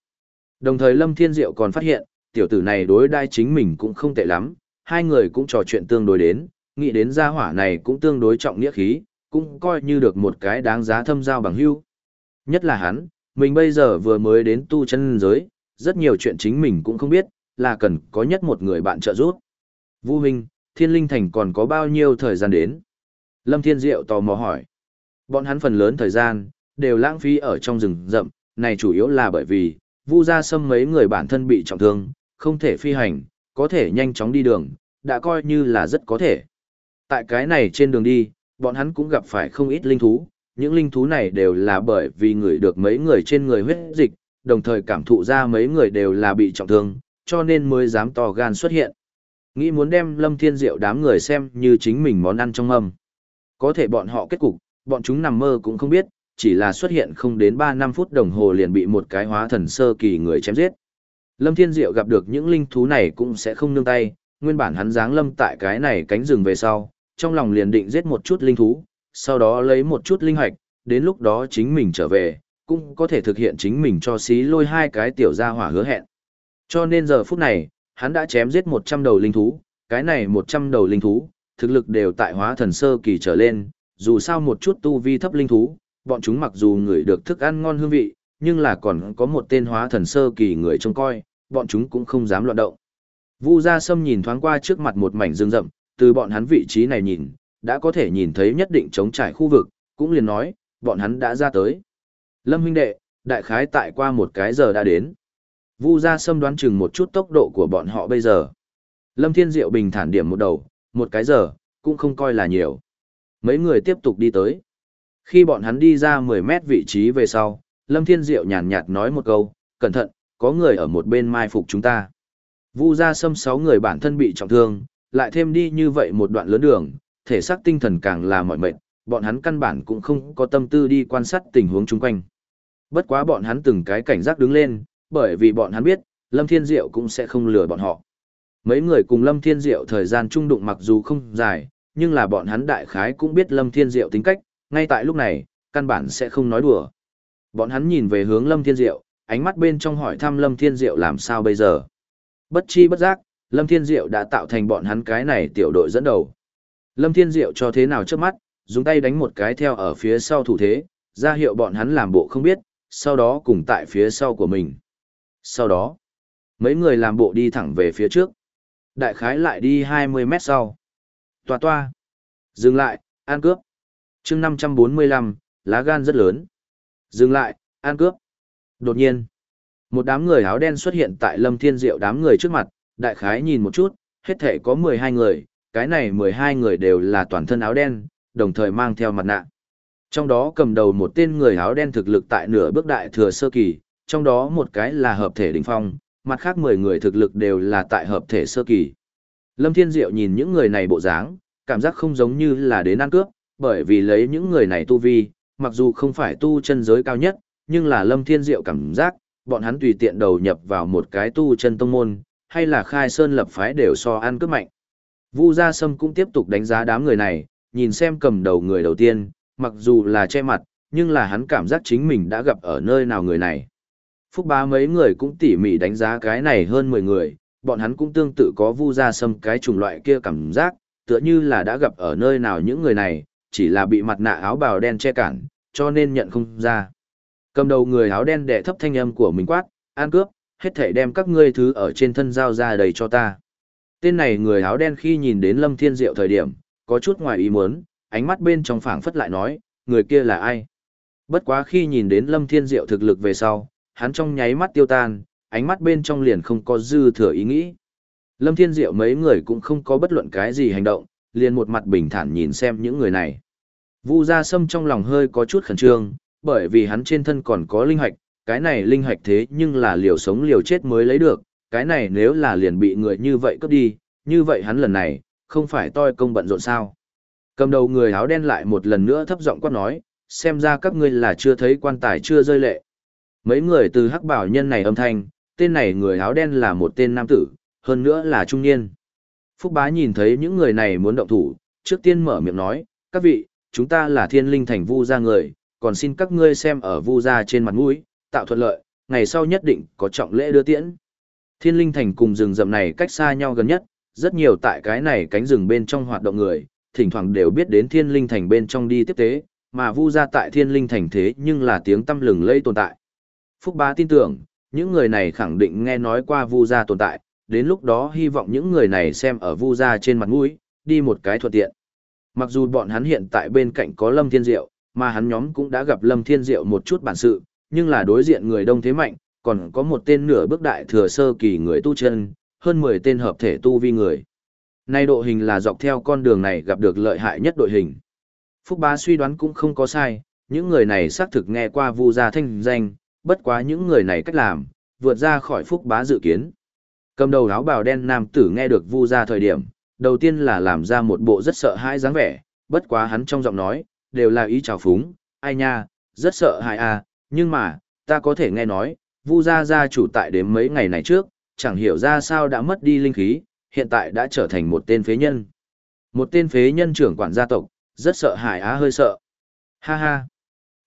Đồng thời Lâm Thiên Diệu còn phát hiện, tiểu tử này đối đai chính mình cũng không tệ lắm, hai người cũng trò chuyện tương đối đến, nghĩ đến gia hỏa này cũng tương đối trọng nghĩa khí, cũng coi như được một cái đáng giá thâm giao bằng hữu. Nhất là hắn, mình bây giờ vừa mới đến tu chân giới, rất nhiều chuyện chính mình cũng không biết, là cần có nhất một người bạn trợ giúp. vũ Minh, Thiên Linh Thành còn có bao nhiêu thời gian đến? Lâm Thiên Diệu tò mò hỏi. Bọn hắn phần lớn thời gian, đều lãng phí ở trong rừng rậm, này chủ yếu là bởi vì, Vu Gia Sâm mấy người bản thân bị trọng thương, không thể phi hành, có thể nhanh chóng đi đường, đã coi như là rất có thể. Tại cái này trên đường đi, bọn hắn cũng gặp phải không ít linh thú, những linh thú này đều là bởi vì người được mấy người trên người huyết dịch, đồng thời cảm thụ ra mấy người đều là bị trọng thương, cho nên mới dám to gan xuất hiện. Nghĩ muốn đem Lâm Thiên Diệu đám người xem như chính mình món ăn trong mâm. Có thể bọn họ kết cục, bọn chúng nằm mơ cũng không biết, chỉ là xuất hiện không đến 3 năm phút đồng hồ liền bị một cái hóa thần sơ kỳ người chém giết. Lâm Thiên Diệu gặp được những linh thú này cũng sẽ không nương tay, nguyên bản hắn dáng lâm tại cái này cánh rừng về sau, trong lòng liền định giết một chút linh thú, sau đó lấy một chút linh hoạch, đến lúc đó chính mình trở về, cũng có thể thực hiện chính mình cho xí lôi hai cái tiểu gia hỏa hứa hẹn. Cho nên giờ phút này, hắn đã chém giết 100 đầu linh thú, cái này 100 đầu linh thú, thực lực đều tại hóa thần sơ kỳ trở lên, dù sao một chút tu vi thấp linh thú, bọn chúng mặc dù người được thức ăn ngon hương vị, nhưng là còn có một tên hóa thần sơ kỳ người trông coi, bọn chúng cũng không dám loạn động. Vu Gia Sâm nhìn thoáng qua trước mặt một mảnh rừng rậm, từ bọn hắn vị trí này nhìn, đã có thể nhìn thấy nhất định chống trải khu vực, cũng liền nói, bọn hắn đã ra tới. Lâm huynh đệ, đại khái tại qua một cái giờ đã đến. Vu Gia Sâm đoán chừng một chút tốc độ của bọn họ bây giờ. Lâm Thiên Diệu bình thản điểm một đầu, một cái giờ, cũng không coi là nhiều. Mấy người tiếp tục đi tới. Khi bọn hắn đi ra 10 mét vị trí về sau, Lâm Thiên Diệu nhàn nhạt nói một câu, cẩn thận, có người ở một bên mai phục chúng ta. Vu Gia Sâm sáu người bản thân bị trọng thương, lại thêm đi như vậy một đoạn lớn đường, thể xác tinh thần càng là mỏi mệt, bọn hắn căn bản cũng không có tâm tư đi quan sát tình huống chung quanh. Bất quá bọn hắn từng cái cảnh giác đứng lên, bởi vì bọn hắn biết, Lâm Thiên Diệu cũng sẽ không lừa bọn họ. Mấy người cùng Lâm Thiên Diệu thời gian chung đụng mặc dù không dài, nhưng là bọn hắn đại khái cũng biết Lâm Thiên Diệu tính cách, ngay tại lúc này, căn bản sẽ không nói đùa. Bọn hắn nhìn về hướng Lâm Thiên Diệu, ánh mắt bên trong hỏi thăm Lâm Thiên Diệu làm sao bây giờ. Bất chi bất giác, Lâm Thiên Diệu đã tạo thành bọn hắn cái này tiểu đội dẫn đầu. Lâm Thiên Diệu cho thế nào trước mắt, dùng tay đánh một cái theo ở phía sau thủ thế, ra hiệu bọn hắn làm bộ không biết, sau đó cùng tại phía sau của mình. Sau đó, mấy người làm bộ đi thẳng về phía trước. Đại khái lại đi 20 mét sau. Toa toa. Dừng lại, an cướp. chương 545, lá gan rất lớn. Dừng lại, an cướp. Đột nhiên, một đám người áo đen xuất hiện tại Lâm Thiên Diệu đám người trước mặt, đại khái nhìn một chút, hết thể có 12 người, cái này 12 người đều là toàn thân áo đen, đồng thời mang theo mặt nạ. Trong đó cầm đầu một tên người áo đen thực lực tại nửa bước đại thừa sơ kỳ, trong đó một cái là hợp thể đỉnh phong, mặt khác 10 người thực lực đều là tại hợp thể sơ kỳ. Lâm Thiên Diệu nhìn những người này bộ dáng, cảm giác không giống như là đến ăn cướp, bởi vì lấy những người này tu vi, mặc dù không phải tu chân giới cao nhất, nhưng là Lâm Thiên Diệu cảm giác, bọn hắn tùy tiện đầu nhập vào một cái tu chân tông môn, hay là khai sơn lập phái đều so ăn cướp mạnh. Vu Gia Sâm cũng tiếp tục đánh giá đám người này, nhìn xem cầm đầu người đầu tiên, mặc dù là che mặt, nhưng là hắn cảm giác chính mình đã gặp ở nơi nào người này. Phúc bá mấy người cũng tỉ mỉ đánh giá cái này hơn 10 người, bọn hắn cũng tương tự có vu gia sâm cái chủng loại kia cảm giác, tựa như là đã gặp ở nơi nào những người này, chỉ là bị mặt nạ áo bào đen che cản, cho nên nhận không ra. Cầm đầu người áo đen đệ thấp thanh âm của mình quát, an cướp, hết thể đem các ngươi thứ ở trên thân giao ra đầy cho ta. Tên này người áo đen khi nhìn đến Lâm Thiên Diệu thời điểm, có chút ngoài ý muốn, ánh mắt bên trong phảng phất lại nói, người kia là ai? Bất quá khi nhìn đến Lâm Thiên Diệu thực lực về sau, hắn trong nháy mắt tiêu tan, ánh mắt bên trong liền không có dư thừa ý nghĩ. Lâm Thiên Diệu mấy người cũng không có bất luận cái gì hành động, liền một mặt bình thản nhìn xem những người này. Vu Gia Sâm trong lòng hơi có chút khẩn trương, bởi vì hắn trên thân còn có linh hạch, cái này linh hạch thế nhưng là liều sống liều chết mới lấy được, cái này nếu là liền bị người như vậy cướp đi, như vậy hắn lần này, không phải toi công bận rộn sao. Cầm đầu người áo đen lại một lần nữa thấp giọng quát nói, xem ra các ngươi là chưa thấy quan tài chưa rơi lệ. Mấy người từ hắc bảo nhân này âm thanh, tên này người áo đen là một tên nam tử, hơn nữa là trung niên. Phúc bá nhìn thấy những người này muốn động thủ, trước tiên mở miệng nói, các vị, chúng ta là thiên linh thành vu gia người, còn xin các ngươi xem ở vu gia trên mặt mũi, tạo thuận lợi, ngày sau nhất định có trọng lễ đưa tiễn. Thiên linh thành cùng rừng rậm này cách xa nhau gần nhất, rất nhiều tại cái này cánh rừng bên trong hoạt động người, thỉnh thoảng đều biết đến thiên linh thành bên trong đi tiếp tế, mà vu gia tại thiên linh thành thế nhưng là tiếng tâm lừng lây tồn tại. Phúc bá tin tưởng, những người này khẳng định nghe nói qua vu gia tồn tại, đến lúc đó hy vọng những người này xem ở vu gia trên mặt mũi, đi một cái thuận tiện. Mặc dù bọn hắn hiện tại bên cạnh có Lâm Thiên Diệu, mà hắn nhóm cũng đã gặp Lâm Thiên Diệu một chút bản sự, nhưng là đối diện người đông thế mạnh, còn có một tên nửa bước đại thừa sơ kỳ người tu chân, hơn 10 tên hợp thể tu vi người. Nay độ hình là dọc theo con đường này gặp được lợi hại nhất đội hình. Phúc Bá suy đoán cũng không có sai, những người này xác thực nghe qua Vu gia thanh danh, bất quá những người này cách làm, vượt ra khỏi Phúc Bá dự kiến. Cầm đầu áo bào đen nam tử nghe được Vu gia thời điểm, đầu tiên là làm ra một bộ rất sợ hãi dáng vẻ, bất quá hắn trong giọng nói, đều là ý chào phúng, ai nha, rất sợ hãi à, nhưng mà, ta có thể nghe nói, Vu gia gia chủ tại đến mấy ngày này trước, chẳng hiểu ra sao đã mất đi linh khí, hiện tại đã trở thành một tên phế nhân. Một tên phế nhân trưởng quản gia tộc, rất sợ hãi á hơi sợ. Ha ha.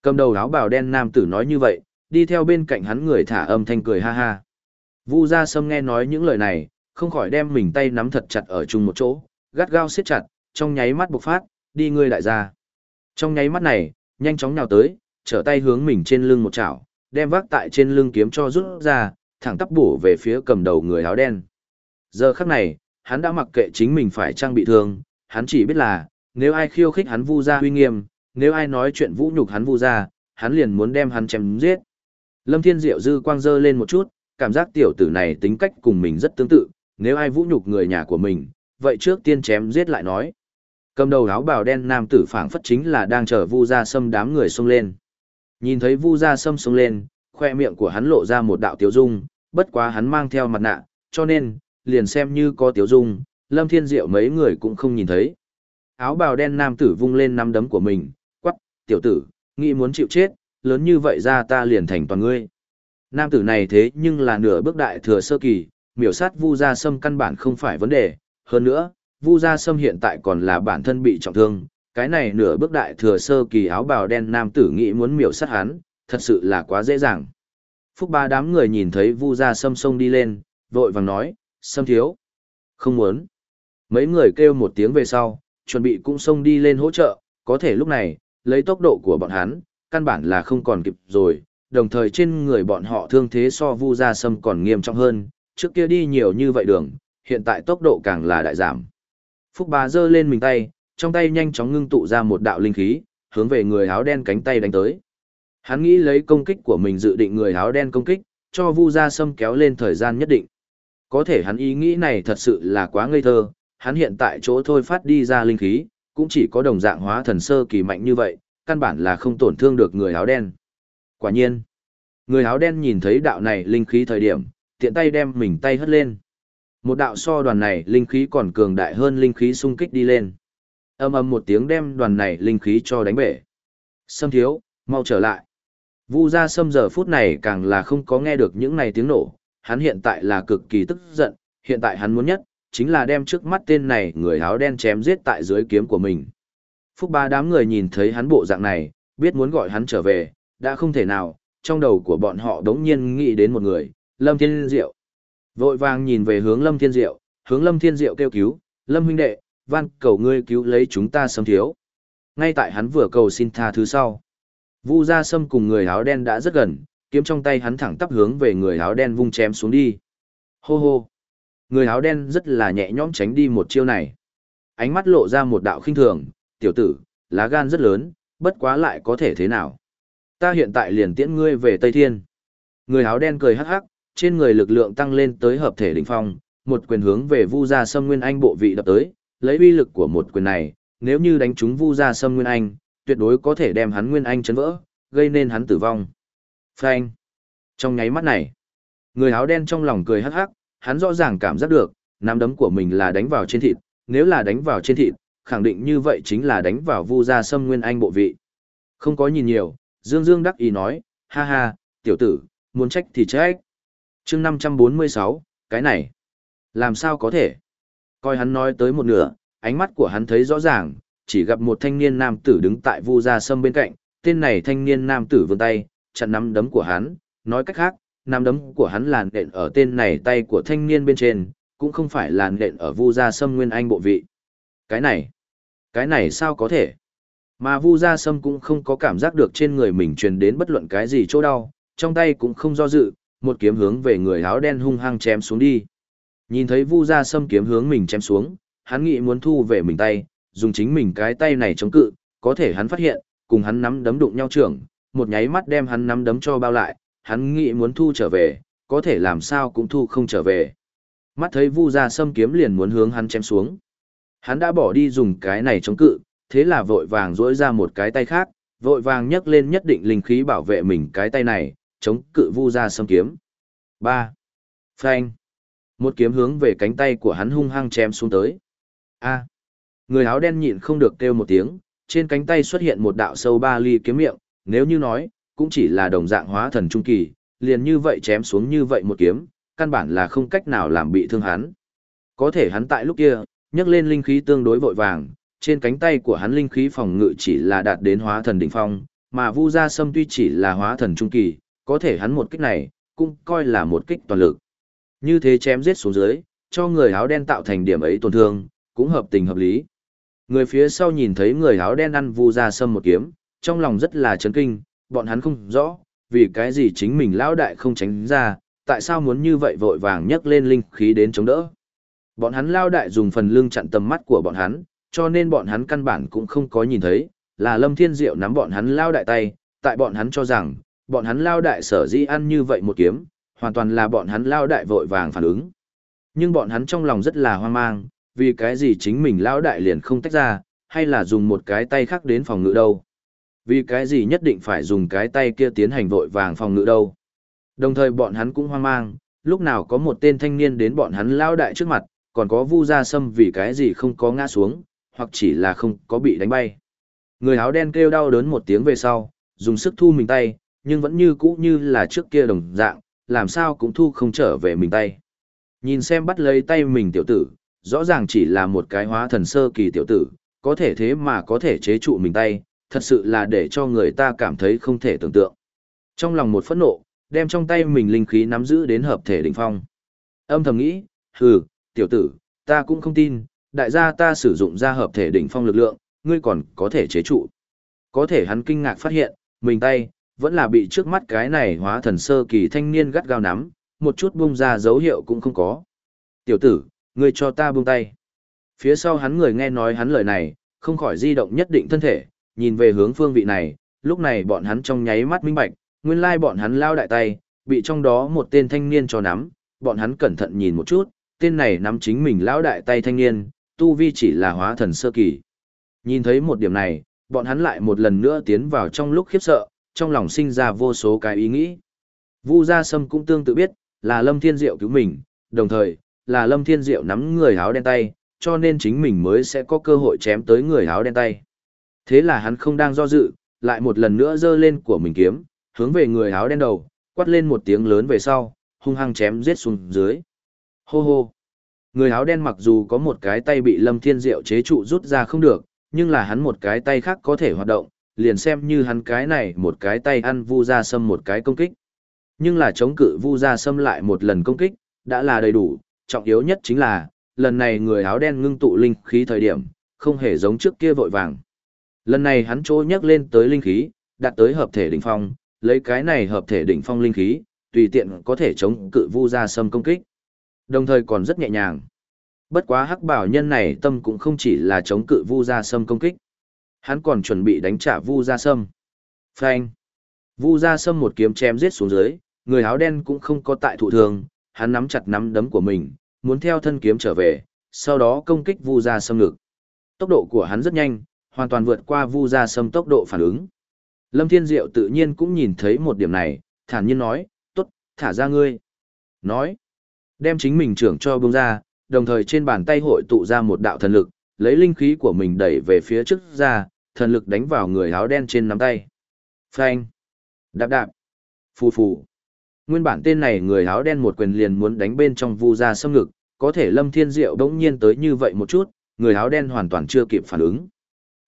Cầm đầu áo bào đen nam tử nói như vậy, đi theo bên cạnh hắn người thả âm thanh cười ha ha. Vu Gia Sâm nghe nói những lời này, không khỏi đem mình tay nắm thật chặt ở chung một chỗ, gắt gao siết chặt, trong nháy mắt bộc phát, đi ngươi lại ra. Trong nháy mắt này, nhanh chóng nhào tới, trở tay hướng mình trên lưng một chảo, đem vác tại trên lưng kiếm cho rút ra, thẳng tắp bổ về phía cầm đầu người áo đen. Giờ khắc này, hắn đã mặc kệ chính mình phải trang bị thương, hắn chỉ biết là, nếu ai khiêu khích hắn vu gia huy nghiêm, nếu ai nói chuyện vũ nhục hắn vu gia, hắn liền muốn đem hắn chém giết. Lâm Thiên Diệu dư quang dơ lên một chút, cảm giác tiểu tử này tính cách cùng mình rất tương tự, nếu ai vũ nhục người nhà của mình, vậy trước tiên chém giết lại nói. Cầm đầu áo bào đen nam tử phảng phất chính là đang chờ Vu Gia xâm đám người xông lên. Nhìn thấy Vu Gia Sâm xông lên, khoe miệng của hắn lộ ra một đạo tiếu dung, bất quá hắn mang theo mặt nạ, cho nên, liền xem như có tiếu dung, Lâm Thiên Diệu mấy người cũng không nhìn thấy. Áo bào đen nam tử vung lên nắm đấm của mình, quắc, tiểu tử, nghĩ muốn chịu chết, lớn như vậy ra ta liền thành toàn ngươi. Nam tử này thế nhưng là nửa bước đại thừa sơ kỳ, miểu sát Vu Gia Sâm căn bản không phải vấn đề, hơn nữa, Vu Gia Sâm hiện tại còn là bản thân bị trọng thương, cái này nửa bước đại thừa sơ kỳ áo bào đen nam tử nghĩ muốn miểu sát hắn, thật sự là quá dễ dàng. Phúc ba đám người nhìn thấy Vu Gia Sâm sông đi lên, vội vàng nói, Sâm thiếu. Không muốn. Mấy người kêu một tiếng về sau, chuẩn bị cũng sông đi lên hỗ trợ, có thể lúc này, lấy tốc độ của bọn hắn, căn bản là không còn kịp rồi, đồng thời trên người bọn họ thương thế so Vu Gia Sâm còn nghiêm trọng hơn, trước kia đi nhiều như vậy đường, hiện tại tốc độ càng là đại giảm. Phúc Bá giơ lên mình tay, trong tay nhanh chóng ngưng tụ ra một đạo linh khí, hướng về người áo đen cánh tay đánh tới. Hắn nghĩ lấy công kích của mình dự định người áo đen công kích, cho Vu Gia Sâm kéo lên thời gian nhất định. Có thể hắn ý nghĩ này thật sự là quá ngây thơ, hắn hiện tại chỗ thôi phát đi ra linh khí, cũng chỉ có đồng dạng hóa thần sơ kỳ mạnh như vậy, căn bản là không tổn thương được người áo đen. Quả nhiên, người áo đen nhìn thấy đạo này linh khí thời điểm, tiện tay đem mình tay hất lên. Một đạo so đoàn này linh khí còn cường đại hơn linh khí xung kích đi lên. Âm âm một tiếng đem đoàn này linh khí cho đánh bể. Sâm thiếu, mau trở lại. Vu gia sâm giờ phút này càng là không có nghe được những này tiếng nổ, hắn hiện tại là cực kỳ tức giận, hiện tại hắn muốn nhất, chính là đem trước mắt tên này người áo đen chém giết tại dưới kiếm của mình. Phúc ba đám người nhìn thấy hắn bộ dạng này, biết muốn gọi hắn trở về, đã không thể nào, trong đầu của bọn họ đống nhiên nghĩ đến một người, Lâm Thiên Diệu. Vội vàng nhìn về hướng Lâm Thiên Diệu, hướng Lâm Thiên Diệu kêu cứu, Lâm huynh đệ, van cầu ngươi cứu lấy chúng ta sâm thiếu. Ngay tại hắn vừa cầu xin tha thứ sau. Vu Gia Sâm cùng người áo đen đã rất gần, kiếm trong tay hắn thẳng tắp hướng về người áo đen vung chém xuống đi. Hô hô. Người áo đen rất là nhẹ nhõm tránh đi một chiêu này. Ánh mắt lộ ra một đạo khinh thường, tiểu tử, lá gan rất lớn, bất quá lại có thể thế nào. Ta hiện tại liền tiễn ngươi về Tây Thiên. Người áo đen cười hắc hắc, trên người lực lượng tăng lên tới hợp thể đỉnh phong, một quyền hướng về Vu Gia Sâm Nguyên Anh bộ vị đập tới, lấy uy lực của một quyền này, nếu như đánh trúng Vu Gia Sâm Nguyên Anh, tuyệt đối có thể đem hắn Nguyên Anh chấn vỡ, gây nên hắn tử vong. Phanh. Trong nháy mắt này, người áo đen trong lòng cười hắc hắc, hắn rõ ràng cảm giác được, nắm đấm của mình là đánh vào trên thịt, nếu là đánh vào trên thịt, khẳng định như vậy chính là đánh vào Vu Gia Sâm Nguyên Anh bộ vị. Không có nhìn nhiều, Dương Dương đắc ý nói, ha ha, tiểu tử, muốn trách thì trách. chương 546, cái này, làm sao có thể? Coi hắn nói tới một nửa, ánh mắt của hắn thấy rõ ràng, chỉ gặp một thanh niên nam tử đứng tại Vu Gia Sâm bên cạnh, tên này thanh niên nam tử vươn tay, chặn nắm đấm của hắn, nói cách khác, nắm đấm của hắn làn đện ở tên này tay của thanh niên bên trên, cũng không phải làn đện ở Vu Gia Sâm Nguyên Anh bộ vị. Cái này, cái này sao có thể? Mà Vu Gia Sâm cũng không có cảm giác được trên người mình truyền đến bất luận cái gì chỗ đau, trong tay cũng không do dự, một kiếm hướng về người áo đen hung hăng chém xuống đi. Nhìn thấy Vu Gia Sâm kiếm hướng mình chém xuống, hắn nghĩ muốn thu về mình tay, dùng chính mình cái tay này chống cự, có thể hắn phát hiện, cùng hắn nắm đấm đụng nhau trưởng, một nháy mắt đem hắn nắm đấm cho bao lại, hắn nghĩ muốn thu trở về, có thể làm sao cũng thu không trở về. Mắt thấy Vu Gia Sâm kiếm liền muốn hướng hắn chém xuống. Hắn đã bỏ đi dùng cái này chống cự, thế là vội vàng duỗi ra một cái tay khác, vội vàng nhấc lên nhất định linh khí bảo vệ mình cái tay này, chống cự Vu Gia Sâm kiếm. 3. Phanh. Một kiếm hướng về cánh tay của hắn hung hăng chém xuống tới. A. Người áo đen nhịn không được kêu một tiếng, trên cánh tay xuất hiện một đạo sâu ba ly kiếm miệng, nếu như nói, cũng chỉ là đồng dạng hóa thần trung kỳ, liền như vậy chém xuống như vậy một kiếm, căn bản là không cách nào làm bị thương hắn. Có thể hắn tại lúc kia, nhấc lên linh khí tương đối vội vàng, trên cánh tay của hắn linh khí phòng ngự chỉ là đạt đến hóa thần đỉnh phong, mà Vu Gia Sâm tuy chỉ là hóa thần trung kỳ, có thể hắn một kích này, cũng coi là một kích toàn lực. Như thế chém giết xuống dưới, cho người áo đen tạo thành điểm ấy tổn thương, cũng hợp tình hợp lý. Người phía sau nhìn thấy người áo đen ăn Vu ra Sâm một kiếm, trong lòng rất là chấn kinh, bọn hắn không rõ, vì cái gì chính mình lão đại không tránh ra, tại sao muốn như vậy vội vàng nhấc lên linh khí đến chống đỡ. Bọn hắn lao đại dùng phần lưng chặn tầm mắt của bọn hắn, cho nên bọn hắn căn bản cũng không có nhìn thấy, là Lâm Thiên Diệu nắm bọn hắn lao đại tay, tại bọn hắn cho rằng, bọn hắn lao đại sở dĩ ăn như vậy một kiếm, hoàn toàn là bọn hắn lao đại vội vàng phản ứng. Nhưng bọn hắn trong lòng rất là hoang mang, vì cái gì chính mình lao đại liền không tách ra, hay là dùng một cái tay khác đến phòng ngự đâu. Vì cái gì nhất định phải dùng cái tay kia tiến hành vội vàng phòng ngự đâu. Đồng thời bọn hắn cũng hoang mang, lúc nào có một tên thanh niên đến bọn hắn lao đại trước mặt, còn có vu ra sâm vì cái gì không có ngã xuống, hoặc chỉ là không có bị đánh bay. Người áo đen kêu đau đớn một tiếng về sau, dùng sức thu mình tay, nhưng vẫn như cũ như là trước kia đồng dạng, làm sao cũng thu không trở về mình tay. Nhìn xem bắt lấy tay mình tiểu tử, rõ ràng chỉ là một cái hóa thần sơ kỳ tiểu tử, có thể thế mà có thể chế trụ mình tay, thật sự là để cho người ta cảm thấy không thể tưởng tượng. Trong lòng một phẫn nộ, đem trong tay mình linh khí nắm giữ đến hợp thể đỉnh phong. Âm thầm nghĩ, hừ, tiểu tử, ta cũng không tin, đại gia ta sử dụng ra hợp thể đỉnh phong lực lượng, ngươi còn có thể chế trụ. Có thể hắn kinh ngạc phát hiện, mình tay, vẫn là bị trước mắt cái này hóa thần sơ kỳ thanh niên gắt gao nắm, một chút buông ra dấu hiệu cũng không có. Tiểu tử, ngươi cho ta buông tay. Phía sau hắn người nghe nói hắn lời này, không khỏi di động nhất định thân thể, nhìn về hướng phương vị này, lúc này bọn hắn trong nháy mắt minh bạch, nguyên lai bọn hắn lao đại tay, bị trong đó một tên thanh niên cho nắm, bọn hắn cẩn thận nhìn một chút, tên này nắm chính mình lão đại tay thanh niên, tu vi chỉ là hóa thần sơ kỳ. Nhìn thấy một điểm này, bọn hắn lại một lần nữa tiến vào trong lúc khiếp sợ, trong lòng sinh ra vô số cái ý nghĩ. Vu Gia Sâm cũng tương tự biết, là Lâm Thiên Diệu cứu mình, đồng thời, là Lâm Thiên Diệu nắm người áo đen tay, cho nên chính mình mới sẽ có cơ hội chém tới người áo đen tay. Thế là hắn không đang do dự, lại một lần nữa giơ lên của mình kiếm, hướng về người áo đen đầu, quát lên một tiếng lớn về sau, hung hăng chém giết xuống dưới. Hô hô. Người áo đen mặc dù có một cái tay bị Lâm Thiên Diệu chế trụ rút ra không được, nhưng là hắn một cái tay khác có thể hoạt động, liền xem như hắn cái này một cái tay ăn vu ra sâm một cái công kích. Nhưng là chống cự vu ra sâm lại một lần công kích, đã là đầy đủ, trọng yếu nhất chính là, lần này người áo đen ngưng tụ linh khí thời điểm, không hề giống trước kia vội vàng. Lần này hắn trôi nhắc lên tới linh khí, đạt tới hợp thể đỉnh phong, lấy cái này hợp thể đỉnh phong linh khí, tùy tiện có thể chống cự vu ra sâm công kích. Đồng thời còn rất nhẹ nhàng. Bất quá hắc bảo nhân này tâm cũng không chỉ là chống cự vu ra sâm công kích. Hắn còn chuẩn bị đánh trả vu Gia sâm. Phanh. Vu Gia sâm một kiếm chém giết xuống dưới, người áo đen cũng không có tại thụ thường, hắn nắm chặt nắm đấm của mình, muốn theo thân kiếm trở về, sau đó công kích vu Gia sâm ngực. Tốc độ của hắn rất nhanh, hoàn toàn vượt qua vu Gia sâm tốc độ phản ứng. Lâm Thiên Diệu tự nhiên cũng nhìn thấy một điểm này, thản nhiên nói, tốt, thả ra ngươi. Nói, đem chính mình trưởng cho bông ra, đồng thời trên bàn tay hội tụ ra một đạo thần lực, lấy linh khí của mình đẩy về phía trước ra, thần lực đánh vào người áo đen trên nắm tay. Phanh, đạp đạp, phù phù. Nguyên bản tên này người áo đen một quyền liền muốn đánh bên trong vu ra xâm ngực, có thể Lâm Thiên Diệu đống nhiên tới như vậy một chút, người áo đen hoàn toàn chưa kịp phản ứng.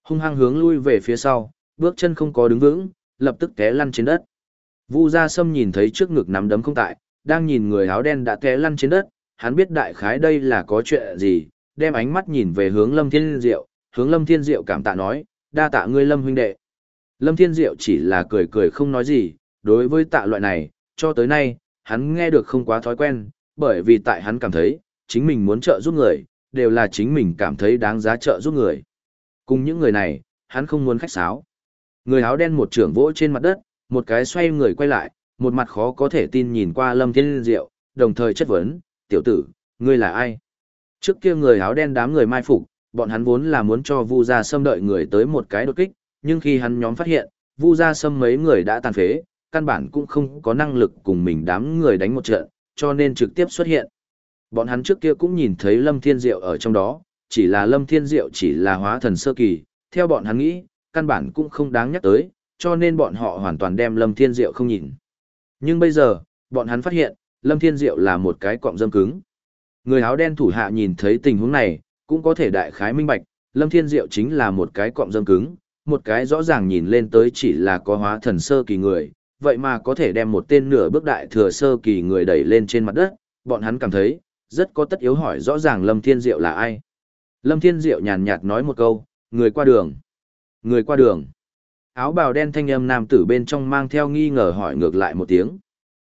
Hung hăng hướng lui về phía sau, bước chân không có đứng vững, lập tức té lăn trên đất. Vu Gia Sâm nhìn thấy trước ngực nắm đấm không tại, đang nhìn người áo đen đã té lăn trên đất, hắn biết đại khái đây là có chuyện gì, đem ánh mắt nhìn về hướng Lâm Thiên Diệu, hướng Lâm Thiên Diệu cảm tạ nói, đa tạ ngươi Lâm huynh đệ. Lâm Thiên Diệu chỉ là cười cười không nói gì, đối với tạ loại này, cho tới nay, hắn nghe được không quá thói quen, bởi vì tại hắn cảm thấy, chính mình muốn trợ giúp người, đều là chính mình cảm thấy đáng giá trợ giúp người. Cùng những người này, hắn không muốn khách sáo. Người áo đen một trưởng vỗ trên mặt đất, một cái xoay người quay lại, một mặt khó có thể tin nhìn qua Lâm Thiên Diệu, đồng thời chất vấn, tiểu tử, ngươi là ai? Trước kia người áo đen đám người mai phục, bọn hắn vốn là muốn cho Vu Gia Sâm đợi người tới một cái đột kích, nhưng khi hắn nhóm phát hiện, Vu Gia Sâm mấy người đã tàn phế, căn bản cũng không có năng lực cùng mình đám người đánh một trận, cho nên trực tiếp xuất hiện. Bọn hắn trước kia cũng nhìn thấy Lâm Thiên Diệu ở trong đó, chỉ là Lâm Thiên Diệu chỉ là hóa thần sơ kỳ, theo bọn hắn nghĩ, căn bản cũng không đáng nhắc tới, cho nên bọn họ hoàn toàn đem Lâm Thiên Diệu không nhìn. Nhưng bây giờ, bọn hắn phát hiện, Lâm Thiên Diệu là một cái cọng dâm cứng. Người áo đen thủ hạ nhìn thấy tình huống này, cũng có thể đại khái minh bạch, Lâm Thiên Diệu chính là một cái cọng dâm cứng, một cái rõ ràng nhìn lên tới chỉ là có hóa thần sơ kỳ người, vậy mà có thể đem một tên nửa bước đại thừa sơ kỳ người đẩy lên trên mặt đất, bọn hắn cảm thấy, rất có tất yếu hỏi rõ ràng Lâm Thiên Diệu là ai. Lâm Thiên Diệu nhàn nhạt nói một câu, người qua đường. Người qua đường. Áo bào đen thanh âm nam tử bên trong mang theo nghi ngờ hỏi ngược lại một tiếng.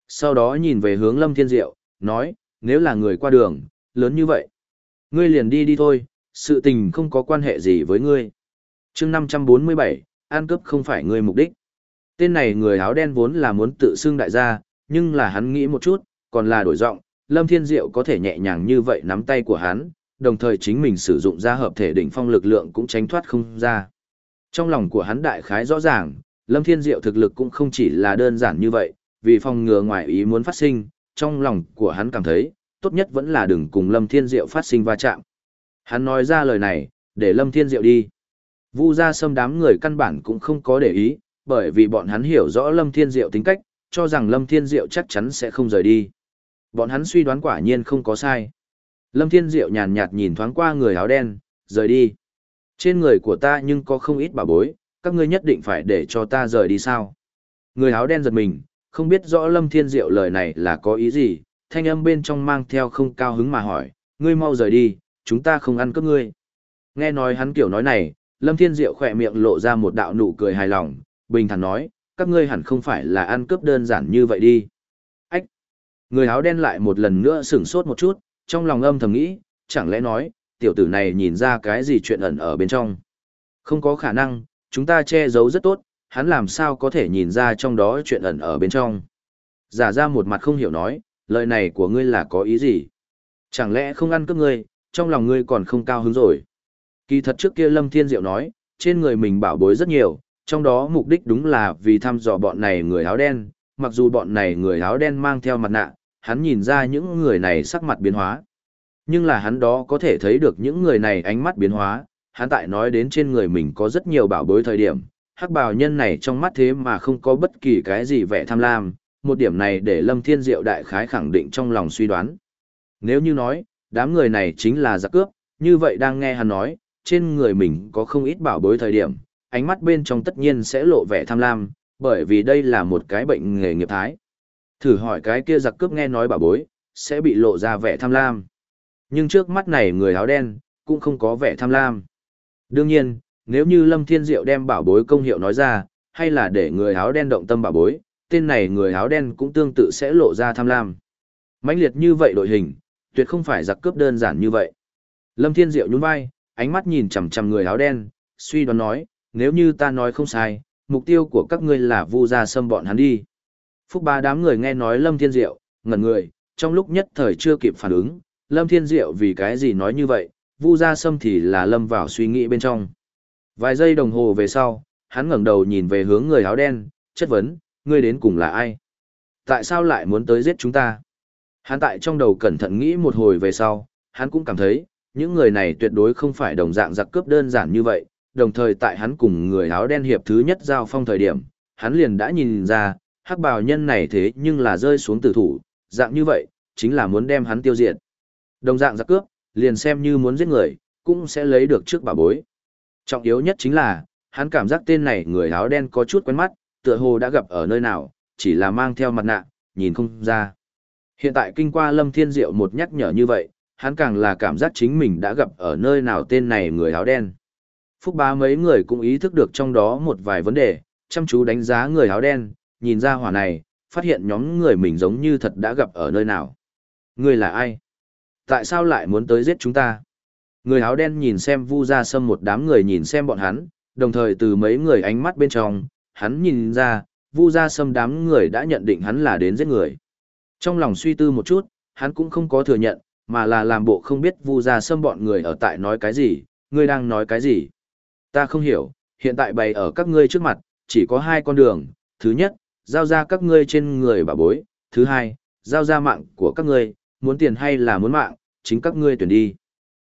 Sau đó nhìn về hướng Lâm Thiên Diệu, nói, nếu là người qua đường, lớn như vậy. Ngươi liền đi đi thôi, sự tình không có quan hệ gì với ngươi. chương 547, an cướp không phải ngươi mục đích. Tên này người áo đen vốn là muốn tự xưng đại gia, nhưng là hắn nghĩ một chút, còn là đổi giọng, Lâm Thiên Diệu có thể nhẹ nhàng như vậy nắm tay của hắn, đồng thời chính mình sử dụng ra hợp thể đỉnh phong lực lượng cũng tránh thoát không ra. Trong lòng của hắn đại khái rõ ràng, Lâm Thiên Diệu thực lực cũng không chỉ là đơn giản như vậy, vì phòng ngừa ngoài ý muốn phát sinh, trong lòng của hắn cảm thấy, tốt nhất vẫn là đừng cùng Lâm Thiên Diệu phát sinh va chạm. Hắn nói ra lời này, để Lâm Thiên Diệu đi. Vu ra xâm đám người căn bản cũng không có để ý, bởi vì bọn hắn hiểu rõ Lâm Thiên Diệu tính cách, cho rằng Lâm Thiên Diệu chắc chắn sẽ không rời đi. Bọn hắn suy đoán quả nhiên không có sai. Lâm Thiên Diệu nhàn nhạt nhìn thoáng qua người áo đen, rời đi. Trên người của ta nhưng có không ít bảo bối, các ngươi nhất định phải để cho ta rời đi sao? Người áo đen giật mình, không biết rõ Lâm Thiên Diệu lời này là có ý gì, thanh âm bên trong mang theo không cao hứng mà hỏi, ngươi mau rời đi, chúng ta không ăn cướp ngươi. Nghe nói hắn kiểu nói này, Lâm Thiên Diệu khỏe miệng lộ ra một đạo nụ cười hài lòng, bình thản nói, các ngươi hẳn không phải là ăn cướp đơn giản như vậy đi. Ách! Người áo đen lại một lần nữa sửng sốt một chút, trong lòng âm thầm nghĩ, chẳng lẽ nói, tiểu tử này nhìn ra cái gì chuyện ẩn ở bên trong. Không có khả năng, chúng ta che giấu rất tốt, hắn làm sao có thể nhìn ra trong đó chuyện ẩn ở bên trong. Giả ra một mặt không hiểu nói, lời này của ngươi là có ý gì? Chẳng lẽ không ăn cướp ngươi, trong lòng ngươi còn không cao hứng rồi? Kỳ thật trước kia Lâm Thiên Diệu nói, trên người mình bảo bối rất nhiều, trong đó mục đích đúng là vì thăm dò bọn này người áo đen, mặc dù bọn này người áo đen mang theo mặt nạ, hắn nhìn ra những người này sắc mặt biến hóa. Nhưng là hắn đó có thể thấy được những người này ánh mắt biến hóa, hắn tại nói đến trên người mình có rất nhiều bảo bối thời điểm, hắc bào nhân này trong mắt thế mà không có bất kỳ cái gì vẻ tham lam, một điểm này để Lâm Thiên Diệu đại khái khẳng định trong lòng suy đoán. Nếu như nói, đám người này chính là giặc cướp, như vậy đang nghe hắn nói, trên người mình có không ít bảo bối thời điểm, ánh mắt bên trong tất nhiên sẽ lộ vẻ tham lam, bởi vì đây là một cái bệnh nghề nghiệp thái. Thử hỏi cái kia giặc cướp nghe nói bảo bối, sẽ bị lộ ra vẻ tham lam. Nhưng trước mắt này người áo đen, cũng không có vẻ tham lam. Đương nhiên, nếu như Lâm Thiên Diệu đem bảo bối công hiệu nói ra, hay là để người áo đen động tâm bảo bối, tên này người áo đen cũng tương tự sẽ lộ ra tham lam. mãnh liệt như vậy đội hình, tuyệt không phải giặc cướp đơn giản như vậy. Lâm Thiên Diệu nhún vai, ánh mắt nhìn chằm chằm người áo đen, suy đoán nói, nếu như ta nói không sai, mục tiêu của các ngươi là vu ra xâm bọn hắn đi. Phúc ba đám người nghe nói Lâm Thiên Diệu, ngẩn người, trong lúc nhất thời chưa kịp phản ứng, Lâm Thiên Diệu vì cái gì nói như vậy, vu ra xâm thì là lâm vào suy nghĩ bên trong. Vài giây đồng hồ về sau, hắn ngẩng đầu nhìn về hướng người áo đen, chất vấn, ngươi đến cùng là ai? Tại sao lại muốn tới giết chúng ta? Hắn tại trong đầu cẩn thận nghĩ một hồi về sau, hắn cũng cảm thấy, những người này tuyệt đối không phải đồng dạng giặc cướp đơn giản như vậy, đồng thời tại hắn cùng người áo đen hiệp thứ nhất giao phong thời điểm, hắn liền đã nhìn ra, hắc bào nhân này thế nhưng là rơi xuống tử thủ, dạng như vậy, chính là muốn đem hắn tiêu diệt. Đồng dạng giặc cướp, liền xem như muốn giết người, cũng sẽ lấy được trước bà bối. Trọng yếu nhất chính là, hắn cảm giác tên này người áo đen có chút quen mắt, tựa hồ đã gặp ở nơi nào, chỉ là mang theo mặt nạ, nhìn không ra. Hiện tại kinh qua Lâm Thiên Diệu một nhắc nhở như vậy, hắn càng là cảm giác chính mình đã gặp ở nơi nào tên này người áo đen. Phúc bá mấy người cũng ý thức được trong đó một vài vấn đề, chăm chú đánh giá người áo đen, nhìn ra hỏa này, phát hiện nhóm người mình giống như thật đã gặp ở nơi nào. Người là ai? Tại sao lại muốn tới giết chúng ta? Người áo đen nhìn xem vu ra sâm một đám người nhìn xem bọn hắn, đồng thời từ mấy người ánh mắt bên trong, hắn nhìn ra, vu gia sâm đám người đã nhận định hắn là đến giết người. Trong lòng suy tư một chút, hắn cũng không có thừa nhận, mà là làm bộ không biết vu gia sâm bọn người ở tại nói cái gì, ngươi đang nói cái gì. Ta không hiểu, hiện tại bày ở các ngươi trước mặt, chỉ có hai con đường, thứ nhất, giao ra các ngươi trên người bà bối, thứ hai, giao ra mạng của các ngươi, muốn tiền hay là muốn mạng, chính các ngươi tuyển đi.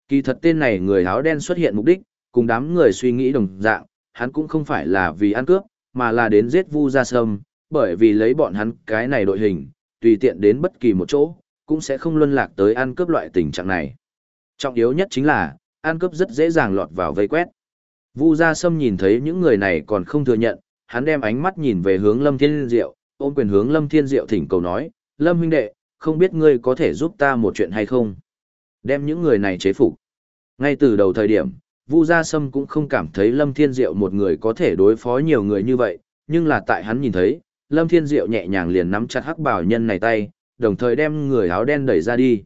Kỳ thật tên này người áo đen xuất hiện mục đích, cùng đám người suy nghĩ đồng dạng, hắn cũng không phải là vì ăn cướp, mà là đến giết Vu Gia Sâm, bởi vì lấy bọn hắn cái này đội hình, tùy tiện đến bất kỳ một chỗ, cũng sẽ không luân lạc tới ăn cướp loại tình trạng này. Trọng yếu nhất chính là, ăn cướp rất dễ dàng lọt vào vây quét. Vu Gia Sâm nhìn thấy những người này còn không thừa nhận, hắn đem ánh mắt nhìn về hướng Lâm Thiên Diệu, ôm quyền hướng Lâm Thiên Diệu thỉnh cầu nói, Lâm huynh đệ, không biết ngươi có thể giúp ta một chuyện hay không? Đem những người này chế phục. Ngay từ đầu thời điểm, Vu Gia Sâm cũng không cảm thấy Lâm Thiên Diệu một người có thể đối phó nhiều người như vậy, nhưng là tại hắn nhìn thấy, Lâm Thiên Diệu nhẹ nhàng liền nắm chặt hắc bảo nhân này tay, đồng thời đem người áo đen đẩy ra đi.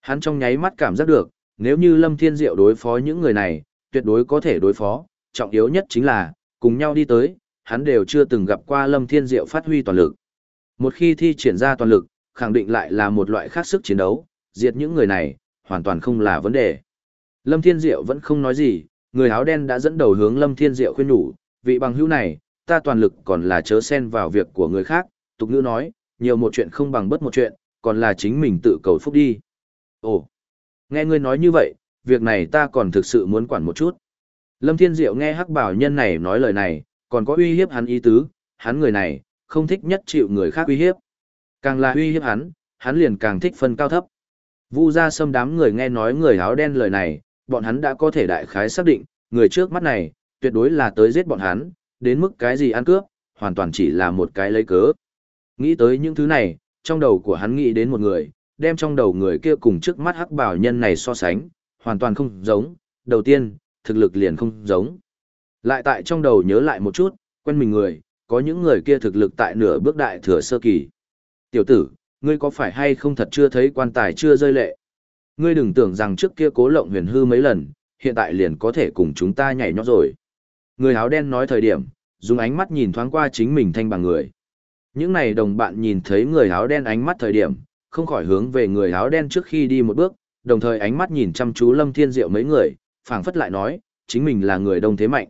Hắn trong nháy mắt cảm giác được, nếu như Lâm Thiên Diệu đối phó những người này, tuyệt đối có thể đối phó, trọng yếu nhất chính là, cùng nhau đi tới, hắn đều chưa từng gặp qua Lâm Thiên Diệu phát huy toàn lực. Một khi thi triển ra toàn lực, khẳng định lại là một loại khác sức chiến đấu, diệt những người này, hoàn toàn không là vấn đề. Lâm Thiên Diệu vẫn không nói gì, người áo đen đã dẫn đầu hướng Lâm Thiên Diệu khuyên nhủ, vị bằng hữu này, ta toàn lực còn là chớ xen vào việc của người khác, tục ngữ nói, nhiều một chuyện không bằng bất một chuyện, còn là chính mình tự cầu phúc đi. Ồ, nghe ngươi nói như vậy, việc này ta còn thực sự muốn quản một chút. Lâm Thiên Diệu nghe hắc bảo nhân này nói lời này, còn có uy hiếp hắn ý tứ, hắn người này, không thích nhất chịu người khác uy hiếp. Càng là uy hiếp hắn, hắn liền càng thích phân cao thấp. Vu ra sâm đám người nghe nói người áo đen lời này, bọn hắn đã có thể đại khái xác định, người trước mắt này, tuyệt đối là tới giết bọn hắn, đến mức cái gì ăn cướp, hoàn toàn chỉ là một cái lấy cớ. Nghĩ tới những thứ này, trong đầu của hắn nghĩ đến một người, đem trong đầu người kia cùng trước mắt hắc bảo nhân này so sánh, hoàn toàn không giống, đầu tiên, thực lực liền không giống. Lại tại trong đầu nhớ lại một chút, quen mình người, có những người kia thực lực tại nửa bước đại thừa sơ kỳ. Tiểu tử, ngươi có phải hay không thật chưa thấy quan tài chưa rơi lệ? Ngươi đừng tưởng rằng trước kia cố lộng huyền hư mấy lần, hiện tại liền có thể cùng chúng ta nhảy nhót rồi. Người áo đen nói thời điểm, dùng ánh mắt nhìn thoáng qua chính mình thanh bằng người. Những này đồng bạn nhìn thấy người áo đen ánh mắt thời điểm, không khỏi hướng về người áo đen trước khi đi một bước, đồng thời ánh mắt nhìn chăm chú Lâm Thiên Diệu mấy người, phảng phất lại nói, chính mình là người đông thế mạnh.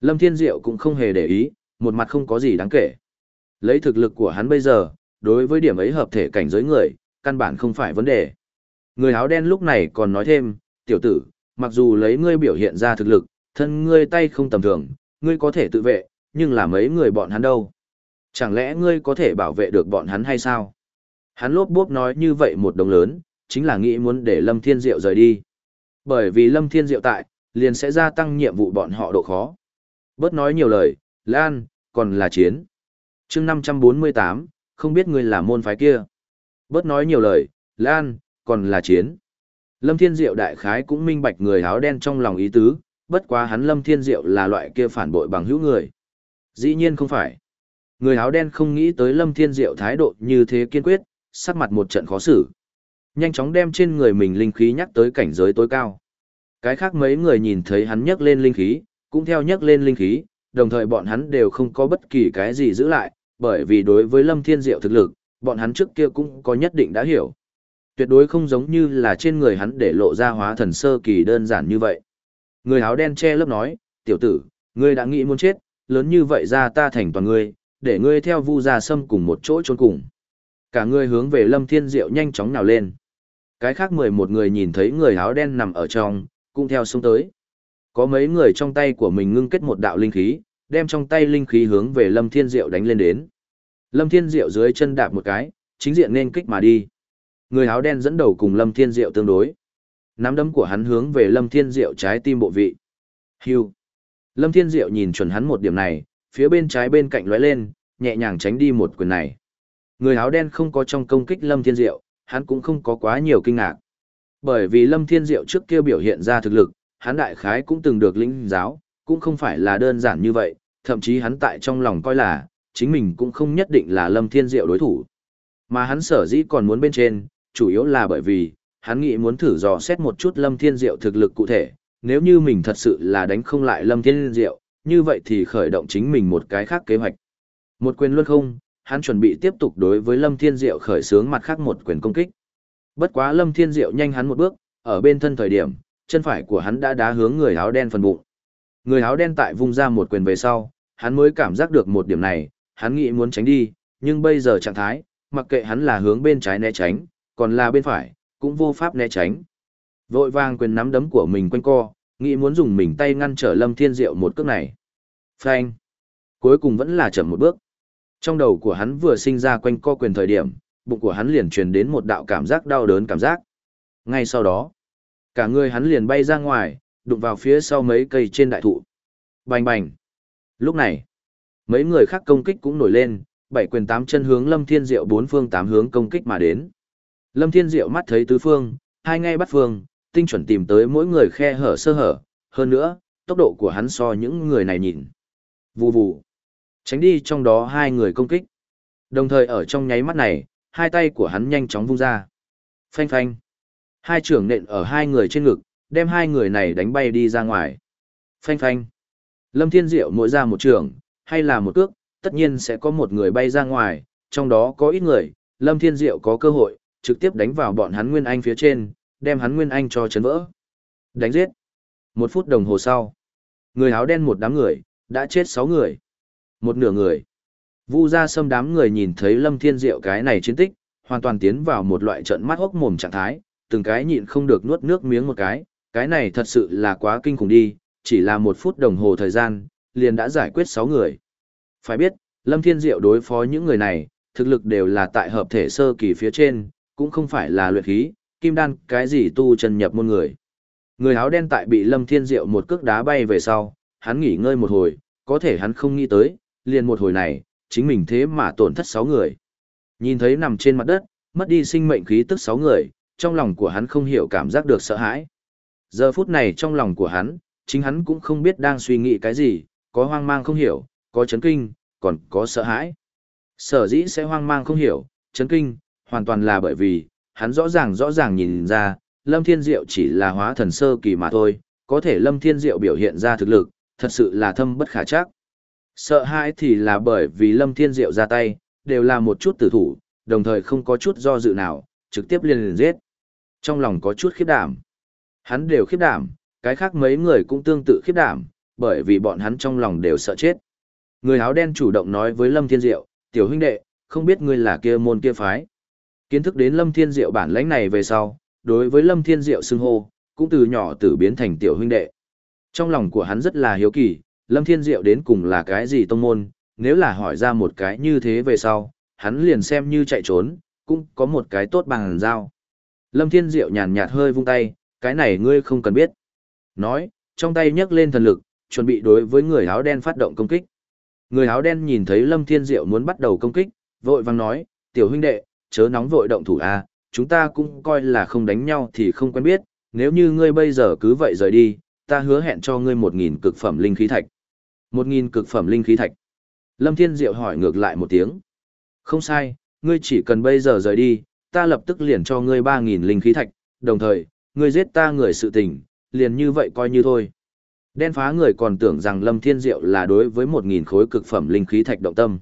Lâm Thiên Diệu cũng không hề để ý, một mặt không có gì đáng kể. Lấy thực lực của hắn bây giờ, đối với điểm ấy hợp thể cảnh giới người, căn bản không phải vấn đề. Người áo đen lúc này còn nói thêm, tiểu tử, mặc dù lấy ngươi biểu hiện ra thực lực, thân ngươi tay không tầm thường, ngươi có thể tự vệ, nhưng là mấy người bọn hắn đâu? Chẳng lẽ ngươi có thể bảo vệ được bọn hắn hay sao? Hắn lốp bốp nói như vậy một đồng lớn, chính là nghĩ muốn để Lâm Thiên Diệu rời đi. Bởi vì Lâm Thiên Diệu tại, liền sẽ gia tăng nhiệm vụ bọn họ độ khó. Bớt nói nhiều lời, Lan, còn là chiến. chương 548, không biết ngươi là môn phái kia. Bớt nói nhiều lời, Lan, còn là chiến. Lâm Thiên Diệu đại khái cũng minh bạch người áo đen trong lòng ý tứ, bất quá hắn Lâm Thiên Diệu là loại kia phản bội bằng hữu người. Dĩ nhiên không phải. Người áo đen không nghĩ tới Lâm Thiên Diệu thái độ như thế kiên quyết, sắc mặt một trận khó xử. Nhanh chóng đem trên người mình linh khí nhắc tới cảnh giới tối cao. Cái khác mấy người nhìn thấy hắn nhắc lên linh khí, cũng theo nhắc lên linh khí, đồng thời bọn hắn đều không có bất kỳ cái gì giữ lại, bởi vì đối với Lâm Thiên Diệu thực lực, bọn hắn trước kia cũng có nhất định đã hiểu. Tuyệt đối không giống như là trên người hắn để lộ ra hóa thần sơ kỳ đơn giản như vậy. Người áo đen che lớp nói, tiểu tử, ngươi đã nghĩ muốn chết, lớn như vậy ra ta thành toàn ngươi, để ngươi theo vu gia sâm cùng một chỗ trốn cùng. Cả người hướng về Lâm Thiên Diệu nhanh chóng nào lên. Cái khác mười một người nhìn thấy người áo đen nằm ở trong, cũng theo xuống tới. Có mấy người trong tay của mình ngưng kết một đạo linh khí, đem trong tay linh khí hướng về Lâm Thiên Diệu đánh lên đến. Lâm Thiên Diệu dưới chân đạp một cái, chính diện nên kích mà đi. Người áo đen dẫn đầu cùng Lâm Thiên Diệu tương đối. Nắm đấm của hắn hướng về Lâm Thiên Diệu trái tim bộ vị. Hưu. Lâm Thiên Diệu nhìn chuẩn hắn một điểm này, phía bên trái bên cạnh lóe lên, nhẹ nhàng tránh đi một quyền này. Người áo đen không có trong công kích Lâm Thiên Diệu, hắn cũng không có quá nhiều kinh ngạc. Bởi vì Lâm Thiên Diệu trước kia biểu hiện ra thực lực, hắn đại khái cũng từng được lĩnh giáo, cũng không phải là đơn giản như vậy, thậm chí hắn tại trong lòng coi là, chính mình cũng không nhất định là Lâm Thiên Diệu đối thủ. Mà hắn sở dĩ còn muốn bên trên, chủ yếu là bởi vì, hắn nghĩ muốn thử dò xét một chút Lâm Thiên Diệu thực lực cụ thể, nếu như mình thật sự là đánh không lại Lâm Thiên Diệu, như vậy thì khởi động chính mình một cái khác kế hoạch. Một quyền luôn không, hắn chuẩn bị tiếp tục đối với Lâm Thiên Diệu khởi xướng mặt khác một quyền công kích. Bất quá Lâm Thiên Diệu nhanh hắn một bước, ở bên thân thời điểm, chân phải của hắn đã đá hướng người áo đen phần bụng. Người áo đen tại vung ra một quyền về sau, hắn mới cảm giác được một điểm này, hắn nghĩ muốn tránh đi, nhưng bây giờ trạng thái, mặc kệ hắn là hướng bên trái né tránh, còn là bên phải, cũng vô pháp né tránh. Vội vàng quyền nắm đấm của mình quanh co, nghĩ muốn dùng mình tay ngăn trở Lâm Thiên Diệu một cước này. Phanh. Cuối cùng vẫn là chậm một bước. Trong đầu của hắn vừa sinh ra quanh co quyền thời điểm, bụng của hắn liền truyền đến một đạo cảm giác đau đớn cảm giác. Ngay sau đó, cả người hắn liền bay ra ngoài, đụng vào phía sau mấy cây trên đại thụ. Bành bành. Lúc này, mấy người khác công kích cũng nổi lên, bảy quyền tám chân hướng Lâm Thiên Diệu bốn phương tám hướng công kích mà đến. Lâm Thiên Diệu mắt thấy tứ phương, hai ngay bắt phương, tinh chuẩn tìm tới mỗi người khe hở sơ hở, hơn nữa, tốc độ của hắn so những người này nhìn. Vù vù. Tránh đi trong đó hai người công kích. Đồng thời ở trong nháy mắt này, hai tay của hắn nhanh chóng vung ra. Phanh phanh. Hai trưởng nện ở hai người trên ngực, đem hai người này đánh bay đi ra ngoài. Phanh phanh. Lâm Thiên Diệu mỗi ra một trường, hay là một cước, tất nhiên sẽ có một người bay ra ngoài, trong đó có ít người, Lâm Thiên Diệu có cơ hội, trực tiếp đánh vào bọn hắn Nguyên Anh phía trên, đem hắn Nguyên Anh cho chấn vỡ. Đánh giết. Một phút đồng hồ sau, người áo đen một đám người, đã chết sáu người. Một nửa người. Vu ra xâm đám người nhìn thấy Lâm Thiên Diệu cái này chiến tích, hoàn toàn tiến vào một loại trận mắt hốc mồm trạng thái, từng cái nhịn không được nuốt nước miếng một cái, cái này thật sự là quá kinh khủng đi, chỉ là một phút đồng hồ thời gian, liền đã giải quyết 6 người. Phải biết, Lâm Thiên Diệu đối phó những người này, thực lực đều là tại hợp thể sơ kỳ phía trên, cũng không phải là luyện khí, kim đan, cái gì tu chân nhập môn người. Người áo đen tại bị Lâm Thiên Diệu một cước đá bay về sau, hắn nghỉ ngơi một hồi, có thể hắn không nghĩ tới, liền một hồi này, chính mình thế mà tổn thất 6 người. Nhìn thấy nằm trên mặt đất, mất đi sinh mệnh khí tức 6 người, trong lòng của hắn không hiểu cảm giác được sợ hãi. Giờ phút này trong lòng của hắn, chính hắn cũng không biết đang suy nghĩ cái gì, có hoang mang không hiểu, có chấn kinh, còn có sợ hãi. Sở dĩ sẽ hoang mang không hiểu, chấn kinh, hoàn toàn là bởi vì, hắn rõ ràng rõ ràng nhìn ra, Lâm Thiên Diệu chỉ là hóa thần sơ kỳ mà thôi, có thể Lâm Thiên Diệu biểu hiện ra thực lực, thật sự là thâm bất khả chắc. Sợ hãi thì là bởi vì Lâm Thiên Diệu ra tay, đều là một chút tử thủ, đồng thời không có chút do dự nào, trực tiếp liền liền giết. Trong lòng có chút khiếp đảm. Hắn đều khiếp đảm, cái khác mấy người cũng tương tự khiếp đảm, bởi vì bọn hắn trong lòng đều sợ chết. Người áo đen chủ động nói với Lâm Thiên Diệu, tiểu huynh đệ, không biết ngươi là kia môn kia phái. Kiến thức đến Lâm Thiên Diệu bản lãnh này về sau, đối với Lâm Thiên Diệu xưng hô, cũng từ nhỏ tử biến thành tiểu huynh đệ. Trong lòng của hắn rất là hiếu kỳ, Lâm Thiên Diệu đến cùng là cái gì tông môn, nếu là hỏi ra một cái như thế về sau, hắn liền xem như chạy trốn, cũng có một cái tốt bằng dao. Lâm Thiên Diệu nhàn nhạt hơi vung tay, cái này ngươi không cần biết. Nói, trong tay nhấc lên thần lực, chuẩn bị đối với người áo đen phát động công kích. Người áo đen nhìn thấy Lâm Thiên Diệu muốn bắt đầu công kích, vội vàng nói, tiểu huynh đệ, chớ nóng vội động thủ a, chúng ta cũng coi là không đánh nhau thì không quen biết, nếu như ngươi bây giờ cứ vậy rời đi, ta hứa hẹn cho ngươi một nghìn cực phẩm linh khí thạch. Một nghìn cực phẩm linh khí thạch. Lâm Thiên Diệu hỏi ngược lại một tiếng. Không sai, ngươi chỉ cần bây giờ rời đi, ta lập tức liền cho ngươi ba nghìn linh khí thạch, đồng thời, ngươi giết ta người sự tình, liền như vậy coi như thôi. Đen phá người còn tưởng rằng Lâm Thiên Diệu là đối với một nghìn khối cực phẩm linh khí thạch động tâm.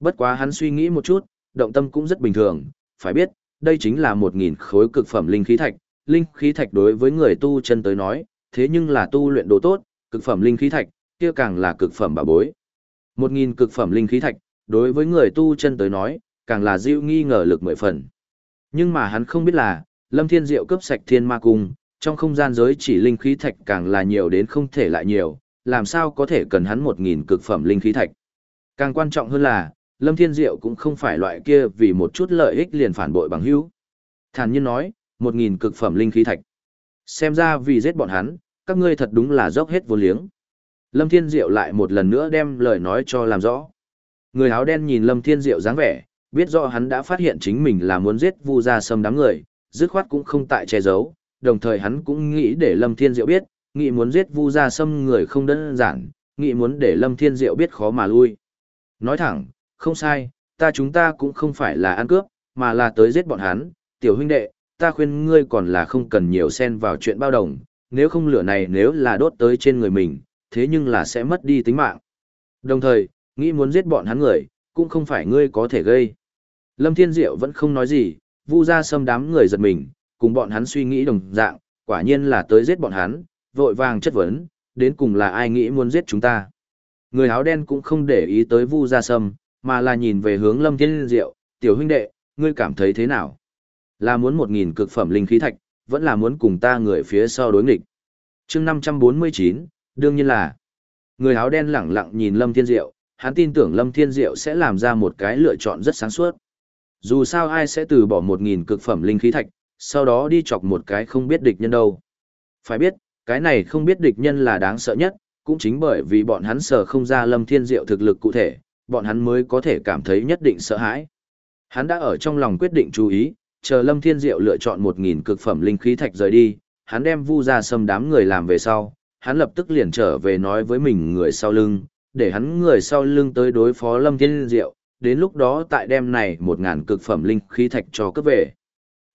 Bất quá hắn suy nghĩ một chút, động tâm cũng rất bình thường, phải biết, đây chính là một nghìn khối cực phẩm linh khí thạch, linh khí thạch đối với người tu chân tới nói, thế nhưng là tu luyện đồ tốt, cực phẩm linh khí thạch, kia càng là cực phẩm bảo bối. Một nghìn cực phẩm linh khí thạch, đối với người tu chân tới nói, càng là dịu nghi ngờ lực mười phần. Nhưng mà hắn không biết là, Lâm Thiên Diệu cướp sạch thiên ma cung, trong không gian giới chỉ linh khí thạch càng là nhiều đến không thể lại nhiều, làm sao có thể cần hắn một nghìn cực phẩm linh khí thạch. Càng quan trọng hơn là, Lâm Thiên Diệu cũng không phải loại kia vì một chút lợi ích liền phản bội bằng hữu. Thản nhiên nói, một nghìn cực phẩm linh khí thạch. Xem ra vì giết bọn hắn, các ngươi thật đúng là dốc hết vô liếng. Lâm Thiên Diệu lại một lần nữa đem lời nói cho làm rõ. Người áo đen nhìn Lâm Thiên Diệu dáng vẻ, biết rõ hắn đã phát hiện chính mình là muốn giết Vu Gia Sâm đám người, dứt khoát cũng không tại che giấu, đồng thời hắn cũng nghĩ để Lâm Thiên Diệu biết, nghĩ muốn giết Vu Gia Sâm người không đơn giản, nghĩ muốn để Lâm Thiên Diệu biết khó mà lui. Nói thẳng, không sai, ta chúng ta cũng không phải là ăn cướp, mà là tới giết bọn hắn, tiểu huynh đệ, ta khuyên ngươi còn là không cần nhiều xen vào chuyện bao đồng, nếu không lửa này nếu là đốt tới trên người mình, thế nhưng là sẽ mất đi tính mạng. Đồng thời, nghĩ muốn giết bọn hắn người, cũng không phải ngươi có thể gây. Lâm Thiên Diệu vẫn không nói gì, vu ra xâm đám người giật mình, cùng bọn hắn suy nghĩ đồng dạng, quả nhiên là tới giết bọn hắn, vội vàng chất vấn, đến cùng là ai nghĩ muốn giết chúng ta. Người áo đen cũng không để ý tới vu ra sâm, mà là nhìn về hướng Lâm Thiên Diệu, tiểu huynh đệ, ngươi cảm thấy thế nào? Là muốn một nghìn cực phẩm linh khí thạch, vẫn là muốn cùng ta người phía sau đối nghịch. chương 549, đương nhiên là, người áo đen lẳng lặng nhìn Lâm Thiên Diệu, hắn tin tưởng Lâm Thiên Diệu sẽ làm ra một cái lựa chọn rất sáng suốt. Dù sao ai sẽ từ bỏ một nghìn cực phẩm linh khí thạch, sau đó đi chọc một cái không biết địch nhân đâu. Phải biết, cái này không biết địch nhân là đáng sợ nhất, cũng chính bởi vì bọn hắn sợ không ra Lâm Thiên Diệu thực lực cụ thể, bọn hắn mới có thể cảm thấy nhất định sợ hãi. Hắn đã ở trong lòng quyết định chú ý, chờ Lâm Thiên Diệu lựa chọn một nghìn cực phẩm linh khí thạch rời đi, hắn đem vu ra xâm đám người làm về sau, hắn lập tức liền trở về nói với mình người sau lưng, để hắn người sau lưng tới đối phó Lâm Thiên Diệu, đến lúc đó tại đem này một ngàn cực phẩm linh khí thạch cho cấp về.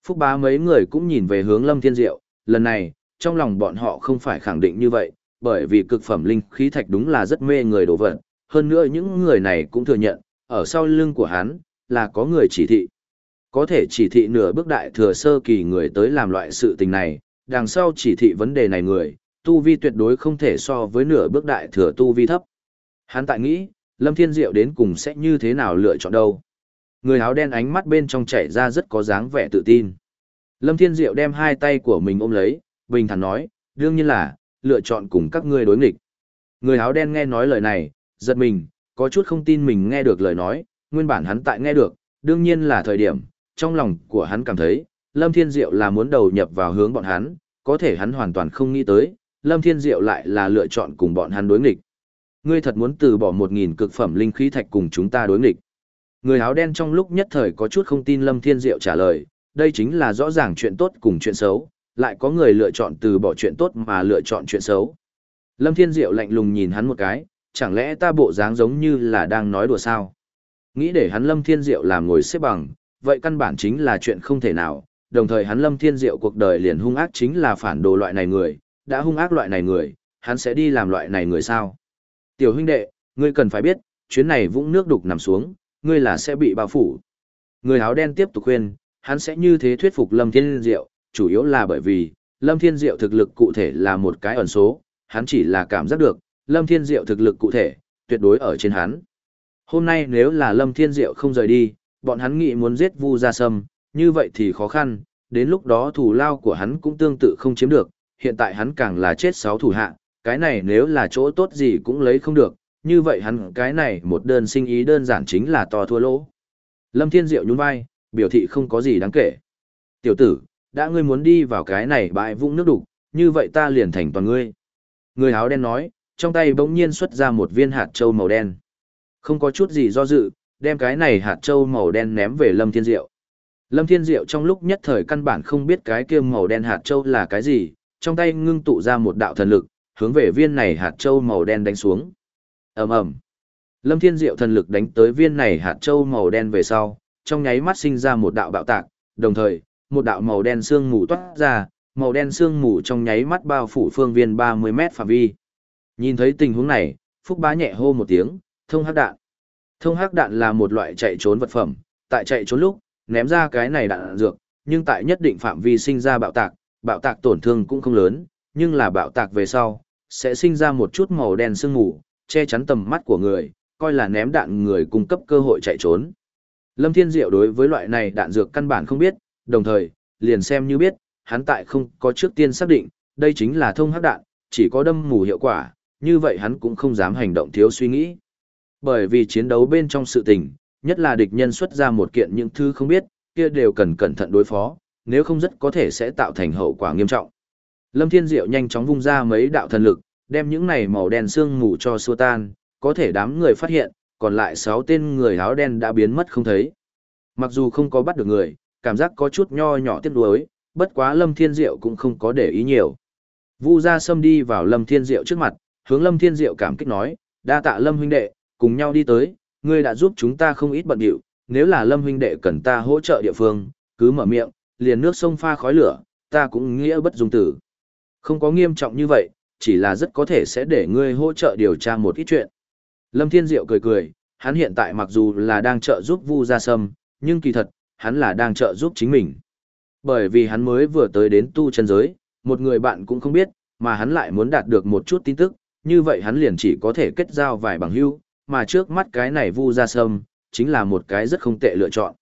Phúc bá mấy người cũng nhìn về hướng Lâm Thiên Diệu, lần này, trong lòng bọn họ không phải khẳng định như vậy, bởi vì cực phẩm linh khí thạch đúng là rất mê người đồ vật, hơn nữa những người này cũng thừa nhận, ở sau lưng của hắn, là có người chỉ thị. Có thể chỉ thị nửa bước đại thừa sơ kỳ người tới làm loại sự tình này, đằng sau chỉ thị vấn đề này người, tu vi tuyệt đối không thể so với nửa bước đại thừa tu vi thấp. Hắn tại nghĩ, Lâm Thiên Diệu đến cùng sẽ như thế nào lựa chọn đâu. Người áo đen ánh mắt bên trong chảy ra rất có dáng vẻ tự tin. Lâm Thiên Diệu đem hai tay của mình ôm lấy, bình thản nói, đương nhiên là, lựa chọn cùng các ngươi đối nghịch. Người áo đen nghe nói lời này, giật mình, có chút không tin mình nghe được lời nói, nguyên bản hắn tại nghe được, đương nhiên là thời điểm, trong lòng của hắn cảm thấy, Lâm Thiên Diệu là muốn đầu nhập vào hướng bọn hắn, có thể hắn hoàn toàn không nghĩ tới, Lâm Thiên Diệu lại là lựa chọn cùng bọn hắn đối nghịch. Ngươi thật muốn từ bỏ một nghìn cực phẩm linh khí thạch cùng chúng ta đối nghịch. Người áo đen trong lúc nhất thời có chút không tin Lâm Thiên Diệu trả lời, đây chính là rõ ràng chuyện tốt cùng chuyện xấu, lại có người lựa chọn từ bỏ chuyện tốt mà lựa chọn chuyện xấu. Lâm Thiên Diệu lạnh lùng nhìn hắn một cái, chẳng lẽ ta bộ dáng giống như là đang nói đùa sao? Nghĩ để hắn Lâm Thiên Diệu làm ngồi xếp bằng, vậy căn bản chính là chuyện không thể nào, đồng thời hắn Lâm Thiên Diệu cuộc đời liền hung ác chính là phản đồ loại này người, đã hung ác loại này người, hắn sẽ đi làm loại này người sao? Tiểu huynh đệ, ngươi cần phải biết, chuyến này vũng nước đục nằm xuống, ngươi là sẽ bị bao phủ. Người áo đen tiếp tục khuyên, hắn sẽ như thế thuyết phục Lâm Thiên Diệu, chủ yếu là bởi vì, Lâm Thiên Diệu thực lực cụ thể là một cái ẩn số, hắn chỉ là cảm giác được, Lâm Thiên Diệu thực lực cụ thể, tuyệt đối ở trên hắn. Hôm nay nếu là Lâm Thiên Diệu không rời đi, bọn hắn nghĩ muốn giết Vu Gia Sâm, như vậy thì khó khăn, đến lúc đó thủ lao của hắn cũng tương tự không chiếm được, hiện tại hắn càng là chết sáu thủ hạ, cái này nếu là chỗ tốt gì cũng lấy không được, như vậy hắn cái này một đơn sinh ý đơn giản chính là to thua lỗ. Lâm Thiên Diệu nhún vai, biểu thị không có gì đáng kể. Tiểu tử, đã ngươi muốn đi vào cái này bãi vũng nước đục, như vậy ta liền thành toàn ngươi. Người áo đen nói, trong tay bỗng nhiên xuất ra một viên hạt châu màu đen. Không có chút gì do dự, đem cái này hạt châu màu đen ném về Lâm Thiên Diệu. Lâm Thiên Diệu trong lúc nhất thời căn bản không biết cái kia màu đen hạt châu là cái gì, trong tay ngưng tụ ra một đạo thần lực, hướng về viên này hạt châu màu đen đánh xuống. Ầm ầm. Lâm Thiên Diệu thần lực đánh tới viên này hạt châu màu đen về sau, trong nháy mắt sinh ra một đạo bạo tạc, đồng thời, một đạo màu đen sương mù toát ra, màu đen sương mù trong nháy mắt bao phủ phương viên 30 mét phạm vi. Nhìn thấy tình huống này, Phúc Bá nhẹ hô một tiếng, thông hắc đạn. Thông hắc đạn là một loại chạy trốn vật phẩm, tại chạy trốn lúc, ném ra cái này đạn dược, nhưng tại nhất định phạm vi sinh ra bạo tạc, bạo tạc tổn thương cũng không lớn, nhưng là bạo tạc về sau, sẽ sinh ra một chút màu đen sương mù, che chắn tầm mắt của người, coi là ném đạn người cung cấp cơ hội chạy trốn. Lâm Thiên Diệu đối với loại này đạn dược căn bản không biết, đồng thời, liền xem như biết, hắn tại không có trước tiên xác định, đây chính là thông hắc đạn, chỉ có đâm mù hiệu quả, như vậy hắn cũng không dám hành động thiếu suy nghĩ. Bởi vì chiến đấu bên trong sự tình, nhất là địch nhân xuất ra một kiện những thứ không biết, kia đều cần cẩn thận đối phó, nếu không rất có thể sẽ tạo thành hậu quả nghiêm trọng. Lâm Thiên Diệu nhanh chóng vung ra mấy đạo thần lực, đem những này màu đen xương mù cho xua tan, có thể đám người phát hiện, còn lại 6 tên người áo đen đã biến mất không thấy. Mặc dù không có bắt được người, cảm giác có chút nho nhỏ tiếc nuối, bất quá Lâm Thiên Diệu cũng không có để ý nhiều. Vu Gia Sâm đi vào Lâm Thiên Diệu trước mặt, hướng Lâm Thiên Diệu cảm kích nói, đa tạ Lâm huynh đệ, cùng nhau đi tới, ngươi đã giúp chúng ta không ít bận điệu, nếu là Lâm huynh đệ cần ta hỗ trợ địa phương, cứ mở miệng, liền nước sông pha khói lửa, ta cũng nghĩa bất dung tử. Không có nghiêm trọng như vậy, chỉ là rất có thể sẽ để ngươi hỗ trợ điều tra một ít chuyện. Lâm Thiên Diệu cười cười, hắn hiện tại mặc dù là đang trợ giúp Vu Gia Sâm, nhưng kỳ thật, hắn là đang trợ giúp chính mình. Bởi vì hắn mới vừa tới đến tu chân giới, một người bạn cũng không biết, mà hắn lại muốn đạt được một chút tin tức, như vậy hắn liền chỉ có thể kết giao vài bằng hữu, mà trước mắt cái này Vu Gia Sâm, chính là một cái rất không tệ lựa chọn.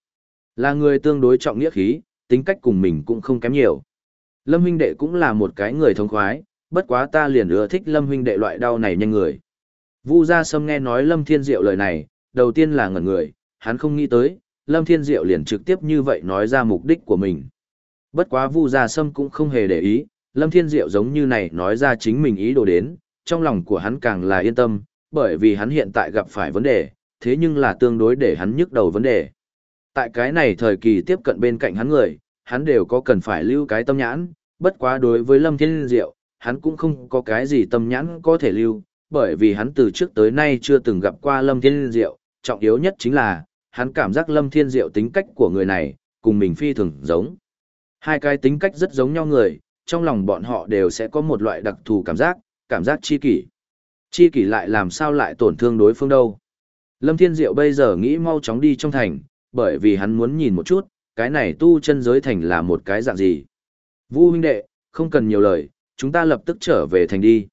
Là người tương đối trọng nghĩa khí, tính cách cùng mình cũng không kém nhiều. Lâm huynh đệ cũng là một cái người thông khoái, bất quá ta liền ưa thích Lâm huynh đệ loại đau này nhanh người. Vu Gia Sâm nghe nói Lâm Thiên Diệu lời này, đầu tiên là ngẩn người, hắn không nghĩ tới, Lâm Thiên Diệu liền trực tiếp như vậy nói ra mục đích của mình. Bất quá Vu Gia Sâm cũng không hề để ý, Lâm Thiên Diệu giống như này nói ra chính mình ý đồ đến, trong lòng của hắn càng là yên tâm, bởi vì hắn hiện tại gặp phải vấn đề, thế nhưng là tương đối để hắn nhức đầu vấn đề. Tại cái này thời kỳ tiếp cận bên cạnh hắn người, hắn đều có cần phải lưu cái tâm nhãn, bất quá đối với Lâm Thiên Diệu, hắn cũng không có cái gì tâm nhãn có thể lưu, bởi vì hắn từ trước tới nay chưa từng gặp qua Lâm Thiên Diệu, trọng yếu nhất chính là, hắn cảm giác Lâm Thiên Diệu tính cách của người này, cùng mình phi thường giống. Hai cái tính cách rất giống nhau người, trong lòng bọn họ đều sẽ có một loại đặc thù cảm giác, cảm giác chi kỷ. Chi kỷ lại làm sao lại tổn thương đối phương đâu. Lâm Thiên Diệu bây giờ nghĩ mau chóng đi trong thành, bởi vì hắn muốn nhìn một chút, cái này tu chân giới thành là một cái dạng gì. Vu huynh đệ, không cần nhiều lời, chúng ta lập tức trở về thành đi.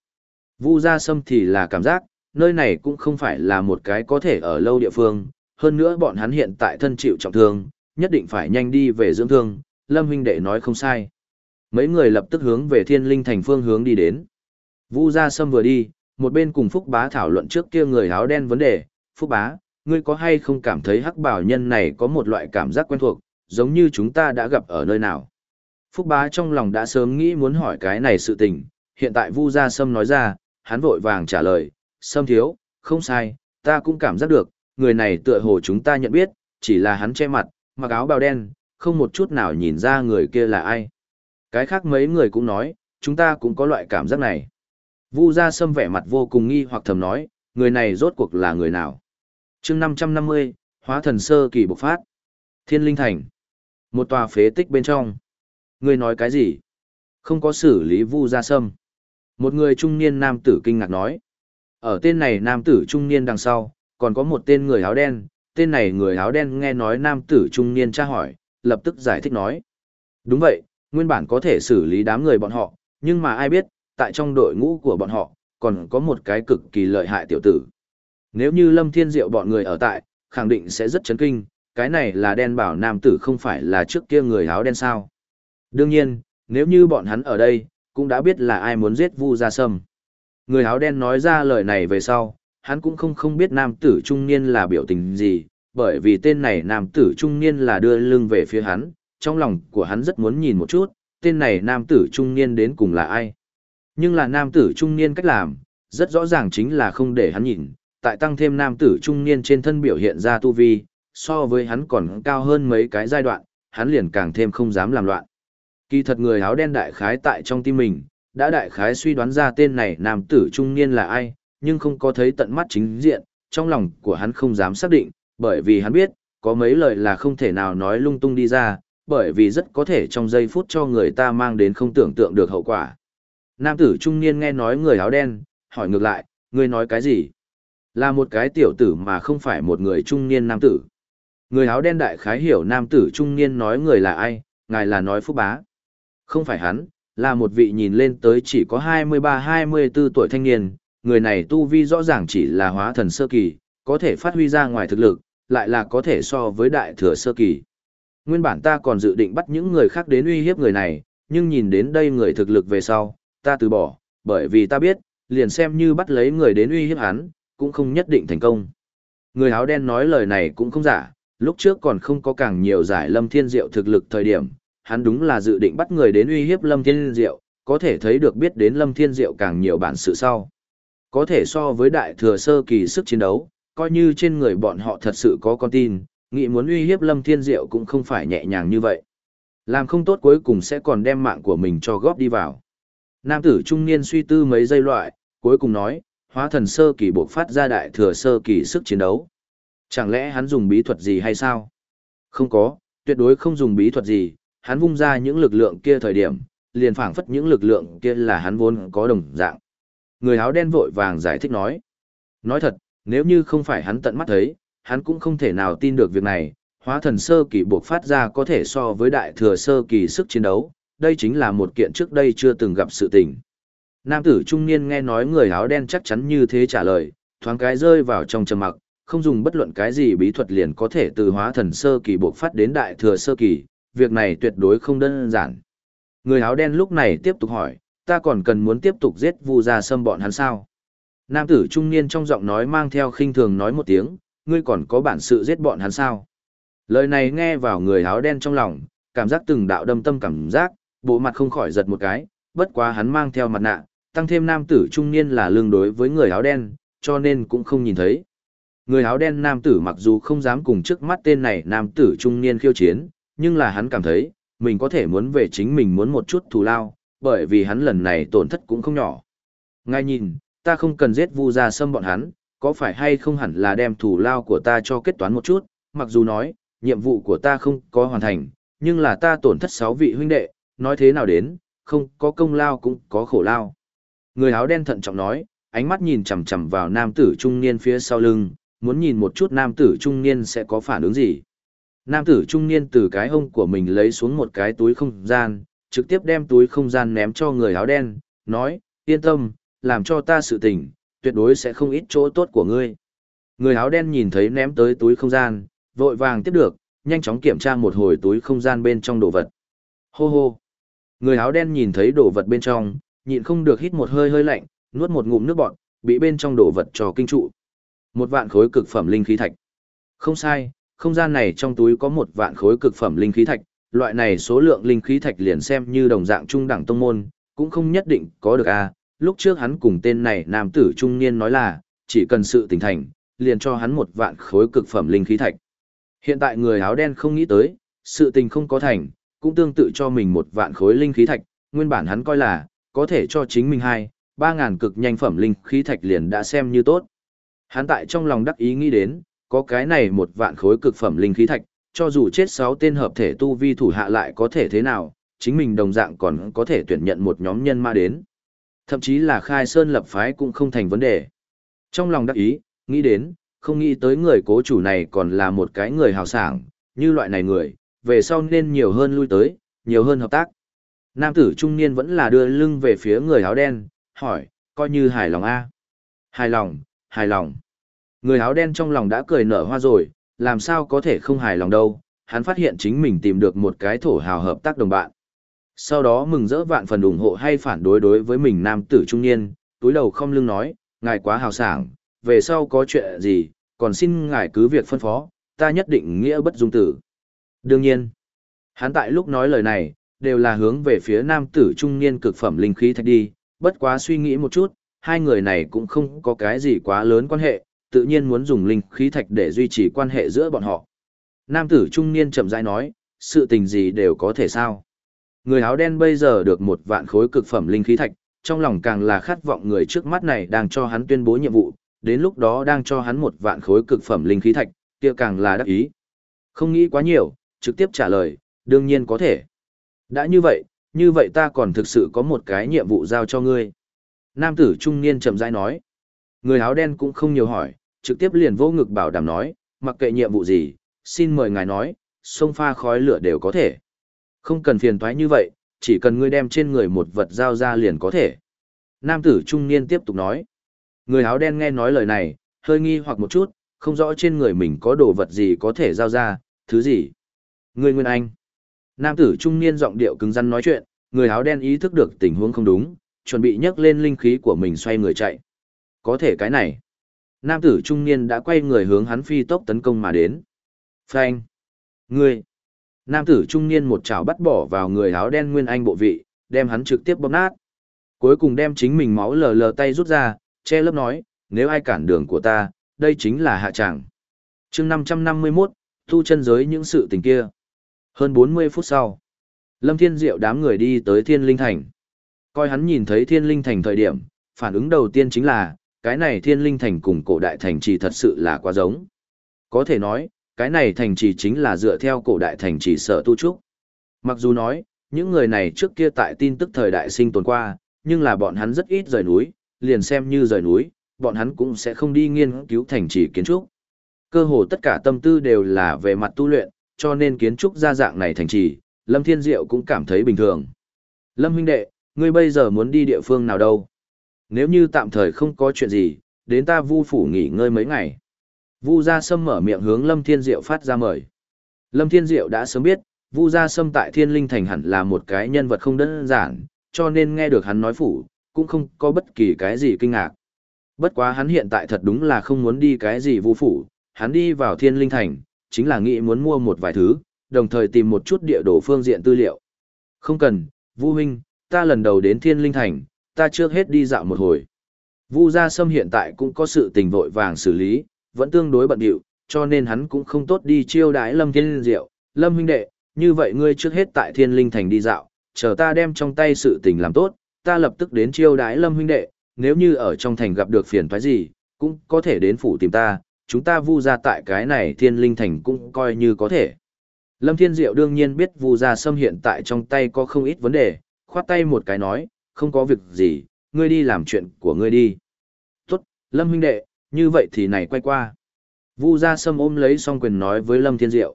Vu Gia Sâm thì là cảm giác, nơi này cũng không phải là một cái có thể ở lâu địa phương, hơn nữa bọn hắn hiện tại thân chịu trọng thương, nhất định phải nhanh đi về dưỡng thương, Lâm huynh đệ nói không sai. Mấy người lập tức hướng về Thiên Linh thành phương hướng đi đến. Vu Gia Sâm vừa đi, một bên cùng Phúc Bá thảo luận trước kia người áo đen vấn đề, Phúc Bá, ngươi có hay không cảm thấy hắc bảo nhân này có một loại cảm giác quen thuộc, giống như chúng ta đã gặp ở nơi nào. Phúc Bá trong lòng đã sớm nghĩ muốn hỏi cái này sự tình, hiện tại Vu Gia Sâm nói ra, hắn vội vàng trả lời, Sâm thiếu, không sai, ta cũng cảm giác được, người này tựa hồ chúng ta nhận biết, chỉ là hắn che mặt, mặc áo bào đen, không một chút nào nhìn ra người kia là ai. Cái khác mấy người cũng nói, chúng ta cũng có loại cảm giác này. Vu Gia Sâm vẻ mặt vô cùng nghi hoặc thầm nói, người này rốt cuộc là người nào? chương 550, hóa thần sơ kỳ bộc phát. Thiên Linh Thành. Một tòa phế tích bên trong. Người nói cái gì? Không có xử lý Vu Gia Sâm. Một người trung niên nam tử kinh ngạc nói. Ở tên này nam tử trung niên đằng sau, còn có một tên người áo đen. Tên này người áo đen nghe nói nam tử trung niên tra hỏi, lập tức giải thích nói. Đúng vậy, nguyên bản có thể xử lý đám người bọn họ, nhưng mà ai biết, tại trong đội ngũ của bọn họ, còn có một cái cực kỳ lợi hại tiểu tử. Nếu như Lâm Thiên Diệu bọn người ở tại, khẳng định sẽ rất chấn kinh, cái này là đen bảo nam tử không phải là trước kia người áo đen sao. Đương nhiên, nếu như bọn hắn ở đây, cũng đã biết là ai muốn giết Vu Gia Sâm. Người áo đen nói ra lời này về sau, hắn cũng không không biết nam tử trung niên là biểu tình gì, bởi vì tên này nam tử trung niên là đưa lưng về phía hắn, trong lòng của hắn rất muốn nhìn một chút, tên này nam tử trung niên đến cùng là ai. Nhưng là nam tử trung niên cách làm, rất rõ ràng chính là không để hắn nhìn, tại tăng thêm nam tử trung niên trên thân biểu hiện ra tu vi, so với hắn còn cao hơn mấy cái giai đoạn, hắn liền càng thêm không dám làm loạn. Kỳ thật người áo đen đại khái tại trong tim mình, đã đại khái suy đoán ra tên này nam tử trung niên là ai, nhưng không có thấy tận mắt chính diện, trong lòng của hắn không dám xác định, bởi vì hắn biết, có mấy lời là không thể nào nói lung tung đi ra, bởi vì rất có thể trong giây phút cho người ta mang đến không tưởng tượng được hậu quả. Nam tử trung niên nghe nói người áo đen, hỏi ngược lại, người nói cái gì? Là một cái tiểu tử mà không phải một người trung niên nam tử. Người áo đen đại khái hiểu nam tử trung niên nói người là ai, ngài là nói phúc bá. Không phải hắn, là một vị nhìn lên tới chỉ có 23-24 tuổi thanh niên, người này tu vi rõ ràng chỉ là hóa thần sơ kỳ, có thể phát huy ra ngoài thực lực, lại là có thể so với đại thừa sơ kỳ. Nguyên bản ta còn dự định bắt những người khác đến uy hiếp người này, nhưng nhìn đến đây người thực lực về sau, ta từ bỏ, bởi vì ta biết, liền xem như bắt lấy người đến uy hiếp hắn, cũng không nhất định thành công. Người áo đen nói lời này cũng không giả, lúc trước còn không có càng nhiều giải Lâm Thiên Diệu thực lực thời điểm, hắn đúng là dự định bắt người đến uy hiếp Lâm Thiên Diệu, có thể thấy được biết đến Lâm Thiên Diệu càng nhiều bản sự sau. Có thể so với đại thừa sơ kỳ sức chiến đấu, coi như trên người bọn họ thật sự có con tin, nghĩ muốn uy hiếp Lâm Thiên Diệu cũng không phải nhẹ nhàng như vậy. Làm không tốt cuối cùng sẽ còn đem mạng của mình cho góp đi vào. Nam tử trung niên suy tư mấy giây loại, cuối cùng nói, hóa thần sơ kỳ buộc phát ra đại thừa sơ kỳ sức chiến đấu. Chẳng lẽ hắn dùng bí thuật gì hay sao? Không có, tuyệt đối không dùng bí thuật gì, hắn vung ra những lực lượng kia thời điểm, liền phảng phất những lực lượng kia là hắn vốn có đồng dạng. Người áo đen vội vàng giải thích nói. Nói thật, nếu như không phải hắn tận mắt thấy, hắn cũng không thể nào tin được việc này, hóa thần sơ kỳ buộc phát ra có thể so với đại thừa sơ kỳ sức chiến đấu, đây chính là một kiện trước đây chưa từng gặp sự tình. Nam tử trung niên nghe nói người áo đen chắc chắn như thế trả lời, thoáng cái rơi vào trong trầm mặc, không dùng bất luận cái gì bí thuật liền có thể từ hóa thần sơ kỳ buộc phát đến đại thừa sơ kỳ, việc này tuyệt đối không đơn giản. Người áo đen lúc này tiếp tục hỏi, ta còn cần muốn tiếp tục giết vu ra xâm bọn hắn sao? Nam tử trung niên trong giọng nói mang theo khinh thường nói một tiếng, ngươi còn có bản sự giết bọn hắn sao? Lời này nghe vào người áo đen trong lòng, cảm giác từng đạo đâm tâm cảm giác, bộ mặt không khỏi giật một cái, bất quá hắn mang theo mặt nạ, tăng thêm nam tử trung niên là lương đối với người áo đen, cho nên cũng không nhìn thấy. Người áo đen nam tử mặc dù không dám cùng trước mắt tên này nam tử trung niên khiêu chiến, nhưng là hắn cảm thấy, mình có thể muốn về chính mình muốn một chút thù lao, bởi vì hắn lần này tổn thất cũng không nhỏ. Ngay nhìn, ta không cần giết vu ra xâm bọn hắn, có phải hay không hẳn là đem thù lao của ta cho kết toán một chút, mặc dù nói, nhiệm vụ của ta không có hoàn thành, nhưng là ta tổn thất 6 vị huynh đệ, nói thế nào đến, không có công lao cũng có khổ lao. Người áo đen thận trọng nói, ánh mắt nhìn chằm chằm vào nam tử trung niên phía sau lưng, muốn nhìn một chút nam tử trung niên sẽ có phản ứng gì. Nam tử trung niên từ cái hông của mình lấy xuống một cái túi không gian, trực tiếp đem túi không gian ném cho người áo đen, nói, yên tâm, làm cho ta sự tình, tuyệt đối sẽ không ít chỗ tốt của ngươi. Người áo đen nhìn thấy ném tới túi không gian, vội vàng tiếp được, nhanh chóng kiểm tra một hồi túi không gian bên trong đồ vật. Hô hô. Người áo đen nhìn thấy đồ vật bên trong, nhịn không được hít một hơi hơi lạnh, nuốt một ngụm nước bọt, bị bên trong đồ vật cho kinh trụ. Một vạn khối cực phẩm linh khí thạch. Không sai, không gian này trong túi có một vạn khối cực phẩm linh khí thạch, loại này số lượng linh khí thạch liền xem như đồng dạng trung đẳng tông môn, cũng không nhất định có được a. Lúc trước hắn cùng tên này nam tử trung niên nói là, chỉ cần sự tỉnh thành, liền cho hắn một vạn khối cực phẩm linh khí thạch. Hiện tại người áo đen không nghĩ tới, sự tình không có thành, cũng tương tự cho mình một vạn khối linh khí thạch, nguyên bản hắn coi là, có thể cho chính mình hai, ba ngàn cực nhanh phẩm linh khí thạch liền đã xem như tốt. Hắn tại trong lòng đắc ý nghĩ đến, có cái này một vạn khối cực phẩm linh khí thạch, cho dù chết sáu tên hợp thể tu vi thủ hạ lại có thể thế nào, chính mình đồng dạng còn có thể tuyển nhận một nhóm nhân ma đến. Thậm chí là khai sơn lập phái cũng không thành vấn đề. Trong lòng đắc ý, nghĩ đến, không nghĩ tới người cố chủ này còn là một cái người hào sảng, như loại này người, về sau nên nhiều hơn lui tới, nhiều hơn hợp tác. Nam tử trung niên vẫn là đưa lưng về phía người áo đen, hỏi, coi như hài lòng a Hài lòng, hài lòng. Người áo đen trong lòng đã cười nở hoa rồi, làm sao có thể không hài lòng đâu, hắn phát hiện chính mình tìm được một cái thổ hào hợp tác đồng bạn. Sau đó mừng rỡ vạn phần ủng hộ hay phản đối đối với mình nam tử trung niên, túi đầu không lưng nói, ngài quá hào sảng, về sau có chuyện gì, còn xin ngài cứ việc phân phó, ta nhất định nghĩa bất dung tử. Đương nhiên, hắn tại lúc nói lời này, đều là hướng về phía nam tử trung niên cực phẩm linh khí thạch đi, bất quá suy nghĩ một chút, hai người này cũng không có cái gì quá lớn quan hệ, tự nhiên muốn dùng linh khí thạch để duy trì quan hệ giữa bọn họ. Nam tử trung niên chậm rãi nói, sự tình gì đều có thể sao. Người áo đen bây giờ được một vạn khối cực phẩm linh khí thạch, trong lòng càng là khát vọng người trước mắt này đang cho hắn tuyên bố nhiệm vụ, đến lúc đó đang cho hắn một vạn khối cực phẩm linh khí thạch, kia càng là đắc ý. Không nghĩ quá nhiều, trực tiếp trả lời, đương nhiên có thể. Đã như vậy, như vậy ta còn thực sự có một cái nhiệm vụ giao cho ngươi. Nam tử trung niên chậm rãi nói. Người áo đen cũng không nhiều hỏi, trực tiếp liền vô ngực bảo đảm nói, mặc kệ nhiệm vụ gì, xin mời ngài nói, sông pha khói lửa đều có thể. Không cần phiền toái như vậy, chỉ cần ngươi đem trên người một vật giao ra liền có thể. Nam tử trung niên tiếp tục nói. Người áo đen nghe nói lời này, hơi nghi hoặc một chút, không rõ trên người mình có đồ vật gì có thể giao ra, thứ gì. Ngươi Nguyên Anh. Nam tử trung niên giọng điệu cứng rắn nói chuyện, người áo đen ý thức được tình huống không đúng, chuẩn bị nhấc lên linh khí của mình xoay người chạy. Có thể cái này. Nam tử trung niên đã quay người hướng hắn phi tốc tấn công mà đến. Phanh. Ngươi. Nam tử trung niên một chảo bắt bỏ vào người áo đen Nguyên Anh bộ vị, đem hắn trực tiếp bóp nát. Cuối cùng đem chính mình máu lờ lờ tay rút ra, che lớp nói, nếu ai cản đường của ta, đây chính là hạ tràng. chương 551, thu chân giới những sự tình kia. Hơn 40 phút sau, Lâm Thiên Diệu đám người đi tới Thiên Linh Thành. Coi hắn nhìn thấy Thiên Linh Thành thời điểm, phản ứng đầu tiên chính là, cái này Thiên Linh Thành cùng cổ đại thành trì thật sự là quá giống. Có thể nói, cái này thành trì chính là dựa theo cổ đại thành trì sở tu trúc. Mặc dù nói, những người này trước kia tại tin tức thời đại sinh tồn qua, nhưng là bọn hắn rất ít rời núi, liền xem như rời núi, bọn hắn cũng sẽ không đi nghiên cứu thành trì kiến trúc. Cơ hồ tất cả tâm tư đều là về mặt tu luyện, cho nên kiến trúc gia dạng này thành trì, Lâm Thiên Diệu cũng cảm thấy bình thường. Lâm huynh đệ, ngươi bây giờ muốn đi địa phương nào đâu? Nếu như tạm thời không có chuyện gì, đến ta vu phủ nghỉ ngơi mấy ngày. Vu Gia Sâm mở miệng hướng Lâm Thiên Diệu phát ra mời. Lâm Thiên Diệu đã sớm biết, Vu Gia Sâm tại Thiên Linh Thành hẳn là một cái nhân vật không đơn giản, cho nên nghe được hắn nói phủ, cũng không có bất kỳ cái gì kinh ngạc. Bất quá hắn hiện tại thật đúng là không muốn đi cái gì vu phủ, hắn đi vào thiên linh thành, chính là nghĩ muốn mua một vài thứ, đồng thời tìm một chút địa đồ phương diện tư liệu. Không cần, Vu huynh, ta lần đầu đến thiên linh thành, ta trước hết đi dạo một hồi. Vu Gia Sâm hiện tại cũng có sự tình vội vàng xử lý, vẫn tương đối bận rộn, cho nên hắn cũng không tốt đi chiêu đái Lâm Thiên Linh Diệu. Lâm huynh đệ, như vậy ngươi trước hết tại thiên linh thành đi dạo, chờ ta đem trong tay sự tình làm tốt, ta lập tức đến chiêu đái lâm huynh đệ, nếu như ở trong thành gặp được phiền toái gì, cũng có thể đến phủ tìm ta, chúng ta vu ra tại cái này thiên linh thành cũng coi như có thể. Lâm Thiên Diệu đương nhiên biết vu gia sâm hiện tại trong tay có không ít vấn đề, khoát tay một cái nói, không có việc gì, ngươi đi làm chuyện của ngươi đi. Tốt, Lâm huynh đệ, như vậy thì này quay qua. Vu gia sâm ôm lấy song quyền nói với Lâm Thiên Diệu.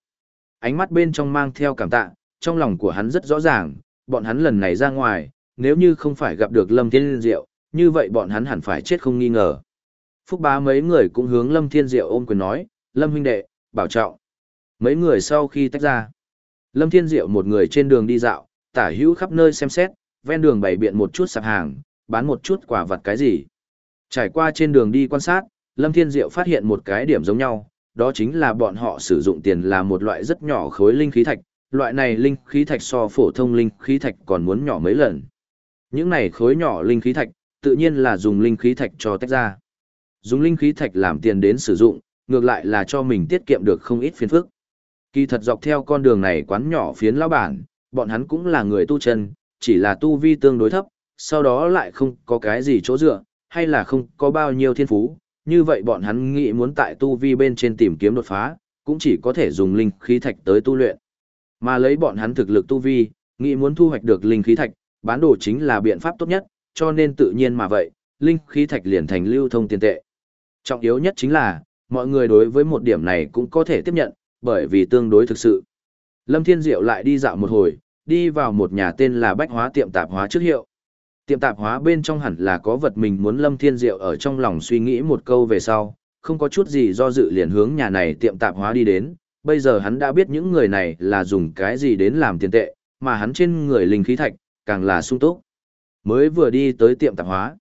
Ánh mắt bên trong mang theo cảm tạ, trong lòng của hắn rất rõ ràng, bọn hắn lần này ra ngoài, nếu như không phải gặp được Lâm Thiên Diệu, như vậy bọn hắn hẳn phải chết không nghi ngờ. Phúc bá mấy người cũng hướng Lâm Thiên Diệu ôm quyền nói, Lâm huynh đệ, bảo trọng. Mấy người sau khi tách ra, Lâm Thiên Diệu một người trên đường đi dạo, tả hữu khắp nơi xem xét, ven đường bày biện một chút sạp hàng, bán một chút quả vật cái gì. Trải qua trên đường đi quan sát, Lâm Thiên Diệu phát hiện một cái điểm giống nhau, đó chính là bọn họ sử dụng tiền là một loại rất nhỏ khối linh khí thạch, loại này linh khí thạch so phổ thông linh khí thạch còn muốn nhỏ mấy lần. Những này khối nhỏ linh khí thạch, tự nhiên là dùng linh khí thạch cho tách ra. Dùng linh khí thạch làm tiền đến sử dụng, ngược lại là cho mình tiết kiệm được không ít phiền phức. Kỳ thật dọc theo con đường này quán nhỏ phiến lão bản, bọn hắn cũng là người tu chân, chỉ là tu vi tương đối thấp, sau đó lại không có cái gì chỗ dựa, hay là không có bao nhiêu thiên phú, như vậy bọn hắn nghĩ muốn tại tu vi bên trên tìm kiếm đột phá, cũng chỉ có thể dùng linh khí thạch tới tu luyện. Mà lấy bọn hắn thực lực tu vi, nghĩ muốn thu hoạch được linh khí thạch, bán đồ chính là biện pháp tốt nhất, cho nên tự nhiên mà vậy, linh khí thạch liền thành lưu thông tiền tệ. Trọng yếu nhất chính là, mọi người đối với một điểm này cũng có thể tiếp nhận, bởi vì tương đối thực sự. Lâm Thiên Diệu lại đi dạo một hồi, đi vào một nhà tên là Bách Hóa tiệm tạp hóa trước hiệu. Tiệm tạp hóa bên trong hẳn là có vật mình muốn Lâm Thiên Diệu ở trong lòng suy nghĩ một câu về sau, không có chút gì do dự liền hướng nhà này tiệm tạp hóa đi đến, bây giờ hắn đã biết những người này là dùng cái gì đến làm tiền tệ, mà hắn trên người linh khí thạch, càng là sung túc. Mới vừa đi tới tiệm tạp hóa,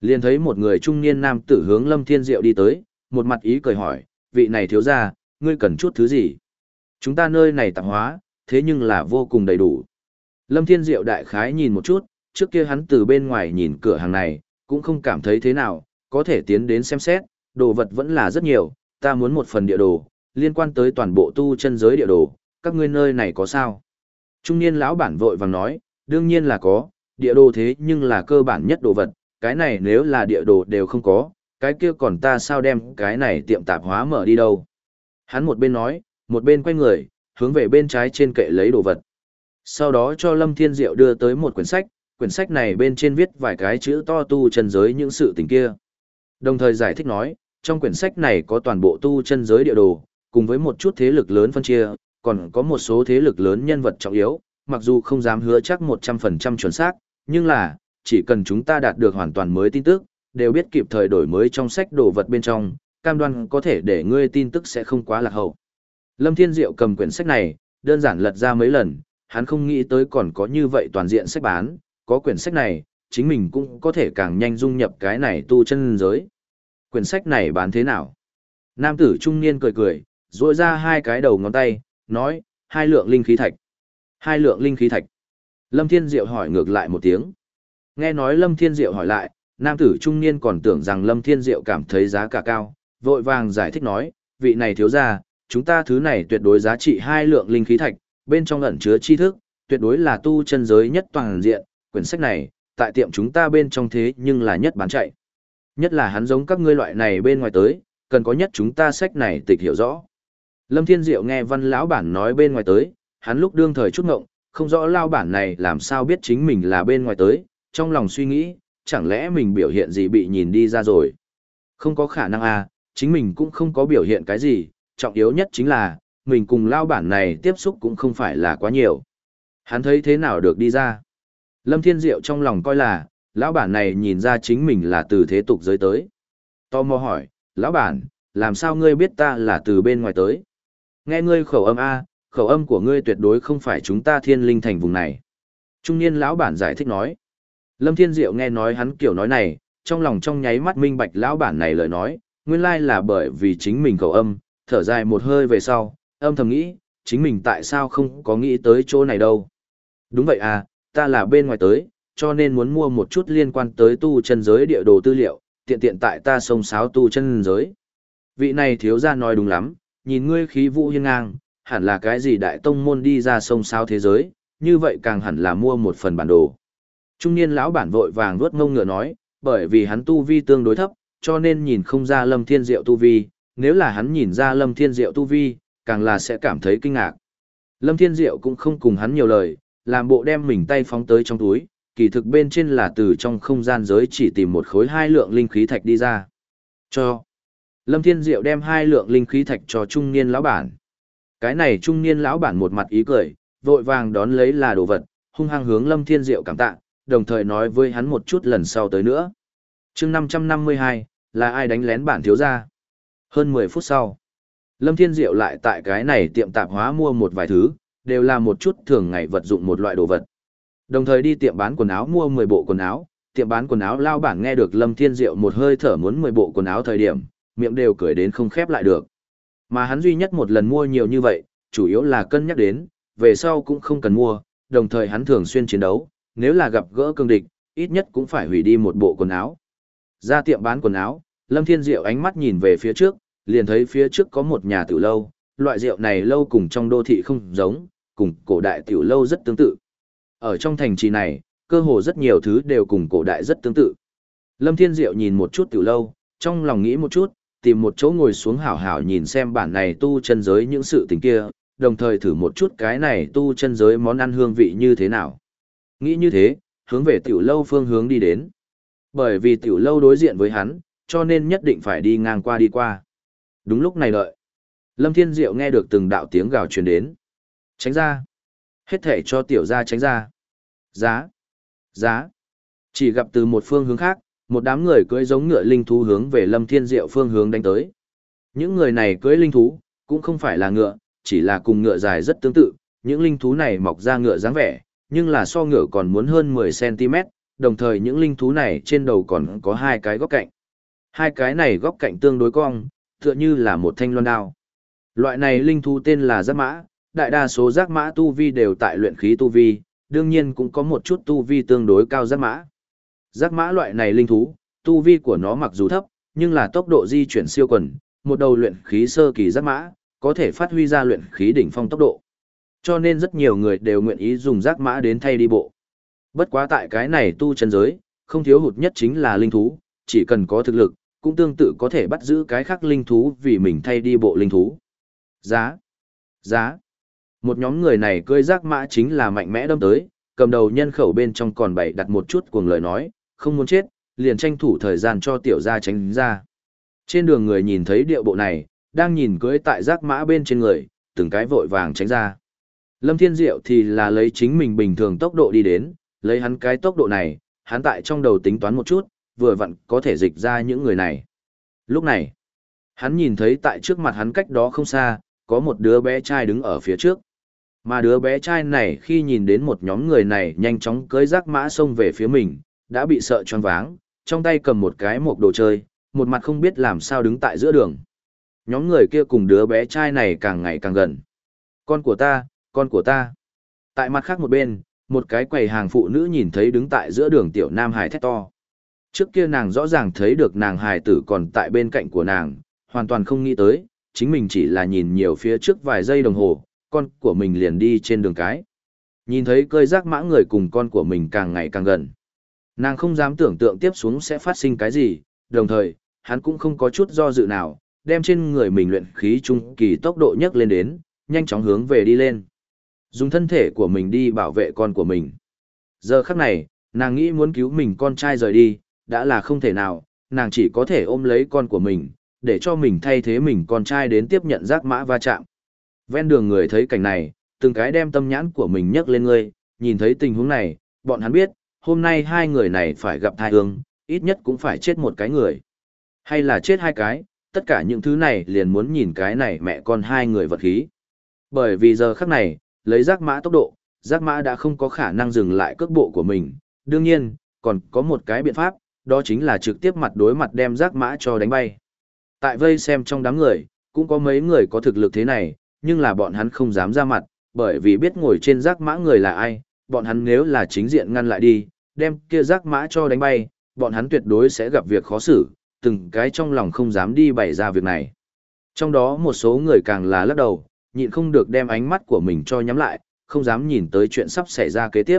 liền thấy một người trung niên nam tử hướng Lâm Thiên Diệu đi tới, một mặt ý cười hỏi, vị này thiếu gia, ngươi cần chút thứ gì? Chúng ta nơi này tạp hóa, thế nhưng là vô cùng đầy đủ. Lâm Thiên Diệu đại khái nhìn một chút, trước kia hắn từ bên ngoài nhìn cửa hàng này, cũng không cảm thấy thế nào, có thể tiến đến xem xét, đồ vật vẫn là rất nhiều, ta muốn một phần địa đồ, liên quan tới toàn bộ tu chân giới địa đồ, các ngươi nơi này có sao? Trung niên lão bản vội vàng nói, đương nhiên là có, địa đồ thế nhưng là cơ bản nhất đồ vật, cái này nếu là địa đồ đều không có, cái kia còn ta sao đem cái này tiệm tạp hóa mở đi đâu? Hắn một bên nói, một bên quay người, hướng về bên trái trên kệ lấy đồ vật. Sau đó cho Lâm Thiên Diệu đưa tới một quyển sách, quyển sách này bên trên viết vài cái chữ to tu chân giới những sự tình kia. Đồng thời giải thích nói, trong quyển sách này có toàn bộ tu chân giới địa đồ, cùng với một chút thế lực lớn phân chia, còn có một số thế lực lớn nhân vật trọng yếu, mặc dù không dám hứa chắc 100% chuẩn xác, nhưng là, chỉ cần chúng ta đạt được hoàn toàn mới tin tức, đều biết kịp thời đổi mới trong sách đồ vật bên trong, cam đoan có thể để ngươi tin tức sẽ không quá lạc hậu. Lâm Thiên Diệu cầm quyển sách này, đơn giản lật ra mấy lần, hắn không nghĩ tới còn có như vậy toàn diện sách bán, có quyển sách này, chính mình cũng có thể càng nhanh dung nhập cái này tu chân giới. Quyển sách này bán thế nào? Nam tử trung niên cười cười, rôi ra hai cái đầu ngón tay, nói, hai lượng linh khí thạch. Hai lượng linh khí thạch. Lâm Thiên Diệu hỏi ngược lại một tiếng. Nghe nói Lâm Thiên Diệu hỏi lại, nam tử trung niên còn tưởng rằng Lâm Thiên Diệu cảm thấy giá cả cao, vội vàng giải thích nói, vị này thiếu ra, chúng ta thứ này tuyệt đối giá trị hai lượng linh khí thạch, bên trong ẩn chứa tri thức, tuyệt đối là tu chân giới nhất toàn diện, quyển sách này, tại tiệm chúng ta bên trong thế nhưng là nhất bán chạy. Nhất là hắn giống các ngươi loại này bên ngoài tới, cần có nhất chúng ta sách này tịch hiểu rõ. Lâm Thiên Diệu nghe văn lão bản nói bên ngoài tới, hắn lúc đương thời chút ngộng, không rõ lao bản này làm sao biết chính mình là bên ngoài tới, trong lòng suy nghĩ, chẳng lẽ mình biểu hiện gì bị nhìn đi ra rồi. Không có khả năng à, chính mình cũng không có biểu hiện cái gì, trọng yếu nhất chính là, mình cùng lao bản này tiếp xúc cũng không phải là quá nhiều. Hắn thấy thế nào được đi ra. Lâm Thiên Diệu trong lòng coi là, lão bản này nhìn ra chính mình là từ thế tục giới tới. Tò mò hỏi, lão bản, làm sao ngươi biết ta là từ bên ngoài tới? Nghe ngươi khẩu âm A, khẩu âm của ngươi tuyệt đối không phải chúng ta thiên linh thành vùng này. Trung niên lão bản giải thích nói. Lâm Thiên Diệu nghe nói hắn kiểu nói này, trong lòng trong nháy mắt minh bạch lão bản này lời nói, nguyên lai là bởi vì chính mình cầu âm, thở dài một hơi về sau, âm thầm nghĩ, chính mình tại sao không có nghĩ tới chỗ này đâu. Đúng vậy à, ta là bên ngoài tới, cho nên muốn mua một chút liên quan tới tu chân giới địa đồ tư liệu, tiện tiện tại ta sông sáo tu chân giới. Vị này thiếu gia nói đúng lắm, nhìn ngươi khí vũ hiên ngang, hẳn là cái gì đại tông môn đi ra sông sáo thế giới, như vậy càng hẳn là mua một phần bản đồ. Trung niên lão bản vội vàng vuốt ngông ngựa nói, bởi vì hắn tu vi tương đối thấp, cho nên nhìn không ra lâm thiên diệu tu vi, nếu là hắn nhìn ra lâm thiên diệu tu vi, càng là sẽ cảm thấy kinh ngạc. Lâm thiên diệu cũng không cùng hắn nhiều lời, làm bộ đem mình tay phóng tới trong túi, kỳ thực bên trên là từ trong không gian giới chỉ tìm một khối hai lượng linh khí thạch đi ra. Cho. Lâm Thiên Diệu đem hai lượng linh khí thạch cho trung niên lão bản. Cái này trung niên lão bản một mặt ý cười, vội vàng đón lấy là đồ vật, hung hăng hướng Lâm Thiên Diệu cảm tạ, đồng thời nói với hắn một chút lần sau tới nữa. chương 552, là ai đánh lén bản thiếu gia? Hơn 10 phút sau, Lâm Thiên Diệu lại tại cái này tiệm tạp hóa mua một vài thứ, đều là một chút thường ngày vật dụng một loại đồ vật. Đồng thời đi tiệm bán quần áo mua 10 bộ quần áo, tiệm bán quần áo lao bảng nghe được Lâm Thiên Diệu một hơi thở muốn 10 bộ quần áo thời điểm, miệng đều cười đến không khép lại được. Mà hắn duy nhất một lần mua nhiều như vậy, chủ yếu là cân nhắc đến, về sau cũng không cần mua, đồng thời hắn thường xuyên chiến đấu, nếu là gặp gỡ cương địch, ít nhất cũng phải hủy đi một bộ quần áo. Ra tiệm bán quần áo, Lâm Thiên Diệu ánh mắt nhìn về phía trước, liền thấy phía trước có một nhà tiểu lâu, loại rượu này lâu cùng trong đô thị không giống, cùng cổ đại tiểu lâu rất tương tự. Ở trong thành trì này, cơ hồ rất nhiều thứ đều cùng cổ đại rất tương tự. Lâm Thiên Diệu nhìn một chút tiểu lâu, trong lòng nghĩ một chút, tìm một chỗ ngồi xuống hảo hảo nhìn xem bản này tu chân giới những sự tình kia, đồng thời thử một chút cái này tu chân giới món ăn hương vị như thế nào. Nghĩ như thế, hướng về tiểu lâu phương hướng đi đến. Bởi vì tiểu lâu đối diện với hắn, cho nên nhất định phải đi ngang qua đi qua. Đúng lúc này đợi. Lâm Thiên Diệu nghe được từng đạo tiếng gào truyền đến. Tránh ra. Hết thể cho tiểu gia tránh ra. Giá. Giá. Chỉ gặp từ một phương hướng khác, một đám người cưỡi giống ngựa linh thú hướng về Lâm Thiên Diệu phương hướng đánh tới. Những người này cưỡi linh thú, cũng không phải là ngựa, chỉ là cùng ngựa dài rất tương tự, những linh thú này mọc ra ngựa dáng vẻ, nhưng là so ngựa còn muốn hơn 10cm, đồng thời những linh thú này trên đầu còn có hai cái góc cạnh. Hai cái này góc cạnh tương đối cong, tựa như là một thanh loan đao. Loại này linh thú tên là giác mã, đại đa số giác mã tu vi đều tại luyện khí tu vi, đương nhiên cũng có một chút tu vi tương đối cao giác mã. Giác mã loại này linh thú, tu vi của nó mặc dù thấp, nhưng là tốc độ di chuyển siêu quần, một đầu luyện khí sơ kỳ giác mã, có thể phát huy ra luyện khí đỉnh phong tốc độ. Cho nên rất nhiều người đều nguyện ý dùng rác mã đến thay đi bộ. Bất quá tại cái này tu chân giới, không thiếu hụt nhất chính là linh thú, chỉ cần có thực lực, cũng tương tự có thể bắt giữ cái khác linh thú vì mình thay đi bộ linh thú. Giá, giá. Một nhóm người này cưỡi rác mã chính là mạnh mẽ đâm tới, cầm đầu nhân khẩu bên trong còn bày đặt một chút cuồng lời nói, không muốn chết, liền tranh thủ thời gian cho tiểu gia tránh ra. Trên đường người nhìn thấy điệu bộ này, đang nhìn cưỡi tại rác mã bên trên người, từng cái vội vàng tránh ra. Lâm Thiên Diệu thì là lấy chính mình bình thường tốc độ đi đến, lấy hắn cái tốc độ này, hắn tại trong đầu tính toán một chút, vừa vặn có thể dịch ra những người này. Lúc này, hắn nhìn thấy tại trước mặt hắn cách đó không xa, có một đứa bé trai đứng ở phía trước. Mà đứa bé trai này khi nhìn đến một nhóm người này nhanh chóng cưới rác mã xông về phía mình, đã bị sợ choáng váng, trong tay cầm một cái mộc đồ chơi, một mặt không biết làm sao đứng tại giữa đường. Nhóm người kia cùng đứa bé trai này càng ngày càng gần. Con của ta, con của ta. Tại mặt khác một bên, một cái quầy hàng phụ nữ nhìn thấy đứng tại giữa đường tiểu nam hải thét to. Trước kia nàng rõ ràng thấy được nàng hài tử còn tại bên cạnh của nàng, hoàn toàn không nghĩ tới, chính mình chỉ là nhìn nhiều phía trước vài giây đồng hồ, con của mình liền đi trên đường cái. Nhìn thấy cơi rác mã người cùng con của mình càng ngày càng gần. Nàng không dám tưởng tượng tiếp xuống sẽ phát sinh cái gì, đồng thời, hắn cũng không có chút do dự nào, đem trên người mình luyện khí trung kỳ tốc độ nhấc lên đến, nhanh chóng hướng về đi lên. Dùng thân thể của mình đi bảo vệ con của mình. Giờ khắc này, nàng nghĩ muốn cứu mình con trai rời đi, đã là không thể nào, nàng chỉ có thể ôm lấy con của mình, để cho mình thay thế mình con trai đến tiếp nhận giác mã va chạm. Ven đường người thấy cảnh này, từng cái đem tâm nhãn của mình nhấc lên ngươi, nhìn thấy tình huống này, bọn hắn biết, hôm nay hai người này phải gặp thai hương, ít nhất cũng phải chết một cái người. Hay là chết hai cái, tất cả những thứ này liền muốn nhìn cái này mẹ con hai người vật khí. Bởi vì giờ khắc này, lấy giác mã tốc độ, giác mã đã không có khả năng dừng lại cước bộ của mình. Đương nhiên, còn có một cái biện pháp, đó chính là trực tiếp mặt đối mặt đem giác mã cho đánh bay. Tại vây xem trong đám người, cũng có mấy người có thực lực thế này, nhưng là bọn hắn không dám ra mặt, bởi vì biết ngồi trên giác mã người là ai, bọn hắn nếu là chính diện ngăn lại đi, đem kia giác mã cho đánh bay, bọn hắn tuyệt đối sẽ gặp việc khó xử, từng cái trong lòng không dám đi bày ra việc này. Trong đó một số người càng là lắc đầu, nhịn không được đem ánh mắt của mình cho nhắm lại, không dám nhìn tới chuyện sắp xảy ra kế tiếp.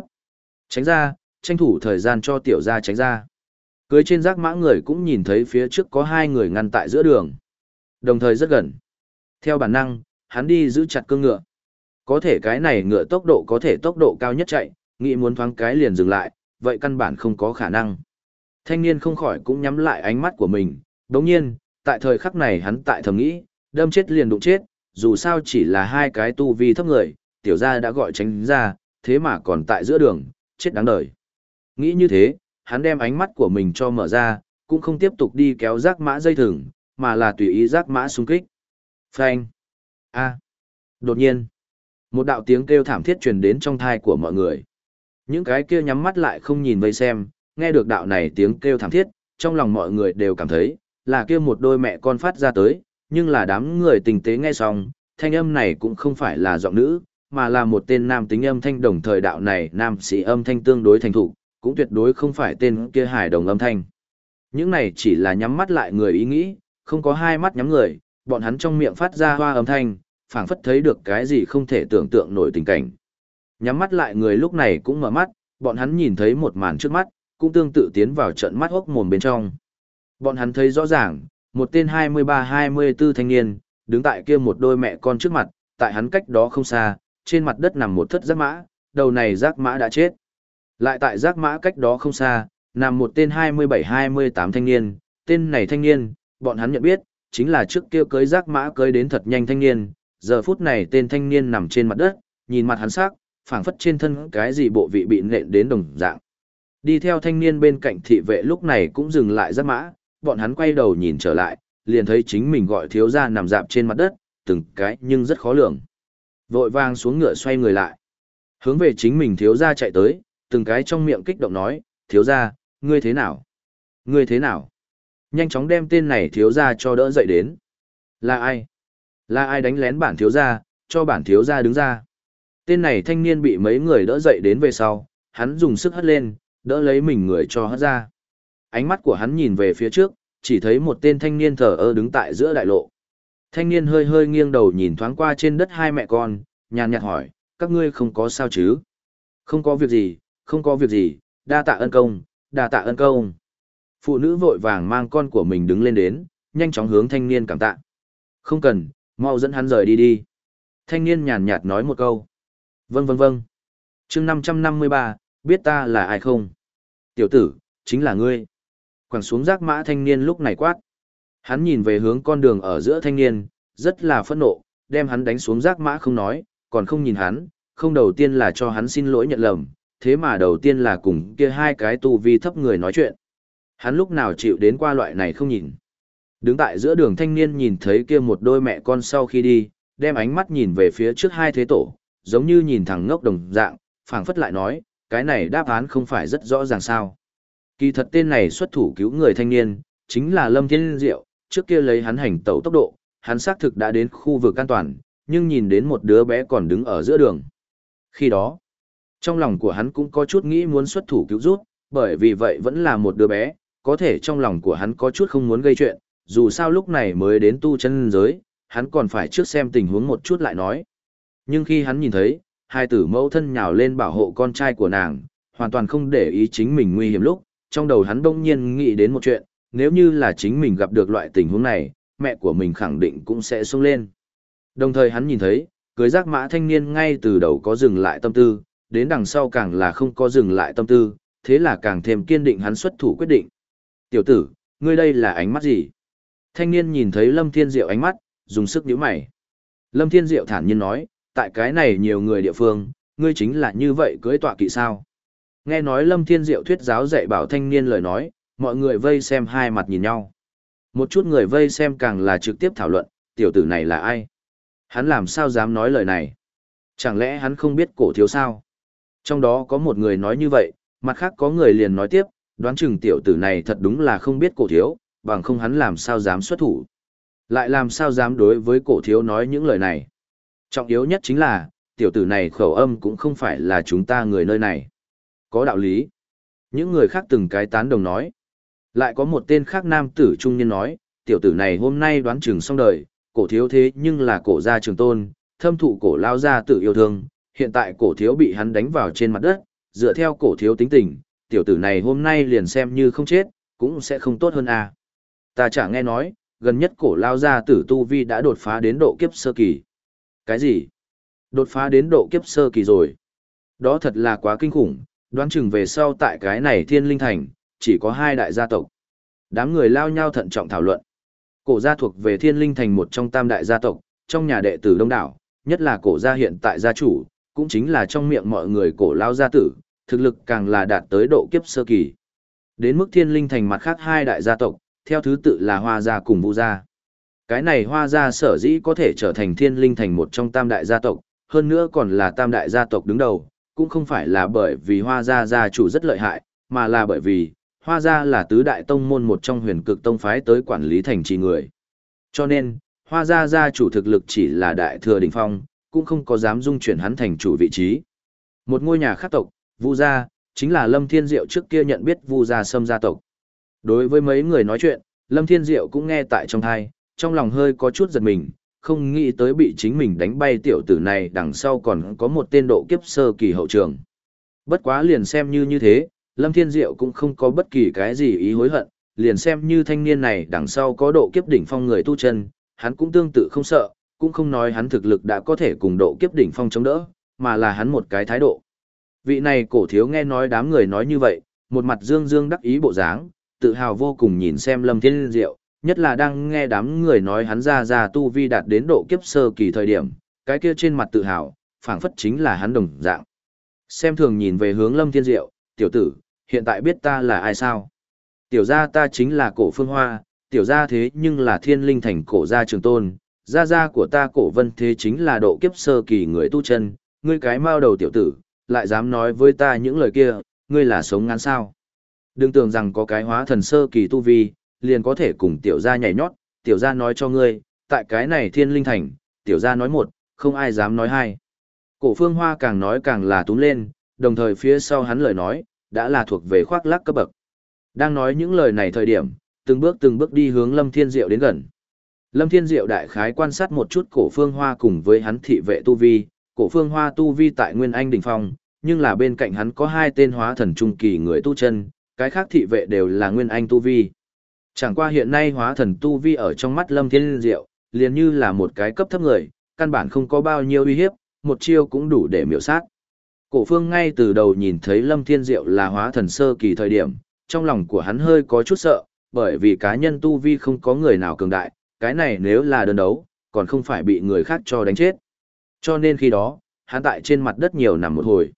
Tránh ra, tranh thủ thời gian cho tiểu gia tránh ra. Cưới trên rác mã người cũng nhìn thấy phía trước có hai người ngăn tại giữa đường. Đồng thời rất gần. Theo bản năng, hắn đi giữ chặt cương ngựa. Có thể cái này ngựa tốc độ có thể tốc độ cao nhất chạy, nghĩ muốn thoáng cái liền dừng lại, vậy căn bản không có khả năng. Thanh niên không khỏi cũng nhắm lại ánh mắt của mình, đồng nhiên, tại thời khắc này hắn tại thầm nghĩ, đâm chết liền đụng chết, dù sao chỉ là hai cái tu vi thấp người, tiểu gia đã gọi tránh ra, thế mà còn tại giữa đường, chết đáng đời. Nghĩ như thế, hắn đem ánh mắt của mình cho mở ra, cũng không tiếp tục đi kéo rác mã dây thừng, mà là tùy ý rác mã xung kích. Phanh. A. Đột nhiên, một đạo tiếng kêu thảm thiết truyền đến trong thai của mọi người. Những cái kia nhắm mắt lại không nhìn vây xem, nghe được đạo này tiếng kêu thảm thiết, trong lòng mọi người đều cảm thấy, là kia một đôi mẹ con phát ra tới, nhưng là đám người tình tế nghe xong, thanh âm này cũng không phải là giọng nữ, mà là một tên nam tính âm thanh đồng thời đạo này nam sĩ âm thanh tương đối thành thủ, cũng tuyệt đối không phải tên kia hải đồng âm thanh. Những này chỉ là nhắm mắt lại người ý nghĩ, không có hai mắt nhắm người, bọn hắn trong miệng phát ra hoa âm thanh, phảng phất thấy được cái gì không thể tưởng tượng nổi tình cảnh. Nhắm mắt lại người lúc này cũng mở mắt, bọn hắn nhìn thấy một màn trước mắt, cũng tương tự tiến vào trận mắt hốc mồm bên trong. Bọn hắn thấy rõ ràng, một tên 23-24 thanh niên, đứng tại kia một đôi mẹ con trước mặt, tại hắn cách đó không xa, trên mặt đất nằm một thất giác mã, đầu này giác mã đã chết. Lại tại giác mã cách đó không xa, nằm một tên 27-28 thanh niên, tên này thanh niên, bọn hắn nhận biết, chính là trước kia cưới giác mã cưới đến thật nhanh thanh niên, giờ phút này tên thanh niên nằm trên mặt đất, nhìn mặt hắn sắc, phảng phất trên thân cái gì bộ vị bị nện đến đồng dạng. Đi theo thanh niên bên cạnh thị vệ lúc này cũng dừng lại giác mã, bọn hắn quay đầu nhìn trở lại, liền thấy chính mình gọi thiếu gia nằm dạp trên mặt đất, từng cái nhưng rất khó lường. Vội vàng xuống ngựa xoay người lại. Hướng về chính mình thiếu gia chạy tới, từng cái trong miệng kích động nói, thiếu gia, ngươi thế nào? Ngươi thế nào? Nhanh chóng đem tên này thiếu gia cho đỡ dậy đến. Là ai? Là ai đánh lén bản thiếu gia, cho bản thiếu gia đứng ra. Tên này thanh niên bị mấy người đỡ dậy đến về sau, hắn dùng sức hất lên, đỡ lấy mình người cho hất ra. Ánh mắt của hắn nhìn về phía trước, chỉ thấy một tên thanh niên thờ ơ đứng tại giữa đại lộ. Thanh niên hơi hơi nghiêng đầu nhìn thoáng qua trên đất hai mẹ con, nhàn nhạt hỏi, các ngươi không có sao chứ? Không có việc gì, không có việc gì, đa tạ ân công, đa tạ ân công. Phụ nữ vội vàng mang con của mình đứng lên đến, nhanh chóng hướng thanh niên cảm tạ. Không cần, mau dẫn hắn rời đi đi. Thanh niên nhàn nhạt nói một câu. Vâng vâng vâng. chương 553, biết ta là ai không? Tiểu tử, chính là ngươi. Quẳng xuống rác mã thanh niên lúc này quát. Hắn nhìn về hướng con đường ở giữa thanh niên, rất là phẫn nộ, đem hắn đánh xuống rác mã không nói, còn không nhìn hắn, không đầu tiên là cho hắn xin lỗi nhận lầm, thế mà đầu tiên là cùng kia hai cái tu vi thấp người nói chuyện. Hắn lúc nào chịu đến qua loại này không nhìn. Đứng tại giữa đường thanh niên nhìn thấy kia một đôi mẹ con sau khi đi, đem ánh mắt nhìn về phía trước hai thế tổ, giống như nhìn thẳng ngốc đồng dạng, phảng phất lại nói, cái này đáp án không phải rất rõ ràng sao. Kỳ thật tên này xuất thủ cứu người thanh niên, chính là Lâm Thiên Diệu, trước kia lấy hắn hành tẩu tốc độ, hắn xác thực đã đến khu vực an toàn, nhưng nhìn đến một đứa bé còn đứng ở giữa đường. Khi đó, trong lòng của hắn cũng có chút nghĩ muốn xuất thủ cứu rút, bởi vì vậy vẫn là một đứa bé, có thể trong lòng của hắn có chút không muốn gây chuyện, dù sao lúc này mới đến tu chân giới, hắn còn phải trước xem tình huống một chút lại nói. Nhưng khi hắn nhìn thấy, hai tử mẫu thân nhào lên bảo hộ con trai của nàng, hoàn toàn không để ý chính mình nguy hiểm lúc, trong đầu hắn đông nhiên nghĩ đến một chuyện, nếu như là chính mình gặp được loại tình huống này, mẹ của mình khẳng định cũng sẽ sung lên. Đồng thời hắn nhìn thấy, cưới giác mã thanh niên ngay từ đầu có dừng lại tâm tư, đến đằng sau càng là không có dừng lại tâm tư, thế là càng thêm kiên định hắn xuất thủ quyết định. Tiểu tử, ngươi đây là ánh mắt gì? Thanh niên nhìn thấy Lâm Thiên Diệu ánh mắt, dùng sức nhíu mày. Lâm Thiên Diệu thản nhiên nói, tại cái này nhiều người địa phương, ngươi chính là như vậy cưới tọa kỵ sao? Nghe nói Lâm Thiên Diệu thuyết giáo dạy bảo thanh niên lời nói, mọi người vây xem hai mặt nhìn nhau. Một chút người vây xem càng là trực tiếp thảo luận, tiểu tử này là ai? Hắn làm sao dám nói lời này? Chẳng lẽ hắn không biết cổ thiếu sao? Trong đó có một người nói như vậy, mặt khác có người liền nói tiếp, đoán chừng tiểu tử này thật đúng là không biết cổ thiếu, bằng không hắn làm sao dám xuất thủ. Lại làm sao dám đối với cổ thiếu nói những lời này. Trọng yếu nhất chính là, tiểu tử này khẩu âm cũng không phải là chúng ta người nơi này. Có đạo lý. Những người khác từng cái tán đồng nói. Lại có một tên khác nam tử trung niên nói, tiểu tử này hôm nay đoán chừng xong đời, cổ thiếu thế nhưng là cổ gia trường tôn, thâm thụ cổ lao gia tự yêu thương, hiện tại cổ thiếu bị hắn đánh vào trên mặt đất, dựa theo cổ thiếu tính tình, tiểu tử này hôm nay liền xem như không chết, cũng sẽ không tốt hơn à. Ta chả nghe nói, gần nhất cổ lao gia tử tu vi đã đột phá đến độ kiếp sơ kỳ. Cái gì? Đột phá đến độ kiếp sơ kỳ rồi. Đó thật là quá kinh khủng, đoán chừng về sau tại cái này thiên linh thành, chỉ có hai đại gia tộc. Đám người lao nhau thận trọng thảo luận. Cổ gia thuộc về thiên linh thành một trong tam đại gia tộc, trong nhà đệ tử đông đảo, nhất là cổ gia hiện tại gia chủ, cũng chính là trong miệng mọi người cổ lao gia tử, thực lực càng là đạt tới độ kiếp sơ kỳ. Đến mức thiên linh thành mặt khác hai đại gia tộc, theo thứ tự là hoa gia cùng vũ gia. Cái này hoa gia sở dĩ có thể trở thành thiên linh thành một trong tam đại gia tộc, hơn nữa còn là tam đại gia tộc đứng đầu, cũng không phải là bởi vì hoa gia gia chủ rất lợi hại, mà là bởi vì, hoa gia là tứ đại tông môn một trong huyền cực tông phái tới quản lý thành trì người. Cho nên, hoa gia gia chủ thực lực chỉ là đại thừa đỉnh phong, cũng không có dám dung chuyển hắn thành chủ vị trí. Một ngôi nhà khác tộc, Vu gia, chính là Lâm Thiên Diệu trước kia nhận biết Vu gia Sâm gia tộc. Đối với mấy người nói chuyện, Lâm Thiên Diệu cũng nghe tại trong thai, trong lòng hơi có chút giật mình, không nghĩ tới bị chính mình đánh bay tiểu tử này đằng sau còn có một tên độ kiếp sơ kỳ hậu trường. Bất quá liền xem như như thế, Lâm Thiên Diệu cũng không có bất kỳ cái gì ý hối hận, liền xem như thanh niên này đằng sau có độ kiếp đỉnh phong người tu chân, hắn cũng tương tự không sợ, cũng không nói hắn thực lực đã có thể cùng độ kiếp đỉnh phong chống đỡ, mà là hắn một cái thái độ. Vị này cổ thiếu nghe nói đám người nói như vậy, một mặt dương dương đắc ý bộ dáng, tự hào vô cùng nhìn xem Lâm Thiên Diệu, nhất là đang nghe đám người nói hắn ra ra tu vi đạt đến độ kiếp sơ kỳ thời điểm, cái kia trên mặt tự hào, phảng phất chính là hắn đồng dạng. Xem thường nhìn về hướng Lâm Thiên Diệu, tiểu tử, hiện tại biết ta là ai sao? Tiểu gia ta chính là cổ phương hoa, tiểu gia thế nhưng là thiên linh thành cổ gia trường tôn, gia gia của ta cổ vân thế chính là độ kiếp sơ kỳ người tu chân, ngươi cái mao đầu tiểu tử, lại dám nói với ta những lời kia, ngươi là sống ngắn sao? Đừng tưởng rằng có cái hóa thần sơ kỳ tu vi, liền có thể cùng tiểu gia nhảy nhót, tiểu gia nói cho ngươi, tại cái này thiên linh thành, tiểu gia nói một, không ai dám nói hai. Cổ phương hoa càng nói càng là túm lên, đồng thời phía sau hắn lời nói, đã là thuộc về khoác lác cấp bậc. Đang nói những lời này thời điểm, từng bước từng bước đi hướng Lâm Thiên Diệu đến gần. Lâm Thiên Diệu đại khái quan sát một chút cổ phương hoa cùng với hắn thị vệ tu vi, cổ phương hoa tu vi tại Nguyên Anh đỉnh phong, nhưng là bên cạnh hắn có hai tên hóa thần trung kỳ người tu chân, cái khác thị vệ đều là Nguyên Anh tu vi. Chẳng qua hiện nay hóa thần tu vi ở trong mắt Lâm Thiên Diệu, liền như là một cái cấp thấp người, căn bản không có bao nhiêu uy hiếp, một chiêu cũng đủ để miểu sát. Cổ phương ngay từ đầu nhìn thấy Lâm Thiên Diệu là hóa thần sơ kỳ thời điểm, trong lòng của hắn hơi có chút sợ, bởi vì cá nhân tu vi không có người nào cường đại, cái này nếu là đơn đấu, còn không phải bị người khác cho đánh chết. Cho nên khi đó, hắn tại trên mặt đất nhiều nằm một hồi.